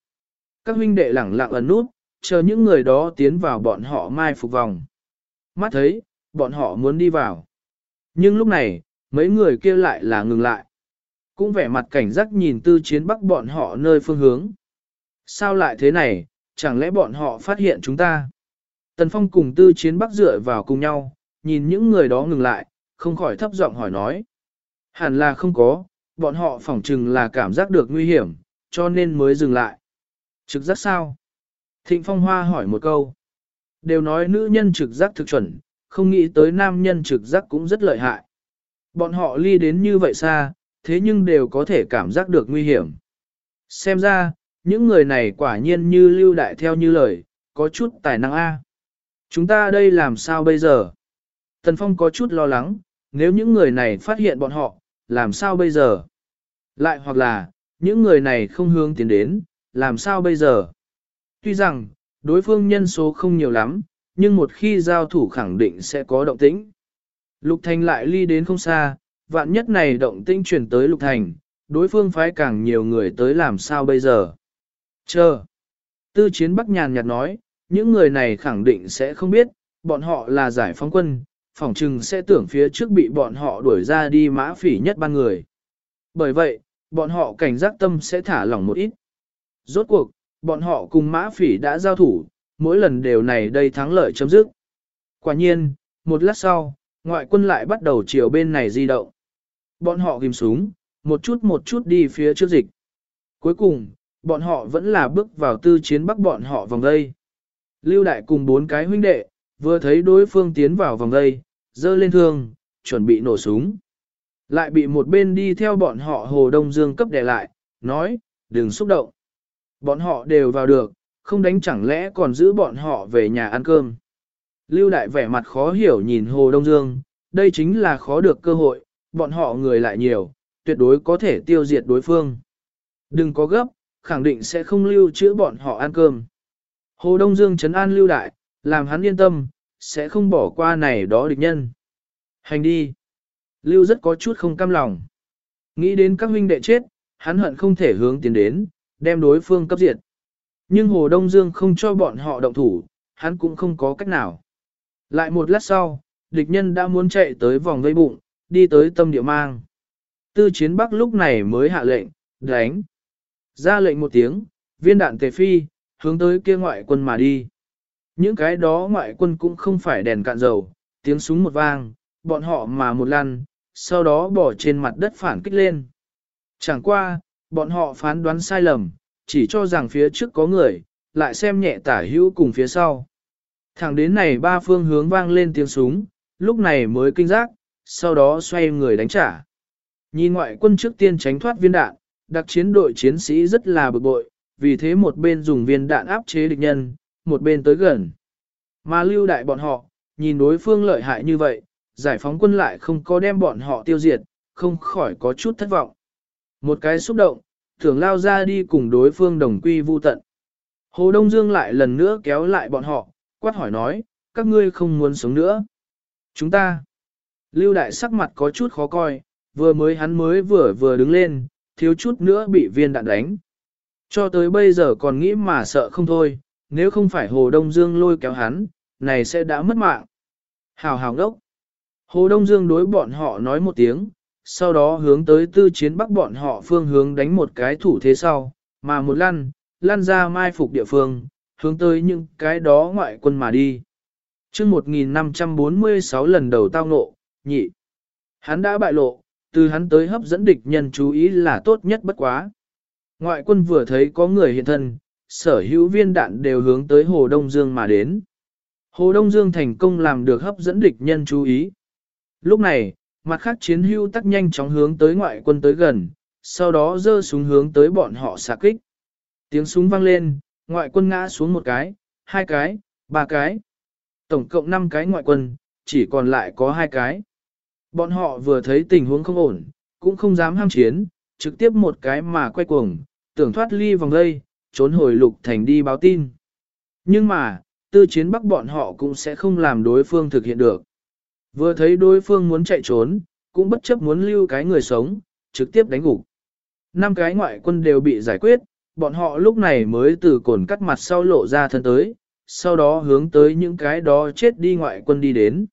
Các huynh đệ lẳng lặng ẩn nút, chờ những người đó tiến vào bọn họ mai phục vòng. Mắt thấy, bọn họ muốn đi vào. Nhưng lúc này, mấy người kia lại là ngừng lại. Cũng vẻ mặt cảnh giác nhìn tư chiến bắc bọn họ nơi phương hướng. Sao lại thế này, chẳng lẽ bọn họ phát hiện chúng ta? Tần Phong cùng tư chiến bắc dựa vào cùng nhau, nhìn những người đó ngừng lại, không khỏi thấp giọng hỏi nói. Hẳn là không có, bọn họ phỏng chừng là cảm giác được nguy hiểm, cho nên mới dừng lại. Trực giác sao? Thịnh Phong Hoa hỏi một câu. Đều nói nữ nhân trực giác thực chuẩn, không nghĩ tới nam nhân trực giác cũng rất lợi hại. Bọn họ ly đến như vậy xa, thế nhưng đều có thể cảm giác được nguy hiểm. Xem ra, những người này quả nhiên như lưu đại theo như lời, có chút tài năng A. Chúng ta đây làm sao bây giờ? Tần Phong có chút lo lắng, nếu những người này phát hiện bọn họ, làm sao bây giờ? Lại hoặc là, những người này không hướng tiến đến, làm sao bây giờ? Tuy rằng, đối phương nhân số không nhiều lắm, nhưng một khi giao thủ khẳng định sẽ có động tĩnh. Lục Thành lại ly đến không xa, vạn nhất này động tĩnh chuyển tới Lục Thành, đối phương phái càng nhiều người tới làm sao bây giờ. Chờ. Tư chiến Bắc nhàn nhạt nói, những người này khẳng định sẽ không biết, bọn họ là giải phóng quân, phỏng chừng sẽ tưởng phía trước bị bọn họ đuổi ra đi mã phỉ nhất ban người. Bởi vậy, bọn họ cảnh giác tâm sẽ thả lỏng một ít. Rốt cuộc, bọn họ cùng mã phỉ đã giao thủ, mỗi lần đều này đây thắng lợi chấm dứt. Quả nhiên, một lát sau, ngoại quân lại bắt đầu chiều bên này di động. Bọn họ ghim súng, một chút một chút đi phía trước dịch. Cuối cùng, bọn họ vẫn là bước vào tư chiến bắc bọn họ vòng đây. Lưu đại cùng bốn cái huynh đệ, vừa thấy đối phương tiến vào vòng đây, dơ lên thương, chuẩn bị nổ súng. Lại bị một bên đi theo bọn họ Hồ Đông Dương cấp đè lại, nói, đừng xúc động. Bọn họ đều vào được, không đánh chẳng lẽ còn giữ bọn họ về nhà ăn cơm. Lưu đại vẻ mặt khó hiểu nhìn Hồ Đông Dương, đây chính là khó được cơ hội, bọn họ người lại nhiều, tuyệt đối có thể tiêu diệt đối phương. Đừng có gấp, khẳng định sẽ không lưu trữ bọn họ ăn cơm. Hồ Đông Dương chấn an lưu đại, làm hắn yên tâm, sẽ không bỏ qua này đó địch nhân. Hành đi. Lưu rất có chút không cam lòng. Nghĩ đến các huynh đệ chết, hắn hận không thể hướng tiến đến, đem đối phương cấp diệt. Nhưng Hồ Đông Dương không cho bọn họ động thủ, hắn cũng không có cách nào. Lại một lát sau, địch nhân đã muốn chạy tới vòng vây bụng, đi tới tâm địa mang. Tư chiến bắc lúc này mới hạ lệnh, đánh. Ra lệnh một tiếng, viên đạn tề phi, hướng tới kia ngoại quân mà đi. Những cái đó ngoại quân cũng không phải đèn cạn dầu, tiếng súng một vang, bọn họ mà một lăn, sau đó bỏ trên mặt đất phản kích lên. Chẳng qua, bọn họ phán đoán sai lầm, chỉ cho rằng phía trước có người, lại xem nhẹ tả hữu cùng phía sau. Thẳng đến này ba phương hướng vang lên tiếng súng, lúc này mới kinh giác, sau đó xoay người đánh trả. Nhìn ngoại quân trước tiên tránh thoát viên đạn, đặc chiến đội chiến sĩ rất là bực bội, vì thế một bên dùng viên đạn áp chế địch nhân, một bên tới gần. Mà lưu đại bọn họ, nhìn đối phương lợi hại như vậy, giải phóng quân lại không có đem bọn họ tiêu diệt, không khỏi có chút thất vọng. Một cái xúc động, thường lao ra đi cùng đối phương đồng quy vu tận. Hồ Đông Dương lại lần nữa kéo lại bọn họ, quát hỏi nói, các ngươi không muốn sống nữa. Chúng ta, lưu đại sắc mặt có chút khó coi, vừa mới hắn mới vừa vừa đứng lên, thiếu chút nữa bị viên đạn đánh. Cho tới bây giờ còn nghĩ mà sợ không thôi, nếu không phải Hồ Đông Dương lôi kéo hắn, này sẽ đã mất mạng. Hào hào đốc. Hồ Đông Dương đối bọn họ nói một tiếng, sau đó hướng tới tư chiến bắc bọn họ phương hướng đánh một cái thủ thế sau, mà một lăn, lăn ra mai phục địa phương, hướng tới những cái đó ngoại quân mà đi. chương 1546 lần đầu tao ngộ, nhị. Hắn đã bại lộ, từ hắn tới hấp dẫn địch nhân chú ý là tốt nhất bất quá. Ngoại quân vừa thấy có người hiện thân, sở hữu viên đạn đều hướng tới Hồ Đông Dương mà đến. Hồ Đông Dương thành công làm được hấp dẫn địch nhân chú ý. Lúc này, mặt khác chiến hữu tắc nhanh chóng hướng tới ngoại quân tới gần, sau đó giơ súng hướng tới bọn họ xạ kích. Tiếng súng vang lên, ngoại quân ngã xuống một cái, hai cái, ba cái. Tổng cộng 5 cái ngoại quân, chỉ còn lại có hai cái. Bọn họ vừa thấy tình huống không ổn, cũng không dám ham chiến, trực tiếp một cái mà quay cuồng, tưởng thoát ly vòng đây, trốn hồi lục thành đi báo tin. Nhưng mà, tư chiến bắc bọn họ cũng sẽ không làm đối phương thực hiện được. Vừa thấy đối phương muốn chạy trốn, cũng bất chấp muốn lưu cái người sống, trực tiếp đánh gục. Năm cái ngoại quân đều bị giải quyết, bọn họ lúc này mới từ cồn cắt mặt sau lộ ra thân tới, sau đó hướng tới những cái đó chết đi ngoại quân đi đến.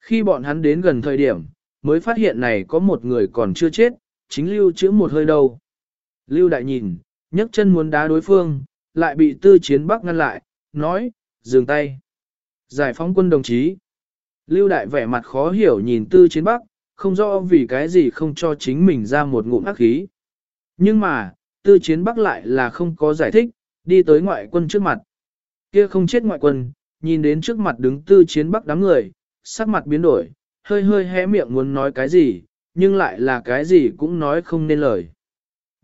Khi bọn hắn đến gần thời điểm, mới phát hiện này có một người còn chưa chết, chính lưu chữ một hơi đầu. Lưu đại nhìn, nhấc chân muốn đá đối phương, lại bị tư chiến bắc ngăn lại, nói, dừng tay. Giải phóng quân đồng chí. Lưu đại vẻ mặt khó hiểu nhìn tư chiến bắc, không rõ vì cái gì không cho chính mình ra một ngụm ác khí. Nhưng mà, tư chiến bắc lại là không có giải thích, đi tới ngoại quân trước mặt. Kia không chết ngoại quân, nhìn đến trước mặt đứng tư chiến bắc đám người, sắc mặt biến đổi, hơi hơi hé miệng muốn nói cái gì, nhưng lại là cái gì cũng nói không nên lời.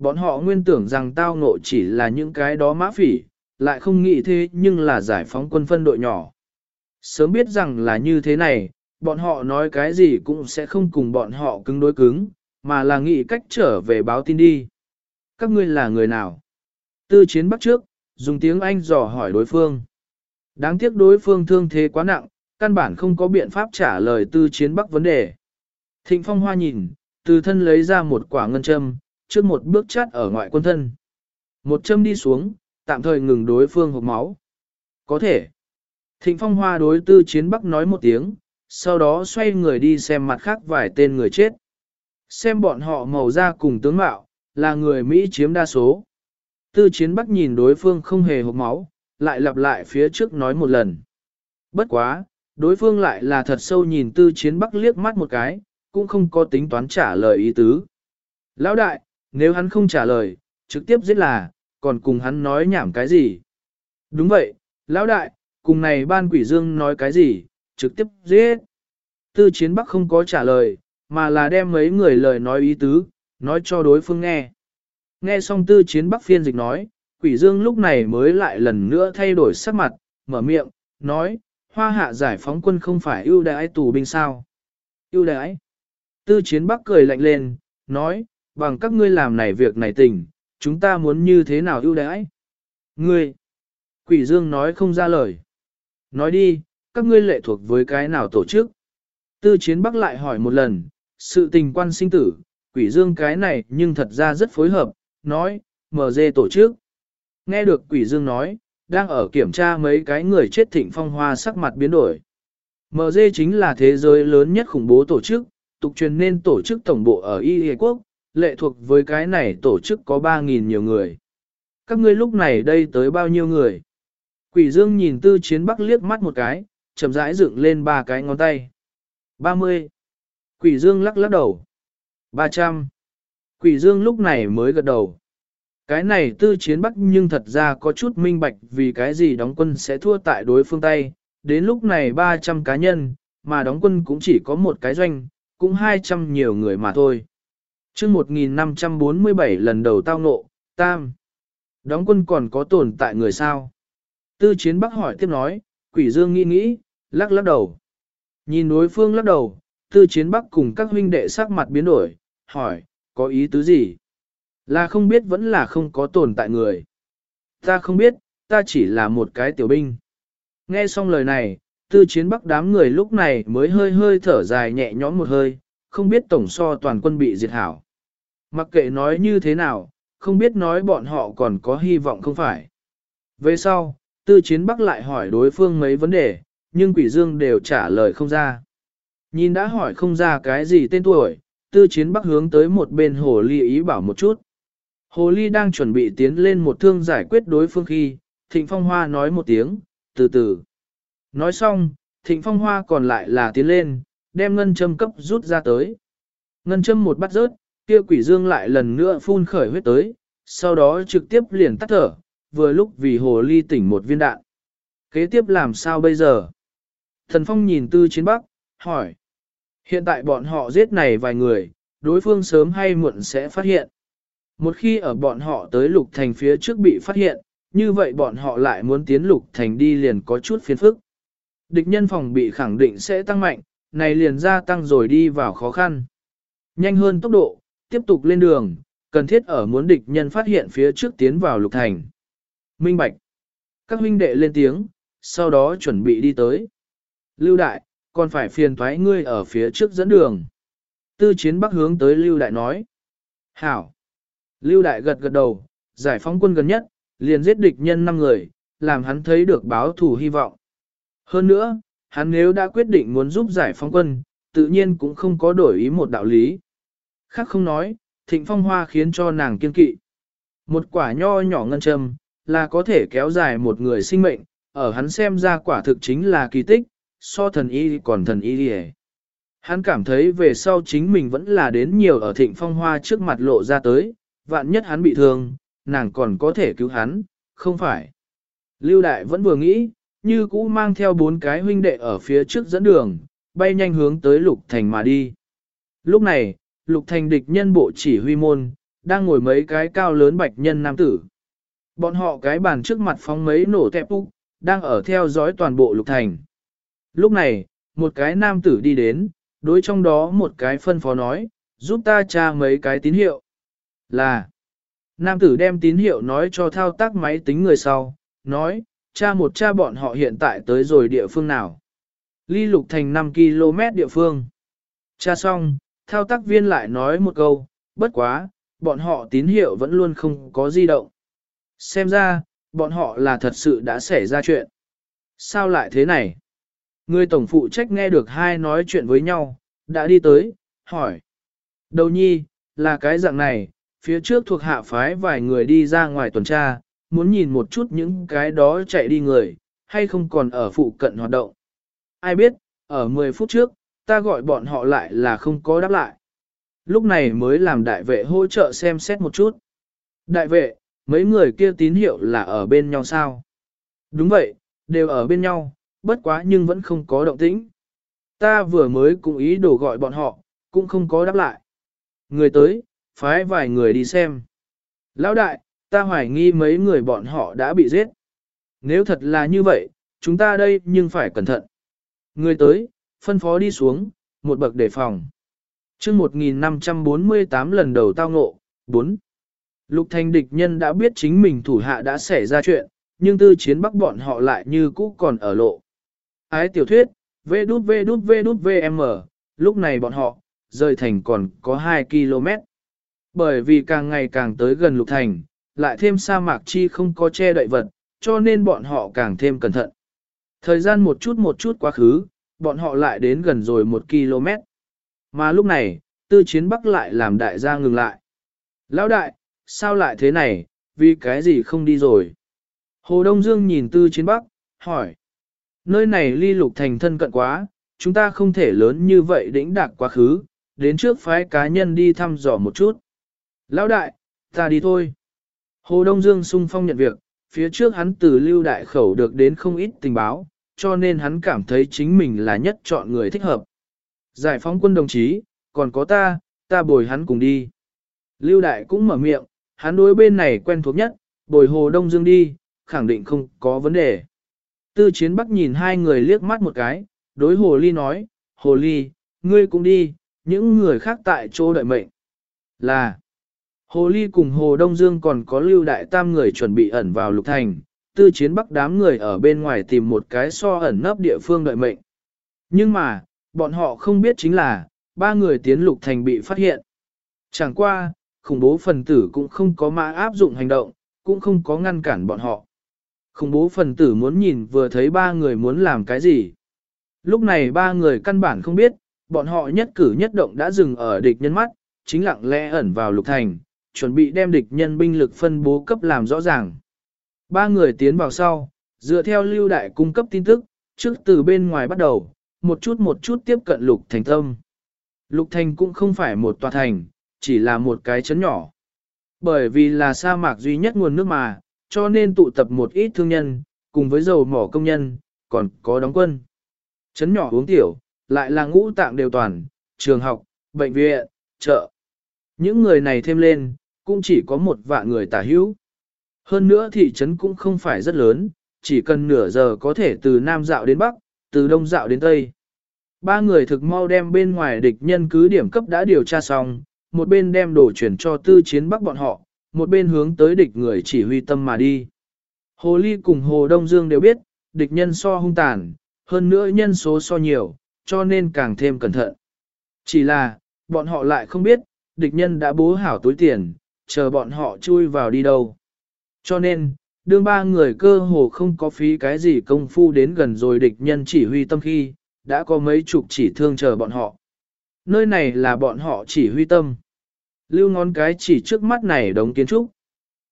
Bọn họ nguyên tưởng rằng tao ngộ chỉ là những cái đó mã phỉ, lại không nghĩ thế nhưng là giải phóng quân phân đội nhỏ. Sớm biết rằng là như thế này, bọn họ nói cái gì cũng sẽ không cùng bọn họ cứng đối cứng, mà là nghĩ cách trở về báo tin đi. Các ngươi là người nào? Tư chiến bắt trước, dùng tiếng Anh dò hỏi đối phương. Đáng tiếc đối phương thương thế quá nặng, căn bản không có biện pháp trả lời tư chiến bắc vấn đề. Thịnh phong hoa nhìn, từ thân lấy ra một quả ngân châm, trước một bước chát ở ngoại quân thân. Một châm đi xuống, tạm thời ngừng đối phương hộp máu. Có thể. Thịnh phong hoa đối tư chiến bắc nói một tiếng, sau đó xoay người đi xem mặt khác vài tên người chết. Xem bọn họ màu da cùng tướng mạo, là người Mỹ chiếm đa số. Tư chiến bắc nhìn đối phương không hề hộp máu, lại lặp lại phía trước nói một lần. Bất quá, đối phương lại là thật sâu nhìn tư chiến bắc liếc mắt một cái, cũng không có tính toán trả lời ý tứ. Lão đại, nếu hắn không trả lời, trực tiếp giết là, còn cùng hắn nói nhảm cái gì? Đúng vậy, lão đại, cùng này ban quỷ dương nói cái gì, trực tiếp giết. Tư chiến bắc không có trả lời, mà là đem mấy người lời nói ý tứ, nói cho đối phương nghe. Nghe xong tư chiến bắc phiên dịch nói, quỷ dương lúc này mới lại lần nữa thay đổi sắc mặt, mở miệng, nói, hoa hạ giải phóng quân không phải ưu đãi tù binh sao. ưu đãi. Tư chiến bắc cười lạnh lên, nói, bằng các ngươi làm này việc này tình, chúng ta muốn như thế nào ưu đãi? Ngươi! Quỷ Dương nói không ra lời. Nói đi, các ngươi lệ thuộc với cái nào tổ chức? Tư chiến bắc lại hỏi một lần, sự tình quan sinh tử, quỷ Dương cái này nhưng thật ra rất phối hợp, nói, mở dê tổ chức. Nghe được quỷ Dương nói, đang ở kiểm tra mấy cái người chết thịnh phong hoa sắc mặt biến đổi. MG chính là thế giới lớn nhất khủng bố tổ chức, tục truyền nên tổ chức tổng bộ ở Y Quốc, lệ thuộc với cái này tổ chức có 3.000 nhiều người. Các ngươi lúc này đây tới bao nhiêu người? Quỷ Dương nhìn tư chiến bắc liếc mắt một cái, chậm rãi dựng lên ba cái ngón tay. 30. Quỷ Dương lắc lắc đầu. 300. Quỷ Dương lúc này mới gật đầu. Cái này tư chiến bắc nhưng thật ra có chút minh bạch vì cái gì đóng quân sẽ thua tại đối phương Tây. Đến lúc này 300 cá nhân, mà đóng quân cũng chỉ có một cái doanh, cũng 200 nhiều người mà thôi chương 1547 lần đầu tao ngộ, tam. Đóng quân còn có tồn tại người sao? Tư chiến bắc hỏi tiếp nói, quỷ dương nghĩ nghĩ, lắc lắc đầu. Nhìn đối phương lắc đầu, tư chiến bắc cùng các huynh đệ sắc mặt biến đổi, hỏi, có ý tứ gì? Là không biết vẫn là không có tồn tại người. Ta không biết, ta chỉ là một cái tiểu binh. Nghe xong lời này, tư chiến bắc đám người lúc này mới hơi hơi thở dài nhẹ nhõm một hơi, không biết tổng so toàn quân bị diệt hảo. Mặc kệ nói như thế nào, không biết nói bọn họ còn có hy vọng không phải. Về sau, tư chiến bắc lại hỏi đối phương mấy vấn đề, nhưng quỷ dương đều trả lời không ra. Nhìn đã hỏi không ra cái gì tên tuổi, tư chiến bắc hướng tới một bên hồ ly ý bảo một chút. Hồ ly đang chuẩn bị tiến lên một thương giải quyết đối phương khi, thịnh phong hoa nói một tiếng, từ từ. Nói xong, thịnh phong hoa còn lại là tiến lên, đem ngân châm cấp rút ra tới. Ngân châm một bắt rớt, kia quỷ dương lại lần nữa phun khởi huyết tới, sau đó trực tiếp liền tắt thở, vừa lúc vì hồ ly tỉnh một viên đạn. Kế tiếp làm sao bây giờ? Thần Phong nhìn tư chiến bắc, hỏi. Hiện tại bọn họ giết này vài người, đối phương sớm hay muộn sẽ phát hiện. Một khi ở bọn họ tới lục thành phía trước bị phát hiện, như vậy bọn họ lại muốn tiến lục thành đi liền có chút phiền phức. Địch nhân phòng bị khẳng định sẽ tăng mạnh, này liền gia tăng rồi đi vào khó khăn. Nhanh hơn tốc độ, tiếp tục lên đường, cần thiết ở muốn địch nhân phát hiện phía trước tiến vào lục thành. Minh Bạch. Các huynh đệ lên tiếng, sau đó chuẩn bị đi tới. Lưu Đại, còn phải phiền thoái ngươi ở phía trước dẫn đường. Tư chiến bắc hướng tới Lưu Đại nói. Hảo. Lưu Đại gật gật đầu, giải phóng quân gần nhất, liền giết địch nhân 5 người, làm hắn thấy được báo thủ hy vọng. Hơn nữa, hắn nếu đã quyết định muốn giúp giải phóng quân, tự nhiên cũng không có đổi ý một đạo lý. Khác không nói, thịnh phong hoa khiến cho nàng kiên kỵ. Một quả nho nhỏ ngân châm, là có thể kéo dài một người sinh mệnh, ở hắn xem ra quả thực chính là kỳ tích, so thần y còn thần y đi Hắn cảm thấy về sau chính mình vẫn là đến nhiều ở thịnh phong hoa trước mặt lộ ra tới, vạn nhất hắn bị thương, nàng còn có thể cứu hắn, không phải. Lưu Đại vẫn vừa nghĩ, như cũ mang theo bốn cái huynh đệ ở phía trước dẫn đường, bay nhanh hướng tới Lục Thành mà đi. Lúc này, Lục Thành địch nhân bộ chỉ huy môn, đang ngồi mấy cái cao lớn bạch nhân nam tử. Bọn họ cái bàn trước mặt phóng mấy nổ tẹp úc, đang ở theo dõi toàn bộ Lục Thành. Lúc này, một cái nam tử đi đến, đối trong đó một cái phân phó nói, giúp ta tra mấy cái tín hiệu. Là, nam tử đem tín hiệu nói cho thao tác máy tính người sau, nói, cha một cha bọn họ hiện tại tới rồi địa phương nào. Ly lục thành 5 km địa phương. Cha xong, thao tác viên lại nói một câu, bất quá, bọn họ tín hiệu vẫn luôn không có di động. Xem ra, bọn họ là thật sự đã xảy ra chuyện. Sao lại thế này? Người tổng phụ trách nghe được hai nói chuyện với nhau, đã đi tới, hỏi. Đầu nhi, là cái dạng này, phía trước thuộc hạ phái vài người đi ra ngoài tuần tra, muốn nhìn một chút những cái đó chạy đi người, hay không còn ở phụ cận hoạt động. Ai biết, ở 10 phút trước, ta gọi bọn họ lại là không có đáp lại. Lúc này mới làm đại vệ hỗ trợ xem xét một chút. Đại vệ, mấy người kia tín hiệu là ở bên nhau sao? Đúng vậy, đều ở bên nhau, bất quá nhưng vẫn không có động tĩnh. Ta vừa mới cùng ý đồ gọi bọn họ, cũng không có đáp lại. Người tới, phái vài người đi xem. Lão đại, ta hoài nghi mấy người bọn họ đã bị giết. Nếu thật là như vậy, chúng ta đây nhưng phải cẩn thận. Người tới, phân phó đi xuống, một bậc đề phòng. chương 1548 lần đầu tao ngộ, 4. Lục thành địch nhân đã biết chính mình thủ hạ đã xảy ra chuyện, nhưng tư chiến bắc bọn họ lại như cũ còn ở lộ. Ái tiểu thuyết, v đút đút đút vm, lúc này bọn họ, rời thành còn có 2 km. Bởi vì càng ngày càng tới gần lục thành, lại thêm sa mạc chi không có che đậy vật, cho nên bọn họ càng thêm cẩn thận. Thời gian một chút một chút quá khứ, bọn họ lại đến gần rồi một km. Mà lúc này, tư chiến bắc lại làm đại gia ngừng lại. Lão đại, sao lại thế này, vì cái gì không đi rồi? Hồ Đông Dương nhìn tư chiến bắc, hỏi. Nơi này ly lục thành thân cận quá, chúng ta không thể lớn như vậy đỉnh đạc quá khứ, đến trước phái cá nhân đi thăm dò một chút. Lão đại, ta đi thôi. Hồ Đông Dương sung phong nhận việc, phía trước hắn từ lưu đại khẩu được đến không ít tình báo, cho nên hắn cảm thấy chính mình là nhất chọn người thích hợp. Giải phóng quân đồng chí, còn có ta, ta bồi hắn cùng đi. Lưu đại cũng mở miệng, hắn đối bên này quen thuộc nhất, bồi Hồ Đông Dương đi, khẳng định không có vấn đề. Tư chiến bắc nhìn hai người liếc mắt một cái, đối Hồ Ly nói, Hồ Ly, ngươi cũng đi, những người khác tại chỗ đợi mệnh. Là, Hồ Ly cùng Hồ Đông Dương còn có lưu đại tam người chuẩn bị ẩn vào lục thành, tư chiến bắc đám người ở bên ngoài tìm một cái so ẩn nấp địa phương đợi mệnh. Nhưng mà, bọn họ không biết chính là, ba người tiến lục thành bị phát hiện. Chẳng qua, khủng bố phần tử cũng không có mã áp dụng hành động, cũng không có ngăn cản bọn họ. Khủng bố phần tử muốn nhìn vừa thấy ba người muốn làm cái gì. Lúc này ba người căn bản không biết, bọn họ nhất cử nhất động đã dừng ở địch nhân mắt, chính lặng lẽ ẩn vào lục thành, chuẩn bị đem địch nhân binh lực phân bố cấp làm rõ ràng. Ba người tiến vào sau, dựa theo lưu đại cung cấp tin tức, trước từ bên ngoài bắt đầu, một chút một chút tiếp cận lục thành tâm. Lục thành cũng không phải một tòa thành, chỉ là một cái chấn nhỏ. Bởi vì là sa mạc duy nhất nguồn nước mà, cho nên tụ tập một ít thương nhân, cùng với dầu mỏ công nhân, còn có đóng quân. Chấn nhỏ uống tiểu, lại là ngũ tạng đều toàn, trường học, bệnh viện, chợ. Những người này thêm lên, cũng chỉ có một vạn người tả hữu. Hơn nữa thị trấn cũng không phải rất lớn, chỉ cần nửa giờ có thể từ Nam dạo đến Bắc, từ Đông dạo đến Tây. Ba người thực mau đem bên ngoài địch nhân cứ điểm cấp đã điều tra xong, một bên đem đổ chuyển cho tư chiến Bắc bọn họ, một bên hướng tới địch người chỉ huy tâm mà đi. Hồ Ly cùng Hồ Đông Dương đều biết, địch nhân so hung tàn, hơn nữa nhân số so nhiều, cho nên càng thêm cẩn thận. Chỉ là, bọn họ lại không biết, địch nhân đã bố hảo túi tiền, chờ bọn họ chui vào đi đâu. Cho nên, đương ba người cơ hồ không có phí cái gì công phu đến gần rồi địch nhân chỉ huy tâm khi, đã có mấy chục chỉ thương chờ bọn họ. Nơi này là bọn họ chỉ huy tâm. Lưu ngón cái chỉ trước mắt này đống kiến trúc.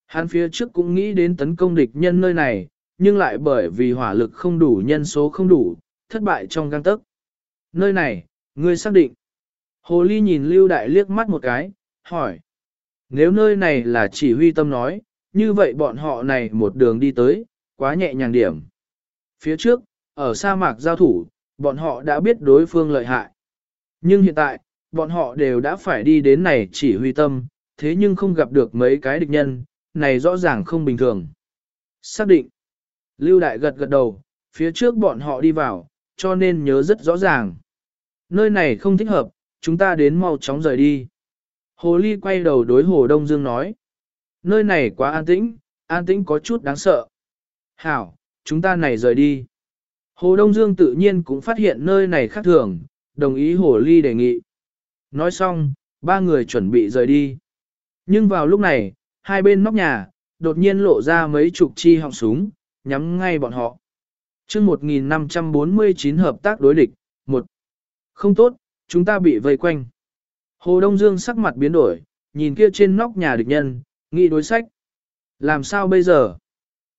Hắn phía trước cũng nghĩ đến tấn công địch nhân nơi này, nhưng lại bởi vì hỏa lực không đủ nhân số không đủ, thất bại trong găng tấc. Nơi này, ngươi xác định. Hồ Ly nhìn Lưu Đại liếc mắt một cái, hỏi. Nếu nơi này là chỉ huy tâm nói, như vậy bọn họ này một đường đi tới, quá nhẹ nhàng điểm. Phía trước, ở sa mạc giao thủ, bọn họ đã biết đối phương lợi hại. Nhưng hiện tại, bọn họ đều đã phải đi đến này chỉ huy tâm, thế nhưng không gặp được mấy cái địch nhân, này rõ ràng không bình thường. Xác định. Lưu Đại gật gật đầu, phía trước bọn họ đi vào, cho nên nhớ rất rõ ràng. Nơi này không thích hợp, chúng ta đến mau chóng rời đi. Hồ Ly quay đầu đối Hồ Đông Dương nói. Nơi này quá an tĩnh, an tĩnh có chút đáng sợ. Hảo, chúng ta này rời đi. Hồ Đông Dương tự nhiên cũng phát hiện nơi này khác thường, đồng ý Hồ Ly đề nghị. Nói xong, ba người chuẩn bị rời đi. Nhưng vào lúc này, hai bên nóc nhà, đột nhiên lộ ra mấy chục chi họng súng, nhắm ngay bọn họ. chương 1549 hợp tác đối địch, một Không tốt, chúng ta bị vây quanh. Hồ Đông Dương sắc mặt biến đổi, nhìn kia trên nóc nhà địch nhân, nghĩ đối sách. Làm sao bây giờ?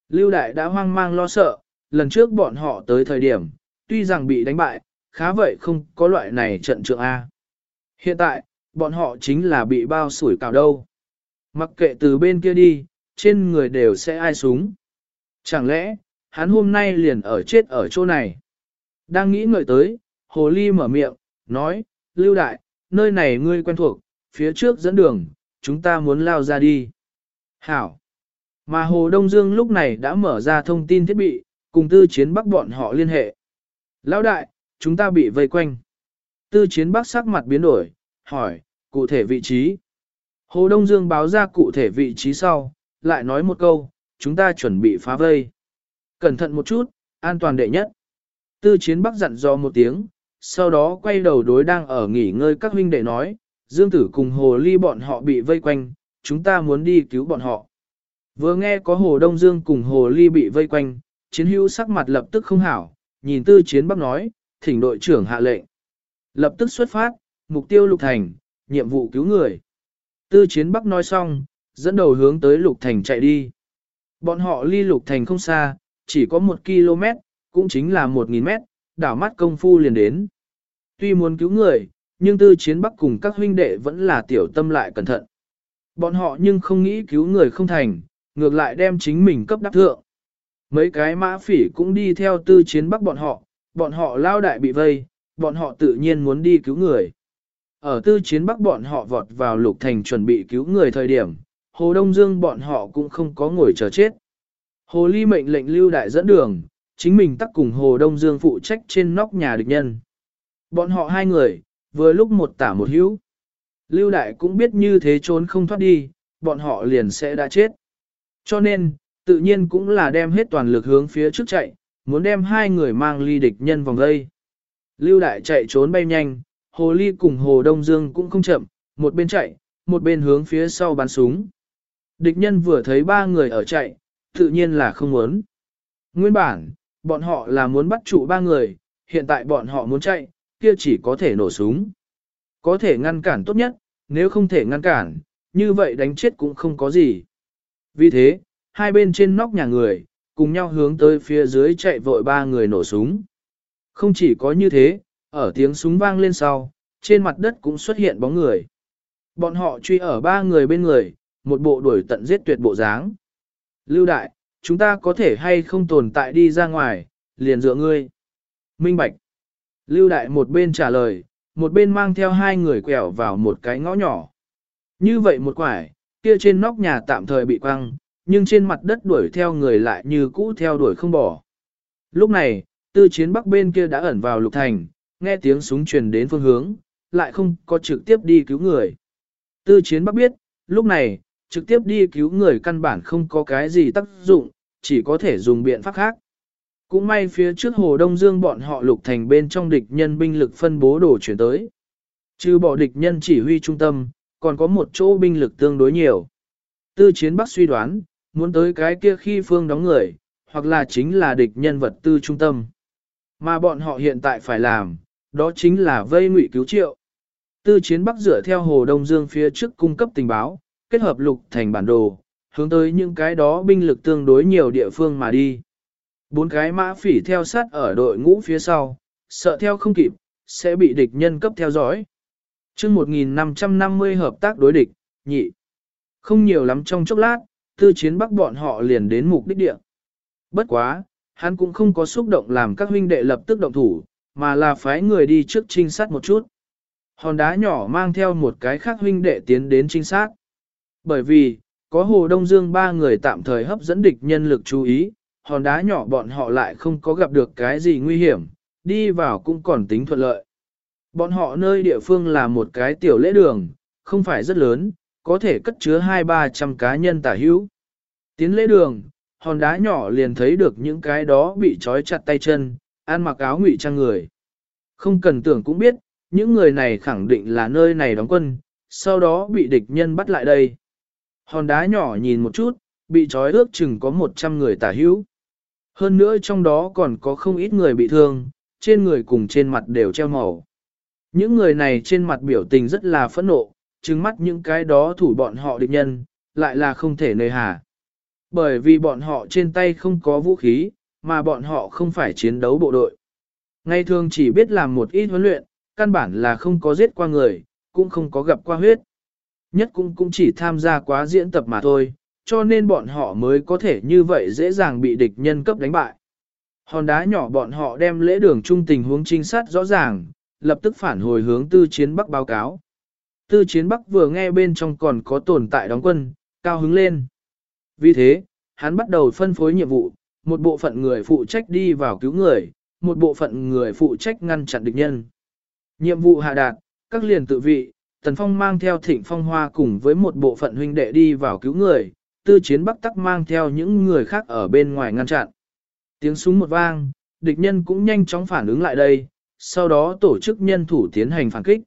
Lưu Đại đã hoang mang lo sợ, lần trước bọn họ tới thời điểm, tuy rằng bị đánh bại, khá vậy không có loại này trận trượng A. Hiện tại, bọn họ chính là bị bao sủi cào đâu. Mặc kệ từ bên kia đi, trên người đều sẽ ai súng. Chẳng lẽ, hắn hôm nay liền ở chết ở chỗ này? Đang nghĩ ngợi tới, Hồ Ly mở miệng, nói, Lưu Đại, nơi này ngươi quen thuộc, phía trước dẫn đường, chúng ta muốn lao ra đi. Hảo. Mà Hồ Đông Dương lúc này đã mở ra thông tin thiết bị, cùng tư chiến bắc bọn họ liên hệ. Lão đại, chúng ta bị vây quanh. Tư chiến bắc sắc mặt biến đổi, hỏi, cụ thể vị trí. Hồ Đông Dương báo ra cụ thể vị trí sau, lại nói một câu, chúng ta chuẩn bị phá vây. Cẩn thận một chút, an toàn đệ nhất. Tư chiến bắc dặn dò một tiếng, sau đó quay đầu đối đang ở nghỉ ngơi các huynh đệ nói, Dương Tử cùng Hồ Ly bọn họ bị vây quanh, chúng ta muốn đi cứu bọn họ. Vừa nghe có Hồ Đông Dương cùng Hồ Ly bị vây quanh, chiến hữu sắc mặt lập tức không hảo, nhìn tư chiến bắc nói, thỉnh đội trưởng hạ lệnh. Lập tức xuất phát, mục tiêu lục thành, nhiệm vụ cứu người. Tư chiến bắc nói xong, dẫn đầu hướng tới lục thành chạy đi. Bọn họ ly lục thành không xa, chỉ có một km, cũng chính là một nghìn mét, đảo mắt công phu liền đến. Tuy muốn cứu người, nhưng tư chiến bắc cùng các huynh đệ vẫn là tiểu tâm lại cẩn thận. Bọn họ nhưng không nghĩ cứu người không thành, ngược lại đem chính mình cấp đáp thượng. Mấy cái mã phỉ cũng đi theo tư chiến bắc bọn họ, bọn họ lao đại bị vây, bọn họ tự nhiên muốn đi cứu người. Ở tư chiến bắc bọn họ vọt vào lục thành chuẩn bị cứu người thời điểm, Hồ Đông Dương bọn họ cũng không có ngồi chờ chết. Hồ Ly mệnh lệnh lưu đại dẫn đường, chính mình tắc cùng Hồ Đông Dương phụ trách trên nóc nhà địch nhân. Bọn họ hai người, vừa lúc một tả một hữu. Lưu đại cũng biết như thế trốn không thoát đi, bọn họ liền sẽ đã chết. Cho nên, Tự nhiên cũng là đem hết toàn lực hướng phía trước chạy, muốn đem hai người mang ly địch nhân vòng đây. Lưu đại chạy trốn bay nhanh, hồ ly cùng hồ đông dương cũng không chậm, một bên chạy, một bên hướng phía sau bắn súng. Địch nhân vừa thấy ba người ở chạy, tự nhiên là không muốn. Nguyên bản, bọn họ là muốn bắt trụ ba người, hiện tại bọn họ muốn chạy, kia chỉ có thể nổ súng. Có thể ngăn cản tốt nhất, nếu không thể ngăn cản, như vậy đánh chết cũng không có gì. Vì thế, hai bên trên nóc nhà người, cùng nhau hướng tới phía dưới chạy vội ba người nổ súng. Không chỉ có như thế, ở tiếng súng vang lên sau, trên mặt đất cũng xuất hiện bóng người. Bọn họ truy ở ba người bên người, một bộ đuổi tận giết tuyệt bộ dáng. Lưu đại, chúng ta có thể hay không tồn tại đi ra ngoài, liền dựa ngươi. Minh Bạch. Lưu đại một bên trả lời, một bên mang theo hai người quẹo vào một cái ngõ nhỏ. Như vậy một quải, kia trên nóc nhà tạm thời bị quăng, nhưng trên mặt đất đuổi theo người lại như cũ theo đuổi không bỏ. Lúc này, tư chiến bắc bên kia đã ẩn vào lục thành, nghe tiếng súng truyền đến phương hướng, lại không có trực tiếp đi cứu người. Tư chiến bắc biết, lúc này, trực tiếp đi cứu người căn bản không có cái gì tác dụng, chỉ có thể dùng biện pháp khác. Cũng may phía trước Hồ Đông Dương bọn họ lục thành bên trong địch nhân binh lực phân bố đổ chuyển tới. Trừ bỏ địch nhân chỉ huy trung tâm, còn có một chỗ binh lực tương đối nhiều. Tư chiến bắc suy đoán, muốn tới cái kia khi phương đóng người, hoặc là chính là địch nhân vật tư trung tâm. Mà bọn họ hiện tại phải làm, đó chính là vây ngụy cứu triệu. Tư chiến bắc dựa theo Hồ Đông Dương phía trước cung cấp tình báo, kết hợp lục thành bản đồ, hướng tới những cái đó binh lực tương đối nhiều địa phương mà đi. Bốn cái mã phỉ theo sát ở đội ngũ phía sau, sợ theo không kịp, sẽ bị địch nhân cấp theo dõi. chương 1550 hợp tác đối địch, nhị. Không nhiều lắm trong chốc lát, tư chiến bắc bọn họ liền đến mục đích địa. Bất quá, hắn cũng không có xúc động làm các huynh đệ lập tức động thủ, mà là phái người đi trước trinh sát một chút. Hòn đá nhỏ mang theo một cái khác huynh đệ tiến đến trinh sát. Bởi vì, có Hồ Đông Dương ba người tạm thời hấp dẫn địch nhân lực chú ý, hòn đá nhỏ bọn họ lại không có gặp được cái gì nguy hiểm, đi vào cũng còn tính thuận lợi. Bọn họ nơi địa phương là một cái tiểu lễ đường, không phải rất lớn, có thể cất chứa hai ba trăm cá nhân tả hữu. Tiến lễ đường, hòn đá nhỏ liền thấy được những cái đó bị trói chặt tay chân, ăn mặc áo ngụy trang người. Không cần tưởng cũng biết, những người này khẳng định là nơi này đóng quân, sau đó bị địch nhân bắt lại đây. Hòn đá nhỏ nhìn một chút, bị trói ước chừng có 100 người tả hữu. Hơn nữa trong đó còn có không ít người bị thương, trên người cùng trên mặt đều treo màu. Những người này trên mặt biểu tình rất là phẫn nộ, trừng mắt những cái đó thủ bọn họ địch nhân, lại là không thể nơi hà. Bởi vì bọn họ trên tay không có vũ khí, mà bọn họ không phải chiến đấu bộ đội. Ngày thường chỉ biết làm một ít huấn luyện, căn bản là không có giết qua người, cũng không có gặp qua huyết. Nhất cũng cũng chỉ tham gia quá diễn tập mà thôi, cho nên bọn họ mới có thể như vậy dễ dàng bị địch nhân cấp đánh bại. Hòn đá nhỏ bọn họ đem lễ đường trung tình huống trinh sát rõ ràng, lập tức phản hồi hướng tư chiến bắc báo cáo. Tư chiến bắc vừa nghe bên trong còn có tồn tại đóng quân, cao hứng lên. Vì thế, hắn bắt đầu phân phối nhiệm vụ, một bộ phận người phụ trách đi vào cứu người, một bộ phận người phụ trách ngăn chặn địch nhân. Nhiệm vụ hạ đạt, các liền tự vị, Tần Phong mang theo thịnh phong hoa cùng với một bộ phận huynh đệ đi vào cứu người, tư chiến bắc tắc mang theo những người khác ở bên ngoài ngăn chặn. Tiếng súng một vang, địch nhân cũng nhanh chóng phản ứng lại đây, sau đó tổ chức nhân thủ tiến hành phản kích.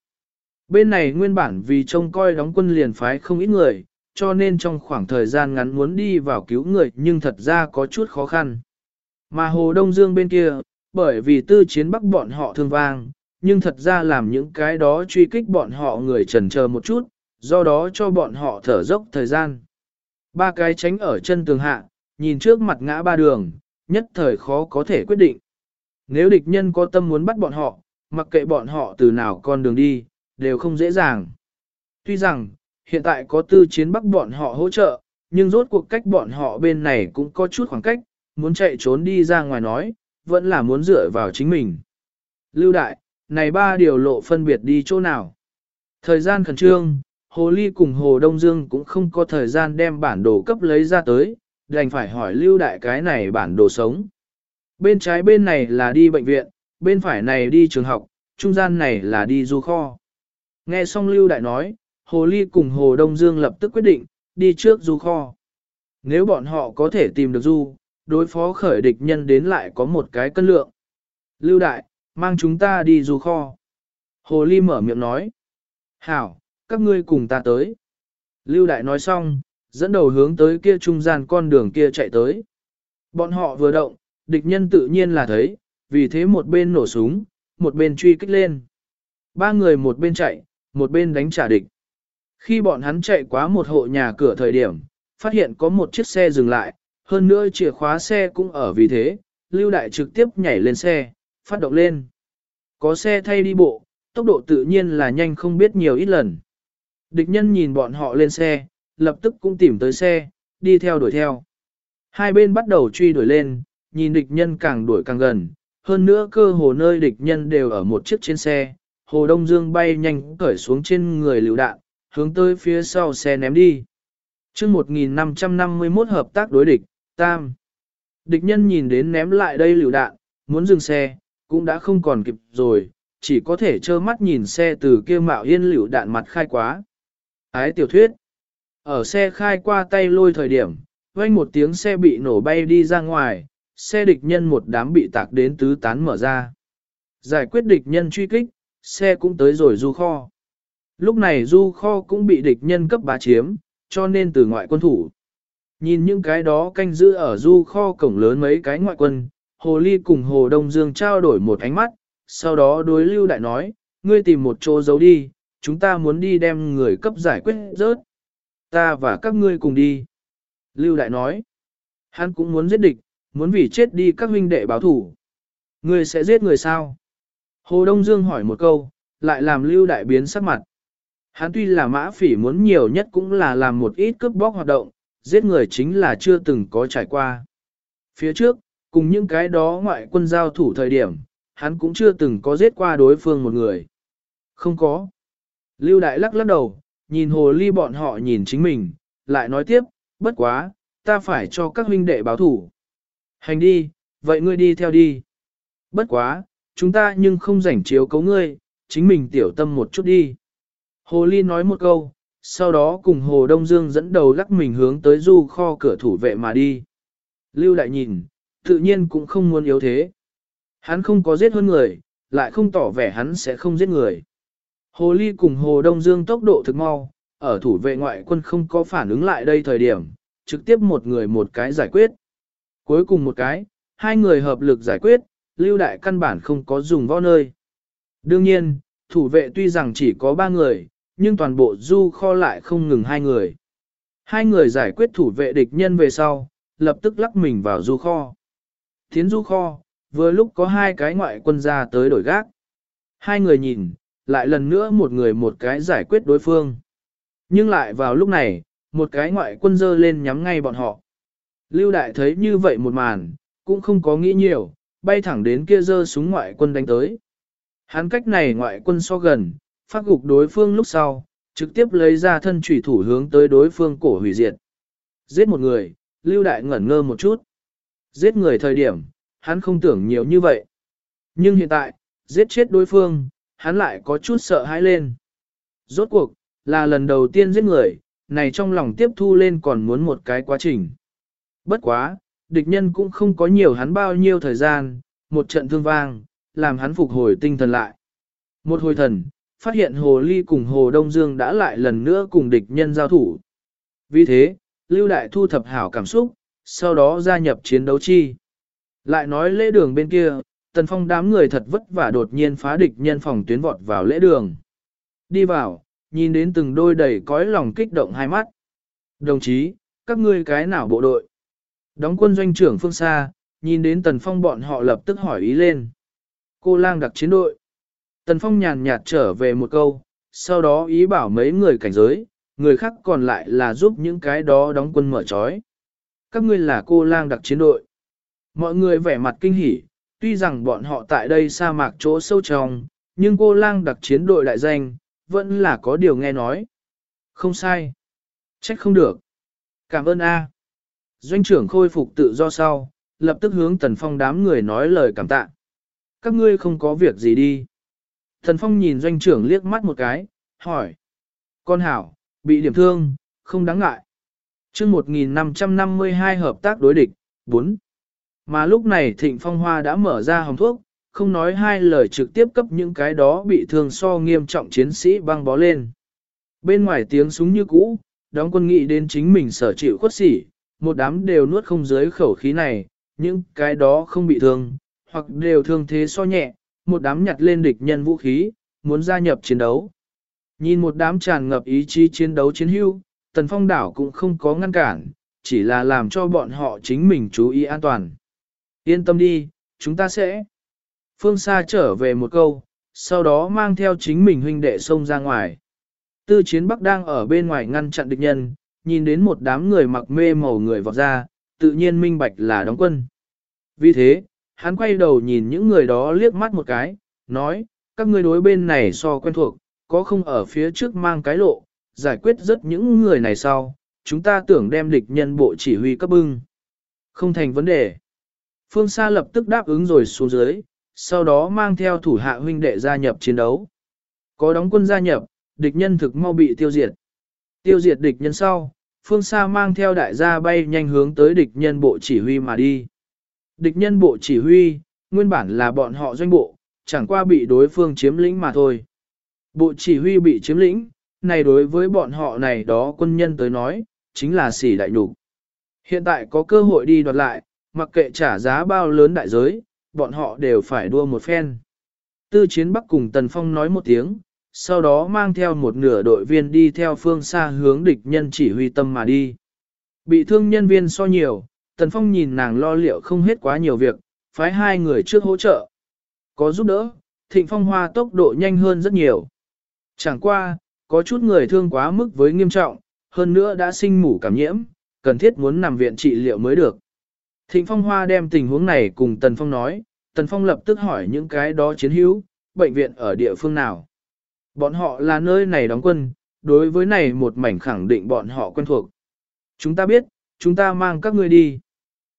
Bên này nguyên bản vì trông coi đóng quân liền phái không ít người, cho nên trong khoảng thời gian ngắn muốn đi vào cứu người nhưng thật ra có chút khó khăn. Mà Hồ Đông Dương bên kia, bởi vì tư chiến bắc bọn họ thương vang, nhưng thật ra làm những cái đó truy kích bọn họ người trần chờ một chút, do đó cho bọn họ thở dốc thời gian. Ba cái tránh ở chân tường hạ, nhìn trước mặt ngã ba đường, nhất thời khó có thể quyết định. Nếu địch nhân có tâm muốn bắt bọn họ, mặc kệ bọn họ từ nào con đường đi, đều không dễ dàng. Tuy rằng, hiện tại có tư chiến bắc bọn họ hỗ trợ, nhưng rốt cuộc cách bọn họ bên này cũng có chút khoảng cách, muốn chạy trốn đi ra ngoài nói, vẫn là muốn dựa vào chính mình. Lưu đại, này ba điều lộ phân biệt đi chỗ nào. Thời gian khẩn trương, Hồ Ly cùng Hồ Đông Dương cũng không có thời gian đem bản đồ cấp lấy ra tới, đành phải hỏi lưu đại cái này bản đồ sống. Bên trái bên này là đi bệnh viện, bên phải này đi trường học, trung gian này là đi du kho. Nghe xong lưu đại nói, Hồ Ly cùng Hồ Đông Dương lập tức quyết định, đi trước du kho. Nếu bọn họ có thể tìm được du, đối phó khởi địch nhân đến lại có một cái cân lượng. Lưu đại, mang chúng ta đi du kho. Hồ Ly mở miệng nói. Hảo, các ngươi cùng ta tới. Lưu đại nói xong, dẫn đầu hướng tới kia trung gian con đường kia chạy tới. Bọn họ vừa động, địch nhân tự nhiên là thấy, vì thế một bên nổ súng, một bên truy kích lên. Ba người một bên chạy, một bên đánh trả địch. Khi bọn hắn chạy quá một hộ nhà cửa thời điểm, phát hiện có một chiếc xe dừng lại, hơn nữa chìa khóa xe cũng ở vì thế, Lưu Đại trực tiếp nhảy lên xe, phát động lên. Có xe thay đi bộ, tốc độ tự nhiên là nhanh không biết nhiều ít lần. Địch nhân nhìn bọn họ lên xe, lập tức cũng tìm tới xe, đi theo đuổi theo. Hai bên bắt đầu truy đuổi lên, nhìn địch nhân càng đuổi càng gần, hơn nữa cơ hồ nơi địch nhân đều ở một chiếc trên xe, Hồ Đông Dương bay nhanh cởi xuống trên người lựu đạn, hướng tới phía sau xe ném đi. chương 1551 hợp tác đối địch, Tam. Địch nhân nhìn đến ném lại đây lựu đạn, muốn dừng xe, cũng đã không còn kịp rồi, chỉ có thể trơ mắt nhìn xe từ kia mạo yên liễu đạn mặt khai quá. Ái tiểu thuyết. Ở xe khai qua tay lôi thời điểm, vang một tiếng xe bị nổ bay đi ra ngoài, xe địch nhân một đám bị tạc đến tứ tán mở ra. Giải quyết địch nhân truy kích, xe cũng tới rồi du kho. Lúc này du kho cũng bị địch nhân cấp bá chiếm, cho nên từ ngoại quân thủ. Nhìn những cái đó canh giữ ở du kho cổng lớn mấy cái ngoại quân, Hồ Ly cùng Hồ Đông Dương trao đổi một ánh mắt, sau đó đối Lưu Đại nói, ngươi tìm một chỗ giấu đi, chúng ta muốn đi đem người cấp giải quyết rớt. Ta và các ngươi cùng đi. Lưu Đại nói, hắn cũng muốn giết địch, muốn vì chết đi các huynh đệ báo thủ. Ngươi sẽ giết người sao? Hồ Đông Dương hỏi một câu, lại làm Lưu Đại biến sắc mặt. Hắn tuy là mã phỉ muốn nhiều nhất cũng là làm một ít cướp bóc hoạt động, giết người chính là chưa từng có trải qua. Phía trước, cùng những cái đó ngoại quân giao thủ thời điểm, hắn cũng chưa từng có giết qua đối phương một người. Không có. Lưu Đại lắc lắc đầu, nhìn hồ ly bọn họ nhìn chính mình, lại nói tiếp, bất quá, ta phải cho các huynh đệ báo thủ. Hành đi, vậy ngươi đi theo đi. Bất quá, chúng ta nhưng không rảnh chiếu cấu ngươi, chính mình tiểu tâm một chút đi. Hồ ly nói một câu, sau đó cùng Hồ Đông Dương dẫn đầu lắc mình hướng tới du kho cửa thủ vệ mà đi. Lưu Đại nhìn, tự nhiên cũng không muốn yếu thế. Hắn không có giết hơn người, lại không tỏ vẻ hắn sẽ không giết người. Hồ Ly cùng Hồ Đông Dương tốc độ thực mau, ở thủ vệ ngoại quân không có phản ứng lại đây thời điểm, trực tiếp một người một cái giải quyết. Cuối cùng một cái, hai người hợp lực giải quyết, lưu đại căn bản không có dùng võ nơi. Đương nhiên, thủ vệ tuy rằng chỉ có ba người, nhưng toàn bộ du kho lại không ngừng hai người. Hai người giải quyết thủ vệ địch nhân về sau, lập tức lắc mình vào du kho. Thiến du kho, vừa lúc có hai cái ngoại quân ra tới đổi gác. Hai người nhìn, lại lần nữa một người một cái giải quyết đối phương. Nhưng lại vào lúc này, một cái ngoại quân dơ lên nhắm ngay bọn họ. Lưu đại thấy như vậy một màn, cũng không có nghĩ nhiều, bay thẳng đến kia dơ súng ngoại quân đánh tới. Hắn cách này ngoại quân so gần, phát gục đối phương lúc sau, trực tiếp lấy ra thân chủy thủ hướng tới đối phương cổ hủy diệt. Giết một người, lưu đại ngẩn ngơ một chút. Giết người thời điểm, hắn không tưởng nhiều như vậy. Nhưng hiện tại, giết chết đối phương, hắn lại có chút sợ hãi lên. Rốt cuộc, là lần đầu tiên giết người, này trong lòng tiếp thu lên còn muốn một cái quá trình. Bất quá, địch nhân cũng không có nhiều hắn bao nhiêu thời gian, một trận thương vang, làm hắn phục hồi tinh thần lại. Một hồi thần, phát hiện Hồ Ly cùng Hồ Đông Dương đã lại lần nữa cùng địch nhân giao thủ. Vì thế, Lưu Đại thu thập hảo cảm xúc, sau đó gia nhập chiến đấu chi. Lại nói lễ đường bên kia, Tần Phong đám người thật vất vả đột nhiên phá địch nhân phòng tuyến vọt vào lễ đường. Đi vào, nhìn đến từng đôi đầy cõi lòng kích động hai mắt. Đồng chí, các ngươi cái nào bộ đội? Đóng quân doanh trưởng phương xa, nhìn đến Tần Phong bọn họ lập tức hỏi ý lên. Cô lang đặc chiến đội. Tần Phong nhàn nhạt trở về một câu, sau đó ý bảo mấy người cảnh giới, người khác còn lại là giúp những cái đó đóng quân mở trói. Các ngươi là cô lang đặc chiến đội. Mọi người vẻ mặt kinh hỉ, tuy rằng bọn họ tại đây sa mạc chỗ sâu trong, nhưng cô lang đặc chiến đội đại danh, vẫn là có điều nghe nói. Không sai. Trách không được. Cảm ơn A. Doanh trưởng khôi phục tự do sau, lập tức hướng Tần Phong đám người nói lời cảm tạ. Các ngươi không có việc gì đi. Tần Phong nhìn doanh trưởng liếc mắt một cái, hỏi. Con hảo, bị điểm thương, không đáng ngại chương 1552 hợp tác đối địch, 4. Mà lúc này Thịnh Phong Hoa đã mở ra hồng thuốc, không nói hai lời trực tiếp cấp những cái đó bị thương so nghiêm trọng chiến sĩ băng bó lên. Bên ngoài tiếng súng như cũ, đóng quân nghị đến chính mình sở chịu khuất sỉ, một đám đều nuốt không dưới khẩu khí này, những cái đó không bị thương, hoặc đều thương thế so nhẹ, một đám nhặt lên địch nhân vũ khí, muốn gia nhập chiến đấu. Nhìn một đám tràn ngập ý chí chiến đấu chiến hưu, Tần Phong đảo cũng không có ngăn cản, chỉ là làm cho bọn họ chính mình chú ý an toàn. Yên tâm đi, chúng ta sẽ. Phương Sa trở về một câu, sau đó mang theo chính mình huynh đệ xông ra ngoài. Tư chiến Bắc đang ở bên ngoài ngăn chặn địch nhân, nhìn đến một đám người mặc mê màu người vọt ra, tự nhiên minh bạch là đóng quân. Vì thế, hắn quay đầu nhìn những người đó liếc mắt một cái, nói, các ngươi đối bên này so quen thuộc, có không ở phía trước mang cái lộ, giải quyết rất những người này sau, chúng ta tưởng đem địch nhân bộ chỉ huy cấp bưng. Không thành vấn đề. Phương Sa lập tức đáp ứng rồi xuống dưới, sau đó mang theo thủ hạ huynh đệ gia nhập chiến đấu. Có đóng quân gia nhập, địch nhân thực mau bị tiêu diệt. Tiêu diệt địch nhân sau, Phương Sa mang theo đại gia bay nhanh hướng tới địch nhân bộ chỉ huy mà đi. Địch nhân bộ chỉ huy, nguyên bản là bọn họ doanh bộ, chẳng qua bị đối phương chiếm lĩnh mà thôi. Bộ chỉ huy bị chiếm lĩnh, này đối với bọn họ này đó quân nhân tới nói, chính là xỉ đại nhục. Hiện tại có cơ hội đi đoạt lại, mặc kệ trả giá bao lớn đại giới, bọn họ đều phải đua một phen. Tư chiến Bắc cùng Tần Phong nói một tiếng, sau đó mang theo một nửa đội viên đi theo phương xa hướng địch nhân chỉ huy tâm mà đi. Bị thương nhân viên so nhiều, Tần Phong nhìn nàng lo liệu không hết quá nhiều việc, phái hai người trước hỗ trợ. Có giúp đỡ, Thịnh Phong Hoa tốc độ nhanh hơn rất nhiều. Chẳng qua, có chút người thương quá mức với nghiêm trọng, hơn nữa đã sinh mủ cảm nhiễm, cần thiết muốn nằm viện trị liệu mới được. Thịnh Phong Hoa đem tình huống này cùng Tần Phong nói, Tần Phong lập tức hỏi những cái đó chiến hữu, bệnh viện ở địa phương nào. Bọn họ là nơi này đóng quân, đối với này một mảnh khẳng định bọn họ quen thuộc. Chúng ta biết, chúng ta mang các ngươi đi.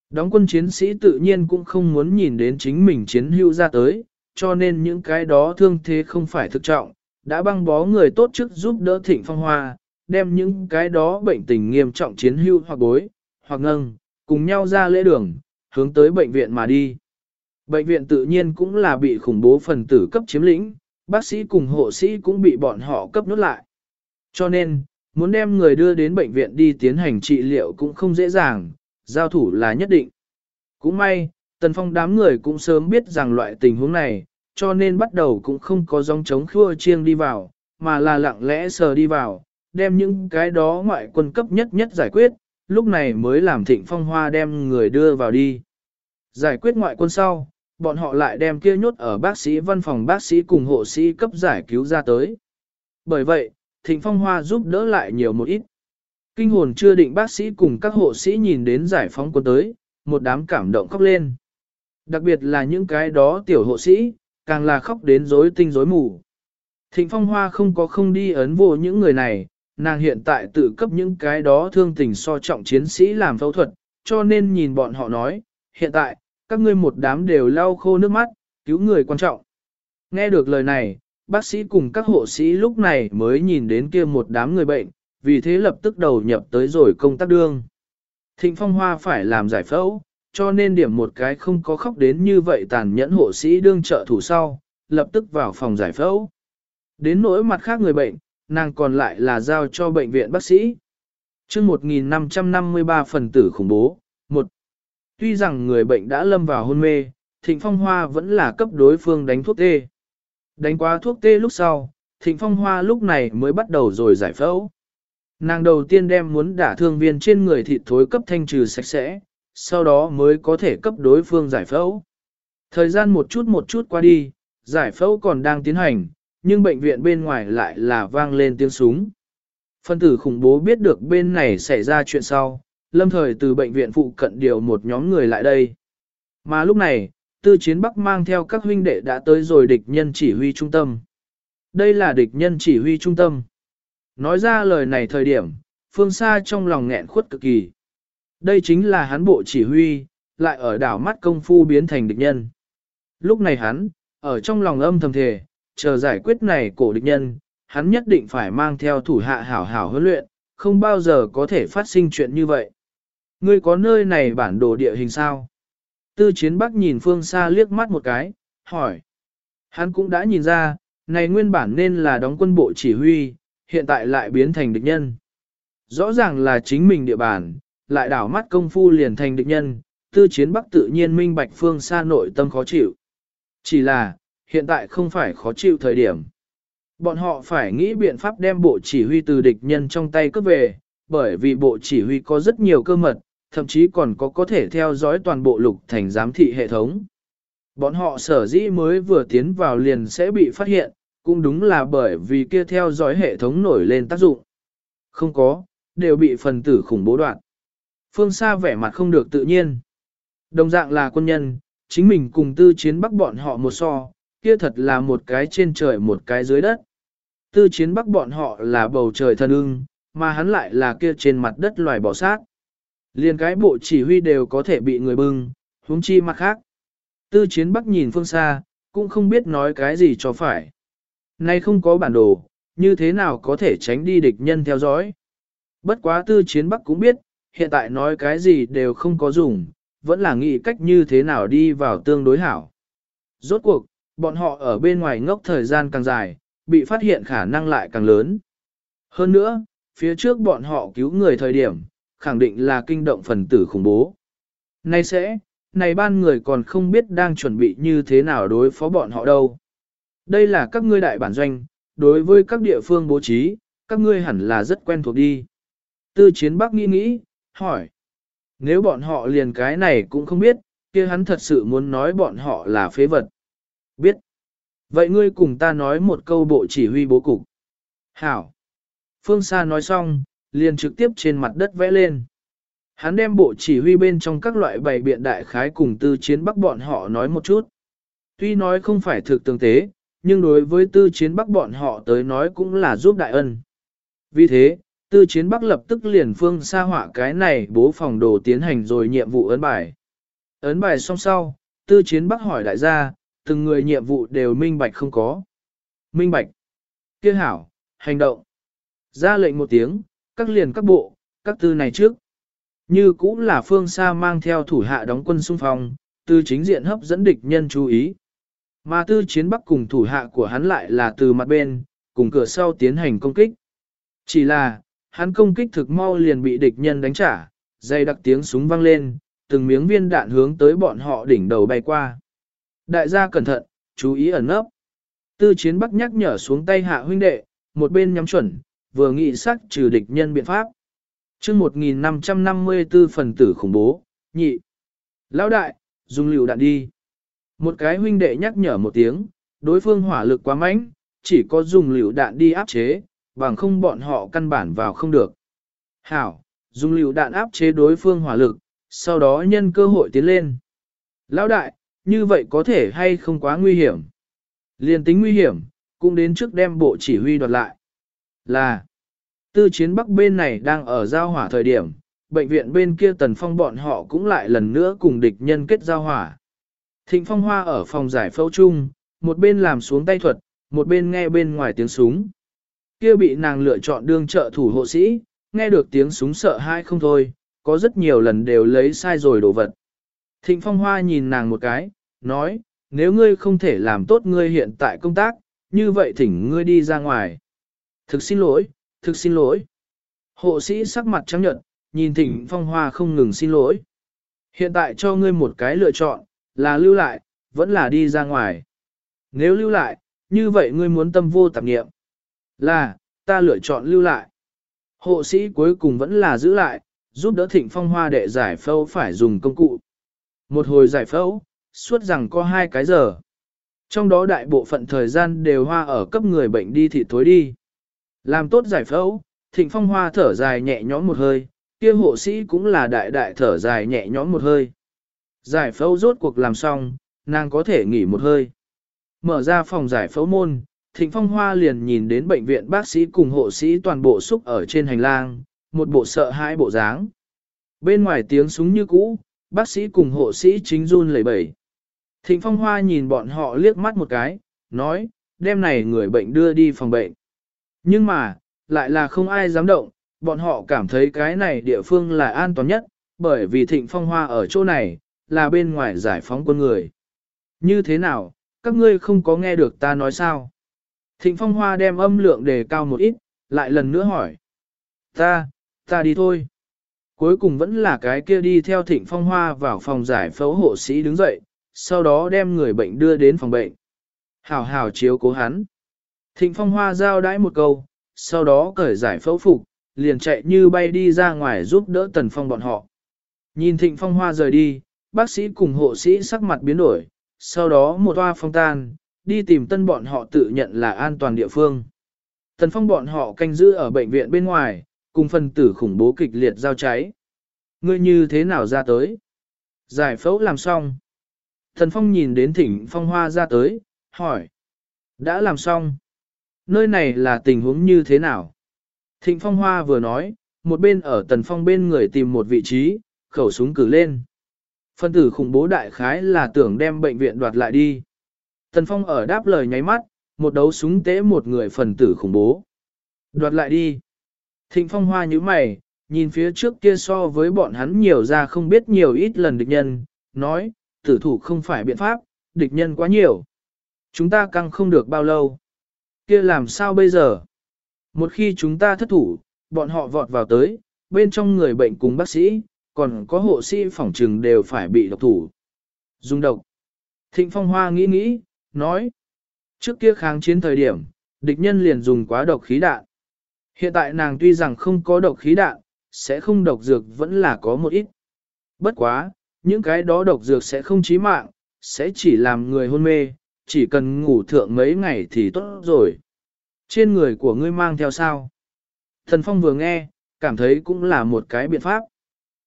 Đóng quân chiến sĩ tự nhiên cũng không muốn nhìn đến chính mình chiến hữu ra tới, cho nên những cái đó thương thế không phải thực trọng, đã băng bó người tốt trước giúp đỡ thịnh phong hoa, đem những cái đó bệnh tình nghiêm trọng chiến hưu hoặc bối, hoặc ngâng, cùng nhau ra lễ đường, hướng tới bệnh viện mà đi. Bệnh viện tự nhiên cũng là bị khủng bố phần tử cấp chiếm lĩnh, bác sĩ cùng hộ sĩ cũng bị bọn họ cấp nốt lại. Cho nên, muốn đem người đưa đến bệnh viện đi tiến hành trị liệu cũng không dễ dàng, giao thủ là nhất định. Cũng may, tần phong đám người cũng sớm biết rằng loại tình huống này, cho nên bắt đầu cũng không có dòng chống khua chiêng đi vào, mà là lặng lẽ sờ đi vào, đem những cái đó ngoại quân cấp nhất nhất giải quyết, lúc này mới làm thịnh phong hoa đem người đưa vào đi. Giải quyết ngoại quân sau, bọn họ lại đem kia nhốt ở bác sĩ văn phòng bác sĩ cùng hộ sĩ cấp giải cứu ra tới. Bởi vậy, thịnh phong hoa giúp đỡ lại nhiều một ít. Kinh hồn chưa định bác sĩ cùng các hộ sĩ nhìn đến giải phóng quân tới, một đám cảm động khóc lên. Đặc biệt là những cái đó tiểu hộ sĩ, càng là khóc đến rối tinh rối mù. Thịnh phong hoa không có không đi ấn vô những người này, nàng hiện tại tự cấp những cái đó thương tình so trọng chiến sĩ làm phẫu thuật, cho nên nhìn bọn họ nói, hiện tại, các ngươi một đám đều lau khô nước mắt, cứu người quan trọng. Nghe được lời này, bác sĩ cùng các hộ sĩ lúc này mới nhìn đến kia một đám người bệnh, vì thế lập tức đầu nhập tới rồi công tác đương. Thịnh phong hoa phải làm giải phẫu, cho nên điểm một cái không có khóc đến như vậy tàn nhẫn hộ sĩ đương trợ thủ sau, lập tức vào phòng giải phẫu. Đến nỗi mặt khác người bệnh, nàng còn lại là giao cho bệnh viện bác sĩ. chương 1553 phần tử khủng bố, một Tuy rằng người bệnh đã lâm vào hôn mê, Thịnh Phong Hoa vẫn là cấp đối phương đánh thuốc tê. Đánh qua thuốc tê lúc sau, Thịnh Phong Hoa lúc này mới bắt đầu rồi giải phẫu. Nàng đầu tiên đem muốn đả thương viên trên người thịt thối cấp thanh trừ sạch sẽ, sau đó mới có thể cấp đối phương giải phẫu. Thời gian một chút một chút qua đi, giải phẫu còn đang tiến hành, nhưng bệnh viện bên ngoài lại là vang lên tiếng súng. Phân tử khủng bố biết được bên này xảy ra chuyện sau, lâm thời từ bệnh viện phụ cận điều một nhóm người lại đây. Mà lúc này, tư chiến bắc mang theo các huynh đệ đã tới rồi địch nhân chỉ huy trung tâm. Đây là địch nhân chỉ huy trung tâm. Nói ra lời này thời điểm, phương xa trong lòng nghẹn khuất cực kỳ. Đây chính là hắn bộ chỉ huy, lại ở đảo mắt công phu biến thành địch nhân. Lúc này hắn, ở trong lòng âm thầm thề, chờ giải quyết này cổ địch nhân, hắn nhất định phải mang theo thủ hạ hảo hảo huấn luyện, không bao giờ có thể phát sinh chuyện như vậy. Ngươi có nơi này bản đồ địa hình sao? Tư chiến bắc nhìn phương xa liếc mắt một cái, hỏi. Hắn cũng đã nhìn ra, này nguyên bản nên là đóng quân bộ chỉ huy, hiện tại lại biến thành địch nhân. Rõ ràng là chính mình địa bàn, lại đảo mắt công phu liền thành địch nhân, tư chiến bắc tự nhiên minh bạch phương xa nội tâm khó chịu. Chỉ là, hiện tại không phải khó chịu thời điểm. Bọn họ phải nghĩ biện pháp đem bộ chỉ huy từ địch nhân trong tay cướp về, bởi vì bộ chỉ huy có rất nhiều cơ mật, thậm chí còn có có thể theo dõi toàn bộ lục thành giám thị hệ thống. Bọn họ sở dĩ mới vừa tiến vào liền sẽ bị phát hiện, cũng đúng là bởi vì kia theo dõi hệ thống nổi lên tác dụng. Không có, đều bị phần tử khủng bố đoạn. Phương Sa vẻ mặt không được tự nhiên. Đồng dạng là quân nhân, chính mình cùng tư chiến bắc bọn họ một so, kia thật là một cái trên trời một cái dưới đất. Tư chiến bắc bọn họ là bầu trời thần ưng, mà hắn lại là kia trên mặt đất loài bỏ sát. Liên cái bộ chỉ huy đều có thể bị người bưng, huống chi mặt khác. Tư chiến bắc nhìn phương xa, cũng không biết nói cái gì cho phải. Nay không có bản đồ, như thế nào có thể tránh đi địch nhân theo dõi. Bất quá tư chiến bắc cũng biết, hiện tại nói cái gì đều không có dùng, vẫn là nghĩ cách như thế nào đi vào tương đối hảo. Rốt cuộc, bọn họ ở bên ngoài ngốc thời gian càng dài, bị phát hiện khả năng lại càng lớn. Hơn nữa, phía trước bọn họ cứu người thời điểm, khẳng định là kinh động phần tử khủng bố. Nay sẽ, này ban người còn không biết đang chuẩn bị như thế nào đối phó bọn họ đâu. Đây là các ngươi đại bản doanh, đối với các địa phương bố trí, các ngươi hẳn là rất quen thuộc đi. Tư chiến bắc nghĩ nghĩ, hỏi. Nếu bọn họ liền cái này cũng không biết, kia hắn thật sự muốn nói bọn họ là phế vật. Biết. Vậy ngươi cùng ta nói một câu bộ chỉ huy bố cục. Hảo. Phương Sa nói xong, liền trực tiếp trên mặt đất vẽ lên. Hắn đem bộ chỉ huy bên trong các loại bày biện đại khái cùng tư chiến bắc bọn họ nói một chút. Tuy nói không phải thực tương tế, nhưng đối với tư chiến bắc bọn họ tới nói cũng là giúp đại ân. Vì thế, tư chiến bắc lập tức liền phương xa họa cái này bố phòng đồ tiến hành rồi nhiệm vụ ấn bài. Ấn bài xong sau, tư chiến bắc hỏi đại gia, từng người nhiệm vụ đều minh bạch không có. Minh bạch. Kia hảo, hành động. Ra lệnh một tiếng, các liền các bộ, các tư này trước. Như cũng là phương xa mang theo thủ hạ đóng quân xung phong, từ chính diện hấp dẫn địch nhân chú ý. Mà tư chiến bắc cùng thủ hạ của hắn lại là từ mặt bên, cùng cửa sau tiến hành công kích. Chỉ là, hắn công kích thực mau liền bị địch nhân đánh trả, dây đặc tiếng súng vang lên, từng miếng viên đạn hướng tới bọn họ đỉnh đầu bay qua. Đại gia cẩn thận, chú ý ẩn nấp. Tư chiến bắc nhắc nhở xuống tay hạ huynh đệ, một bên nhắm chuẩn, vừa nghị sắc trừ địch nhân biện pháp. chương 1554 phần tử khủng bố, nhị. Lão đại, dùng liều đạn đi. Một cái huynh đệ nhắc nhở một tiếng, đối phương hỏa lực quá mạnh, chỉ có dùng liều đạn đi áp chế, bằng không bọn họ căn bản vào không được. Hảo, dùng liều đạn áp chế đối phương hỏa lực, sau đó nhân cơ hội tiến lên. Lão đại, như vậy có thể hay không quá nguy hiểm? Liên tính nguy hiểm, cũng đến trước đem bộ chỉ huy đoạt lại. Là, tư chiến bắc bên này đang ở giao hỏa thời điểm, bệnh viện bên kia tần phong bọn họ cũng lại lần nữa cùng địch nhân kết giao hỏa. Thịnh phong hoa ở phòng giải phẫu chung, một bên làm xuống tay thuật, một bên nghe bên ngoài tiếng súng. Kia bị nàng lựa chọn đương trợ thủ hộ sĩ, nghe được tiếng súng sợ hai không thôi, có rất nhiều lần đều lấy sai rồi đồ vật. Thịnh phong hoa nhìn nàng một cái, nói, nếu ngươi không thể làm tốt ngươi hiện tại công tác, như vậy thỉnh ngươi đi ra ngoài. Thực xin lỗi, thực xin lỗi. Hộ sĩ sắc mặt trắng nhợt, nhìn thịnh phong hoa không ngừng xin lỗi. Hiện tại cho ngươi một cái lựa chọn, là lưu lại, vẫn là đi ra ngoài. Nếu lưu lại, như vậy ngươi muốn tâm vô tạp nghiệm. Là, ta lựa chọn lưu lại. Hộ sĩ cuối cùng vẫn là giữ lại, giúp đỡ thịnh phong hoa đệ giải phẫu phải dùng công cụ. Một hồi giải phẫu, suốt rằng có hai cái giờ. Trong đó đại bộ phận thời gian đều hoa ở cấp người bệnh đi thì thối đi. Làm tốt giải phẫu, thịnh phong hoa thở dài nhẹ nhõm một hơi, kia hộ sĩ cũng là đại đại thở dài nhẹ nhõm một hơi. Giải phẫu rốt cuộc làm xong, nàng có thể nghỉ một hơi. Mở ra phòng giải phẫu môn, thịnh phong hoa liền nhìn đến bệnh viện bác sĩ cùng hộ sĩ toàn bộ xúc ở trên hành lang, một bộ sợ hãi bộ dáng. Bên ngoài tiếng súng như cũ, bác sĩ cùng hộ sĩ chính run lẩy bẩy. Thịnh phong hoa nhìn bọn họ liếc mắt một cái, nói, đêm này người bệnh đưa đi phòng bệnh. Nhưng mà, lại là không ai dám động, bọn họ cảm thấy cái này địa phương là an toàn nhất, bởi vì thịnh phong hoa ở chỗ này, là bên ngoài giải phóng quân người. Như thế nào, các ngươi không có nghe được ta nói sao? Thịnh phong hoa đem âm lượng đề cao một ít, lại lần nữa hỏi. Ta, ta đi thôi. Cuối cùng vẫn là cái kia đi theo thịnh phong hoa vào phòng giải phẫu hộ sĩ đứng dậy, sau đó đem người bệnh đưa đến phòng bệnh. Hảo hảo chiếu cố hắn. Thịnh phong hoa giao đãi một câu, sau đó cởi giải phẫu phục, liền chạy như bay đi ra ngoài giúp đỡ tần phong bọn họ. Nhìn thịnh phong hoa rời đi, bác sĩ cùng hộ sĩ sắc mặt biến đổi, sau đó một toa phong tan, đi tìm tân bọn họ tự nhận là an toàn địa phương. Tần phong bọn họ canh giữ ở bệnh viện bên ngoài, cùng phân tử khủng bố kịch liệt giao cháy. Ngươi như thế nào ra tới? Giải phẫu làm xong. Thần phong nhìn đến thỉnh phong hoa ra tới, hỏi. Đã làm xong. Nơi này là tình huống như thế nào? Thịnh phong hoa vừa nói, một bên ở tần phong bên người tìm một vị trí, khẩu súng cử lên. Phân tử khủng bố đại khái là tưởng đem bệnh viện đoạt lại đi. Tần phong ở đáp lời nháy mắt, một đấu súng tế một người phần tử khủng bố. Đoạt lại đi. Thịnh phong hoa như mày, nhìn phía trước kia so với bọn hắn nhiều ra không biết nhiều ít lần địch nhân, nói, tử thủ không phải biện pháp, địch nhân quá nhiều. Chúng ta căng không được bao lâu. Kia làm sao bây giờ? Một khi chúng ta thất thủ, bọn họ vọt vào tới, bên trong người bệnh cùng bác sĩ, còn có hộ sĩ phòng trừng đều phải bị độc thủ. Dùng độc. Thịnh Phong Hoa nghĩ nghĩ, nói. Trước kia kháng chiến thời điểm, địch nhân liền dùng quá độc khí đạn. Hiện tại nàng tuy rằng không có độc khí đạn, sẽ không độc dược vẫn là có một ít. Bất quá, những cái đó độc dược sẽ không chí mạng, sẽ chỉ làm người hôn mê, chỉ cần ngủ thượng mấy ngày thì tốt rồi. Trên người của ngươi mang theo sao? Thần Phong vừa nghe, cảm thấy cũng là một cái biện pháp.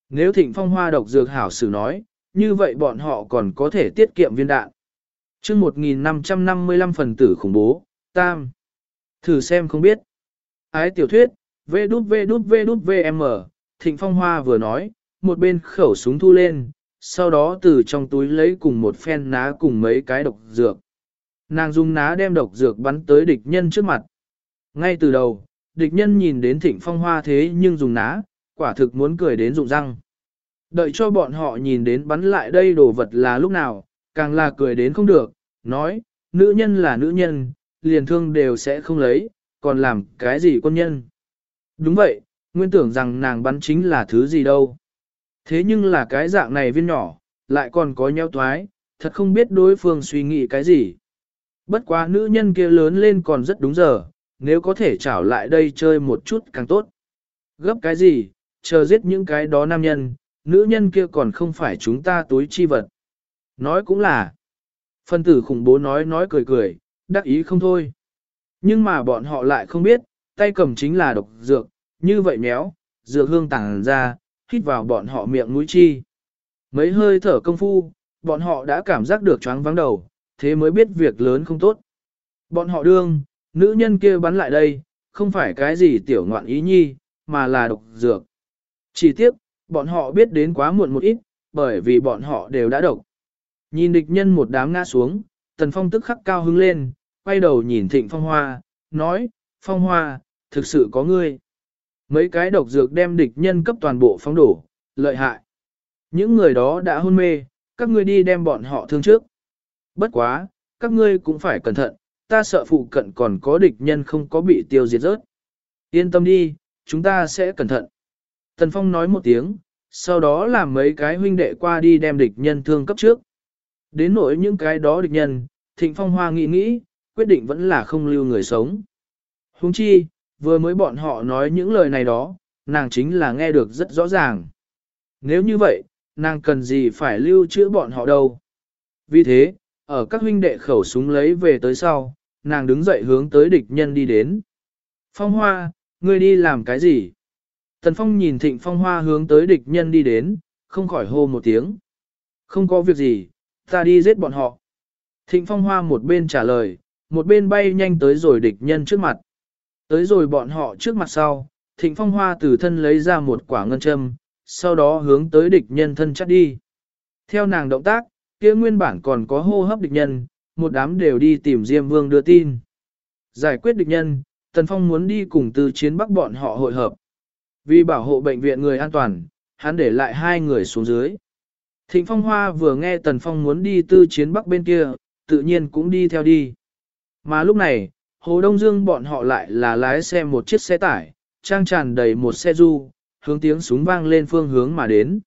Nếu thịnh phong hoa độc dược hảo sử nói, như vậy bọn họ còn có thể tiết kiệm viên đạn chương 1555 phần tử khủng bố, tam. Thử xem không biết. Ái tiểu thuyết, vê đút vê đút vê đút VM, thịnh phong hoa vừa nói, một bên khẩu súng thu lên, sau đó từ trong túi lấy cùng một phen ná cùng mấy cái độc dược. Nàng dùng ná đem độc dược bắn tới địch nhân trước mặt. Ngay từ đầu, địch nhân nhìn đến thịnh phong hoa thế nhưng dùng ná, quả thực muốn cười đến rụng răng. Đợi cho bọn họ nhìn đến bắn lại đây đồ vật là lúc nào, càng là cười đến không được, nói, nữ nhân là nữ nhân, liền thương đều sẽ không lấy, còn làm cái gì quân nhân. Đúng vậy, nguyên tưởng rằng nàng bắn chính là thứ gì đâu. Thế nhưng là cái dạng này viên nhỏ, lại còn có nheo toái, thật không biết đối phương suy nghĩ cái gì. Bất quá nữ nhân kia lớn lên còn rất đúng giờ, nếu có thể trảo lại đây chơi một chút càng tốt. Gấp cái gì, chờ giết những cái đó nam nhân, nữ nhân kia còn không phải chúng ta túi chi vật. Nói cũng là, phân tử khủng bố nói nói cười cười, đắc ý không thôi. Nhưng mà bọn họ lại không biết, tay cầm chính là độc dược, như vậy méo, dược hương tàng ra, hít vào bọn họ miệng mũi chi. Mấy hơi thở công phu, bọn họ đã cảm giác được choáng vắng đầu, thế mới biết việc lớn không tốt. Bọn họ đương, nữ nhân kia bắn lại đây, không phải cái gì tiểu ngoạn ý nhi, mà là độc dược. Chỉ tiếc, bọn họ biết đến quá muộn một ít, bởi vì bọn họ đều đã độc. Nhìn địch nhân một đám ngã xuống, Tần Phong tức khắc cao hứng lên, quay đầu nhìn Thịnh Phong Hoa, nói, Phong Hoa, thực sự có ngươi. Mấy cái độc dược đem địch nhân cấp toàn bộ phong đổ, lợi hại. Những người đó đã hôn mê, các ngươi đi đem bọn họ thương trước. Bất quá, các ngươi cũng phải cẩn thận, ta sợ phụ cận còn có địch nhân không có bị tiêu diệt rớt. Yên tâm đi, chúng ta sẽ cẩn thận. Tần Phong nói một tiếng, sau đó làm mấy cái huynh đệ qua đi đem địch nhân thương cấp trước. Đến nỗi những cái đó địch nhân, Thịnh Phong Hoa nghĩ nghĩ, quyết định vẫn là không lưu người sống. Huống chi, vừa mới bọn họ nói những lời này đó, nàng chính là nghe được rất rõ ràng. Nếu như vậy, nàng cần gì phải lưu trữ bọn họ đâu. Vì thế, ở các huynh đệ khẩu súng lấy về tới sau, nàng đứng dậy hướng tới địch nhân đi đến. Phong Hoa, ngươi đi làm cái gì? Tần Phong nhìn Thịnh Phong Hoa hướng tới địch nhân đi đến, không khỏi hô một tiếng. Không có việc gì, ta đi giết bọn họ. Thịnh Phong Hoa một bên trả lời, một bên bay nhanh tới rồi địch nhân trước mặt. Tới rồi bọn họ trước mặt sau, Thịnh Phong Hoa từ thân lấy ra một quả ngân châm, sau đó hướng tới địch nhân thân chắt đi. Theo nàng động tác, kia nguyên bản còn có hô hấp địch nhân, một đám đều đi tìm Diêm Vương đưa tin. Giải quyết địch nhân, Tần Phong muốn đi cùng từ chiến bắc bọn họ hội hợp. Vì bảo hộ bệnh viện người an toàn, hắn để lại hai người xuống dưới. Thịnh Phong Hoa vừa nghe Tần Phong muốn đi tư chiến bắc bên kia, tự nhiên cũng đi theo đi. Mà lúc này, Hồ Đông Dương bọn họ lại là lái xe một chiếc xe tải, trang tràn đầy một xe du, hướng tiếng súng vang lên phương hướng mà đến.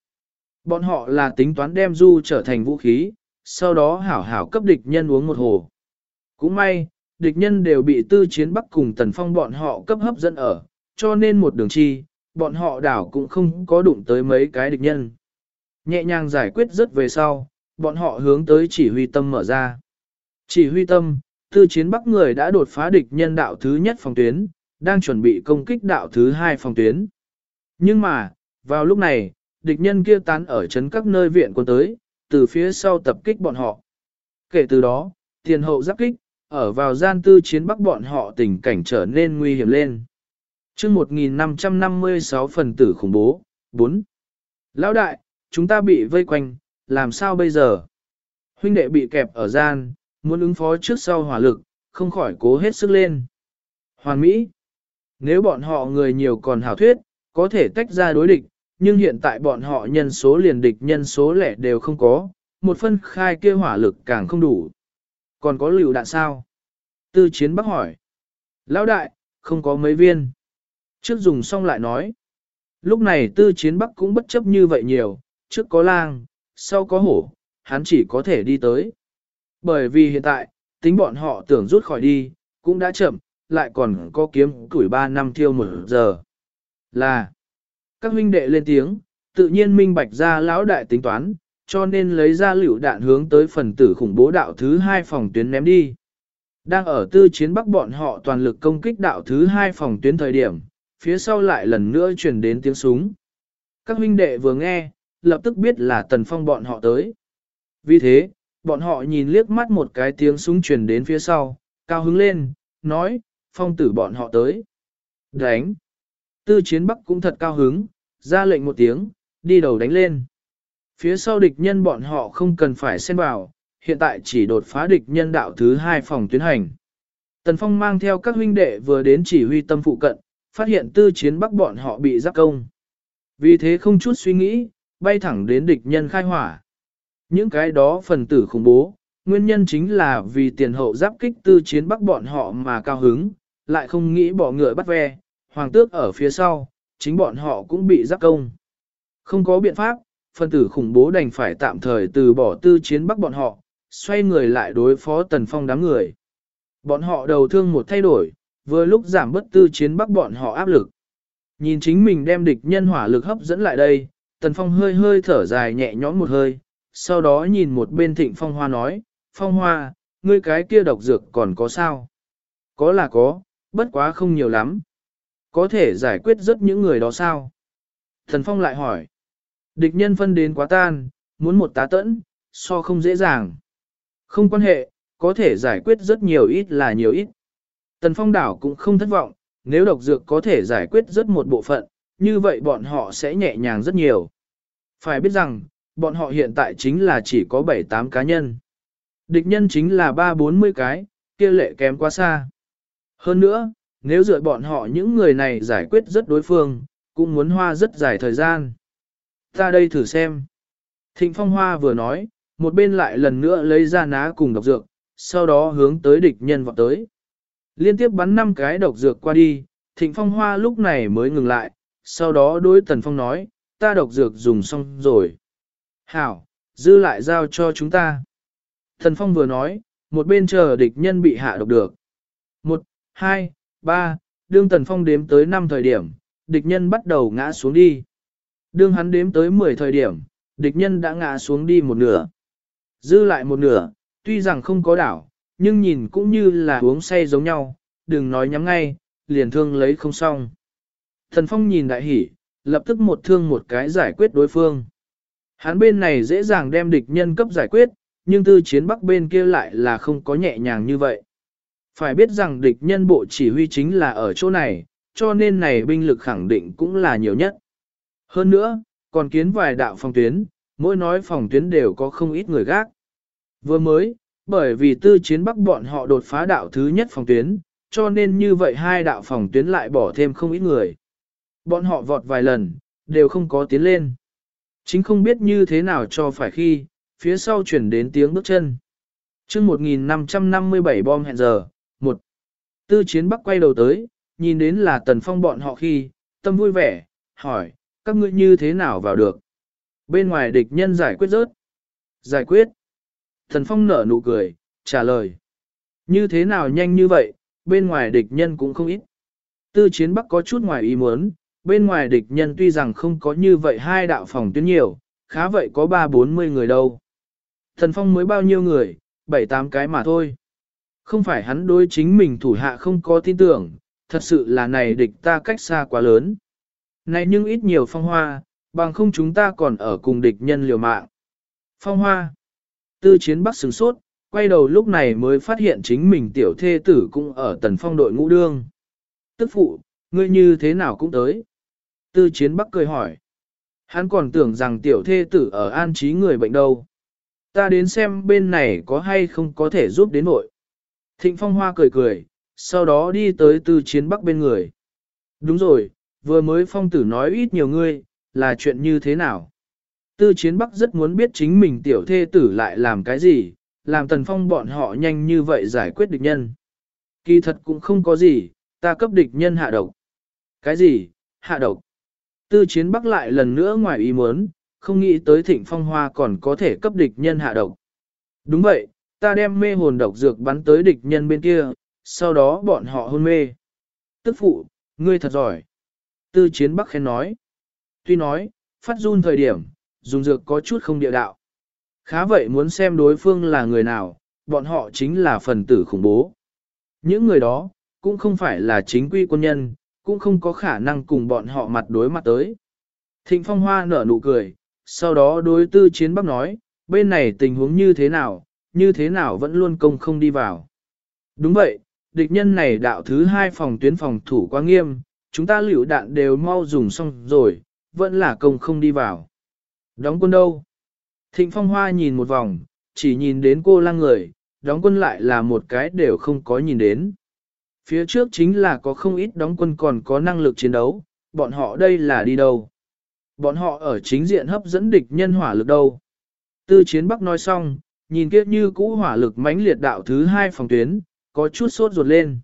Bọn họ là tính toán đem du trở thành vũ khí, sau đó hảo hảo cấp địch nhân uống một hồ. Cũng may, địch nhân đều bị tư chiến bắc cùng tần phong bọn họ cấp hấp dẫn ở, cho nên một đường chi, bọn họ đảo cũng không có đụng tới mấy cái địch nhân. Nhẹ nhàng giải quyết rất về sau, bọn họ hướng tới chỉ huy tâm mở ra. Chỉ huy tâm, tư chiến bắc người đã đột phá địch nhân đạo thứ nhất phòng tuyến, đang chuẩn bị công kích đạo thứ hai phòng tuyến. Nhưng mà, vào lúc này, địch nhân kia tán ở chấn các nơi viện quân tới, từ phía sau tập kích bọn họ. Kể từ đó, tiền hậu giáp kích, ở vào gian tư chiến bắc bọn họ tình cảnh trở nên nguy hiểm lên. chương 1556 phần tử khủng bố, 4. Lão đại, chúng ta bị vây quanh, làm sao bây giờ? Huynh đệ bị kẹp ở gian, muốn ứng phó trước sau hỏa lực, không khỏi cố hết sức lên. Hoàn Mỹ, nếu bọn họ người nhiều còn hảo thuyết, có thể tách ra đối địch, nhưng hiện tại bọn họ nhân số liền địch nhân số lẻ đều không có, một phân khai kia hỏa lực càng không đủ. Còn có liều đạn sao? Tư chiến bắc hỏi. Lão đại, không có mấy viên. Trước dùng xong lại nói. Lúc này tư chiến bắc cũng bất chấp như vậy nhiều, trước có lang, sau có hổ, hắn chỉ có thể đi tới. Bởi vì hiện tại, tính bọn họ tưởng rút khỏi đi, cũng đã chậm, lại còn có kiếm tuổi 3 năm thiêu một giờ. Là, các huynh đệ lên tiếng, tự nhiên minh bạch ra lão đại tính toán, cho nên lấy ra liều đạn hướng tới phần tử khủng bố đạo thứ hai phòng tuyến ném đi. Đang ở tư chiến bắc bọn họ toàn lực công kích đạo thứ hai phòng tuyến thời điểm, phía sau lại lần nữa truyền đến tiếng súng. Các huynh đệ vừa nghe, lập tức biết là tần phong bọn họ tới. Vì thế, bọn họ nhìn liếc mắt một cái tiếng súng truyền đến phía sau, cao hứng lên, nói, phong tử bọn họ tới. Đánh! Tư chiến bắc cũng thật cao hứng, ra lệnh một tiếng, đi đầu đánh lên. Phía sau địch nhân bọn họ không cần phải xen vào, hiện tại chỉ đột phá địch nhân đạo thứ hai phòng tuyến hành. Tần Phong mang theo các huynh đệ vừa đến chỉ huy tâm phụ cận, phát hiện tư chiến bắc bọn họ bị giáp công. Vì thế không chút suy nghĩ, bay thẳng đến địch nhân khai hỏa. Những cái đó phần tử khủng bố, nguyên nhân chính là vì tiền hậu giáp kích tư chiến bắc bọn họ mà cao hứng, lại không nghĩ bỏ ngựa bắt ve, hoàng tước ở phía sau, chính bọn họ cũng bị giáp công. Không có biện pháp, phần tử khủng bố đành phải tạm thời từ bỏ tư chiến bắc bọn họ, xoay người lại đối phó tần phong đám người. Bọn họ đầu thương một thay đổi, vừa lúc giảm bất tư chiến bắc bọn họ áp lực. Nhìn chính mình đem địch nhân hỏa lực hấp dẫn lại đây, tần phong hơi hơi thở dài nhẹ nhõm một hơi, sau đó nhìn một bên thịnh phong hoa nói, phong hoa, ngươi cái kia độc dược còn có sao? Có là có, bất quá không nhiều lắm. Có thể giải quyết rất những người đó sao? Thần phong lại hỏi, địch nhân phân đến quá tan, muốn một tá tẫn, so không dễ dàng. Không quan hệ, có thể giải quyết rất nhiều ít là nhiều ít. Tần phong đảo cũng không thất vọng, nếu độc dược có thể giải quyết rất một bộ phận, như vậy bọn họ sẽ nhẹ nhàng rất nhiều. Phải biết rằng, bọn họ hiện tại chính là chỉ có 7-8 cá nhân. Địch nhân chính là 3-40 cái, kia lệ kém quá xa. Hơn nữa, nếu dựa bọn họ những người này giải quyết rất đối phương, cũng muốn hoa rất dài thời gian. Ta đây thử xem. Thịnh Phong Hoa vừa nói, một bên lại lần nữa lấy ra ná cùng độc dược, sau đó hướng tới địch nhân vọt tới. Liên tiếp bắn 5 cái độc dược qua đi, Thịnh Phong Hoa lúc này mới ngừng lại, sau đó đối Tần Phong nói, ta độc dược dùng xong rồi. Hảo, dư lại giao cho chúng ta. Thần Phong vừa nói, một bên chờ địch nhân bị hạ độc được. Một, hai, ba, đương Tần Phong đếm tới năm thời điểm, địch nhân bắt đầu ngã xuống đi. Đương hắn đếm tới 10 thời điểm, địch nhân đã ngã xuống đi một nửa. Dư lại một nửa, tuy rằng không có đảo, nhưng nhìn cũng như là uống say giống nhau, đừng nói nhắm ngay, liền thương lấy không xong. Thần Phong nhìn đại hỉ, lập tức một thương một cái giải quyết đối phương. Hắn bên này dễ dàng đem địch nhân cấp giải quyết, nhưng tư chiến bắc bên kia lại là không có nhẹ nhàng như vậy. Phải biết rằng địch nhân bộ chỉ huy chính là ở chỗ này, cho nên này binh lực khẳng định cũng là nhiều nhất. Hơn nữa, còn kiến vài đạo phòng tuyến, mỗi nói phòng tuyến đều có không ít người gác. Vừa mới, bởi vì tư chiến bắc bọn họ đột phá đạo thứ nhất phòng tuyến, cho nên như vậy hai đạo phòng tuyến lại bỏ thêm không ít người. Bọn họ vọt vài lần, đều không có tiến lên. Chính không biết như thế nào cho phải khi, phía sau chuyển đến tiếng bước chân. chương 1557 bom hẹn giờ, một Tư chiến bắc quay đầu tới, nhìn đến là tần phong bọn họ khi, tâm vui vẻ, hỏi, các ngươi như thế nào vào được? Bên ngoài địch nhân giải quyết rớt. Giải quyết. Tần phong nở nụ cười, trả lời. Như thế nào nhanh như vậy, bên ngoài địch nhân cũng không ít. Tư chiến bắc có chút ngoài ý muốn, bên ngoài địch nhân tuy rằng không có như vậy hai đạo phòng tuyến nhiều, khá vậy có ba bốn mươi người đâu. Thần phong mới bao nhiêu người, bảy tám cái mà thôi. Không phải hắn đối chính mình thủ hạ không có tin tưởng, thật sự là này địch ta cách xa quá lớn. Này nhưng ít nhiều phong hoa, bằng không chúng ta còn ở cùng địch nhân liều mạng. Phong hoa. Tư chiến bắc sừng sốt, quay đầu lúc này mới phát hiện chính mình tiểu thê tử cũng ở tần phong đội ngũ đương. Tức phụ, ngươi như thế nào cũng tới. Tư chiến bắc cười hỏi. Hắn còn tưởng rằng tiểu thê tử ở an trí người bệnh đâu. Ta đến xem bên này có hay không có thể giúp đến nội. Thịnh phong hoa cười cười, sau đó đi tới tư chiến bắc bên người. Đúng rồi, vừa mới phong tử nói ít nhiều ngươi, là chuyện như thế nào? Tư chiến bắc rất muốn biết chính mình tiểu thê tử lại làm cái gì, làm tần phong bọn họ nhanh như vậy giải quyết địch nhân. Kỳ thật cũng không có gì, ta cấp địch nhân hạ độc. Cái gì, hạ độc? Tư chiến bắc lại lần nữa ngoài ý muốn, không nghĩ tới thịnh phong hoa còn có thể cấp địch nhân hạ độc. Đúng vậy, ta đem mê hồn độc dược bắn tới địch nhân bên kia, sau đó bọn họ hôn mê. Tức phụ, ngươi thật giỏi. Tư chiến bắc khen nói. Tuy nói, phát run thời điểm, dùng dược có chút không địa đạo. Khá vậy muốn xem đối phương là người nào, bọn họ chính là phần tử khủng bố. Những người đó, cũng không phải là chính quy quân nhân, cũng không có khả năng cùng bọn họ mặt đối mặt tới. Thịnh Phong Hoa nở nụ cười, sau đó đối tư chiến bắc nói, bên này tình huống như thế nào, như thế nào vẫn luôn công không đi vào. Đúng vậy, địch nhân này đạo thứ hai phòng tuyến phòng thủ quá nghiêm, chúng ta liều đạn đều mau dùng xong rồi, vẫn là công không đi vào. Đóng quân đâu? Thịnh Phong Hoa nhìn một vòng, chỉ nhìn đến cô lang người, đóng quân lại là một cái đều không có nhìn đến. Phía trước chính là có không ít đóng quân còn có năng lực chiến đấu, bọn họ đây là đi đâu? Bọn họ ở chính diện hấp dẫn địch nhân hỏa lực đâu? Tư chiến Bắc nói xong, nhìn kia như cũ hỏa lực mãnh liệt đạo thứ hai phòng tuyến, có chút sốt ruột lên.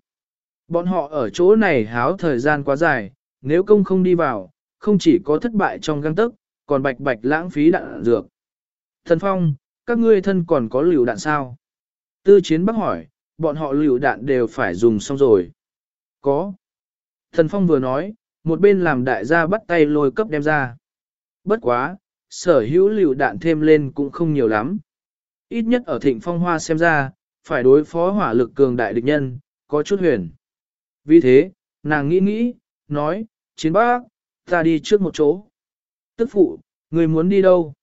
Bọn họ ở chỗ này háo thời gian quá dài, nếu công không đi vào, không chỉ có thất bại trong găng tức, còn bạch bạch lãng phí đạn dược. Thần Phong, các ngươi thân còn có liều đạn sao? Tư chiến bắc hỏi, bọn họ liều đạn đều phải dùng xong rồi. Có. Thần Phong vừa nói, một bên làm đại gia bắt tay lôi cấp đem ra. Bất quá, sở hữu liều đạn thêm lên cũng không nhiều lắm. Ít nhất ở thịnh phong hoa xem ra, phải đối phó hỏa lực cường đại địch nhân, có chút huyền. Vì thế, nàng nghĩ nghĩ, nói, chiến bác, ta đi trước một chỗ. Tức phụ, người muốn đi đâu?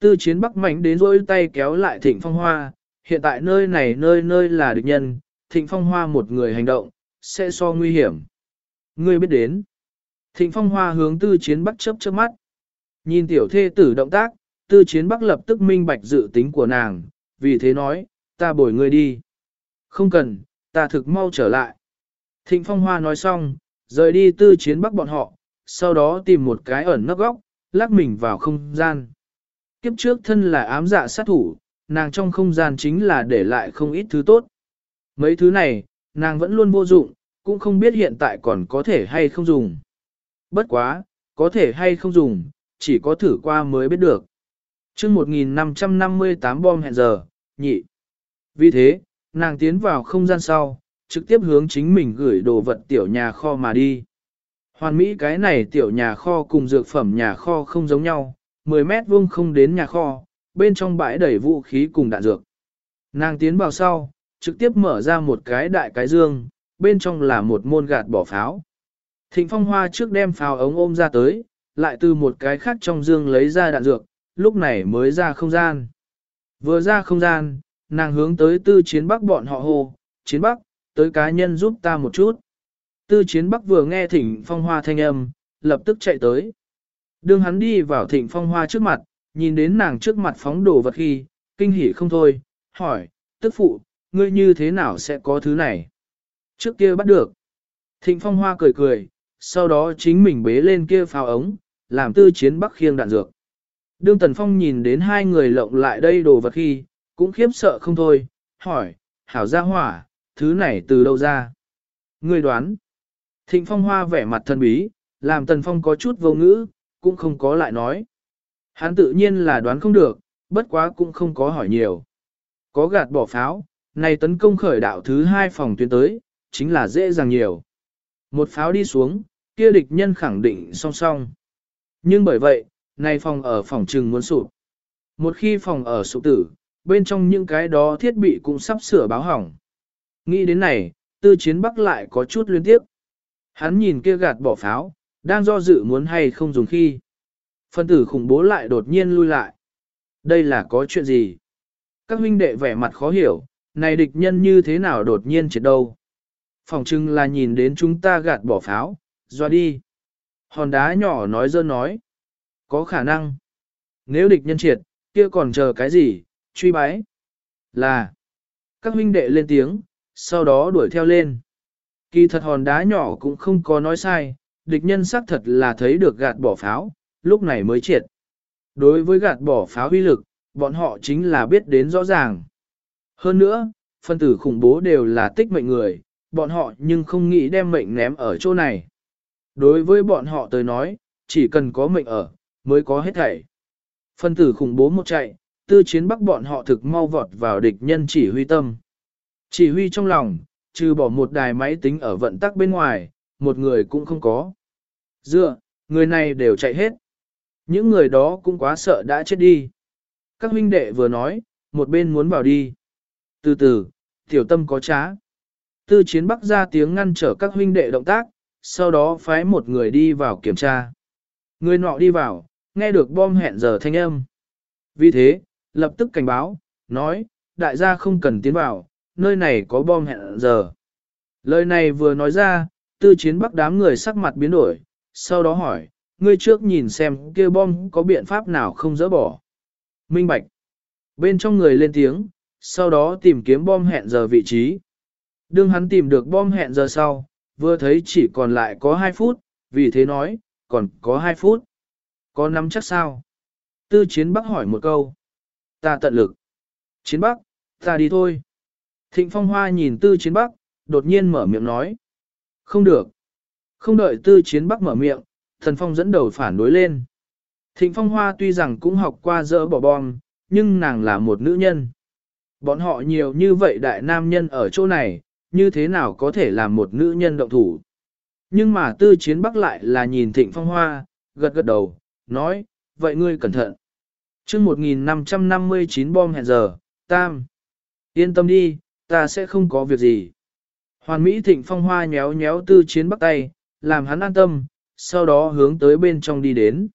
Tư chiến bắc mạnh đến rôi tay kéo lại thịnh phong hoa, hiện tại nơi này nơi nơi là địch nhân, thịnh phong hoa một người hành động, sẽ so nguy hiểm. Ngươi biết đến. Thịnh phong hoa hướng tư chiến bắc chớp chớp mắt. Nhìn tiểu thê tử động tác, tư chiến bắc lập tức minh bạch dự tính của nàng, vì thế nói, ta bồi ngươi đi. Không cần, ta thực mau trở lại. Thịnh phong hoa nói xong, rời đi tư chiến bắc bọn họ, sau đó tìm một cái ẩn nấp góc, lắc mình vào không gian. Kiếp trước thân là ám dạ sát thủ, nàng trong không gian chính là để lại không ít thứ tốt. Mấy thứ này, nàng vẫn luôn vô dụng, cũng không biết hiện tại còn có thể hay không dùng. Bất quá, có thể hay không dùng, chỉ có thử qua mới biết được. chương 1558 bom hẹn giờ, nhị. Vì thế, nàng tiến vào không gian sau, trực tiếp hướng chính mình gửi đồ vật tiểu nhà kho mà đi. Hoàn mỹ cái này tiểu nhà kho cùng dược phẩm nhà kho không giống nhau, 10 mét vuông không đến nhà kho, bên trong bãi đầy vũ khí cùng đạn dược. Nàng tiến vào sau, trực tiếp mở ra một cái đại cái dương, bên trong là một môn gạt bỏ pháo. Thịnh phong hoa trước đem pháo ống ôm ra tới, lại từ một cái khác trong dương lấy ra đạn dược, lúc này mới ra không gian. Vừa ra không gian, nàng hướng tới tư chiến bắc bọn họ hồ, chiến bắc, tới cá nhân giúp ta một chút. Tư chiến bắc vừa nghe thịnh phong hoa thanh âm, lập tức chạy tới. Đương hắn đi vào thịnh phong hoa trước mặt, nhìn đến nàng trước mặt phóng đồ vật khi, kinh hỉ không thôi, hỏi, tức phụ, ngươi như thế nào sẽ có thứ này? Trước kia bắt được. Thịnh phong hoa cười cười, sau đó chính mình bế lên kia pháo ống, làm tư chiến bắc khiêng đạn dược. Đương Tần Phong nhìn đến hai người lộng lại đây đồ vật khi, cũng khiếp sợ không thôi, hỏi, hảo gia hỏa, thứ này từ đâu ra? ngươi đoán. Thịnh Phong Hoa vẻ mặt thân bí, làm Tần Phong có chút vô ngữ, cũng không có lại nói. Hắn tự nhiên là đoán không được, bất quá cũng không có hỏi nhiều. Có gạt bỏ pháo, này tấn công khởi đạo thứ hai phòng tuyến tới, chính là dễ dàng nhiều. Một pháo đi xuống, kia địch nhân khẳng định song song. Nhưng bởi vậy, này phòng ở phòng trừng muốn sụp. Một khi phòng ở sụp tử, bên trong những cái đó thiết bị cũng sắp sửa báo hỏng. Nghĩ đến này, tư chiến bắc lại có chút liên tiếp. Hắn nhìn kia gạt bỏ pháo, đang do dự muốn hay không dùng khi. Phân tử khủng bố lại đột nhiên lui lại. Đây là có chuyện gì? Các huynh đệ vẻ mặt khó hiểu, này địch nhân như thế nào đột nhiên chết đâu? Phòng trưng là nhìn đến chúng ta gạt bỏ pháo, doa đi. Hòn đá nhỏ nói dơ nói. Có khả năng. Nếu địch nhân triệt, kia còn chờ cái gì, truy bái. Là. Các huynh đệ lên tiếng, sau đó đuổi theo lên. Kỳ thật hòn đá nhỏ cũng không có nói sai, địch nhân xác thật là thấy được gạt bỏ pháo, lúc này mới triệt. Đối với gạt bỏ pháo huy lực, bọn họ chính là biết đến rõ ràng. Hơn nữa, phân tử khủng bố đều là tích mệnh người, bọn họ nhưng không nghĩ đem mệnh ném ở chỗ này. Đối với bọn họ tới nói, chỉ cần có mệnh ở, mới có hết thảy. Phân tử khủng bố một chạy, tư chiến bắc bọn họ thực mau vọt vào địch nhân chỉ huy tâm. Chỉ huy trong lòng, trừ bỏ một đài máy tính ở vận tắc bên ngoài, một người cũng không có. Dựa, người này đều chạy hết. Những người đó cũng quá sợ đã chết đi. Các huynh đệ vừa nói, một bên muốn vào đi. Từ từ, tiểu tâm có trá. Tư chiến bắc ra tiếng ngăn trở các huynh đệ động tác, sau đó phái một người đi vào kiểm tra. Người nọ đi vào, nghe được bom hẹn giờ thanh âm. Vì thế, lập tức cảnh báo, nói, đại gia không cần tiến vào, nơi này có bom hẹn giờ. Lời này vừa nói ra, tư chiến bắc đám người sắc mặt biến đổi, sau đó hỏi, ngươi trước nhìn xem kia bom có biện pháp nào không dỡ bỏ. Minh Bạch. Bên trong người lên tiếng, sau đó tìm kiếm bom hẹn giờ vị trí. Đương hắn tìm được bom hẹn giờ sau, vừa thấy chỉ còn lại có 2 phút, vì thế nói, còn có 2 phút. Có nắm chắc sao? Tư chiến bắc hỏi một câu. Ta tận lực. Chiến bắc, ta đi thôi. Thịnh phong hoa nhìn tư chiến bắc, đột nhiên mở miệng nói. Không được. Không đợi tư chiến bắc mở miệng, thần phong dẫn đầu phản đối lên. Thịnh phong hoa tuy rằng cũng học qua dỡ bỏ bom, nhưng nàng là một nữ nhân. Bọn họ nhiều như vậy đại nam nhân ở chỗ này, như thế nào có thể làm một nữ nhân động thủ. Nhưng mà tư chiến bắc lại là nhìn thịnh phong hoa, gật gật đầu, nói, vậy ngươi cẩn thận. chương 1559 bom hẹn giờ, tam. Yên tâm đi, ta sẽ không có việc gì. Hoàn Mỹ thịnh phong hoa nhéo nhéo tư chiến bắc tay, làm hắn an tâm, sau đó hướng tới bên trong đi đến.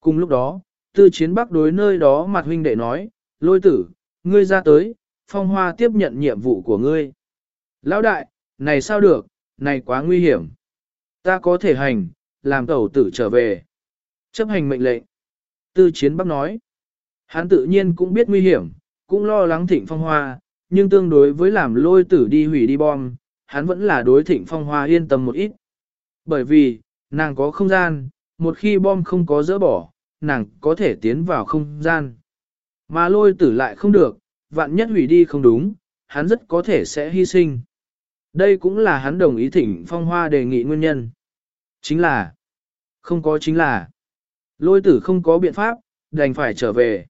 Cùng lúc đó, tư chiến bắc đối nơi đó mặt huynh đệ nói, lôi tử, ngươi ra tới, phong hoa tiếp nhận nhiệm vụ của ngươi. Lão đại, này sao được, này quá nguy hiểm. Ta có thể hành, làm tẩu tử trở về. Chấp hành mệnh lệnh. Tư chiến bắc nói. Hắn tự nhiên cũng biết nguy hiểm, cũng lo lắng thịnh phong hoa, nhưng tương đối với làm lôi tử đi hủy đi bom, hắn vẫn là đối thịnh phong hoa yên tâm một ít. Bởi vì, nàng có không gian, một khi bom không có dỡ bỏ, nàng có thể tiến vào không gian. Mà lôi tử lại không được, vạn nhất hủy đi không đúng, hắn rất có thể sẽ hy sinh. Đây cũng là hắn đồng ý thỉnh phong hoa đề nghị nguyên nhân. Chính là, không có chính là, lôi tử không có biện pháp, đành phải trở về.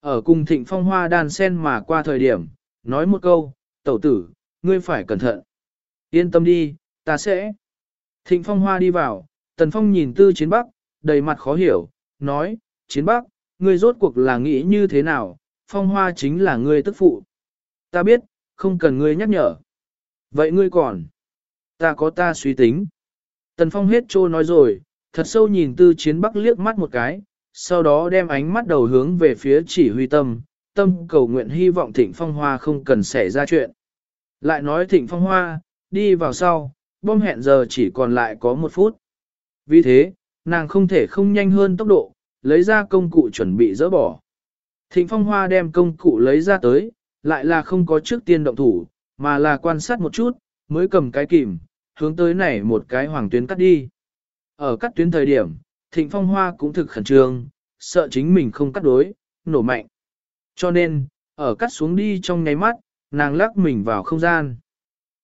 Ở cùng thịnh phong hoa đàn sen mà qua thời điểm, nói một câu, tẩu tử, ngươi phải cẩn thận. Yên tâm đi, ta sẽ. Thịnh phong hoa đi vào, tần phong nhìn tư chiến bắc, đầy mặt khó hiểu, nói, chiến bắc, ngươi rốt cuộc là nghĩ như thế nào, phong hoa chính là ngươi tức phụ. Ta biết, không cần ngươi nhắc nhở. Vậy ngươi còn? Ta có ta suy tính. Tần phong hết trô nói rồi, thật sâu nhìn tư chiến bắc liếc mắt một cái, sau đó đem ánh mắt đầu hướng về phía chỉ huy tâm, tâm cầu nguyện hy vọng thịnh phong hoa không cần xảy ra chuyện. Lại nói thịnh phong hoa, đi vào sau, bom hẹn giờ chỉ còn lại có một phút. Vì thế, nàng không thể không nhanh hơn tốc độ, lấy ra công cụ chuẩn bị dỡ bỏ. Thịnh phong hoa đem công cụ lấy ra tới, lại là không có trước tiên động thủ, mà là quan sát một chút, mới cầm cái kìm, hướng tới này một cái hoàng tuyến cắt đi. Ở cắt tuyến thời điểm, Thịnh Phong Hoa cũng thực khẩn trương, sợ chính mình không cắt đối, nổ mạnh. Cho nên, ở cắt xuống đi trong nháy mắt, nàng lắc mình vào không gian.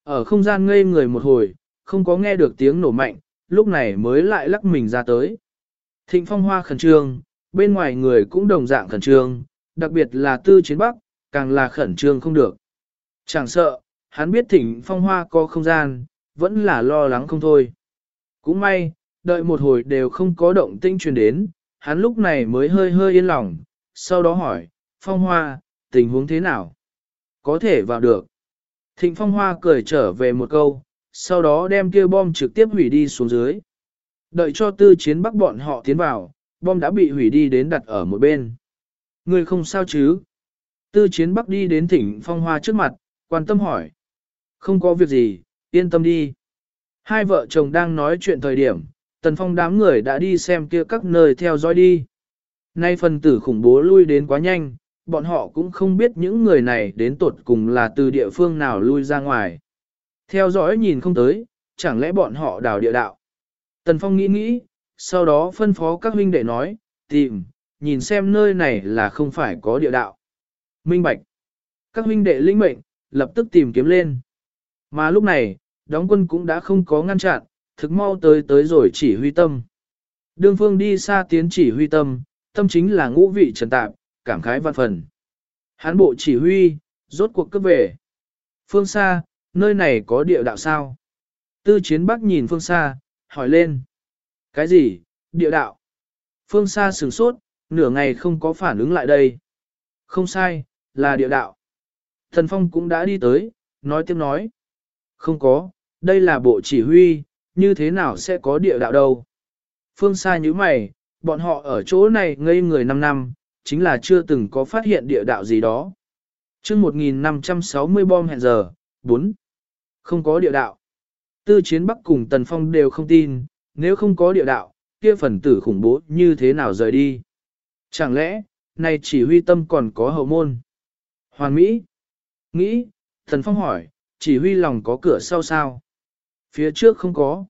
Ở không gian ngây người một hồi, không có nghe được tiếng nổ mạnh, lúc này mới lại lắc mình ra tới. Thịnh Phong Hoa khẩn trương, bên ngoài người cũng đồng dạng khẩn trương, đặc biệt là tư chiến bắc, càng là khẩn trương không được. Chẳng sợ, hắn biết thịnh Phong Hoa có không gian, vẫn là lo lắng không thôi. Cũng may, đợi một hồi đều không có động tinh truyền đến, hắn lúc này mới hơi hơi yên lòng, sau đó hỏi, Phong Hoa, tình huống thế nào? Có thể vào được. Thịnh Phong Hoa cười trở về một câu, sau đó đem kia bom trực tiếp hủy đi xuống dưới. Đợi cho tư chiến bắc bọn họ tiến vào, bom đã bị hủy đi đến đặt ở một bên. Người không sao chứ? Tư chiến bắc đi đến thỉnh Phong Hoa trước mặt, quan tâm hỏi. Không có việc gì, yên tâm đi. Hai vợ chồng đang nói chuyện thời điểm, tần phong đám người đã đi xem kia các nơi theo dõi đi. Nay phần tử khủng bố lui đến quá nhanh, bọn họ cũng không biết những người này đến tột cùng là từ địa phương nào lui ra ngoài. Theo dõi nhìn không tới, chẳng lẽ bọn họ đào địa đạo. Tần Phong nghĩ nghĩ, sau đó phân phó các huynh đệ nói, tìm, nhìn xem nơi này là không phải có địa đạo. Minh Bạch. Các huynh đệ linh mệnh, lập tức tìm kiếm lên. Mà lúc này, đóng quân cũng đã không có ngăn chặn, thực mau tới tới rồi chỉ huy tâm. Đương phương đi xa tiến chỉ huy tâm, tâm chính là ngũ vị trần tạp, cảm khái văn phần. Hán bộ chỉ huy, rốt cuộc cấp về. Phương xa, nơi này có địa đạo sao? Tư chiến bắc nhìn phương xa, hỏi lên. Cái gì, địa đạo? Phương xa sửng sốt, nửa ngày không có phản ứng lại đây. Không sai, là địa đạo. Thần Phong cũng đã đi tới, nói tiếp nói. Không có, đây là bộ chỉ huy, như thế nào sẽ có địa đạo đâu? Phương xa như mày, bọn họ ở chỗ này ngây người 5 năm, chính là chưa từng có phát hiện địa đạo gì đó. chương 1560 bom hẹn giờ, 4. Không có địa đạo. Tư chiến Bắc cùng Tần Phong đều không tin, nếu không có địa đạo, kia phần tử khủng bố như thế nào rời đi. Chẳng lẽ, này chỉ huy tâm còn có hậu môn? Hoàn Mỹ. Nghĩ, Tần Phong hỏi, chỉ huy lòng có cửa sau sao? Phía trước không có.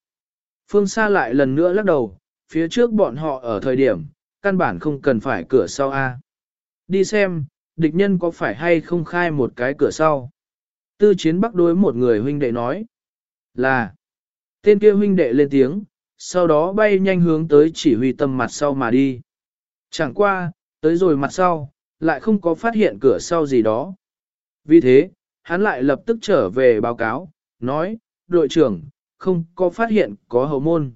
Phương xa lại lần nữa lắc đầu, phía trước bọn họ ở thời điểm, căn bản không cần phải cửa sau A. Đi xem, địch nhân có phải hay không khai một cái cửa sau. Tư chiến bắc đối một người huynh đệ nói. Là. Tên kia huynh đệ lên tiếng, sau đó bay nhanh hướng tới chỉ huy tâm mặt sau mà đi. Chẳng qua, tới rồi mặt sau, lại không có phát hiện cửa sau gì đó. Vì thế, hắn lại lập tức trở về báo cáo, nói, đội trưởng, không có phát hiện có hậu môn.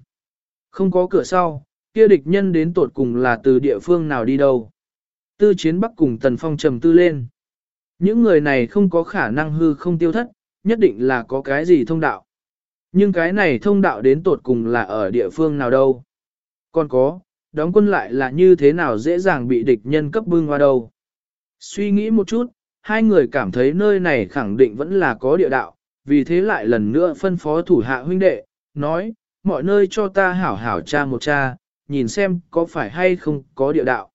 Không có cửa sau, kia địch nhân đến tột cùng là từ địa phương nào đi đâu. Tư chiến bắc cùng tần phong trầm tư lên. Những người này không có khả năng hư không tiêu thất, nhất định là có cái gì thông đạo. Nhưng cái này thông đạo đến tột cùng là ở địa phương nào đâu. Còn có, đóng quân lại là như thế nào dễ dàng bị địch nhân cấp bưng qua đâu. Suy nghĩ một chút, hai người cảm thấy nơi này khẳng định vẫn là có địa đạo, vì thế lại lần nữa phân phó thủ hạ huynh đệ, nói, mọi nơi cho ta hảo hảo cha một cha, nhìn xem có phải hay không có địa đạo.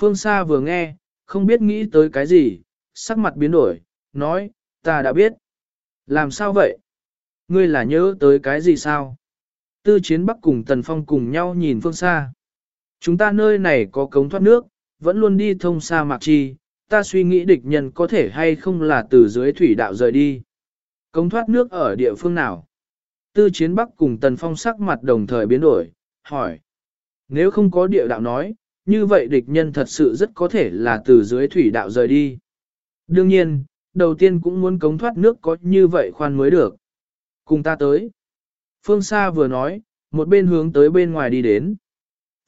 Phương Sa vừa nghe, không biết nghĩ tới cái gì, sắc mặt biến đổi, nói, ta đã biết. Làm sao vậy? Ngươi là nhớ tới cái gì sao? Tư chiến bắc cùng Tần Phong cùng nhau nhìn phương xa. Chúng ta nơi này có cống thoát nước, vẫn luôn đi thông xa mạc chi, ta suy nghĩ địch nhân có thể hay không là từ dưới thủy đạo rời đi. Cống thoát nước ở địa phương nào? Tư chiến bắc cùng Tần Phong sắc mặt đồng thời biến đổi, hỏi. Nếu không có địa đạo nói, như vậy địch nhân thật sự rất có thể là từ dưới thủy đạo rời đi. Đương nhiên, đầu tiên cũng muốn cống thoát nước có như vậy khoan mới được. Cùng ta tới. Phương Sa vừa nói, một bên hướng tới bên ngoài đi đến.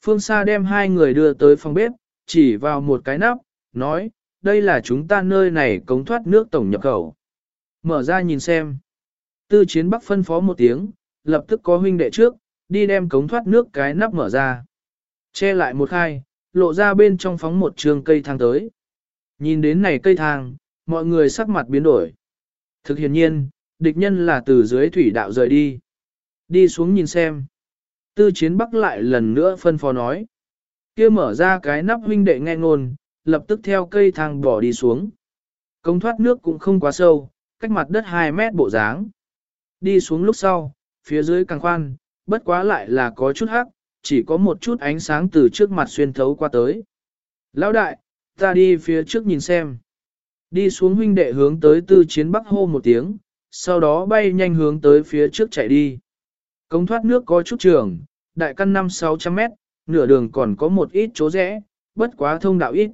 Phương Sa đem hai người đưa tới phòng bếp, chỉ vào một cái nắp, nói, đây là chúng ta nơi này cống thoát nước tổng nhập khẩu. Mở ra nhìn xem. Tư chiến bắc phân phó một tiếng, lập tức có huynh đệ trước, đi đem cống thoát nước cái nắp mở ra. Che lại một khai, lộ ra bên trong phóng một trường cây thang tới. Nhìn đến này cây thang, mọi người sắc mặt biến đổi. Thực hiện nhiên, địch nhân là từ dưới thủy đạo rời đi. Đi xuống nhìn xem. Tư chiến bắc lại lần nữa phân phó nói. kia mở ra cái nắp huynh đệ nghe ngôn, lập tức theo cây thang bỏ đi xuống. Công thoát nước cũng không quá sâu, cách mặt đất 2 mét bộ dáng. Đi xuống lúc sau, phía dưới càng khoan, bất quá lại là có chút hắc, chỉ có một chút ánh sáng từ trước mặt xuyên thấu qua tới. Lão đại, ta đi phía trước nhìn xem. Đi xuống huynh đệ hướng tới tư chiến bắc hô một tiếng, sau đó bay nhanh hướng tới phía trước chạy đi. Cống thoát nước có chút trường, đại căn 5-600 mét, nửa đường còn có một ít chỗ rẽ, bất quá thông đạo ít.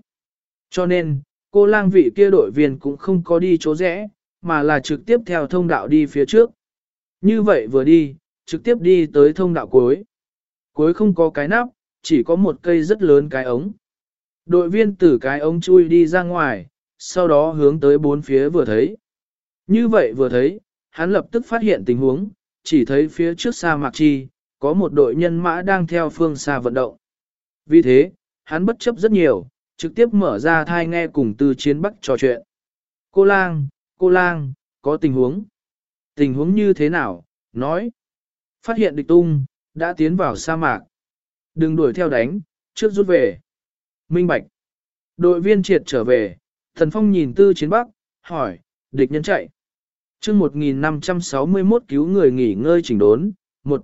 Cho nên, cô lang vị kia đội viên cũng không có đi chỗ rẽ, mà là trực tiếp theo thông đạo đi phía trước. Như vậy vừa đi, trực tiếp đi tới thông đạo cuối. Cuối không có cái nắp, chỉ có một cây rất lớn cái ống. Đội viên từ cái ống chui đi ra ngoài, sau đó hướng tới bốn phía vừa thấy. Như vậy vừa thấy, hắn lập tức phát hiện tình huống, chỉ thấy phía trước xa mạc chi, có một đội nhân mã đang theo phương xa vận động. Vì thế, hắn bất chấp rất nhiều, trực tiếp mở ra thai nghe cùng tư chiến bắc trò chuyện. Cô lang, cô lang, có tình huống. Tình huống như thế nào, nói. Phát hiện địch tung, đã tiến vào sa mạc. Đừng đuổi theo đánh, trước rút về. Minh Bạch. Đội viên triệt trở về, thần phong nhìn tư chiến bắc, hỏi, địch nhân chạy. chương 1561 cứu người nghỉ ngơi chỉnh đốn, một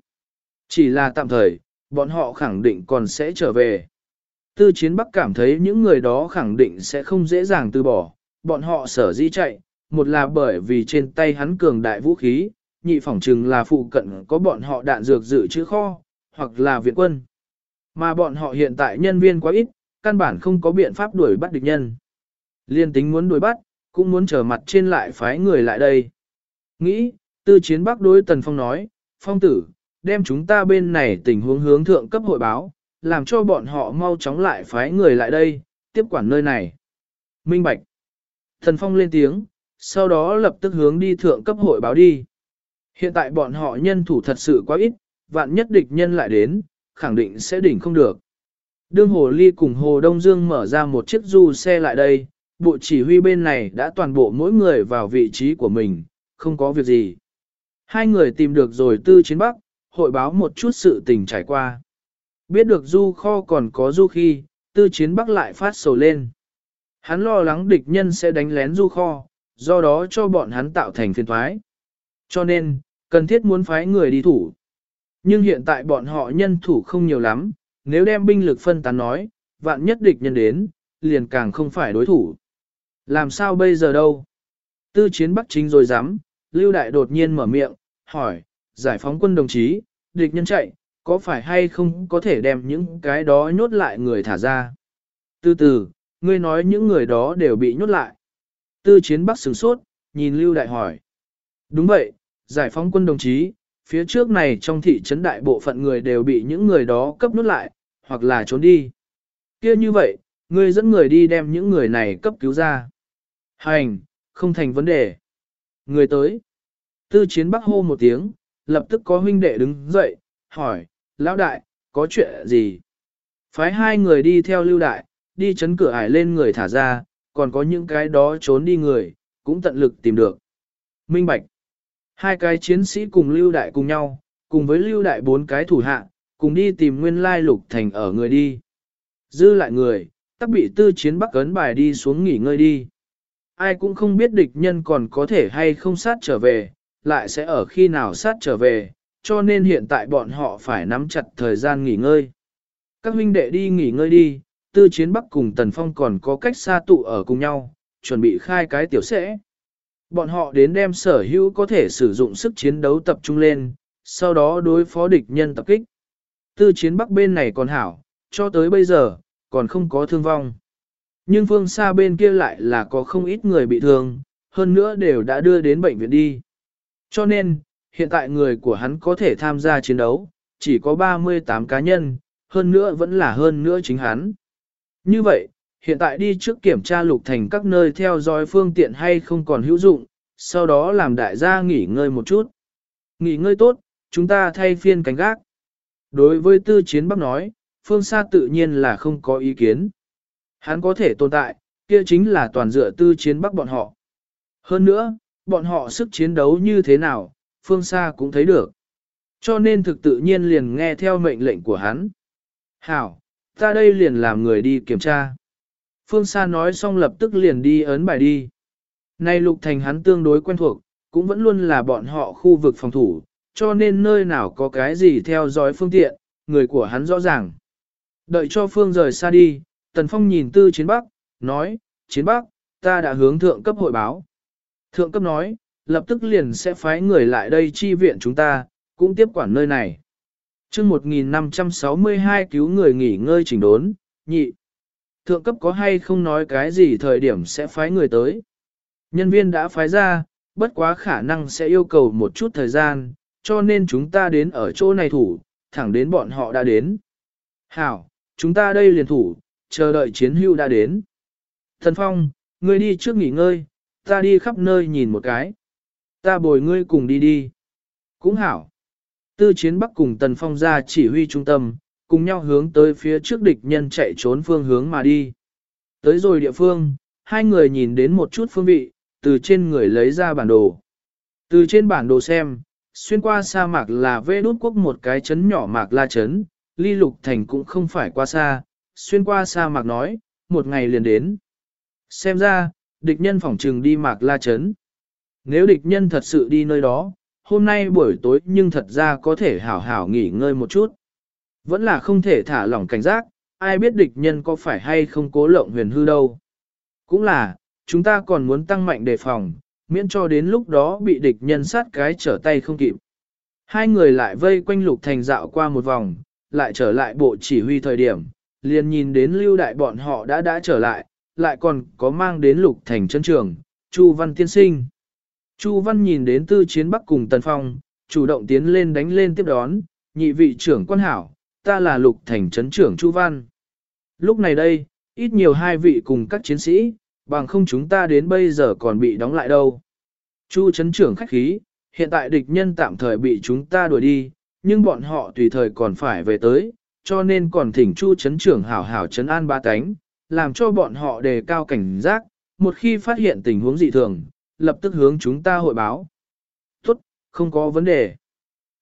Chỉ là tạm thời, bọn họ khẳng định còn sẽ trở về. Tư chiến bắc cảm thấy những người đó khẳng định sẽ không dễ dàng từ bỏ, bọn họ sở di chạy, một là bởi vì trên tay hắn cường đại vũ khí, nhị phỏng chừng là phụ cận có bọn họ đạn dược dự trữ kho, hoặc là viện quân. Mà bọn họ hiện tại nhân viên quá ít, căn bản không có biện pháp đuổi bắt địch nhân. Liên tính muốn đuổi bắt, cũng muốn trở mặt trên lại phái người lại đây. Nghĩ, tư chiến bắc đối tần phong nói, phong tử, đem chúng ta bên này tình huống hướng thượng cấp hội báo, làm cho bọn họ mau chóng lại phái người lại đây, tiếp quản nơi này. Minh Bạch. Thần Phong lên tiếng, sau đó lập tức hướng đi thượng cấp hội báo đi. Hiện tại bọn họ nhân thủ thật sự quá ít, vạn nhất địch nhân lại đến, khẳng định sẽ đỉnh không được. Đương Hồ Ly cùng Hồ Đông Dương mở ra một chiếc du xe lại đây, bộ chỉ huy bên này đã toàn bộ mỗi người vào vị trí của mình, không có việc gì. Hai người tìm được rồi tư chiến bắc, hội báo một chút sự tình trải qua. Biết được du kho còn có du khi, tư chiến bắc lại phát sầu lên. Hắn lo lắng địch nhân sẽ đánh lén du kho, do đó cho bọn hắn tạo thành phiền thoái. Cho nên, cần thiết muốn phái người đi thủ. Nhưng hiện tại bọn họ nhân thủ không nhiều lắm, nếu đem binh lực phân tán nói, vạn nhất địch nhân đến, liền càng không phải đối thủ. Làm sao bây giờ đâu? Tư chiến bắc chính rồi dám, Lưu Đại đột nhiên mở miệng, hỏi, giải phóng quân đồng chí, địch nhân chạy, có phải hay không có thể đem những cái đó nhốt lại người thả ra? Từ từ, ngươi nói những người đó đều bị nhốt lại. Tư chiến bắc sửng sốt, nhìn Lưu Đại hỏi. Đúng vậy, giải phóng quân đồng chí, phía trước này trong thị trấn đại bộ phận người đều bị những người đó cấp nút lại, hoặc là trốn đi. kia như vậy, ngươi dẫn người đi đem những người này cấp cứu ra. Hành, không thành vấn đề. Người tới. Tư chiến bắc hô một tiếng, lập tức có huynh đệ đứng dậy, hỏi, lão đại, có chuyện gì? Phái hai người đi theo lưu đại, đi chấn cửa ải lên người thả ra, còn có những cái đó trốn đi người, cũng tận lực tìm được. Minh Bạch. Hai cái chiến sĩ cùng lưu đại cùng nhau, cùng với lưu đại bốn cái thủ hạ, cùng đi tìm nguyên lai lục thành ở người đi. Dư lại người, tắc bị tư chiến bắc ấn bài đi xuống nghỉ ngơi đi. Ai cũng không biết địch nhân còn có thể hay không sát trở về, lại sẽ ở khi nào sát trở về, cho nên hiện tại bọn họ phải nắm chặt thời gian nghỉ ngơi. Các huynh đệ đi nghỉ ngơi đi, tư chiến bắc cùng tần phong còn có cách xa tụ ở cùng nhau, chuẩn bị khai cái tiểu sẽ. Bọn họ đến đem sở hữu có thể sử dụng sức chiến đấu tập trung lên, sau đó đối phó địch nhân tập kích. Tư chiến bắc bên này còn hảo, cho tới bây giờ, còn không có thương vong. Nhưng phương xa bên kia lại là có không ít người bị thương, hơn nữa đều đã đưa đến bệnh viện đi. Cho nên, hiện tại người của hắn có thể tham gia chiến đấu, chỉ có 38 cá nhân, hơn nữa vẫn là hơn nữa chính hắn. Như vậy, hiện tại đi trước kiểm tra lục thành các nơi theo dõi phương tiện hay không còn hữu dụng, sau đó làm đại gia nghỉ ngơi một chút. Nghỉ ngơi tốt, chúng ta thay phiên cánh gác. Đối với tư chiến bắc nói, phương xa tự nhiên là không có ý kiến. Hắn có thể tồn tại, kia chính là toàn dựa tư chiến bắc bọn họ. Hơn nữa, bọn họ sức chiến đấu như thế nào, phương xa cũng thấy được. Cho nên thực tự nhiên liền nghe theo mệnh lệnh của hắn. Hảo, ta đây liền làm người đi kiểm tra. Phương Sa nói xong lập tức liền đi ấn bài đi. Nay lục thành hắn tương đối quen thuộc, cũng vẫn luôn là bọn họ khu vực phòng thủ, cho nên nơi nào có cái gì theo dõi phương tiện, người của hắn rõ ràng. Đợi cho Phương rời xa đi, Tần Phong nhìn Tư Chiến Bắc, nói, Chiến Bắc, ta đã hướng thượng cấp hội báo. Thượng cấp nói, lập tức liền sẽ phái người lại đây chi viện chúng ta, cũng tiếp quản nơi này. chương 1562 cứu người nghỉ ngơi chỉnh đốn, nhị. Thượng cấp có hay không nói cái gì thời điểm sẽ phái người tới. Nhân viên đã phái ra, bất quá khả năng sẽ yêu cầu một chút thời gian, cho nên chúng ta đến ở chỗ này thủ, thẳng đến bọn họ đã đến. Hảo, chúng ta đây liền thủ, chờ đợi chiến hưu đã đến. Thần Phong, ngươi đi trước nghỉ ngơi, ta đi khắp nơi nhìn một cái. Ta bồi ngươi cùng đi đi. Cũng hảo. Tư chiến bắc cùng Tần Phong ra chỉ huy trung tâm, cùng nhau hướng tới phía trước địch nhân chạy trốn phương hướng mà đi. Tới rồi địa phương, hai người nhìn đến một chút phương vị, từ trên người lấy ra bản đồ. Từ trên bản đồ xem, xuyên qua sa mạc là vê đút quốc một cái chấn nhỏ mạc la chấn, ly lục thành cũng không phải qua xa, xuyên qua sa mạc nói, một ngày liền đến. Xem ra, địch nhân phỏng trừng đi mạc la chấn. Nếu địch nhân thật sự đi nơi đó, hôm nay buổi tối nhưng thật ra có thể hảo hảo nghỉ ngơi một chút. Vẫn là không thể thả lỏng cảnh giác, ai biết địch nhân có phải hay không cố lộng huyền hư đâu. Cũng là, chúng ta còn muốn tăng mạnh đề phòng, miễn cho đến lúc đó bị địch nhân sát cái trở tay không kịp. Hai người lại vây quanh lục thành dạo qua một vòng, lại trở lại bộ chỉ huy thời điểm, liền nhìn đến lưu đại bọn họ đã đã trở lại, lại còn có mang đến lục thành chân trường, Chu Văn tiên sinh. Chu Văn nhìn đến tư chiến bắc cùng Tần Phong, chủ động tiến lên đánh lên tiếp đón, nhị vị trưởng quan hảo, ta là lục thành trấn trưởng Chu Văn. Lúc này đây, ít nhiều hai vị cùng các chiến sĩ, bằng không chúng ta đến bây giờ còn bị đóng lại đâu. Chu trấn trưởng khách khí, hiện tại địch nhân tạm thời bị chúng ta đuổi đi, nhưng bọn họ tùy thời còn phải về tới, cho nên còn thỉnh Chu trấn trưởng hảo hảo trấn an ba cánh, làm cho bọn họ đề cao cảnh giác, một khi phát hiện tình huống dị thường, lập tức hướng chúng ta hội báo. Tốt, không có vấn đề.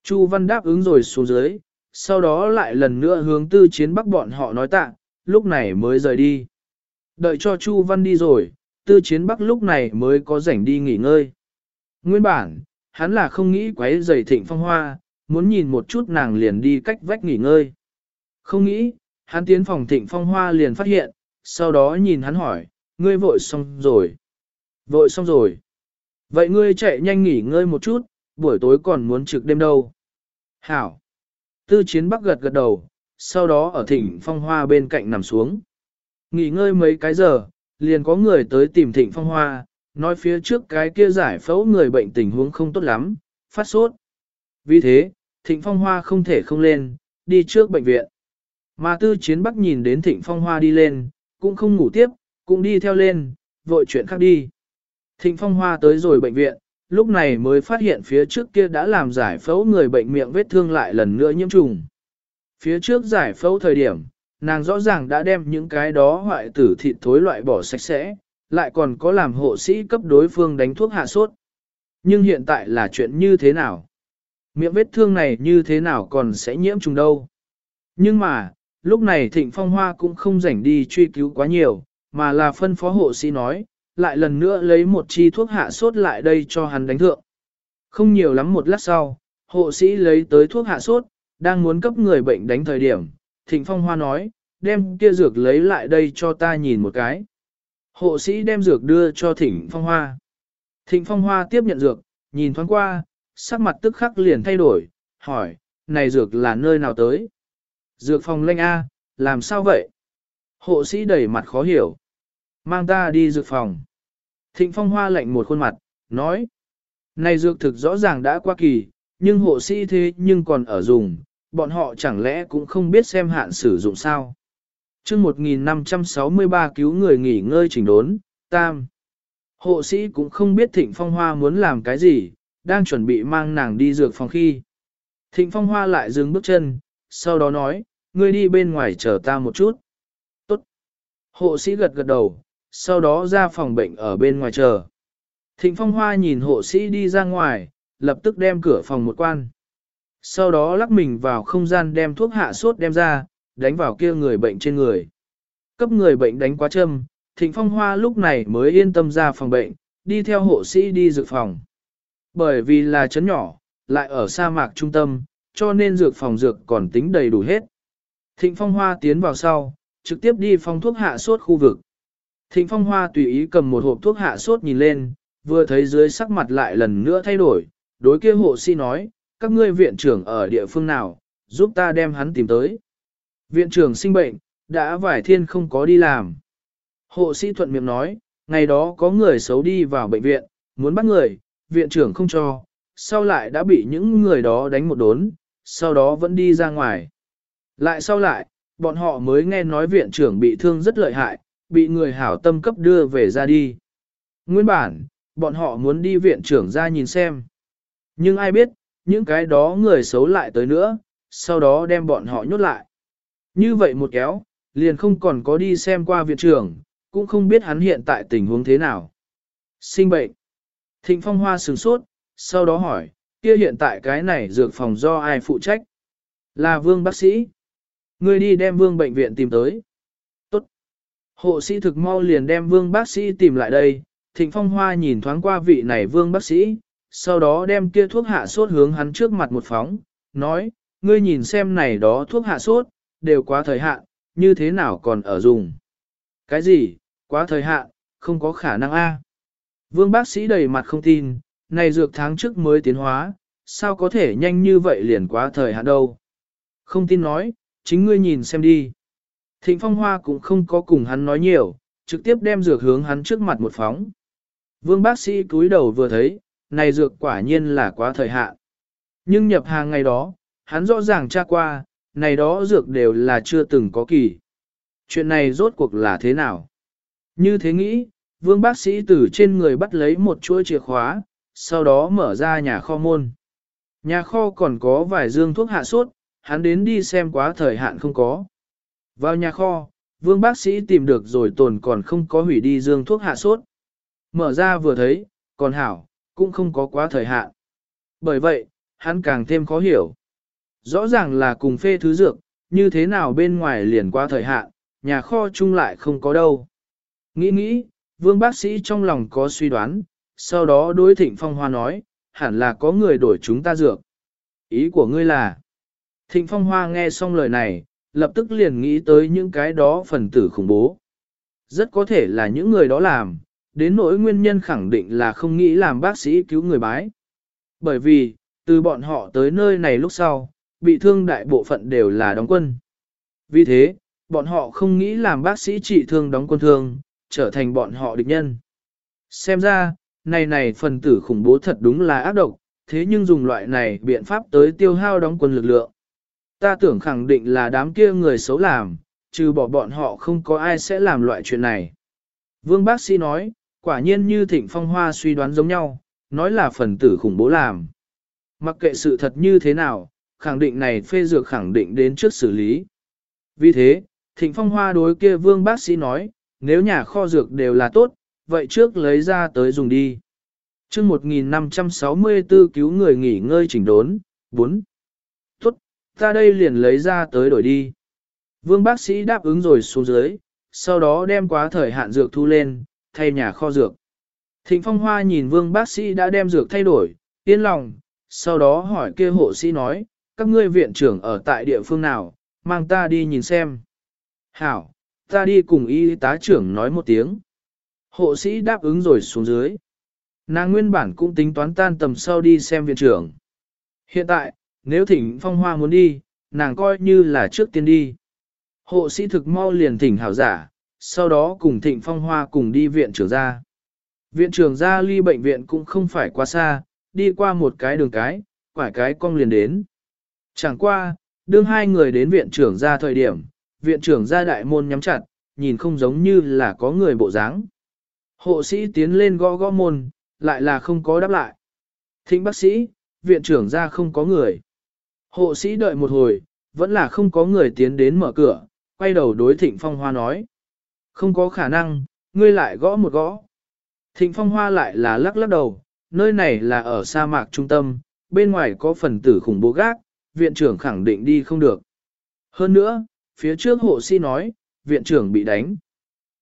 Chu Văn đáp ứng rồi xuống dưới, sau đó lại lần nữa hướng tư chiến bắc bọn họ nói tạ, lúc này mới rời đi. Đợi cho Chu Văn đi rồi, tư chiến bắc lúc này mới có rảnh đi nghỉ ngơi. Nguyên bản, hắn là không nghĩ quấy rầy thịnh phong hoa, muốn nhìn một chút nàng liền đi cách vách nghỉ ngơi. Không nghĩ, hắn tiến phòng thịnh phong hoa liền phát hiện, sau đó nhìn hắn hỏi, ngươi vội xong rồi. Vội xong rồi. Vậy ngươi chạy nhanh nghỉ ngơi một chút, buổi tối còn muốn trực đêm đâu. Hảo. Tư chiến bắc gật gật đầu, sau đó ở thịnh phong hoa bên cạnh nằm xuống. Nghỉ ngơi mấy cái giờ, liền có người tới tìm thịnh phong hoa, nói phía trước cái kia giải phẫu người bệnh tình huống không tốt lắm, phát sốt. Vì thế, thịnh phong hoa không thể không lên, đi trước bệnh viện. Mà tư chiến bắc nhìn đến thịnh phong hoa đi lên, cũng không ngủ tiếp, cũng đi theo lên, vội chuyện khác đi. Thịnh phong hoa tới rồi bệnh viện, lúc này mới phát hiện phía trước kia đã làm giải phẫu người bệnh miệng vết thương lại lần nữa nhiễm trùng. Phía trước giải phẫu thời điểm, nàng rõ ràng đã đem những cái đó hoại tử thịt thối loại bỏ sạch sẽ, lại còn có làm hộ sĩ cấp đối phương đánh thuốc hạ sốt. Nhưng hiện tại là chuyện như thế nào? Miệng vết thương này như thế nào còn sẽ nhiễm trùng đâu? Nhưng mà, lúc này Thịnh Phong Hoa cũng không rảnh đi truy cứu quá nhiều, mà là phân phó hộ sĩ nói, lại lần nữa lấy một chi thuốc hạ sốt lại đây cho hắn đánh thượng. Không nhiều lắm một lát sau, hộ sĩ lấy tới thuốc hạ sốt, đang muốn cấp người bệnh đánh thời điểm, Thịnh Phong Hoa nói, đem kia dược lấy lại đây cho ta nhìn một cái. Hộ sĩ đem dược đưa cho Thịnh Phong Hoa. Thịnh Phong Hoa tiếp nhận dược, nhìn thoáng qua, sắc mặt tức khắc liền thay đổi, hỏi, này dược là nơi nào tới? Dược phòng lệnh A, làm sao vậy? Hộ sĩ đẩy mặt khó hiểu. Mang ta đi dược phòng. Thịnh Phong Hoa lạnh một khuôn mặt, nói. Này dược thực rõ ràng đã qua kỳ, nhưng hộ sĩ thế nhưng còn ở dùng, bọn họ chẳng lẽ cũng không biết xem hạn sử dụng sao. chương 1563 cứu người nghỉ ngơi chỉnh đốn, tam. Hộ sĩ cũng không biết Thịnh Phong Hoa muốn làm cái gì, đang chuẩn bị mang nàng đi dược phòng khi. Thịnh Phong Hoa lại dừng bước chân, sau đó nói, ngươi đi bên ngoài chờ ta một chút. Tốt. Hộ sĩ gật gật đầu, sau đó ra phòng bệnh ở bên ngoài chờ. Thịnh Phong Hoa nhìn hộ sĩ đi ra ngoài, lập tức đem cửa phòng một quan. Sau đó lắc mình vào không gian đem thuốc hạ sốt đem ra, đánh vào kia người bệnh trên người. Cấp người bệnh đánh quá châm, Thịnh Phong Hoa lúc này mới yên tâm ra phòng bệnh, đi theo hộ sĩ đi dự phòng. Bởi vì là chấn nhỏ, lại ở sa mạc trung tâm, cho nên dược phòng dược còn tính đầy đủ hết. Thịnh Phong Hoa tiến vào sau, trực tiếp đi phòng thuốc hạ sốt khu vực. Thịnh Phong Hoa tùy ý cầm một hộp thuốc hạ sốt nhìn lên, vừa thấy dưới sắc mặt lại lần nữa thay đổi, đối kia hộ sĩ nói, các ngươi viện trưởng ở địa phương nào, giúp ta đem hắn tìm tới. Viện trưởng sinh bệnh, đã vải thiên không có đi làm. Hộ sĩ thuận miệng nói, ngày đó có người xấu đi vào bệnh viện, muốn bắt người, viện trưởng không cho, sau lại đã bị những người đó đánh một đốn, sau đó vẫn đi ra ngoài. Lại sau lại, bọn họ mới nghe nói viện trưởng bị thương rất lợi hại, bị người hảo tâm cấp đưa về ra đi. Nguyên bản, bọn họ muốn đi viện trưởng ra nhìn xem. Nhưng ai biết, những cái đó người xấu lại tới nữa, sau đó đem bọn họ nhốt lại. Như vậy một kéo, liền không còn có đi xem qua viện trưởng, cũng không biết hắn hiện tại tình huống thế nào. Sinh bệnh. Thịnh Phong Hoa sừng sốt, sau đó hỏi, kia hiện tại cái này dược phòng do ai phụ trách? Là vương bác sĩ. Người đi đem vương bệnh viện tìm tới. Hộ sĩ thực mau liền đem vương bác sĩ tìm lại đây. Thịnh Phong Hoa nhìn thoáng qua vị này vương bác sĩ, sau đó đem kia thuốc hạ sốt hướng hắn trước mặt một phóng, nói, ngươi nhìn xem này đó thuốc hạ sốt, đều quá thời hạn, như thế nào còn ở dùng. Cái gì, quá thời hạn, không có khả năng a. Vương bác sĩ đầy mặt không tin, này dược tháng trước mới tiến hóa, sao có thể nhanh như vậy liền quá thời hạn đâu. Không tin nói, chính ngươi nhìn xem đi. Thịnh Phong Hoa cũng không có cùng hắn nói nhiều, trực tiếp đem dược hướng hắn trước mặt một phóng. Vương bác sĩ cúi đầu vừa thấy, này dược quả nhiên là quá thời hạn. Nhưng nhập hàng ngày đó, hắn rõ ràng tra qua, này đó dược đều là chưa từng có kỳ. Chuyện này rốt cuộc là thế nào? Như thế nghĩ, vương bác sĩ từ trên người bắt lấy một chuỗi chìa khóa, sau đó mở ra nhà kho môn. Nhà kho còn có vài dương thuốc hạ sốt, hắn đến đi xem quá thời hạn không có. Vào nhà kho, vương bác sĩ tìm được rồi tồn còn không có hủy đi dương thuốc hạ sốt. Mở ra vừa thấy, còn hảo, cũng không có quá thời hạn. Bởi vậy, hắn càng thêm khó hiểu. Rõ ràng là cùng phê thứ dược, như thế nào bên ngoài liền qua thời hạn, nhà kho chung lại không có đâu. Nghĩ nghĩ, vương bác sĩ trong lòng có suy đoán, sau đó đối thịnh phong hoa nói, hẳn là có người đổi chúng ta dược. Ý của ngươi là, thịnh phong hoa nghe xong lời này, lập tức liền nghĩ tới những cái đó phần tử khủng bố. Rất có thể là những người đó làm, đến nỗi nguyên nhân khẳng định là không nghĩ làm bác sĩ cứu người bái. Bởi vì, từ bọn họ tới nơi này lúc sau, bị thương đại bộ phận đều là đóng quân. Vì thế, bọn họ không nghĩ làm bác sĩ trị thương đóng quân thương, trở thành bọn họ địch nhân. Xem ra, này này phần tử khủng bố thật đúng là ác độc, thế nhưng dùng loại này biện pháp tới tiêu hao đóng quân lực lượng. Ta tưởng khẳng định là đám kia người xấu làm, trừ bỏ bọn họ không có ai sẽ làm loại chuyện này. Vương bác sĩ nói, quả nhiên như thịnh phong hoa suy đoán giống nhau, nói là phần tử khủng bố làm. Mặc kệ sự thật như thế nào, khẳng định này phê dược khẳng định đến trước xử lý. Vì thế, thịnh phong hoa đối kia vương bác sĩ nói, nếu nhà kho dược đều là tốt, vậy trước lấy ra tới dùng đi. chương 1564 cứu người nghỉ ngơi chỉnh đốn, 4. Ta đây liền lấy ra tới đổi đi. Vương bác sĩ đáp ứng rồi xuống dưới, sau đó đem quá thời hạn dược thu lên, thay nhà kho dược. Thịnh Phong Hoa nhìn vương bác sĩ đã đem dược thay đổi, yên lòng, sau đó hỏi kia hộ sĩ nói, các ngươi viện trưởng ở tại địa phương nào, mang ta đi nhìn xem. Hảo, ta đi cùng y tá trưởng nói một tiếng. Hộ sĩ đáp ứng rồi xuống dưới. Nàng nguyên bản cũng tính toán tan tầm sau đi xem viện trưởng. Hiện tại, nếu thỉnh phong hoa muốn đi, nàng coi như là trước tiên đi. Hộ sĩ thực mau liền thỉnh hảo giả, sau đó cùng thịnh phong hoa cùng đi viện trưởng ra. Viện trưởng ra ly bệnh viện cũng không phải quá xa, đi qua một cái đường cái, quải cái cong liền đến. Chẳng qua, đương hai người đến viện trưởng ra thời điểm, viện trưởng ra đại môn nhắm chặt, nhìn không giống như là có người bộ dáng. Hộ sĩ tiến lên gõ gõ môn, lại là không có đáp lại. Thính bác sĩ, viện trưởng ra không có người. Hộ sĩ đợi một hồi, vẫn là không có người tiến đến mở cửa, quay đầu đối thịnh phong hoa nói. Không có khả năng, ngươi lại gõ một gõ. Thịnh phong hoa lại là lắc lắc đầu, nơi này là ở sa mạc trung tâm, bên ngoài có phần tử khủng bố gác, viện trưởng khẳng định đi không được. Hơn nữa, phía trước hộ sĩ nói, viện trưởng bị đánh.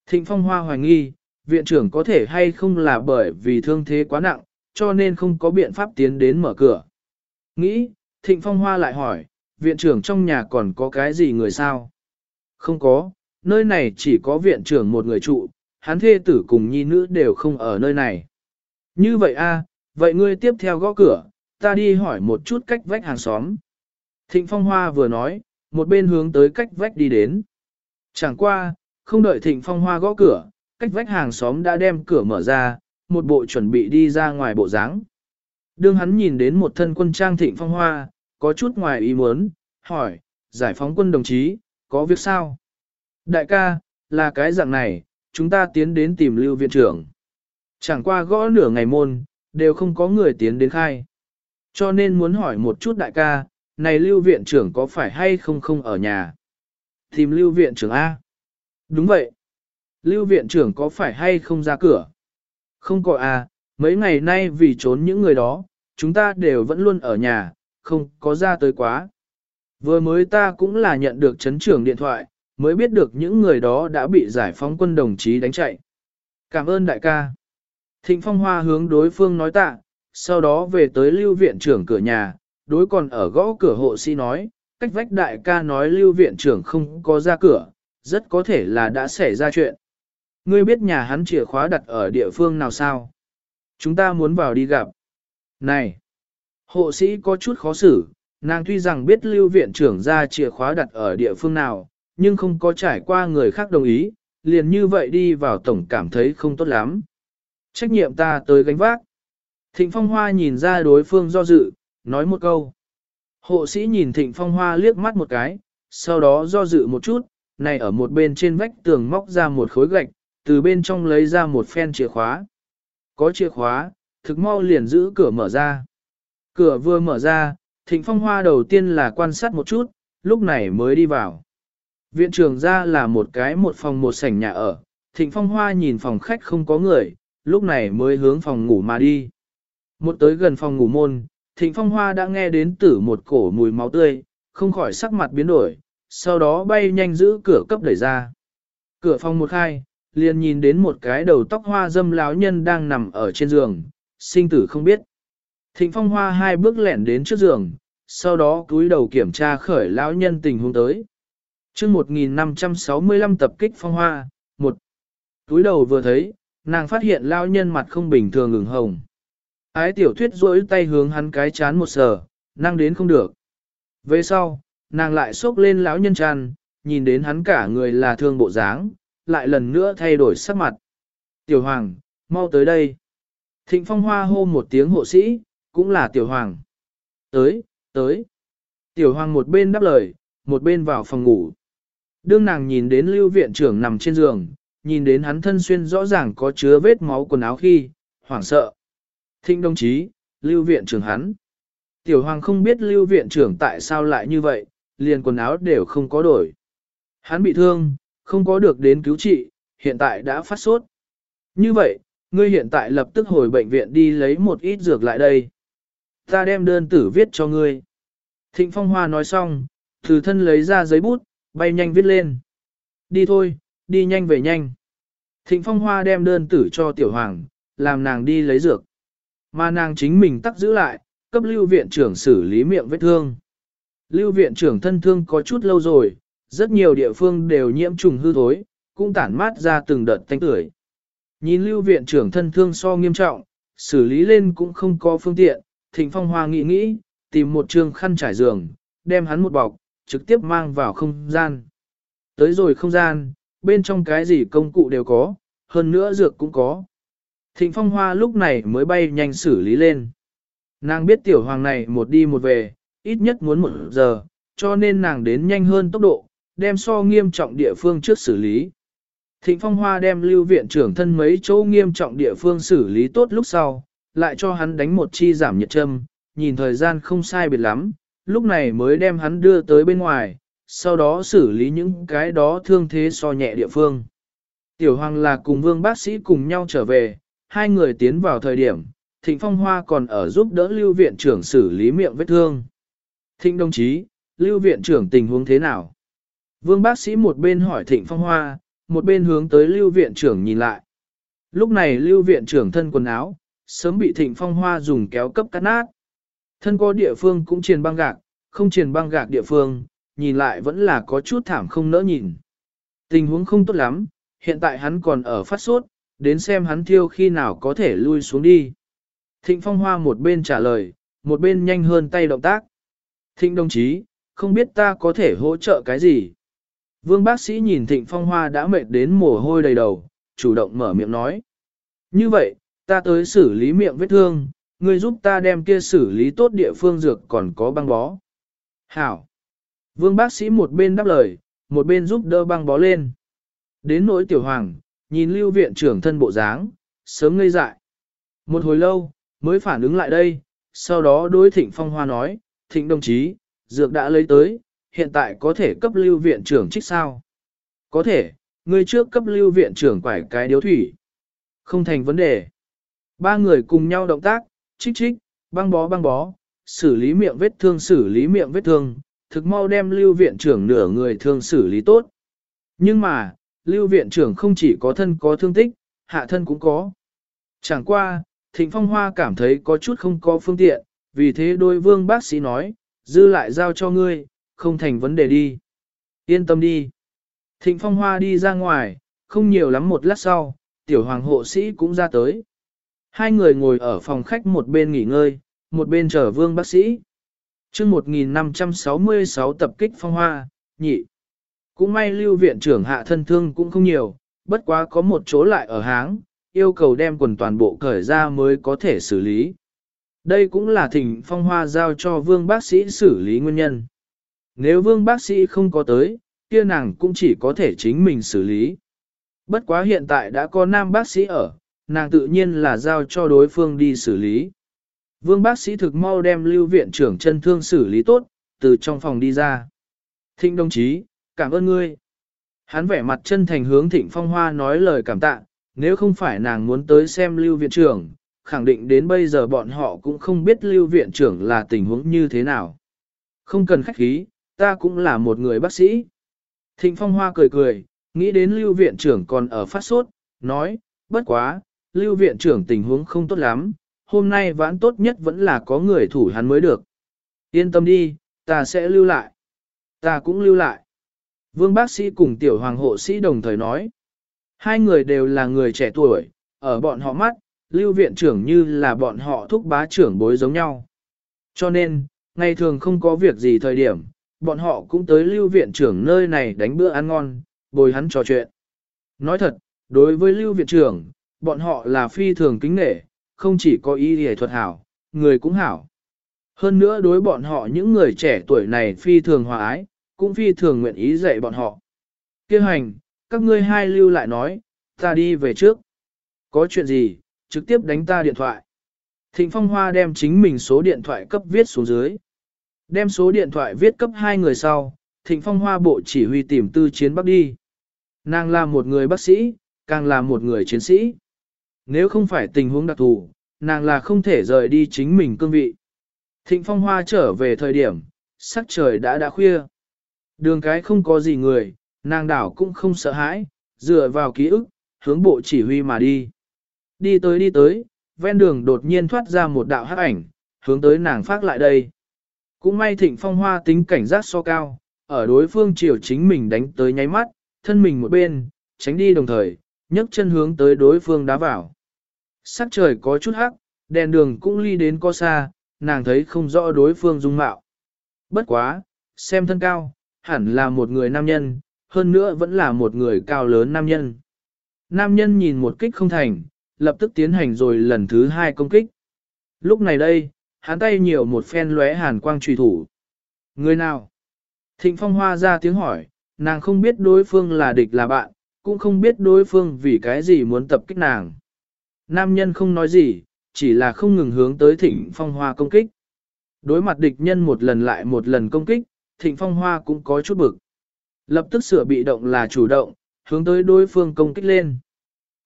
Thịnh phong hoa hoài nghi, viện trưởng có thể hay không là bởi vì thương thế quá nặng, cho nên không có biện pháp tiến đến mở cửa. Nghĩ, Thịnh Phong Hoa lại hỏi, viện trưởng trong nhà còn có cái gì người sao? Không có, nơi này chỉ có viện trưởng một người trụ, hắn thê tử cùng nhi nữ đều không ở nơi này. Như vậy a, vậy ngươi tiếp theo gõ cửa, ta đi hỏi một chút cách vách hàng xóm. Thịnh Phong Hoa vừa nói, một bên hướng tới cách vách đi đến. Chẳng qua, không đợi Thịnh Phong Hoa gõ cửa, cách vách hàng xóm đã đem cửa mở ra, một bộ chuẩn bị đi ra ngoài bộ dáng. Đương hắn nhìn đến một thân quân trang Thịnh Phong Hoa, có chút ngoài ý muốn, hỏi, giải phóng quân đồng chí, có việc sao? Đại ca, là cái dạng này, chúng ta tiến đến tìm lưu viện trưởng. Chẳng qua gõ nửa ngày môn, đều không có người tiến đến khai. Cho nên muốn hỏi một chút đại ca, này lưu viện trưởng có phải hay không không ở nhà? Tìm lưu viện trưởng A. Đúng vậy. Lưu viện trưởng có phải hay không ra cửa? Không có A, mấy ngày nay vì trốn những người đó, chúng ta đều vẫn luôn ở nhà, không có ra tới quá. Vừa mới ta cũng là nhận được chấn trưởng điện thoại, mới biết được những người đó đã bị giải phóng quân đồng chí đánh chạy. Cảm ơn đại ca. Thịnh Phong Hoa hướng đối phương nói tạ, sau đó về tới lưu viện trưởng cửa nhà, đối còn ở gõ cửa hộ sĩ nói, cách vách đại ca nói lưu viện trưởng không có ra cửa, rất có thể là đã xảy ra chuyện. Ngươi biết nhà hắn chìa khóa đặt ở địa phương nào sao? Chúng ta muốn vào đi gặp. Này! Hộ sĩ có chút khó xử, nàng tuy rằng biết lưu viện trưởng ra chìa khóa đặt ở địa phương nào, nhưng không có trải qua người khác đồng ý, liền như vậy đi vào tổng cảm thấy không tốt lắm. Trách nhiệm ta tới gánh vác. Thịnh Phong Hoa nhìn ra đối phương do dự, nói một câu. Hộ sĩ nhìn Thịnh Phong Hoa liếc mắt một cái, sau đó do dự một chút, này ở một bên trên vách tường móc ra một khối gạch, từ bên trong lấy ra một phen chìa khóa. Có chìa khóa, thực mau liền giữ cửa mở ra. Cửa vừa mở ra, Thịnh Phong Hoa đầu tiên là quan sát một chút, lúc này mới đi vào. Viện trường ra là một cái một phòng một sảnh nhà ở, Thịnh Phong Hoa nhìn phòng khách không có người, lúc này mới hướng phòng ngủ mà đi. Một tới gần phòng ngủ môn, Thịnh Phong Hoa đã nghe đến tử một cổ mùi máu tươi, không khỏi sắc mặt biến đổi, sau đó bay nhanh giữ cửa cấp đẩy ra. Cửa phòng một khai, liền nhìn đến một cái đầu tóc hoa dâm láo nhân đang nằm ở trên giường, sinh tử không biết. Thịnh Phong Hoa hai bước lẹn đến trước giường, sau đó cúi đầu kiểm tra khởi lão nhân tình huống tới. chương 1565 tập kích Phong Hoa, một Túi đầu vừa thấy, nàng phát hiện lão nhân mặt không bình thường ngừng hồng. Ái tiểu thuyết rỗi tay hướng hắn cái chán một sờ, năng đến không được. Về sau, nàng lại xốc lên lão nhân tràn, nhìn đến hắn cả người là thương bộ dáng, lại lần nữa thay đổi sắc mặt. Tiểu hoàng, mau tới đây. Thịnh phong hoa hô một tiếng hộ sĩ, cũng là tiểu hoàng. Tới, tới. Tiểu hoàng một bên đáp lời, một bên vào phòng ngủ. Đương nàng nhìn đến lưu viện trưởng nằm trên giường, nhìn đến hắn thân xuyên rõ ràng có chứa vết máu quần áo khi, hoảng sợ. Thịnh đồng chí, lưu viện trưởng hắn. Tiểu hoàng không biết lưu viện trưởng tại sao lại như vậy, liền quần áo đều không có đổi. Hắn bị thương, không có được đến cứu trị, hiện tại đã phát sốt. Như vậy, ngươi hiện tại lập tức hồi bệnh viện đi lấy một ít dược lại đây. Ta đem đơn tử viết cho ngươi. Thịnh Phong Hoa nói xong, từ thân lấy ra giấy bút, bay nhanh viết lên. Đi thôi, đi nhanh về nhanh. Thịnh Phong Hoa đem đơn tử cho Tiểu Hoàng, làm nàng đi lấy dược. Mà nàng chính mình tắc giữ lại, cấp lưu viện trưởng xử lý miệng vết thương. Lưu viện trưởng thân thương có chút lâu rồi, rất nhiều địa phương đều nhiễm trùng hư thối, cũng tản mát ra từng đợt tanh tưởi. Nhìn lưu viện trưởng thân thương so nghiêm trọng, xử lý lên cũng không có phương tiện, thịnh phong hoa nghĩ nghĩ, tìm một trường khăn trải giường, đem hắn một bọc, trực tiếp mang vào không gian. Tới rồi không gian, bên trong cái gì công cụ đều có, hơn nữa dược cũng có. Thịnh phong hoa lúc này mới bay nhanh xử lý lên. Nàng biết tiểu hoàng này một đi một về, ít nhất muốn một giờ, cho nên nàng đến nhanh hơn tốc độ, đem so nghiêm trọng địa phương trước xử lý. Thịnh phong hoa đem lưu viện trưởng thân mấy chỗ nghiêm trọng địa phương xử lý tốt lúc sau, lại cho hắn đánh một chi giảm nhiệt châm, nhìn thời gian không sai biệt lắm, lúc này mới đem hắn đưa tới bên ngoài, sau đó xử lý những cái đó thương thế so nhẹ địa phương. Tiểu Hoàng là cùng vương bác sĩ cùng nhau trở về, hai người tiến vào thời điểm, Thịnh Phong Hoa còn ở giúp đỡ Lưu Viện trưởng xử lý miệng vết thương. Thịnh đồng chí, Lưu Viện trưởng tình huống thế nào? Vương bác sĩ một bên hỏi Thịnh Phong Hoa, một bên hướng tới Lưu Viện trưởng nhìn lại. Lúc này Lưu Viện trưởng thân quần áo, sớm bị Thịnh Phong Hoa dùng kéo cấp cắt nát. Thân có địa phương cũng triền băng gạc, không triền băng gạc địa phương, nhìn lại vẫn là có chút thảm không nỡ nhìn. Tình huống không tốt lắm, hiện tại hắn còn ở phát sốt, đến xem hắn thiêu khi nào có thể lui xuống đi. Thịnh Phong Hoa một bên trả lời, một bên nhanh hơn tay động tác. Thịnh đồng chí, không biết ta có thể hỗ trợ cái gì? Vương bác sĩ nhìn Thịnh Phong Hoa đã mệt đến mồ hôi đầy đầu, chủ động mở miệng nói. Như vậy, ta tới xử lý miệng vết thương, ngươi giúp ta đem kia xử lý tốt địa phương dược còn có băng bó. Hảo. Vương bác sĩ một bên đáp lời, một bên giúp đỡ băng bó lên. Đến nỗi tiểu hoàng, nhìn lưu viện trưởng thân bộ dáng, sớm ngây dại. Một hồi lâu, mới phản ứng lại đây, sau đó đối thịnh phong hoa nói, thịnh đồng chí, dược đã lấy tới, hiện tại có thể cấp lưu viện trưởng trích sao? Có thể, người trước cấp lưu viện trưởng quải cái điếu thủy. Không thành vấn đề. Ba người cùng nhau động tác, trích trích, băng bó băng bó, xử lý miệng vết thương xử lý miệng vết thương, thực mau đem lưu viện trưởng nửa người thương xử lý tốt. Nhưng mà, lưu viện trưởng không chỉ có thân có thương tích, hạ thân cũng có. Chẳng qua, Thịnh Phong Hoa cảm thấy có chút không có phương tiện, vì thế đôi vương bác sĩ nói, dư lại giao cho ngươi, không thành vấn đề đi. Yên tâm đi. Thịnh Phong Hoa đi ra ngoài, không nhiều lắm một lát sau, tiểu hoàng hộ sĩ cũng ra tới. Hai người ngồi ở phòng khách một bên nghỉ ngơi, một bên chờ vương bác sĩ. chương 1566 tập kích Phong Hoa, nhị. Cũng may lưu viện trưởng hạ thân thương cũng không nhiều, bất quá có một chỗ lại ở háng, yêu cầu đem quần toàn bộ cởi ra mới có thể xử lý. Đây cũng là thỉnh phong hoa giao cho vương bác sĩ xử lý nguyên nhân. Nếu vương bác sĩ không có tới, kia nàng cũng chỉ có thể chính mình xử lý. Bất quá hiện tại đã có nam bác sĩ ở, nàng tự nhiên là giao cho đối phương đi xử lý. Vương bác sĩ thực mau đem lưu viện trưởng chân thương xử lý tốt, từ trong phòng đi ra. Thịnh đồng chí, cảm ơn ngươi. Hắn vẻ mặt chân thành hướng thịnh phong hoa nói lời cảm tạ, nếu không phải nàng muốn tới xem lưu viện trưởng, khẳng định đến bây giờ bọn họ cũng không biết lưu viện trưởng là tình huống như thế nào. Không cần khách khí, ta cũng là một người bác sĩ. Thịnh phong hoa cười cười, nghĩ đến lưu viện trưởng còn ở phát sốt, nói, bất quá, lưu viện trưởng tình huống không tốt lắm, hôm nay vãn tốt nhất vẫn là có người thủ hắn mới được. Yên tâm đi, ta sẽ lưu lại. Ta cũng lưu lại. Vương bác sĩ cùng tiểu hoàng hộ sĩ đồng thời nói. Hai người đều là người trẻ tuổi, ở bọn họ mắt, lưu viện trưởng như là bọn họ thúc bá trưởng bối giống nhau. Cho nên, ngày thường không có việc gì thời điểm, bọn họ cũng tới lưu viện trưởng nơi này đánh bữa ăn ngon, bồi hắn trò chuyện. Nói thật, đối với lưu viện trưởng, bọn họ là phi thường kính nể, không chỉ có ý hề thuật hảo, người cũng hảo. Hơn nữa đối bọn họ những người trẻ tuổi này phi thường hòa ái, cũng phi thường nguyện ý dạy bọn họ. Kêu hành, các ngươi hai lưu lại nói, ta đi về trước. Có chuyện gì, trực tiếp đánh ta điện thoại. Thịnh Phong Hoa đem chính mình số điện thoại cấp viết xuống dưới. Đem số điện thoại viết cấp hai người sau, Thịnh Phong Hoa bộ chỉ huy tìm tư chiến bắc đi. Nàng là một người bác sĩ, càng là một người chiến sĩ. Nếu không phải tình huống đặc thù, nàng là không thể rời đi chính mình cương vị. Thịnh Phong Hoa trở về thời điểm, sắc trời đã đã khuya. Đường cái không có gì người, nàng đảo cũng không sợ hãi, dựa vào ký ức, hướng bộ chỉ huy mà đi. Đi tới đi tới, ven đường đột nhiên thoát ra một đạo hắc ảnh, hướng tới nàng phát lại đây. Cũng may thịnh phong hoa tính cảnh giác so cao, ở đối phương chiều chính mình đánh tới nháy mắt, thân mình một bên, tránh đi đồng thời, nhấc chân hướng tới đối phương đá vào. Sắc trời có chút hắc, đèn đường cũng ly đến có xa, nàng thấy không rõ đối phương dung mạo. Bất quá, xem thân cao, hẳn là một người nam nhân, hơn nữa vẫn là một người cao lớn nam nhân. Nam nhân nhìn một kích không thành, lập tức tiến hành rồi lần thứ hai công kích. Lúc này đây, hắn tay nhiều một phen lóe hàn quang trùy thủ. Người nào? Thịnh Phong Hoa ra tiếng hỏi, nàng không biết đối phương là địch là bạn, cũng không biết đối phương vì cái gì muốn tập kích nàng. Nam nhân không nói gì, chỉ là không ngừng hướng tới Thịnh Phong Hoa công kích. Đối mặt địch nhân một lần lại một lần công kích, Thịnh Phong Hoa cũng có chút bực. Lập tức sửa bị động là chủ động, hướng tới đối phương công kích lên.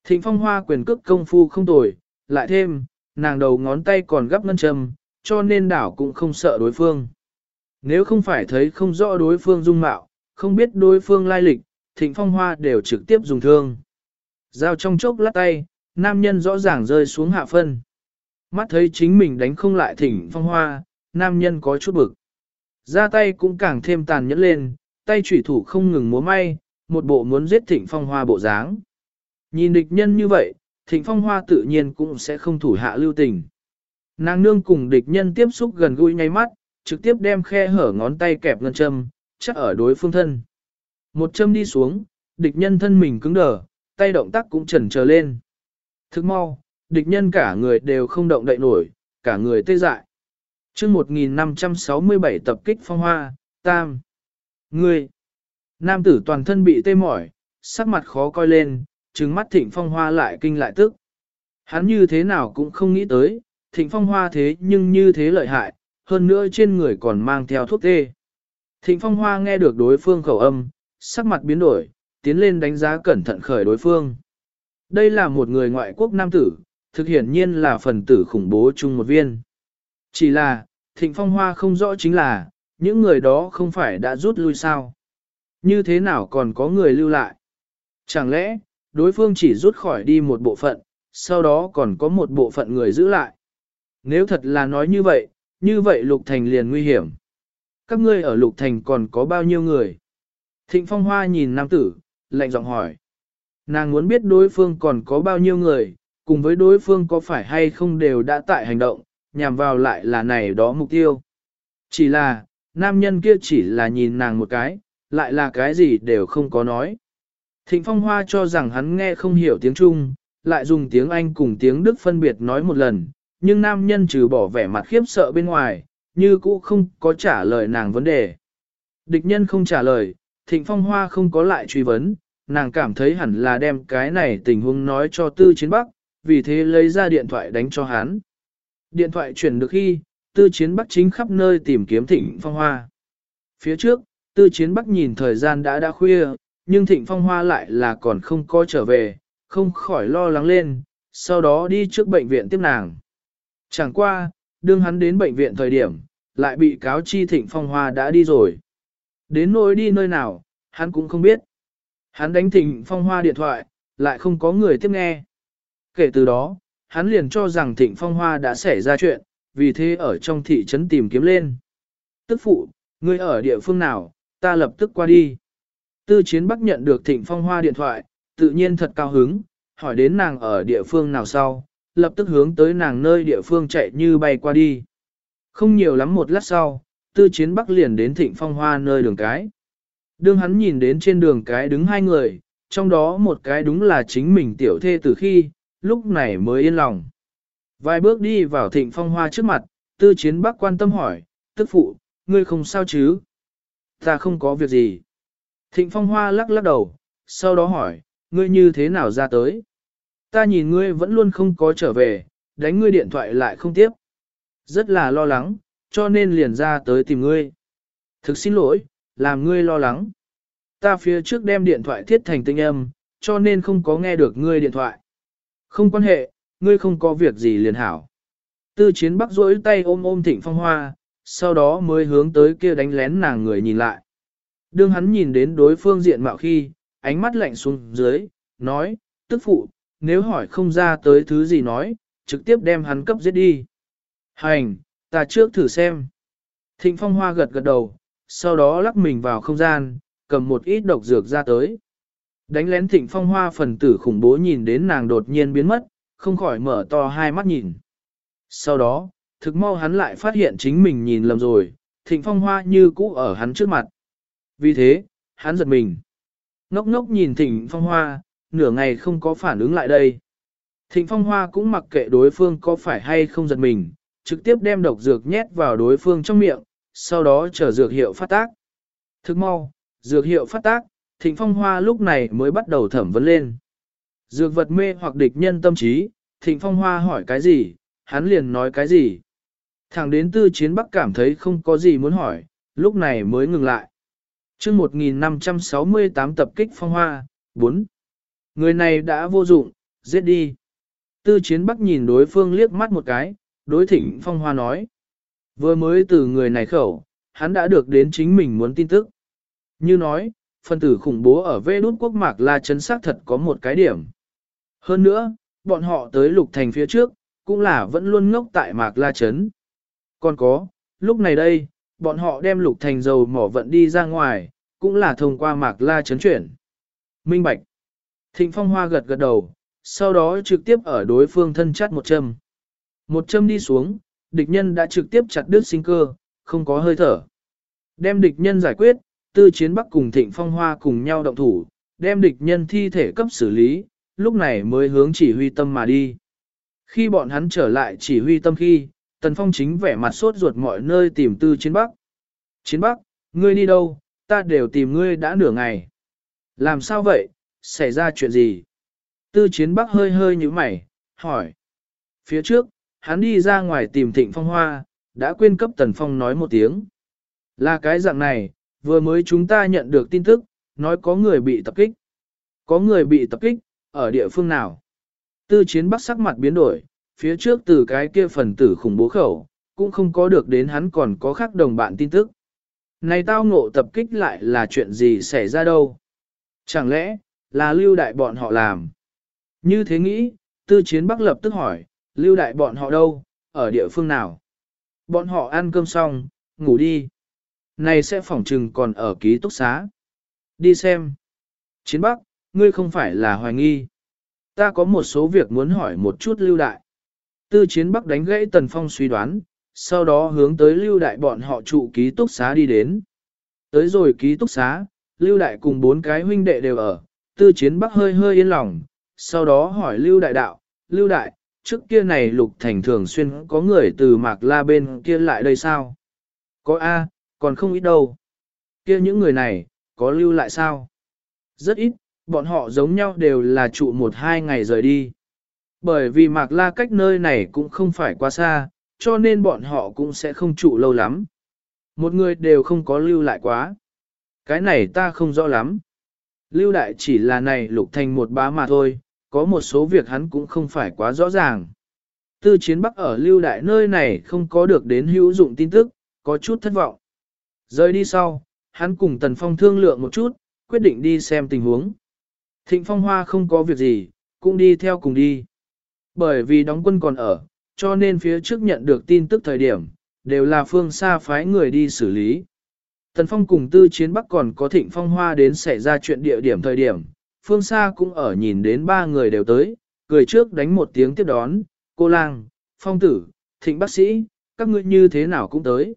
Thịnh Phong Hoa quyền cước công phu không tồi, lại thêm, nàng đầu ngón tay còn gấp ngân châm, cho nên đảo cũng không sợ đối phương. Nếu không phải thấy không rõ đối phương dung mạo, không biết đối phương lai lịch, Thịnh Phong Hoa đều trực tiếp dùng thương. Giao trong chốc lát tay, nam nhân rõ ràng rơi xuống hạ phân. Mắt thấy chính mình đánh không lại Thịnh Phong Hoa, nam nhân có chút bực. Ra tay cũng càng thêm tàn nhẫn lên, tay chủy thủ không ngừng múa may, một bộ muốn giết thịnh phong hoa bộ dáng. Nhìn địch nhân như vậy, thịnh phong hoa tự nhiên cũng sẽ không thủ hạ lưu tình. Nàng nương cùng địch nhân tiếp xúc gần gũi nháy mắt, trực tiếp đem khe hở ngón tay kẹp ngân châm, chắc ở đối phương thân. Một châm đi xuống, địch nhân thân mình cứng đờ, tay động tác cũng chần chờ lên. Thức mau, địch nhân cả người đều không động đậy nổi, cả người tê dại. chương 1567 tập kích phong hoa, tam. người nam tử toàn thân bị tê mỏi, sắc mặt khó coi lên, trừng mắt thịnh phong hoa lại kinh lại tức. Hắn như thế nào cũng không nghĩ tới, thịnh phong hoa thế nhưng như thế lợi hại, hơn nữa trên người còn mang theo thuốc tê. Thịnh phong hoa nghe được đối phương khẩu âm, sắc mặt biến đổi, tiến lên đánh giá cẩn thận khởi đối phương. Đây là một người ngoại quốc nam tử, thực hiển nhiên là phần tử khủng bố chung một viên. Chỉ là, thịnh phong hoa không rõ chính là, những người đó không phải đã rút lui sao. Như thế nào còn có người lưu lại? Chẳng lẽ, đối phương chỉ rút khỏi đi một bộ phận, sau đó còn có một bộ phận người giữ lại? Nếu thật là nói như vậy, như vậy Lục Thành liền nguy hiểm. Các ngươi ở Lục Thành còn có bao nhiêu người? Thịnh Phong Hoa nhìn nam tử, lạnh giọng hỏi. Nàng muốn biết đối phương còn có bao nhiêu người, cùng với đối phương có phải hay không đều đã tại hành động, nhằm vào lại là này đó mục tiêu. Chỉ là, nam nhân kia chỉ là nhìn nàng một cái, lại là cái gì đều không có nói. Thịnh Phong Hoa cho rằng hắn nghe không hiểu tiếng Trung, lại dùng tiếng Anh cùng tiếng Đức phân biệt nói một lần, nhưng nam nhân trừ bỏ vẻ mặt khiếp sợ bên ngoài, như cũ không có trả lời nàng vấn đề. Địch nhân không trả lời, Thịnh Phong Hoa không có lại truy vấn, nàng cảm thấy hẳn là đem cái này tình huống nói cho Tư Chiến Bắc, vì thế lấy ra điện thoại đánh cho hắn. Điện thoại chuyển được khi, Tư Chiến Bắc chính khắp nơi tìm kiếm Thịnh Phong Hoa. Phía trước, Tư Chiến Bắc nhìn thời gian đã đã khuya, nhưng Thịnh Phong Hoa lại là còn không có trở về, không khỏi lo lắng lên, sau đó đi trước bệnh viện tiếp nàng. Chẳng qua, đương hắn đến bệnh viện thời điểm, lại bị cáo chi Thịnh Phong Hoa đã đi rồi. Đến nỗi đi nơi nào, hắn cũng không biết. Hắn đánh Thịnh Phong Hoa điện thoại, lại không có người tiếp nghe. Kể từ đó, hắn liền cho rằng Thịnh Phong Hoa đã xảy ra chuyện, vì thế ở trong thị trấn tìm kiếm lên. Tức phụ, ngươi ở địa phương nào, ta lập tức qua đi. Tư chiến bắc nhận được Thịnh Phong Hoa điện thoại, tự nhiên thật cao hứng, hỏi đến nàng ở địa phương nào sau, lập tức hướng tới nàng nơi địa phương chạy như bay qua đi. Không nhiều lắm một lát sau, tư chiến bắc liền đến Thịnh Phong Hoa nơi đường cái. Đương hắn nhìn đến trên đường cái đứng hai người, trong đó một cái đúng là chính mình tiểu thê từ khi, lúc này mới yên lòng. Vài bước đi vào thịnh phong hoa trước mặt, tư chiến bắc quan tâm hỏi, tức phụ, ngươi không sao chứ? Ta không có việc gì. Thịnh phong hoa lắc lắc đầu, sau đó hỏi, ngươi như thế nào ra tới? Ta nhìn ngươi vẫn luôn không có trở về, đánh ngươi điện thoại lại không tiếp. Rất là lo lắng, cho nên liền ra tới tìm ngươi. Thực xin lỗi, làm ngươi lo lắng. Ta phía trước đem điện thoại thiết thành tinh âm, cho nên không có nghe được ngươi điện thoại. Không quan hệ, ngươi không có việc gì liền hảo. Tư chiến bắc rỗi tay ôm ôm thịnh phong hoa, sau đó mới hướng tới kia đánh lén nàng người nhìn lại. Đương hắn nhìn đến đối phương diện mạo khi, ánh mắt lạnh xuống dưới, nói, tức phụ, nếu hỏi không ra tới thứ gì nói, trực tiếp đem hắn cấp giết đi. Hành, ta trước thử xem. Thịnh phong hoa gật gật đầu, sau đó lắc mình vào không gian, cầm một ít độc dược ra tới. Đánh lén thịnh phong hoa phần tử khủng bố nhìn đến nàng đột nhiên biến mất, không khỏi mở to hai mắt nhìn. Sau đó, thực mau hắn lại phát hiện chính mình nhìn lầm rồi, thịnh phong hoa như cũ ở hắn trước mặt. Vì thế, hắn giật mình. Ngốc ngốc nhìn thịnh phong hoa, nửa ngày không có phản ứng lại đây. Thịnh phong hoa cũng mặc kệ đối phương có phải hay không giật mình, trực tiếp đem độc dược nhét vào đối phương trong miệng, sau đó chờ dược hiệu phát tác. Thức mau, dược hiệu phát tác, thịnh phong hoa lúc này mới bắt đầu thẩm vấn lên. Dược vật mê hoặc địch nhân tâm trí, thịnh phong hoa hỏi cái gì, hắn liền nói cái gì. Thẳng đến tư chiến bắc cảm thấy không có gì muốn hỏi, lúc này mới ngừng lại. chương 1568 tập kích phong hoa, 4. Người này đã vô dụng, giết đi. Tư chiến bắc nhìn đối phương liếc mắt một cái, đối thịnh phong hoa nói. Vừa mới từ người này khẩu, hắn đã được đến chính mình muốn tin tức. Như nói, phân tử khủng bố ở vê đút quốc mạc là chấn xác thật có một cái điểm. Hơn nữa, bọn họ tới lục thành phía trước, cũng là vẫn luôn ngốc tại mạc la chấn. Còn có, lúc này đây, bọn họ đem lục thành dầu mỏ vận đi ra ngoài, cũng là thông qua mạc la chấn chuyển. Minh Bạch. Thịnh Phong Hoa gật gật đầu, sau đó trực tiếp ở đối phương thân chắt một châm. Một châm đi xuống, địch nhân đã trực tiếp chặt đứt sinh cơ, không có hơi thở. Đem địch nhân giải quyết, tư chiến bắc cùng thịnh phong hoa cùng nhau động thủ, đem địch nhân thi thể cấp xử lý, lúc này mới hướng chỉ huy tâm mà đi. Khi bọn hắn trở lại chỉ huy tâm khi, tần phong chính vẻ mặt sốt ruột mọi nơi tìm tư chiến bắc. Chiến bắc, ngươi đi đâu, ta đều tìm ngươi đã nửa ngày. Làm sao vậy, xảy ra chuyện gì? Tư chiến bắc hơi hơi như mày, hỏi. Phía trước, hắn đi ra ngoài tìm thịnh phong hoa, đã quên cấp tần phong nói một tiếng. Là cái dạng này, vừa mới chúng ta nhận được tin tức, nói có người bị tập kích. Có người bị tập kích, ở địa phương nào? Tư chiến bắc sắc mặt biến đổi, phía trước từ cái kia phần tử khủng bố khẩu, cũng không có được đến hắn còn có khác đồng bạn tin tức. Này tao ngộ tập kích lại là chuyện gì xảy ra đâu? Chẳng lẽ, là lưu đại bọn họ làm? Như thế nghĩ, tư chiến bắc lập tức hỏi, lưu đại bọn họ đâu, ở địa phương nào? Bọn họ ăn cơm xong, ngủ đi. Này sẽ phỏng trừng còn ở ký túc xá. Đi xem. Chiến bắc, ngươi không phải là hoài nghi. Ta có một số việc muốn hỏi một chút lưu đại. Tư chiến bắc đánh gãy tần phong suy đoán, sau đó hướng tới lưu đại bọn họ trụ ký túc xá đi đến. Tới rồi ký túc xá, lưu đại cùng bốn cái huynh đệ đều ở, tư chiến bắc hơi hơi yên lòng, sau đó hỏi lưu đại đạo, lưu đại, trước kia này lục thành thường xuyên có người từ mạc la bên kia lại đây sao? Có A, còn không ít đâu. Kia những người này, có lưu lại sao? Rất ít, bọn họ giống nhau đều là trụ một hai ngày rời đi. Bởi vì mạc la cách nơi này cũng không phải quá xa, cho nên bọn họ cũng sẽ không trụ lâu lắm. Một người đều không có lưu lại quá. Cái này ta không rõ lắm. Lưu đại chỉ là này lục thành một bá mà thôi, có một số việc hắn cũng không phải quá rõ ràng. Tư chiến bắc ở lưu đại nơi này không có được đến hữu dụng tin tức, có chút thất vọng. Rời đi sau, hắn cùng Tần Phong thương lượng một chút, quyết định đi xem tình huống. Thịnh Phong Hoa không có việc gì, cũng đi theo cùng đi. Bởi vì đóng quân còn ở, cho nên phía trước nhận được tin tức thời điểm, đều là phương xa phái người đi xử lý. Tần Phong cùng Tư Chiến Bắc còn có Thịnh Phong Hoa đến xảy ra chuyện địa điểm thời điểm, phương xa cũng ở nhìn đến ba người đều tới, cười trước đánh một tiếng tiếp đón, cô lang, phong tử, thịnh bác sĩ, các ngươi như thế nào cũng tới.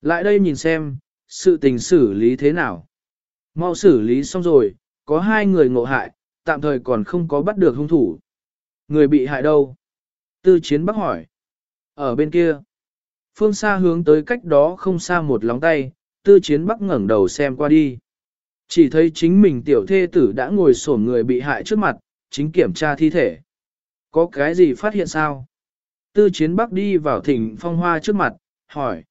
Lại đây nhìn xem, sự tình xử lý thế nào. Mau xử lý xong rồi, có hai người ngộ hại, tạm thời còn không có bắt được hung thủ. Người bị hại đâu? Tư chiến bắc hỏi. Ở bên kia. Phương xa hướng tới cách đó không xa một lóng tay, tư chiến bắc ngẩng đầu xem qua đi. Chỉ thấy chính mình tiểu thê tử đã ngồi sổm người bị hại trước mặt, chính kiểm tra thi thể. Có cái gì phát hiện sao? Tư chiến bắc đi vào thỉnh phong hoa trước mặt, hỏi.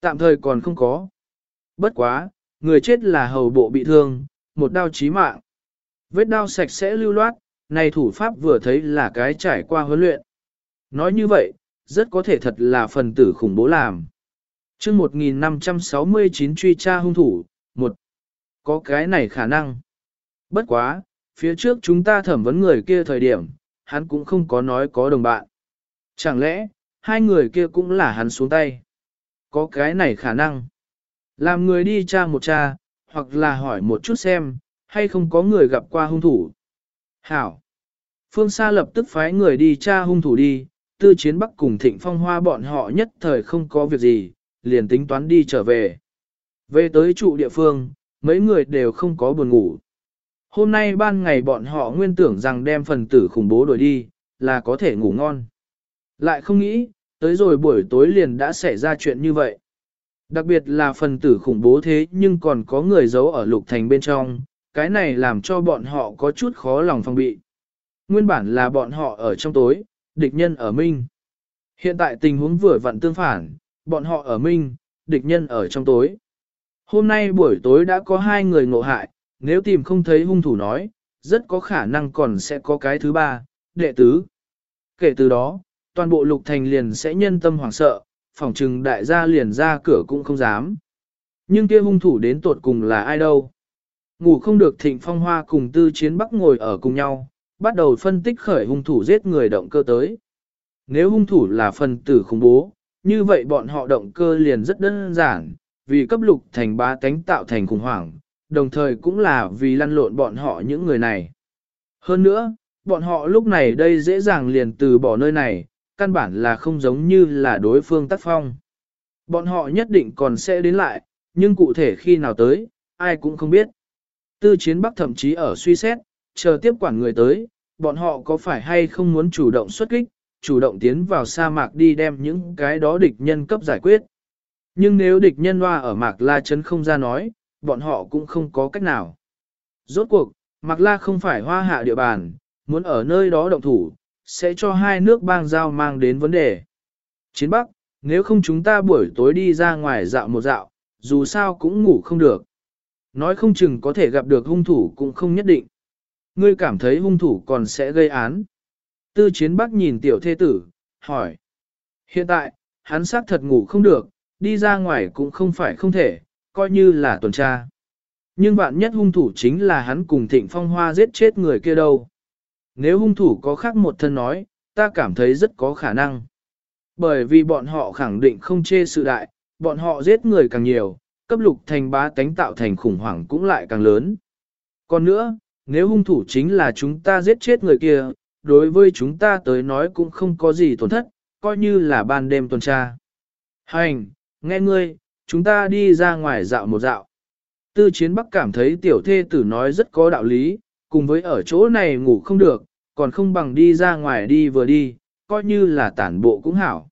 Tạm thời còn không có. Bất quá, người chết là hầu bộ bị thương, một đao chí mạng. Vết đao sạch sẽ lưu loát, này thủ pháp vừa thấy là cái trải qua huấn luyện. Nói như vậy, rất có thể thật là phần tử khủng bố làm chương 1569 truy tra hung thủ, một Có cái này khả năng. Bất quá, phía trước chúng ta thẩm vấn người kia thời điểm, hắn cũng không có nói có đồng bạn. Chẳng lẽ, hai người kia cũng là hắn xuống tay? Có cái này khả năng. Làm người đi tra một tra, hoặc là hỏi một chút xem, hay không có người gặp qua hung thủ. Hảo. Phương Sa lập tức phái người đi tra hung thủ đi, tư chiến bắc cùng thịnh phong hoa bọn họ nhất thời không có việc gì, liền tính toán đi trở về. Về tới trụ địa phương, mấy người đều không có buồn ngủ. Hôm nay ban ngày bọn họ nguyên tưởng rằng đem phần tử khủng bố đuổi đi, là có thể ngủ ngon. Lại không nghĩ, tới rồi buổi tối liền đã xảy ra chuyện như vậy. Đặc biệt là phần tử khủng bố thế nhưng còn có người giấu ở lục thành bên trong, cái này làm cho bọn họ có chút khó lòng phòng bị. Nguyên bản là bọn họ ở trong tối, địch nhân ở minh. Hiện tại tình huống vừa vặn tương phản, bọn họ ở minh, địch nhân ở trong tối. Hôm nay buổi tối đã có hai người ngộ hại, nếu tìm không thấy hung thủ nói, rất có khả năng còn sẽ có cái thứ ba, đệ tứ. Kể từ đó, toàn bộ lục thành liền sẽ nhân tâm hoảng sợ, phòng trừng đại gia liền ra cửa cũng không dám. Nhưng kia hung thủ đến tột cùng là ai đâu? Ngủ không được thịnh phong hoa cùng tư chiến bắc ngồi ở cùng nhau, bắt đầu phân tích khởi hung thủ giết người động cơ tới. Nếu hung thủ là phần tử khủng bố, như vậy bọn họ động cơ liền rất đơn giản, vì cấp lục thành bá tánh tạo thành khủng hoảng, đồng thời cũng là vì lăn lộn bọn họ những người này. Hơn nữa, bọn họ lúc này đây dễ dàng liền từ bỏ nơi này, căn bản là không giống như là đối phương tác phong. Bọn họ nhất định còn sẽ đến lại, nhưng cụ thể khi nào tới, ai cũng không biết. Tư chiến bắc thậm chí ở suy xét, chờ tiếp quản người tới, bọn họ có phải hay không muốn chủ động xuất kích, chủ động tiến vào sa mạc đi đem những cái đó địch nhân cấp giải quyết. Nhưng nếu địch nhân hoa ở mạc la chấn không ra nói, bọn họ cũng không có cách nào. Rốt cuộc, mạc la không phải hoa hạ địa bàn, muốn ở nơi đó động thủ, sẽ cho hai nước bang giao mang đến vấn đề. Chiến Bắc, nếu không chúng ta buổi tối đi ra ngoài dạo một dạo, dù sao cũng ngủ không được. Nói không chừng có thể gặp được hung thủ cũng không nhất định. Ngươi cảm thấy hung thủ còn sẽ gây án. Tư chiến bắc nhìn tiểu thê tử, hỏi. Hiện tại, hắn xác thật ngủ không được, đi ra ngoài cũng không phải không thể, coi như là tuần tra. Nhưng bạn nhất hung thủ chính là hắn cùng thịnh phong hoa giết chết người kia đâu. Nếu hung thủ có khác một thân nói, ta cảm thấy rất có khả năng. Bởi vì bọn họ khẳng định không chê sự đại, bọn họ giết người càng nhiều, cấp lục thành bá tánh tạo thành khủng hoảng cũng lại càng lớn. Còn nữa, nếu hung thủ chính là chúng ta giết chết người kia, đối với chúng ta tới nói cũng không có gì tổn thất, coi như là ban đêm tuần tra. Hành, nghe ngươi, chúng ta đi ra ngoài dạo một dạo. Tư chiến bắc cảm thấy tiểu thê tử nói rất có đạo lý, cùng với ở chỗ này ngủ không được, còn không bằng đi ra ngoài đi vừa đi, coi như là tản bộ cũng hảo.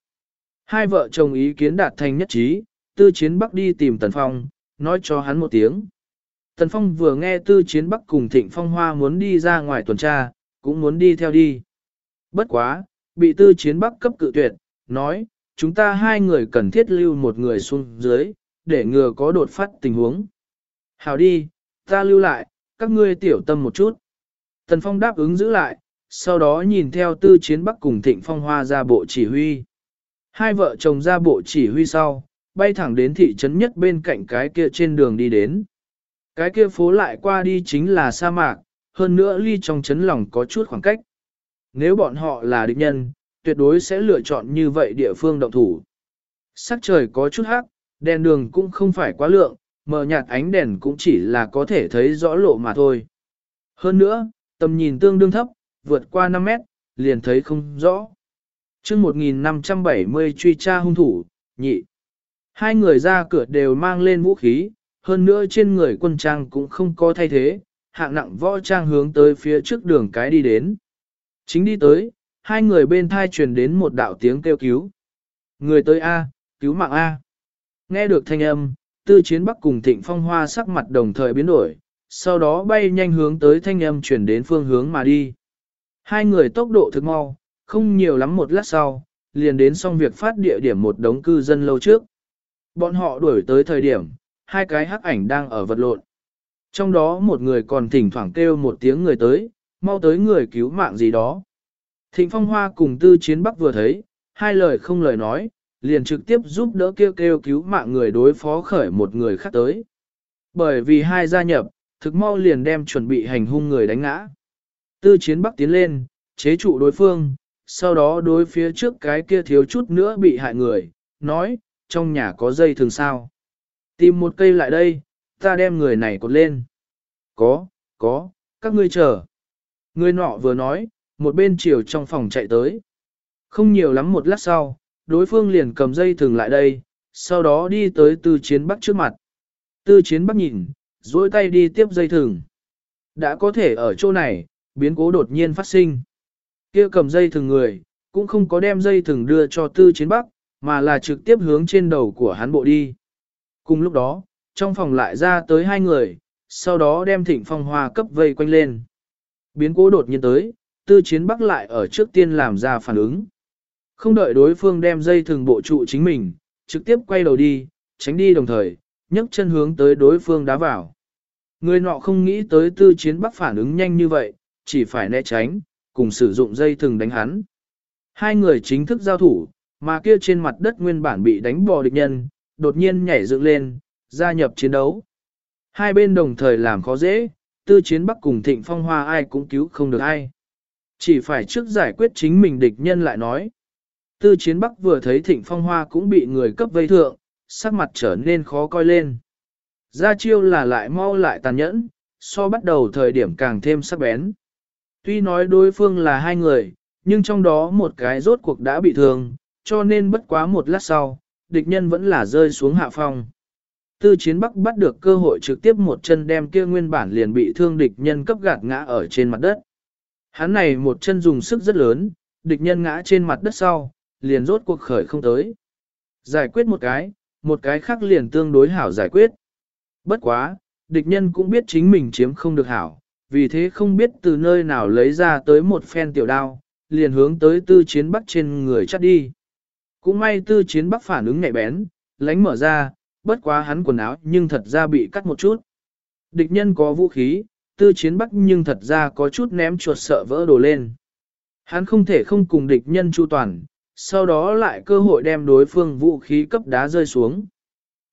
Hai vợ chồng ý kiến đạt thành nhất trí, tư chiến bắc đi tìm Tần Phong, nói cho hắn một tiếng. Tần Phong vừa nghe tư chiến bắc cùng thịnh phong hoa muốn đi ra ngoài tuần tra, cũng muốn đi theo đi. Bất quá, bị tư chiến bắc cấp cự tuyệt, nói, chúng ta hai người cần thiết lưu một người xuống dưới, để ngừa có đột phát tình huống. Hào đi, ta lưu lại, các ngươi tiểu tâm một chút. Tần Phong đáp ứng giữ lại, sau đó nhìn theo tư chiến bắc cùng thịnh phong hoa ra bộ chỉ huy. Hai vợ chồng ra bộ chỉ huy sau, bay thẳng đến thị trấn nhất bên cạnh cái kia trên đường đi đến. Cái kia phố lại qua đi chính là sa mạc, hơn nữa ly trong chấn lòng có chút khoảng cách. Nếu bọn họ là địch nhân, tuyệt đối sẽ lựa chọn như vậy địa phương động thủ. Sắc trời có chút hắc, đèn đường cũng không phải quá lượng, mờ nhạt ánh đèn cũng chỉ là có thể thấy rõ lộ mà thôi. Hơn nữa, tầm nhìn tương đương thấp, vượt qua 5 mét, liền thấy không rõ. chương 1570 truy tra hung thủ, nhị. Hai người ra cửa đều mang lên vũ khí, hơn nữa trên người quân trang cũng không có thay thế, hạng nặng võ trang hướng tới phía trước đường cái đi đến. Chính đi tới, hai người bên thai truyền đến một đạo tiếng kêu cứu. Người tới A, cứu mạng A. Nghe được thanh âm, tư chiến bắc cùng thịnh phong hoa sắc mặt đồng thời biến đổi, sau đó bay nhanh hướng tới thanh âm chuyển đến phương hướng mà đi. Hai người tốc độ thực mau, không nhiều lắm một lát sau, liền đến xong việc phát địa điểm một đống cư dân lâu trước. Bọn họ đuổi tới thời điểm, hai cái hắc ảnh đang ở vật lộn. Trong đó một người còn thỉnh thoảng kêu một tiếng người tới, mau tới người cứu mạng gì đó. Thịnh Phong Hoa cùng Tư Chiến Bắc vừa thấy, hai lời không lời nói, liền trực tiếp giúp đỡ kêu kêu cứu mạng người đối phó khởi một người khác tới. Bởi vì hai gia nhập, thực mau liền đem chuẩn bị hành hung người đánh ngã. Tư Chiến Bắc tiến lên, chế trụ đối phương, sau đó đối phía trước cái kia thiếu chút nữa bị hại người, nói, trong nhà có dây thường sao. Tìm một cây lại đây, ta đem người này cột lên. Có, có, các ngươi chờ. Người nọ vừa nói, một bên chiều trong phòng chạy tới. Không nhiều lắm một lát sau, đối phương liền cầm dây thừng lại đây, sau đó đi tới tư chiến bắc trước mặt. Tư chiến bắc nhìn, duỗi tay đi tiếp dây thừng. Đã có thể ở chỗ này, biến cố đột nhiên phát sinh. kia cầm dây thừng người, cũng không có đem dây thừng đưa cho tư chiến bắc, mà là trực tiếp hướng trên đầu của hắn bộ đi. Cùng lúc đó, trong phòng lại ra tới hai người, sau đó đem thịnh phong hoa cấp vây quanh lên. Biến cố đột nhiên tới, tư chiến bắc lại ở trước tiên làm ra phản ứng. Không đợi đối phương đem dây thường bộ trụ chính mình, trực tiếp quay đầu đi, tránh đi đồng thời, nhấc chân hướng tới đối phương đá vào. Người nọ không nghĩ tới tư chiến bắc phản ứng nhanh như vậy, chỉ phải né tránh, cùng sử dụng dây thừng đánh hắn. Hai người chính thức giao thủ, mà kia trên mặt đất nguyên bản bị đánh bò địch nhân, đột nhiên nhảy dựng lên, gia nhập chiến đấu. Hai bên đồng thời làm khó dễ, tư chiến bắc cùng thịnh phong hoa ai cũng cứu không được ai. Chỉ phải trước giải quyết chính mình địch nhân lại nói. Tư chiến bắc vừa thấy thịnh phong hoa cũng bị người cấp vây thượng, sắc mặt trở nên khó coi lên. Ra chiêu là lại mau lại tàn nhẫn, so bắt đầu thời điểm càng thêm sắc bén. Tuy nói đối phương là hai người, nhưng trong đó một cái rốt cuộc đã bị thương, cho nên bất quá một lát sau, địch nhân vẫn là rơi xuống hạ phong. Tư chiến bắc bắt được cơ hội trực tiếp một chân đem kia nguyên bản liền bị thương địch nhân cấp gạt ngã ở trên mặt đất. Hắn này một chân dùng sức rất lớn, địch nhân ngã trên mặt đất sau, liền rốt cuộc khởi không tới. Giải quyết một cái, một cái khác liền tương đối hảo giải quyết. Bất quá, địch nhân cũng biết chính mình chiếm không được hảo, vì thế không biết từ nơi nào lấy ra tới một phen tiểu đao, liền hướng tới tư chiến bắc trên người chắt đi. Cũng may tư chiến bắc phản ứng nhạy bén, lánh mở ra, bất quá hắn quần áo nhưng thật ra bị cắt một chút. Địch nhân có vũ khí, tư chiến bắc nhưng thật ra có chút ném chuột sợ vỡ đồ lên. Hắn không thể không cùng địch nhân chu toàn, sau đó lại cơ hội đem đối phương vũ khí cấp đá rơi xuống.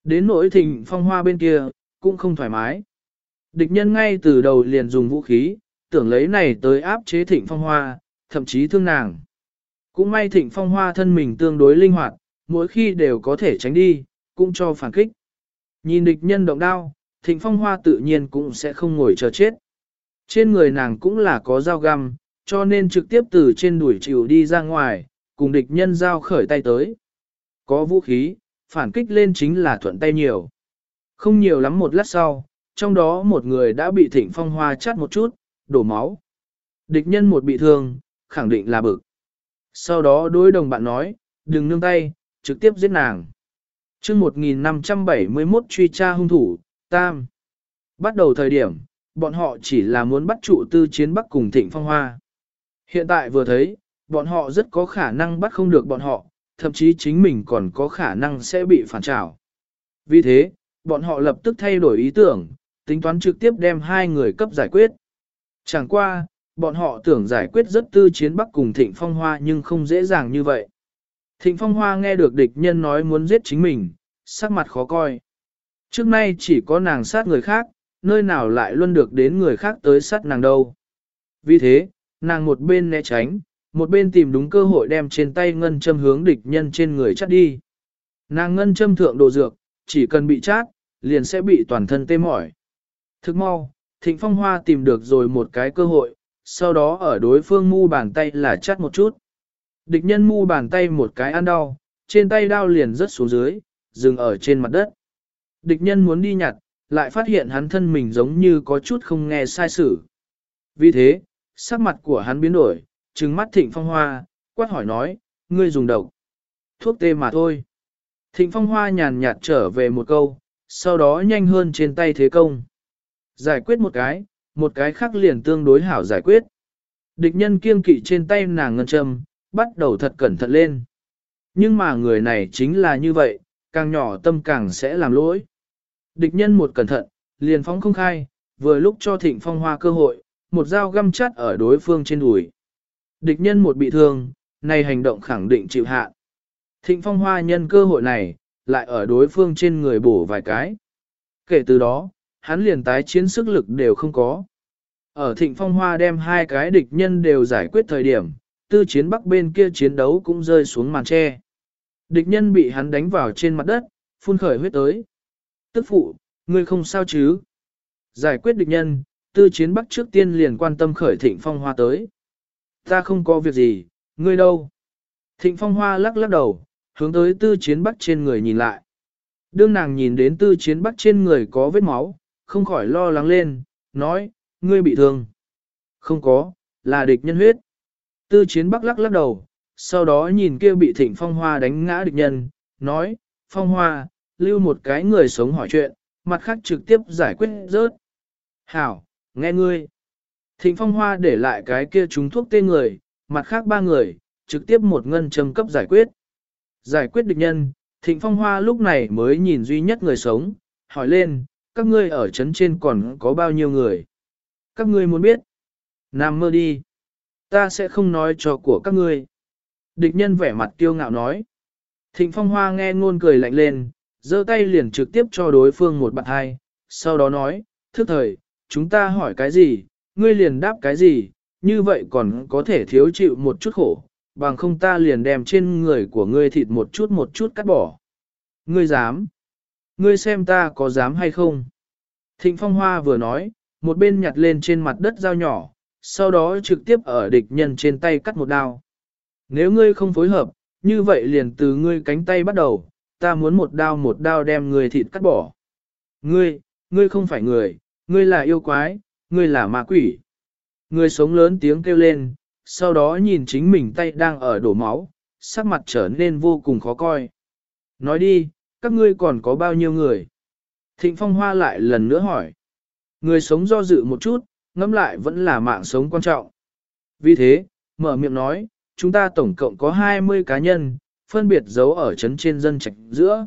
Đến nỗi thịnh phong hoa bên kia, cũng không thoải mái. Địch nhân ngay từ đầu liền dùng vũ khí, tưởng lấy này tới áp chế thịnh phong hoa, thậm chí thương nàng. Cũng may thịnh phong hoa thân mình tương đối linh hoạt, mỗi khi đều có thể tránh đi, cũng cho phản kích. Nhìn địch nhân động đao, thịnh phong hoa tự nhiên cũng sẽ không ngồi chờ chết. Trên người nàng cũng là có dao găm, cho nên trực tiếp từ trên đuổi chịu đi ra ngoài, cùng địch nhân giao khởi tay tới. Có vũ khí, phản kích lên chính là thuận tay nhiều. Không nhiều lắm một lát sau, trong đó một người đã bị thịnh phong hoa chát một chút, đổ máu. Địch nhân một bị thương, khẳng định là bực. Sau đó đối đồng bạn nói, đừng nương tay, trực tiếp giết nàng chương 1571 truy tra hung thủ, Tam. Bắt đầu thời điểm, bọn họ chỉ là muốn bắt trụ tư chiến bắc cùng thịnh phong hoa. Hiện tại vừa thấy, bọn họ rất có khả năng bắt không được bọn họ, thậm chí chính mình còn có khả năng sẽ bị phản trào. Vì thế, bọn họ lập tức thay đổi ý tưởng, tính toán trực tiếp đem hai người cấp giải quyết. Chẳng qua, bọn họ tưởng giải quyết rất tư chiến bắc cùng Thịnh Phong Hoa nhưng không dễ dàng như vậy. Thịnh Phong Hoa nghe được địch nhân nói muốn giết chính mình, sắc mặt khó coi. Trước nay chỉ có nàng sát người khác, nơi nào lại luôn được đến người khác tới sát nàng đâu. Vì thế, nàng một bên né tránh, một bên tìm đúng cơ hội đem trên tay ngân châm hướng địch nhân trên người chắt đi. Nàng ngân châm thượng đồ dược, chỉ cần bị chát, liền sẽ bị toàn thân tê mỏi. Thức mau, Thịnh Phong Hoa tìm được rồi một cái cơ hội, sau đó ở đối phương mu bàn tay là chát một chút. Địch nhân mu bàn tay một cái ăn đau, trên tay đao liền rớt xuống dưới, dừng ở trên mặt đất. Địch nhân muốn đi nhặt, lại phát hiện hắn thân mình giống như có chút không nghe sai sự. Vì thế, sắc mặt của hắn biến đổi, trừng mắt Thịnh Phong Hoa, quát hỏi nói, ngươi dùng độc. Thuốc tê mà thôi. Thịnh Phong Hoa nhàn nhạt trở về một câu, sau đó nhanh hơn trên tay thế công. Giải quyết một cái, một cái khác liền tương đối hảo giải quyết. Địch nhân kiêng kỵ trên tay nàng ngân châm, bắt đầu thật cẩn thận lên. Nhưng mà người này chính là như vậy, càng nhỏ tâm càng sẽ làm lỗi. Địch nhân một cẩn thận, liền phóng không khai, vừa lúc cho thịnh phong hoa cơ hội, một dao găm chắt ở đối phương trên đùi. Địch nhân một bị thương, này hành động khẳng định chịu hạ. Thịnh phong hoa nhân cơ hội này, lại ở đối phương trên người bổ vài cái. Kể từ đó, hắn liền tái chiến sức lực đều không có. Ở thịnh phong hoa đem hai cái địch nhân đều giải quyết thời điểm, tư chiến bắc bên kia chiến đấu cũng rơi xuống màn tre. Địch nhân bị hắn đánh vào trên mặt đất, phun khởi huyết tới. Tức phụ, ngươi không sao chứ? Giải quyết địch nhân, tư chiến bắc trước tiên liền quan tâm khởi thịnh phong hoa tới. Ta không có việc gì, ngươi đâu? Thịnh phong hoa lắc lắc đầu, hướng tới tư chiến bắc trên người nhìn lại. Đương nàng nhìn đến tư chiến bắc trên người có vết máu, không khỏi lo lắng lên, nói, ngươi bị thương. Không có, là địch nhân huyết. Tư chiến bắc lắc lắc đầu, sau đó nhìn kia bị thịnh phong hoa đánh ngã địch nhân, nói, phong hoa, lưu một cái người sống hỏi chuyện, mặt khác trực tiếp giải quyết rớt. Hảo, nghe ngươi. Thịnh phong hoa để lại cái kia trúng thuốc tên người, mặt khác ba người, trực tiếp một ngân châm cấp giải quyết. Giải quyết địch nhân, thịnh phong hoa lúc này mới nhìn duy nhất người sống, hỏi lên, các ngươi ở trấn trên còn có bao nhiêu người? Các ngươi muốn biết? Nam mơ đi. Ta sẽ không nói cho của các ngươi. Địch nhân vẻ mặt kiêu ngạo nói. Thịnh phong hoa nghe ngôn cười lạnh lên, giơ tay liền trực tiếp cho đối phương một bạn hai, sau đó nói, thức thời, chúng ta hỏi cái gì, ngươi liền đáp cái gì, như vậy còn có thể thiếu chịu một chút khổ, bằng không ta liền đem trên người của ngươi thịt một chút một chút cắt bỏ. Ngươi dám? Ngươi xem ta có dám hay không? Thịnh Phong Hoa vừa nói, một bên nhặt lên trên mặt đất dao nhỏ, sau đó trực tiếp ở địch nhân trên tay cắt một đao. Nếu ngươi không phối hợp, như vậy liền từ ngươi cánh tay bắt đầu, ta muốn một đao một đao đem người thịt cắt bỏ. Ngươi, ngươi không phải người, ngươi là yêu quái, ngươi là ma quỷ. Người sống lớn tiếng kêu lên, sau đó nhìn chính mình tay đang ở đổ máu, sắc mặt trở nên vô cùng khó coi. Nói đi, các ngươi còn có bao nhiêu người? Thịnh Phong Hoa lại lần nữa hỏi. Người sống do dự một chút, ngẫm lại vẫn là mạng sống quan trọng. Vì thế, mở miệng nói, chúng ta tổng cộng có 20 cá nhân, phân biệt giấu ở trấn trên dân trạch giữa.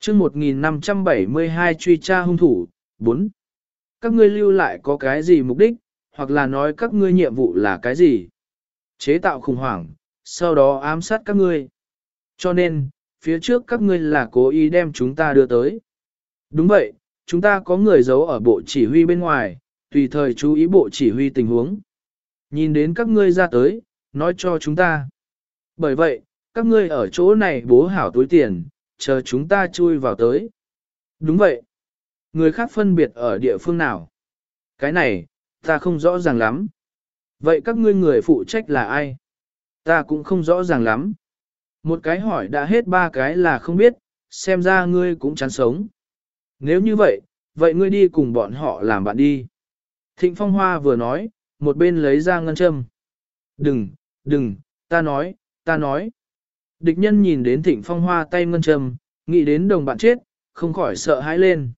chương 1572 truy tra hung thủ, 4. Các ngươi lưu lại có cái gì mục đích, hoặc là nói các ngươi nhiệm vụ là cái gì? Chế tạo khủng hoảng, sau đó ám sát các ngươi. Cho nên, phía trước các ngươi là cố ý đem chúng ta đưa tới. Đúng vậy, chúng ta có người giấu ở bộ chỉ huy bên ngoài, tùy thời chú ý bộ chỉ huy tình huống. Nhìn đến các ngươi ra tới, nói cho chúng ta. Bởi vậy, các ngươi ở chỗ này bố hảo túi tiền, chờ chúng ta chui vào tới. Đúng vậy. Người khác phân biệt ở địa phương nào? Cái này, ta không rõ ràng lắm. Vậy các ngươi người phụ trách là ai? Ta cũng không rõ ràng lắm. Một cái hỏi đã hết ba cái là không biết, xem ra ngươi cũng chán sống. Nếu như vậy, vậy ngươi đi cùng bọn họ làm bạn đi. Thịnh Phong Hoa vừa nói, một bên lấy ra ngân châm. Đừng, đừng, ta nói, ta nói. Địch nhân nhìn đến Thịnh Phong Hoa tay ngân châm, nghĩ đến đồng bạn chết, không khỏi sợ hãi lên.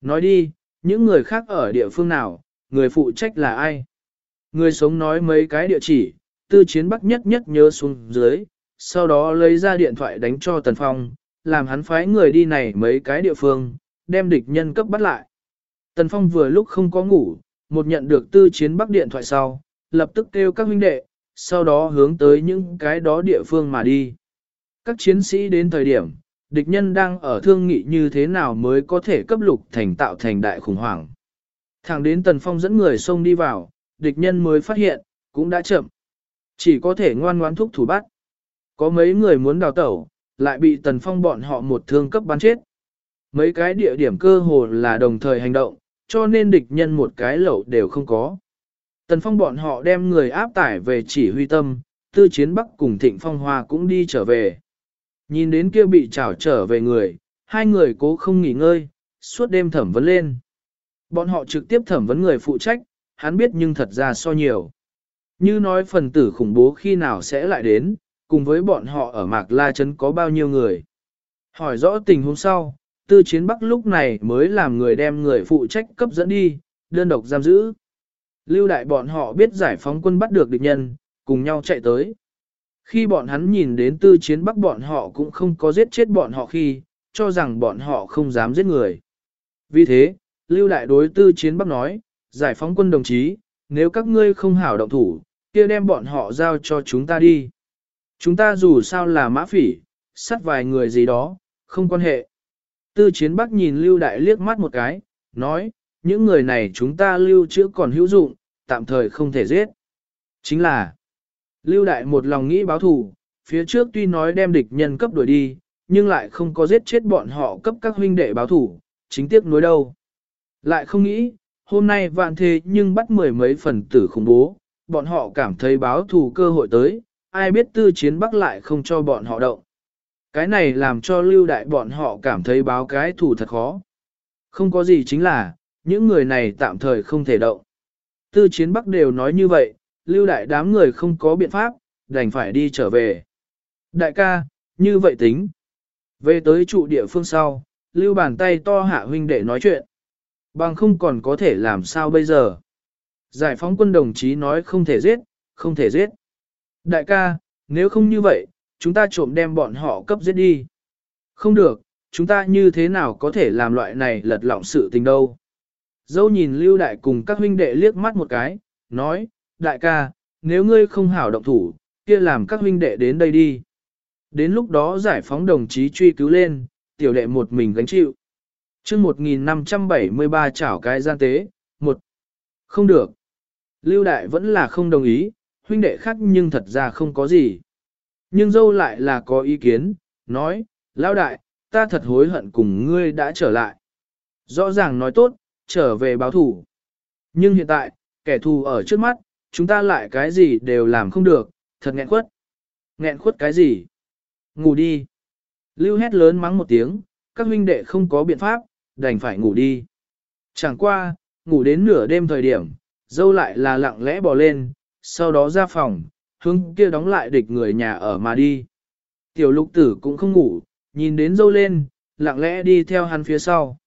Nói đi, những người khác ở địa phương nào, người phụ trách là ai? Người sống nói mấy cái địa chỉ, tư chiến bắc nhất nhất nhớ xuống dưới, sau đó lấy ra điện thoại đánh cho Tần Phong, làm hắn phái người đi này mấy cái địa phương, đem địch nhân cấp bắt lại. Tần Phong vừa lúc không có ngủ, một nhận được tư chiến bắc điện thoại sau, lập tức kêu các huynh đệ, sau đó hướng tới những cái đó địa phương mà đi. Các chiến sĩ đến thời điểm, địch nhân đang ở thương nghị như thế nào mới có thể cấp lục thành tạo thành đại khủng hoảng. Thẳng đến Tần Phong dẫn người xông đi vào, địch nhân mới phát hiện, cũng đã chậm. Chỉ có thể ngoan ngoãn thúc thủ bắt. Có mấy người muốn đào tẩu, lại bị Tần Phong bọn họ một thương cấp bắn chết. Mấy cái địa điểm cơ hồ là đồng thời hành động, cho nên địch nhân một cái lẩu đều không có. Tần Phong bọn họ đem người áp tải về chỉ huy tâm, tư chiến bắc cùng thịnh phong hoa cũng đi trở về. Nhìn đến kia bị trảo trở về người, hai người cố không nghỉ ngơi, suốt đêm thẩm vấn lên. Bọn họ trực tiếp thẩm vấn người phụ trách, hắn biết nhưng thật ra so nhiều. Như nói phần tử khủng bố khi nào sẽ lại đến, cùng với bọn họ ở Mạc La Trấn có bao nhiêu người. Hỏi rõ tình huống sau, tư chiến bắc lúc này mới làm người đem người phụ trách cấp dẫn đi, đơn độc giam giữ. Lưu đại bọn họ biết giải phóng quân bắt được địch nhân, cùng nhau chạy tới. Khi bọn hắn nhìn đến tư chiến bắc bọn họ cũng không có giết chết bọn họ khi, cho rằng bọn họ không dám giết người. Vì thế, Lưu đại đối tư chiến bắc nói, giải phóng quân đồng chí, nếu các ngươi không hảo động thủ, kia đem bọn họ giao cho chúng ta đi. Chúng ta dù sao là mã phỉ, sát vài người gì đó, không quan hệ. Tư chiến bắc nhìn Lưu Đại liếc mắt một cái, nói, những người này chúng ta lưu trữ còn hữu dụng, tạm thời không thể giết. Chính là, Lưu Đại một lòng nghĩ báo thù, phía trước tuy nói đem địch nhân cấp đuổi đi, nhưng lại không có giết chết bọn họ cấp các huynh đệ báo thù, chính tiếc nuối đâu. Lại không nghĩ, hôm nay vạn thế nhưng bắt mười mấy phần tử khủng bố, bọn họ cảm thấy báo thù cơ hội tới, ai biết tư chiến bắc lại không cho bọn họ động. Cái này làm cho lưu đại bọn họ cảm thấy báo cái thủ thật khó. Không có gì chính là, những người này tạm thời không thể động. Tư chiến bắc đều nói như vậy, lưu đại đám người không có biện pháp, đành phải đi trở về. Đại ca, như vậy tính. Về tới trụ địa phương sau, lưu bàn tay to hạ huynh để nói chuyện. Bằng không còn có thể làm sao bây giờ. Giải phóng quân đồng chí nói không thể giết, không thể giết. Đại ca, nếu không như vậy, chúng ta trộm đem bọn họ cấp giết đi. Không được, chúng ta như thế nào có thể làm loại này lật lọng sự tình đâu. Dâu nhìn lưu đại cùng các huynh đệ liếc mắt một cái, nói, đại ca, nếu ngươi không hảo động thủ, kia làm các huynh đệ đến đây đi. Đến lúc đó giải phóng đồng chí truy cứu lên, tiểu đệ một mình gánh chịu. chương 1573 chảo cái gian tế, một Không được. Lưu đại vẫn là không đồng ý, huynh đệ khác nhưng thật ra không có gì. Nhưng dâu lại là có ý kiến, nói, lão đại, ta thật hối hận cùng ngươi đã trở lại. Rõ ràng nói tốt, trở về báo thủ. Nhưng hiện tại, kẻ thù ở trước mắt, chúng ta lại cái gì đều làm không được, thật nghẹn khuất. Nghẹn khuất cái gì? Ngủ đi. Lưu hét lớn mắng một tiếng, các huynh đệ không có biện pháp, đành phải ngủ đi. Chẳng qua, ngủ đến nửa đêm thời điểm, dâu lại là lặng lẽ bò lên, sau đó ra phòng, hướng kia đóng lại địch người nhà ở mà đi. Tiểu lục tử cũng không ngủ, nhìn đến dâu lên, lặng lẽ đi theo hắn phía sau.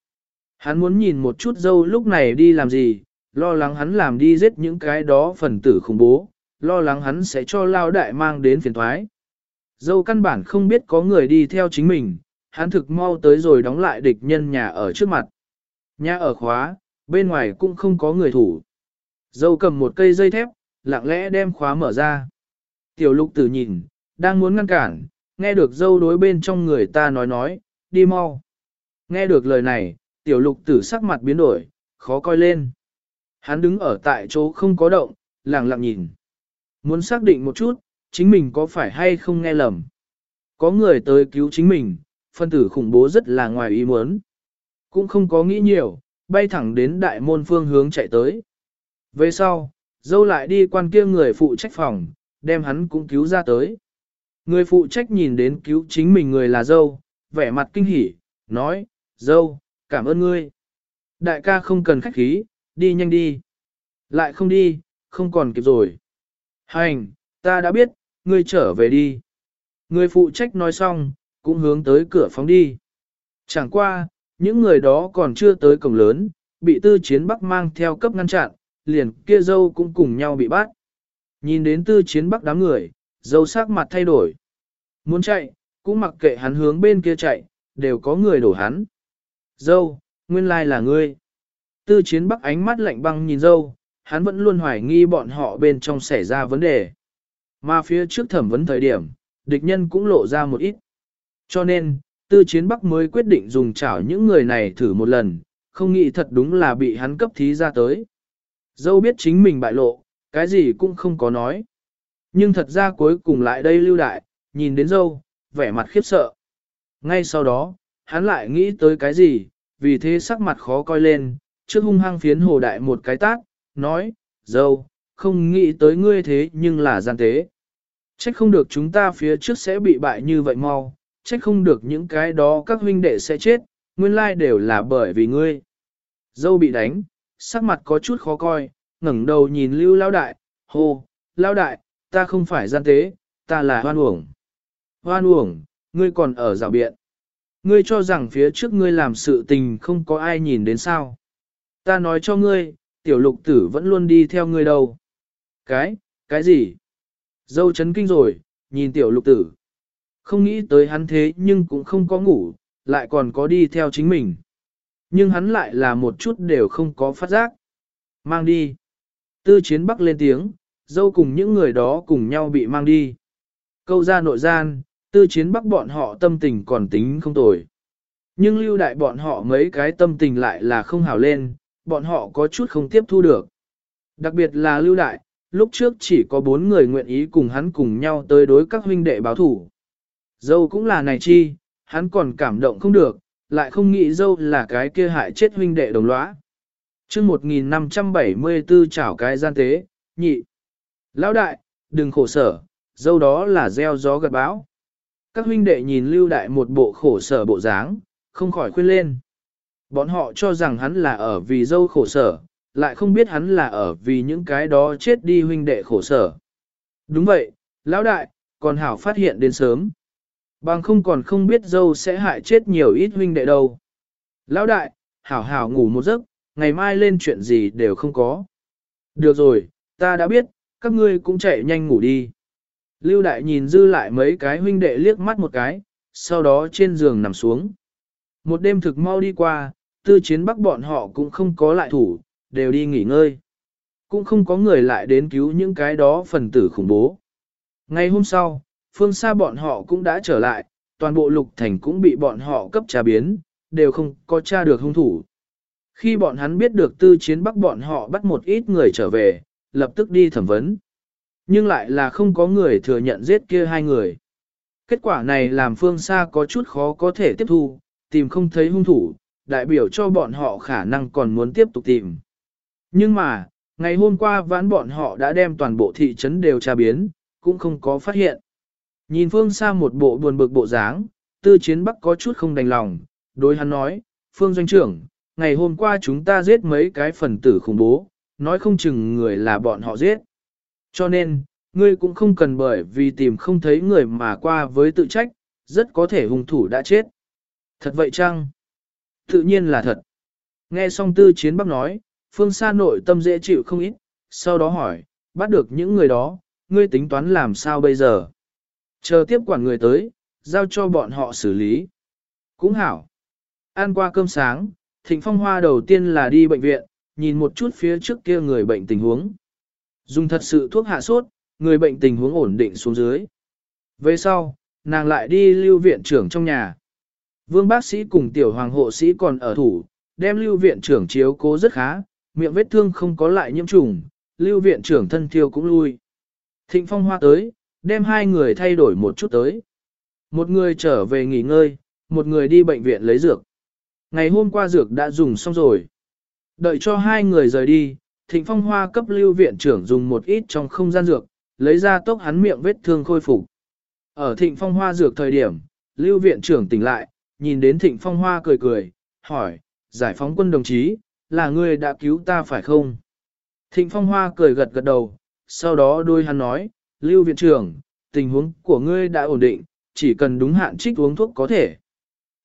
Hắn muốn nhìn một chút dâu lúc này đi làm gì, lo lắng hắn làm đi giết những cái đó phần tử khủng bố, lo lắng hắn sẽ cho lao đại mang đến phiền thoái. Dâu căn bản không biết có người đi theo chính mình, hắn thực mau tới rồi đóng lại địch nhân nhà ở trước mặt. Nhà ở khóa, bên ngoài cũng không có người thủ. Dâu cầm một cây dây thép, lặng lẽ đem khóa mở ra. Tiểu lục tử nhìn, đang muốn ngăn cản, nghe được dâu đối bên trong người ta nói nói, đi mau. Nghe được lời này, tiểu lục tử sắc mặt biến đổi, khó coi lên. Hắn đứng ở tại chỗ không có động, lặng lặng nhìn. Muốn xác định một chút, chính mình có phải hay không nghe lầm. Có người tới cứu chính mình, phân tử khủng bố rất là ngoài ý muốn. Cũng không có nghĩ nhiều, bay thẳng đến đại môn phương hướng chạy tới. Về sau, dâu lại đi quan kia người phụ trách phòng, đem hắn cũng cứu ra tới. Người phụ trách nhìn đến cứu chính mình người là dâu, vẻ mặt kinh hỉ, nói, dâu, cảm ơn ngươi. Đại ca không cần khách khí, đi nhanh đi. Lại không đi, không còn kịp rồi. Hành, ta đã biết, ngươi trở về đi. Người phụ trách nói xong, cũng hướng tới cửa phóng đi. Chẳng qua, những người đó còn chưa tới cổng lớn, bị tư chiến bắc mang theo cấp ngăn chặn, liền kia dâu cũng cùng nhau bị bắt. Nhìn đến tư chiến bắc đám người, dâu sắc mặt thay đổi. Muốn chạy, cũng mặc kệ hắn hướng bên kia chạy, đều có người đổ hắn. Dâu, nguyên lai là ngươi. Tư chiến bắc ánh mắt lạnh băng nhìn dâu, hắn vẫn luôn hoài nghi bọn họ bên trong xảy ra vấn đề. Mà phía trước thẩm vấn thời điểm, địch nhân cũng lộ ra một ít. Cho nên, tư chiến bắc mới quyết định dùng chảo những người này thử một lần, không nghĩ thật đúng là bị hắn cấp thí ra tới. Dâu biết chính mình bại lộ, cái gì cũng không có nói. Nhưng thật ra cuối cùng lại đây lưu đại, nhìn đến dâu, vẻ mặt khiếp sợ. Ngay sau đó, hắn lại nghĩ tới cái gì, vì thế sắc mặt khó coi lên, trước hung hăng phiến hồ đại một cái tác, nói, dâu, không nghĩ tới ngươi thế nhưng là gian tế. Trách không được chúng ta phía trước sẽ bị bại như vậy mau, trách không được những cái đó các huynh đệ sẽ chết, nguyên lai đều là bởi vì ngươi. Dâu bị đánh, sắc mặt có chút khó coi, ngẩng đầu nhìn lưu lao đại, hô, lao đại, ta không phải gian tế, ta là hoan uổng. Hoan uổng, ngươi còn ở rào biện. Ngươi cho rằng phía trước ngươi làm sự tình không có ai nhìn đến sao. Ta nói cho ngươi, tiểu lục tử vẫn luôn đi theo ngươi đâu. Cái, cái gì? Dâu chấn kinh rồi, nhìn tiểu lục tử. Không nghĩ tới hắn thế nhưng cũng không có ngủ, lại còn có đi theo chính mình. Nhưng hắn lại là một chút đều không có phát giác. Mang đi. Tư chiến bắc lên tiếng, dâu cùng những người đó cùng nhau bị mang đi. Câu ra nội gian, tư chiến bắc bọn họ tâm tình còn tính không tồi. Nhưng lưu đại bọn họ mấy cái tâm tình lại là không hào lên, bọn họ có chút không tiếp thu được. Đặc biệt là lưu đại, lúc trước chỉ có bốn người nguyện ý cùng hắn cùng nhau tới đối các huynh đệ báo thủ. Dâu cũng là này chi, hắn còn cảm động không được, lại không nghĩ dâu là cái kia hại chết huynh đệ đồng lõa chương 1574 chảo cái gian tế, nhị. Lão đại, đừng khổ sở, dâu đó là gieo gió gật bão Các huynh đệ nhìn lưu đại một bộ khổ sở bộ dáng, không khỏi khuyên lên. Bọn họ cho rằng hắn là ở vì dâu khổ sở, lại không biết hắn là ở vì những cái đó chết đi huynh đệ khổ sở. Đúng vậy, lão đại, còn hảo phát hiện đến sớm. Bằng không còn không biết dâu sẽ hại chết nhiều ít huynh đệ đâu. Lão đại, hảo hảo ngủ một giấc, ngày mai lên chuyện gì đều không có. Được rồi, ta đã biết, các ngươi cũng chạy nhanh ngủ đi. Lưu đại nhìn dư lại mấy cái huynh đệ liếc mắt một cái, sau đó trên giường nằm xuống. Một đêm thực mau đi qua, tư chiến bắc bọn họ cũng không có lại thủ, đều đi nghỉ ngơi. Cũng không có người lại đến cứu những cái đó phần tử khủng bố. Ngày hôm sau, phương xa bọn họ cũng đã trở lại, toàn bộ lục thành cũng bị bọn họ cấp trà biến, đều không có tra được hung thủ. Khi bọn hắn biết được tư chiến bắc bọn họ bắt một ít người trở về, lập tức đi thẩm vấn. Nhưng lại là không có người thừa nhận giết kia hai người. Kết quả này làm phương xa có chút khó có thể tiếp thu, tìm không thấy hung thủ, đại biểu cho bọn họ khả năng còn muốn tiếp tục tìm. Nhưng mà, ngày hôm qua vãn bọn họ đã đem toàn bộ thị trấn đều tra biến, cũng không có phát hiện. Nhìn phương xa một bộ buồn bực bộ dáng, tư chiến bắc có chút không đành lòng, đối hắn nói, phương doanh trưởng, ngày hôm qua chúng ta giết mấy cái phần tử khủng bố, nói không chừng người là bọn họ giết. Cho nên, ngươi cũng không cần bởi vì tìm không thấy người mà qua với tự trách, rất có thể hung thủ đã chết. Thật vậy chăng? Tự nhiên là thật. Nghe xong tư chiến bắc nói, phương xa nội tâm dễ chịu không ít, sau đó hỏi, bắt được những người đó, ngươi tính toán làm sao bây giờ? Chờ tiếp quản người tới, giao cho bọn họ xử lý. Cũng hảo. Ăn qua cơm sáng, Thịnh Phong Hoa đầu tiên là đi bệnh viện, nhìn một chút phía trước kia người bệnh tình huống. Dùng thật sự thuốc hạ sốt, người bệnh tình huống ổn định xuống dưới. Về sau, nàng lại đi lưu viện trưởng trong nhà. Vương bác sĩ cùng tiểu hoàng hộ sĩ còn ở thủ, đem lưu viện trưởng chiếu cố rất khá, miệng vết thương không có lại nhiễm trùng, lưu viện trưởng thân thiêu cũng lui. Thịnh phong hoa tới, đem hai người thay đổi một chút tới. Một người trở về nghỉ ngơi, một người đi bệnh viện lấy dược. Ngày hôm qua dược đã dùng xong rồi. Đợi cho hai người rời đi, thịnh phong hoa cấp lưu viện trưởng dùng một ít trong không gian dược, lấy ra tốc hắn miệng vết thương khôi phục. Ở thịnh phong hoa dược thời điểm, lưu viện trưởng tỉnh lại, nhìn đến thịnh phong hoa cười cười, hỏi, giải phóng quân đồng chí, là ngươi đã cứu ta phải không? Thịnh phong hoa cười gật gật đầu, sau đó đôi hắn nói, lưu viện trưởng, tình huống của ngươi đã ổn định, chỉ cần đúng hạn trích uống thuốc có thể.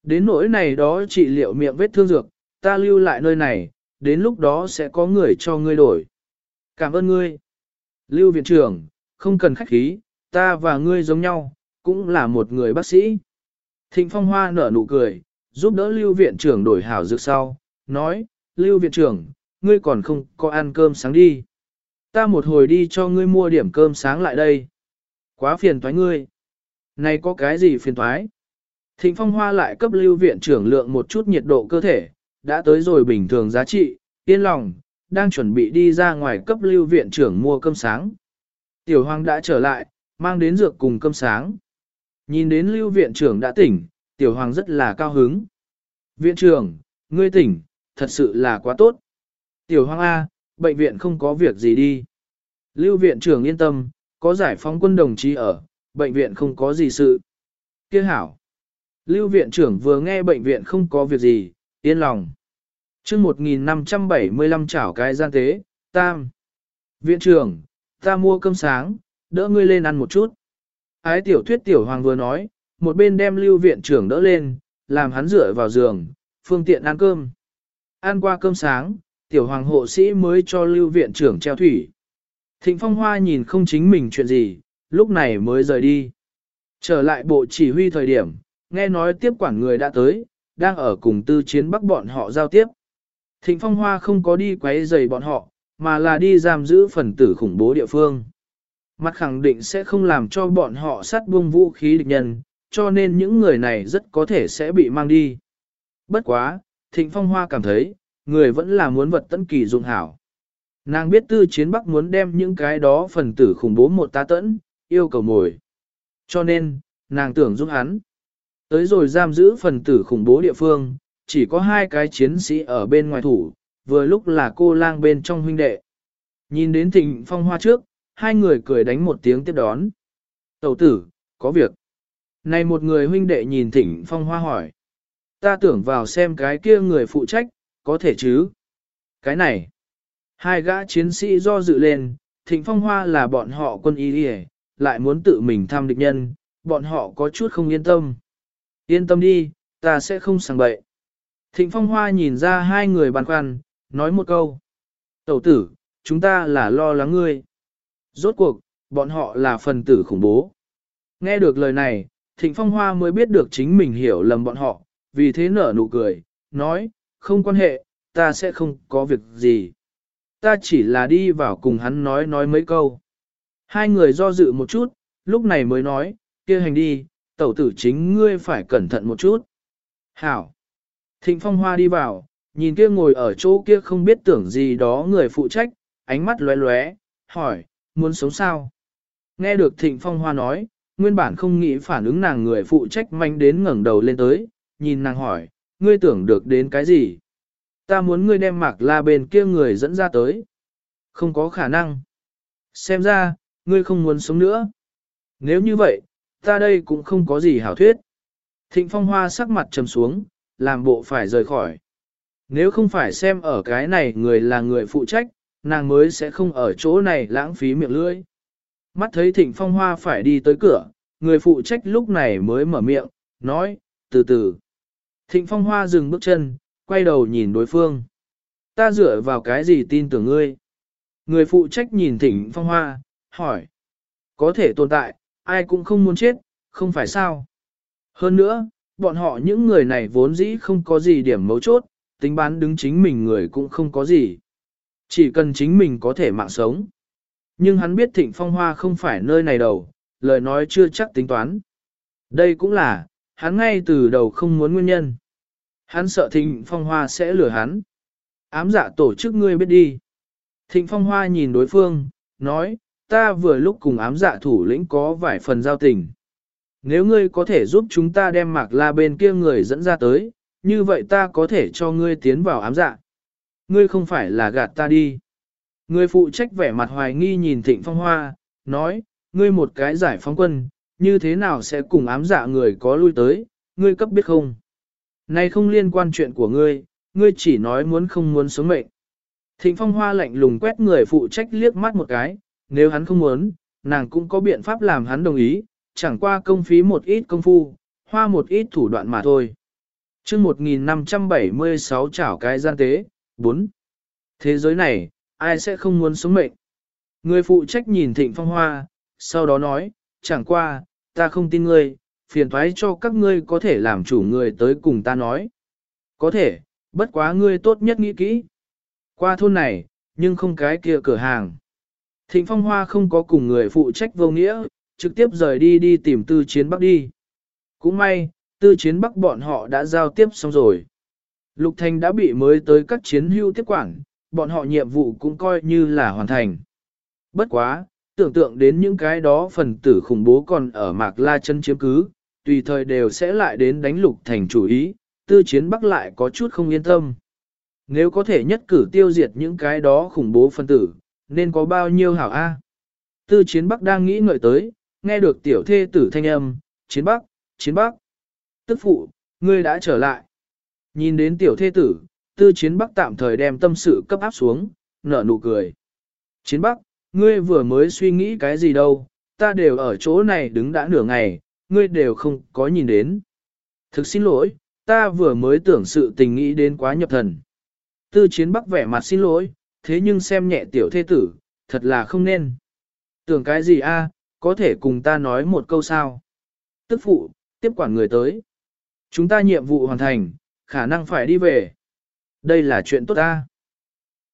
Đến nỗi này đó trị liệu miệng vết thương dược, ta lưu lại nơi này, đến lúc đó sẽ có người cho ngươi đổi. Cảm ơn ngươi. Lưu viện trưởng, không cần khách khí, ta và ngươi giống nhau, cũng là một người bác sĩ. Thịnh Phong Hoa nở nụ cười, giúp đỡ Lưu viện trưởng đổi hảo dược sau, nói, Lưu viện trưởng, ngươi còn không có ăn cơm sáng đi. Ta một hồi đi cho ngươi mua điểm cơm sáng lại đây. Quá phiền toái ngươi. Này có cái gì phiền toái? Thịnh Phong Hoa lại cấp Lưu viện trưởng lượng một chút nhiệt độ cơ thể, đã tới rồi bình thường giá trị, yên lòng, đang chuẩn bị đi ra ngoài cấp Lưu viện trưởng mua cơm sáng. Tiểu Hoàng đã trở lại, mang đến dược cùng cơm sáng. Nhìn đến lưu viện trưởng đã tỉnh, tiểu hoàng rất là cao hứng. Viện trưởng, ngươi tỉnh, thật sự là quá tốt. Tiểu hoàng A, bệnh viện không có việc gì đi. Lưu viện trưởng yên tâm, có giải phóng quân đồng chí ở, bệnh viện không có gì sự. Kiếc hảo. Lưu viện trưởng vừa nghe bệnh viện không có việc gì, yên lòng. chương 1575 chảo cái gian tế, tam. Viện trưởng, ta mua cơm sáng, đỡ ngươi lên ăn một chút. Ái tiểu thuyết tiểu hoàng vừa nói, một bên đem lưu viện trưởng đỡ lên, làm hắn dựa vào giường, phương tiện ăn cơm. Ăn qua cơm sáng, tiểu hoàng hộ sĩ mới cho lưu viện trưởng treo thủy. Thịnh phong hoa nhìn không chính mình chuyện gì, lúc này mới rời đi. Trở lại bộ chỉ huy thời điểm, nghe nói tiếp quản người đã tới, đang ở cùng tư chiến bắc bọn họ giao tiếp. Thịnh phong hoa không có đi quấy rầy bọn họ, mà là đi giam giữ phần tử khủng bố địa phương. Mặt khẳng định sẽ không làm cho bọn họ sát buông vũ khí địch nhân, cho nên những người này rất có thể sẽ bị mang đi. Bất quá, Thịnh Phong Hoa cảm thấy, người vẫn là muốn vật tấn kỳ dụng hảo. Nàng biết tư chiến bắc muốn đem những cái đó phần tử khủng bố một tá tẫn, yêu cầu mồi. Cho nên, nàng tưởng giúp hắn. Tới rồi giam giữ phần tử khủng bố địa phương, chỉ có hai cái chiến sĩ ở bên ngoài thủ, vừa lúc là cô lang bên trong huynh đệ. Nhìn đến thịnh phong hoa trước, hai người cười đánh một tiếng tiếp đón. Tẩu tử, có việc. Này một người huynh đệ nhìn thịnh phong hoa hỏi. Ta tưởng vào xem cái kia người phụ trách, có thể chứ? Cái này. Hai gã chiến sĩ do dự lên, thịnh phong hoa là bọn họ quân y lại muốn tự mình thăm địch nhân, bọn họ có chút không yên tâm. Yên tâm đi, ta sẽ không sàng bậy. Thịnh phong hoa nhìn ra hai người bàn khoăn, nói một câu. Tẩu tử, chúng ta là lo lắng ngươi. Rốt cuộc, bọn họ là phần tử khủng bố. Nghe được lời này, Thịnh Phong Hoa mới biết được chính mình hiểu lầm bọn họ, vì thế nở nụ cười, nói, không quan hệ, ta sẽ không có việc gì. Ta chỉ là đi vào cùng hắn nói nói mấy câu. Hai người do dự một chút, lúc này mới nói, kia hành đi, tẩu tử chính ngươi phải cẩn thận một chút. Hảo. Thịnh Phong Hoa đi vào, nhìn kia ngồi ở chỗ kia không biết tưởng gì đó người phụ trách, ánh mắt lóe lóe, hỏi, muốn sống sao? Nghe được Thịnh Phong Hoa nói, nguyên bản không nghĩ phản ứng nàng người phụ trách manh đến ngẩng đầu lên tới, nhìn nàng hỏi, ngươi tưởng được đến cái gì? Ta muốn ngươi đem mạc la bên kia người dẫn ra tới. Không có khả năng. Xem ra, ngươi không muốn sống nữa. Nếu như vậy, ta đây cũng không có gì hảo thuyết. Thịnh phong hoa sắc mặt trầm xuống, làm bộ phải rời khỏi. Nếu không phải xem ở cái này người là người phụ trách, nàng mới sẽ không ở chỗ này lãng phí miệng lưỡi. Mắt thấy thịnh phong hoa phải đi tới cửa, người phụ trách lúc này mới mở miệng, nói, từ từ. Thịnh phong hoa dừng bước chân, quay đầu nhìn đối phương. Ta dựa vào cái gì tin tưởng ngươi? Người phụ trách nhìn thịnh phong hoa, hỏi. Có thể tồn tại, ai cũng không muốn chết, không phải sao? Hơn nữa, bọn họ những người này vốn dĩ không có gì điểm mấu chốt, tính bán đứng chính mình người cũng không có gì. Chỉ cần chính mình có thể mạng sống. Nhưng hắn biết thịnh phong hoa không phải nơi này đâu, lời nói chưa chắc tính toán. Đây cũng là, hắn ngay từ đầu không muốn nguyên nhân. Hắn sợ thịnh phong hoa sẽ lừa hắn. Ám dạ tổ chức ngươi biết đi. Thịnh phong hoa nhìn đối phương, nói, ta vừa lúc cùng ám dạ thủ lĩnh có vài phần giao tình. Nếu ngươi có thể giúp chúng ta đem mạc la bên kia người dẫn ra tới, như vậy ta có thể cho ngươi tiến vào ám dạ. Ngươi không phải là gạt ta đi. Người phụ trách vẻ mặt hoài nghi nhìn thịnh phong hoa, nói, ngươi một cái giải phóng quân, như thế nào sẽ cùng ám dạ người có lui tới, ngươi cấp biết không? Này không liên quan chuyện của ngươi, ngươi chỉ nói muốn không muốn sống mệnh. Thịnh phong hoa lạnh lùng quét người phụ trách liếc mắt một cái, nếu hắn không muốn, nàng cũng có biện pháp làm hắn đồng ý, chẳng qua công phí một ít công phu, hoa một ít thủ đoạn mà thôi. chương 1576 chảo cái gian tế, 4. Thế giới này, ai sẽ không muốn sống mệnh? Người phụ trách nhìn thịnh phong hoa, sau đó nói, chẳng qua, ta không tin ngươi, phiền thoái cho các ngươi có thể làm chủ người tới cùng ta nói. Có thể, bất quá ngươi tốt nhất nghĩ kỹ. Qua thôn này, nhưng không cái kia cửa hàng. Thịnh phong hoa không có cùng người phụ trách vô nghĩa, trực tiếp rời đi đi tìm tư chiến bắc đi. Cũng may, tư chiến bắc bọn họ đã giao tiếp xong rồi. Lục Thành đã bị mới tới các chiến hưu tiếp quản, bọn họ nhiệm vụ cũng coi như là hoàn thành. Bất quá, tưởng tượng đến những cái đó phần tử khủng bố còn ở Mạc La chân chiếm cứ, tùy thời đều sẽ lại đến đánh Lục Thành chủ ý, tư chiến bắc lại có chút không yên tâm. Nếu có thể nhất cử tiêu diệt những cái đó khủng bố phân tử, nên có bao nhiêu hảo A. Tư chiến bắc đang nghĩ ngợi tới, nghe được tiểu thê tử thanh âm, chiến bắc, chiến bắc. Tức phụ, ngươi đã trở lại. Nhìn đến tiểu thê tử, tư chiến bắc tạm thời đem tâm sự cấp áp xuống, nở nụ cười. Chiến bắc, ngươi vừa mới suy nghĩ cái gì đâu, ta đều ở chỗ này đứng đã nửa ngày, ngươi đều không có nhìn đến. Thực xin lỗi, ta vừa mới tưởng sự tình nghĩ đến quá nhập thần. Tư chiến bắc vẻ mặt xin lỗi, thế nhưng xem nhẹ tiểu thê tử, thật là không nên. Tưởng cái gì a? có thể cùng ta nói một câu sao? Tức phụ, tiếp quản người tới. Chúng ta nhiệm vụ hoàn thành, khả năng phải đi về. Đây là chuyện tốt ta.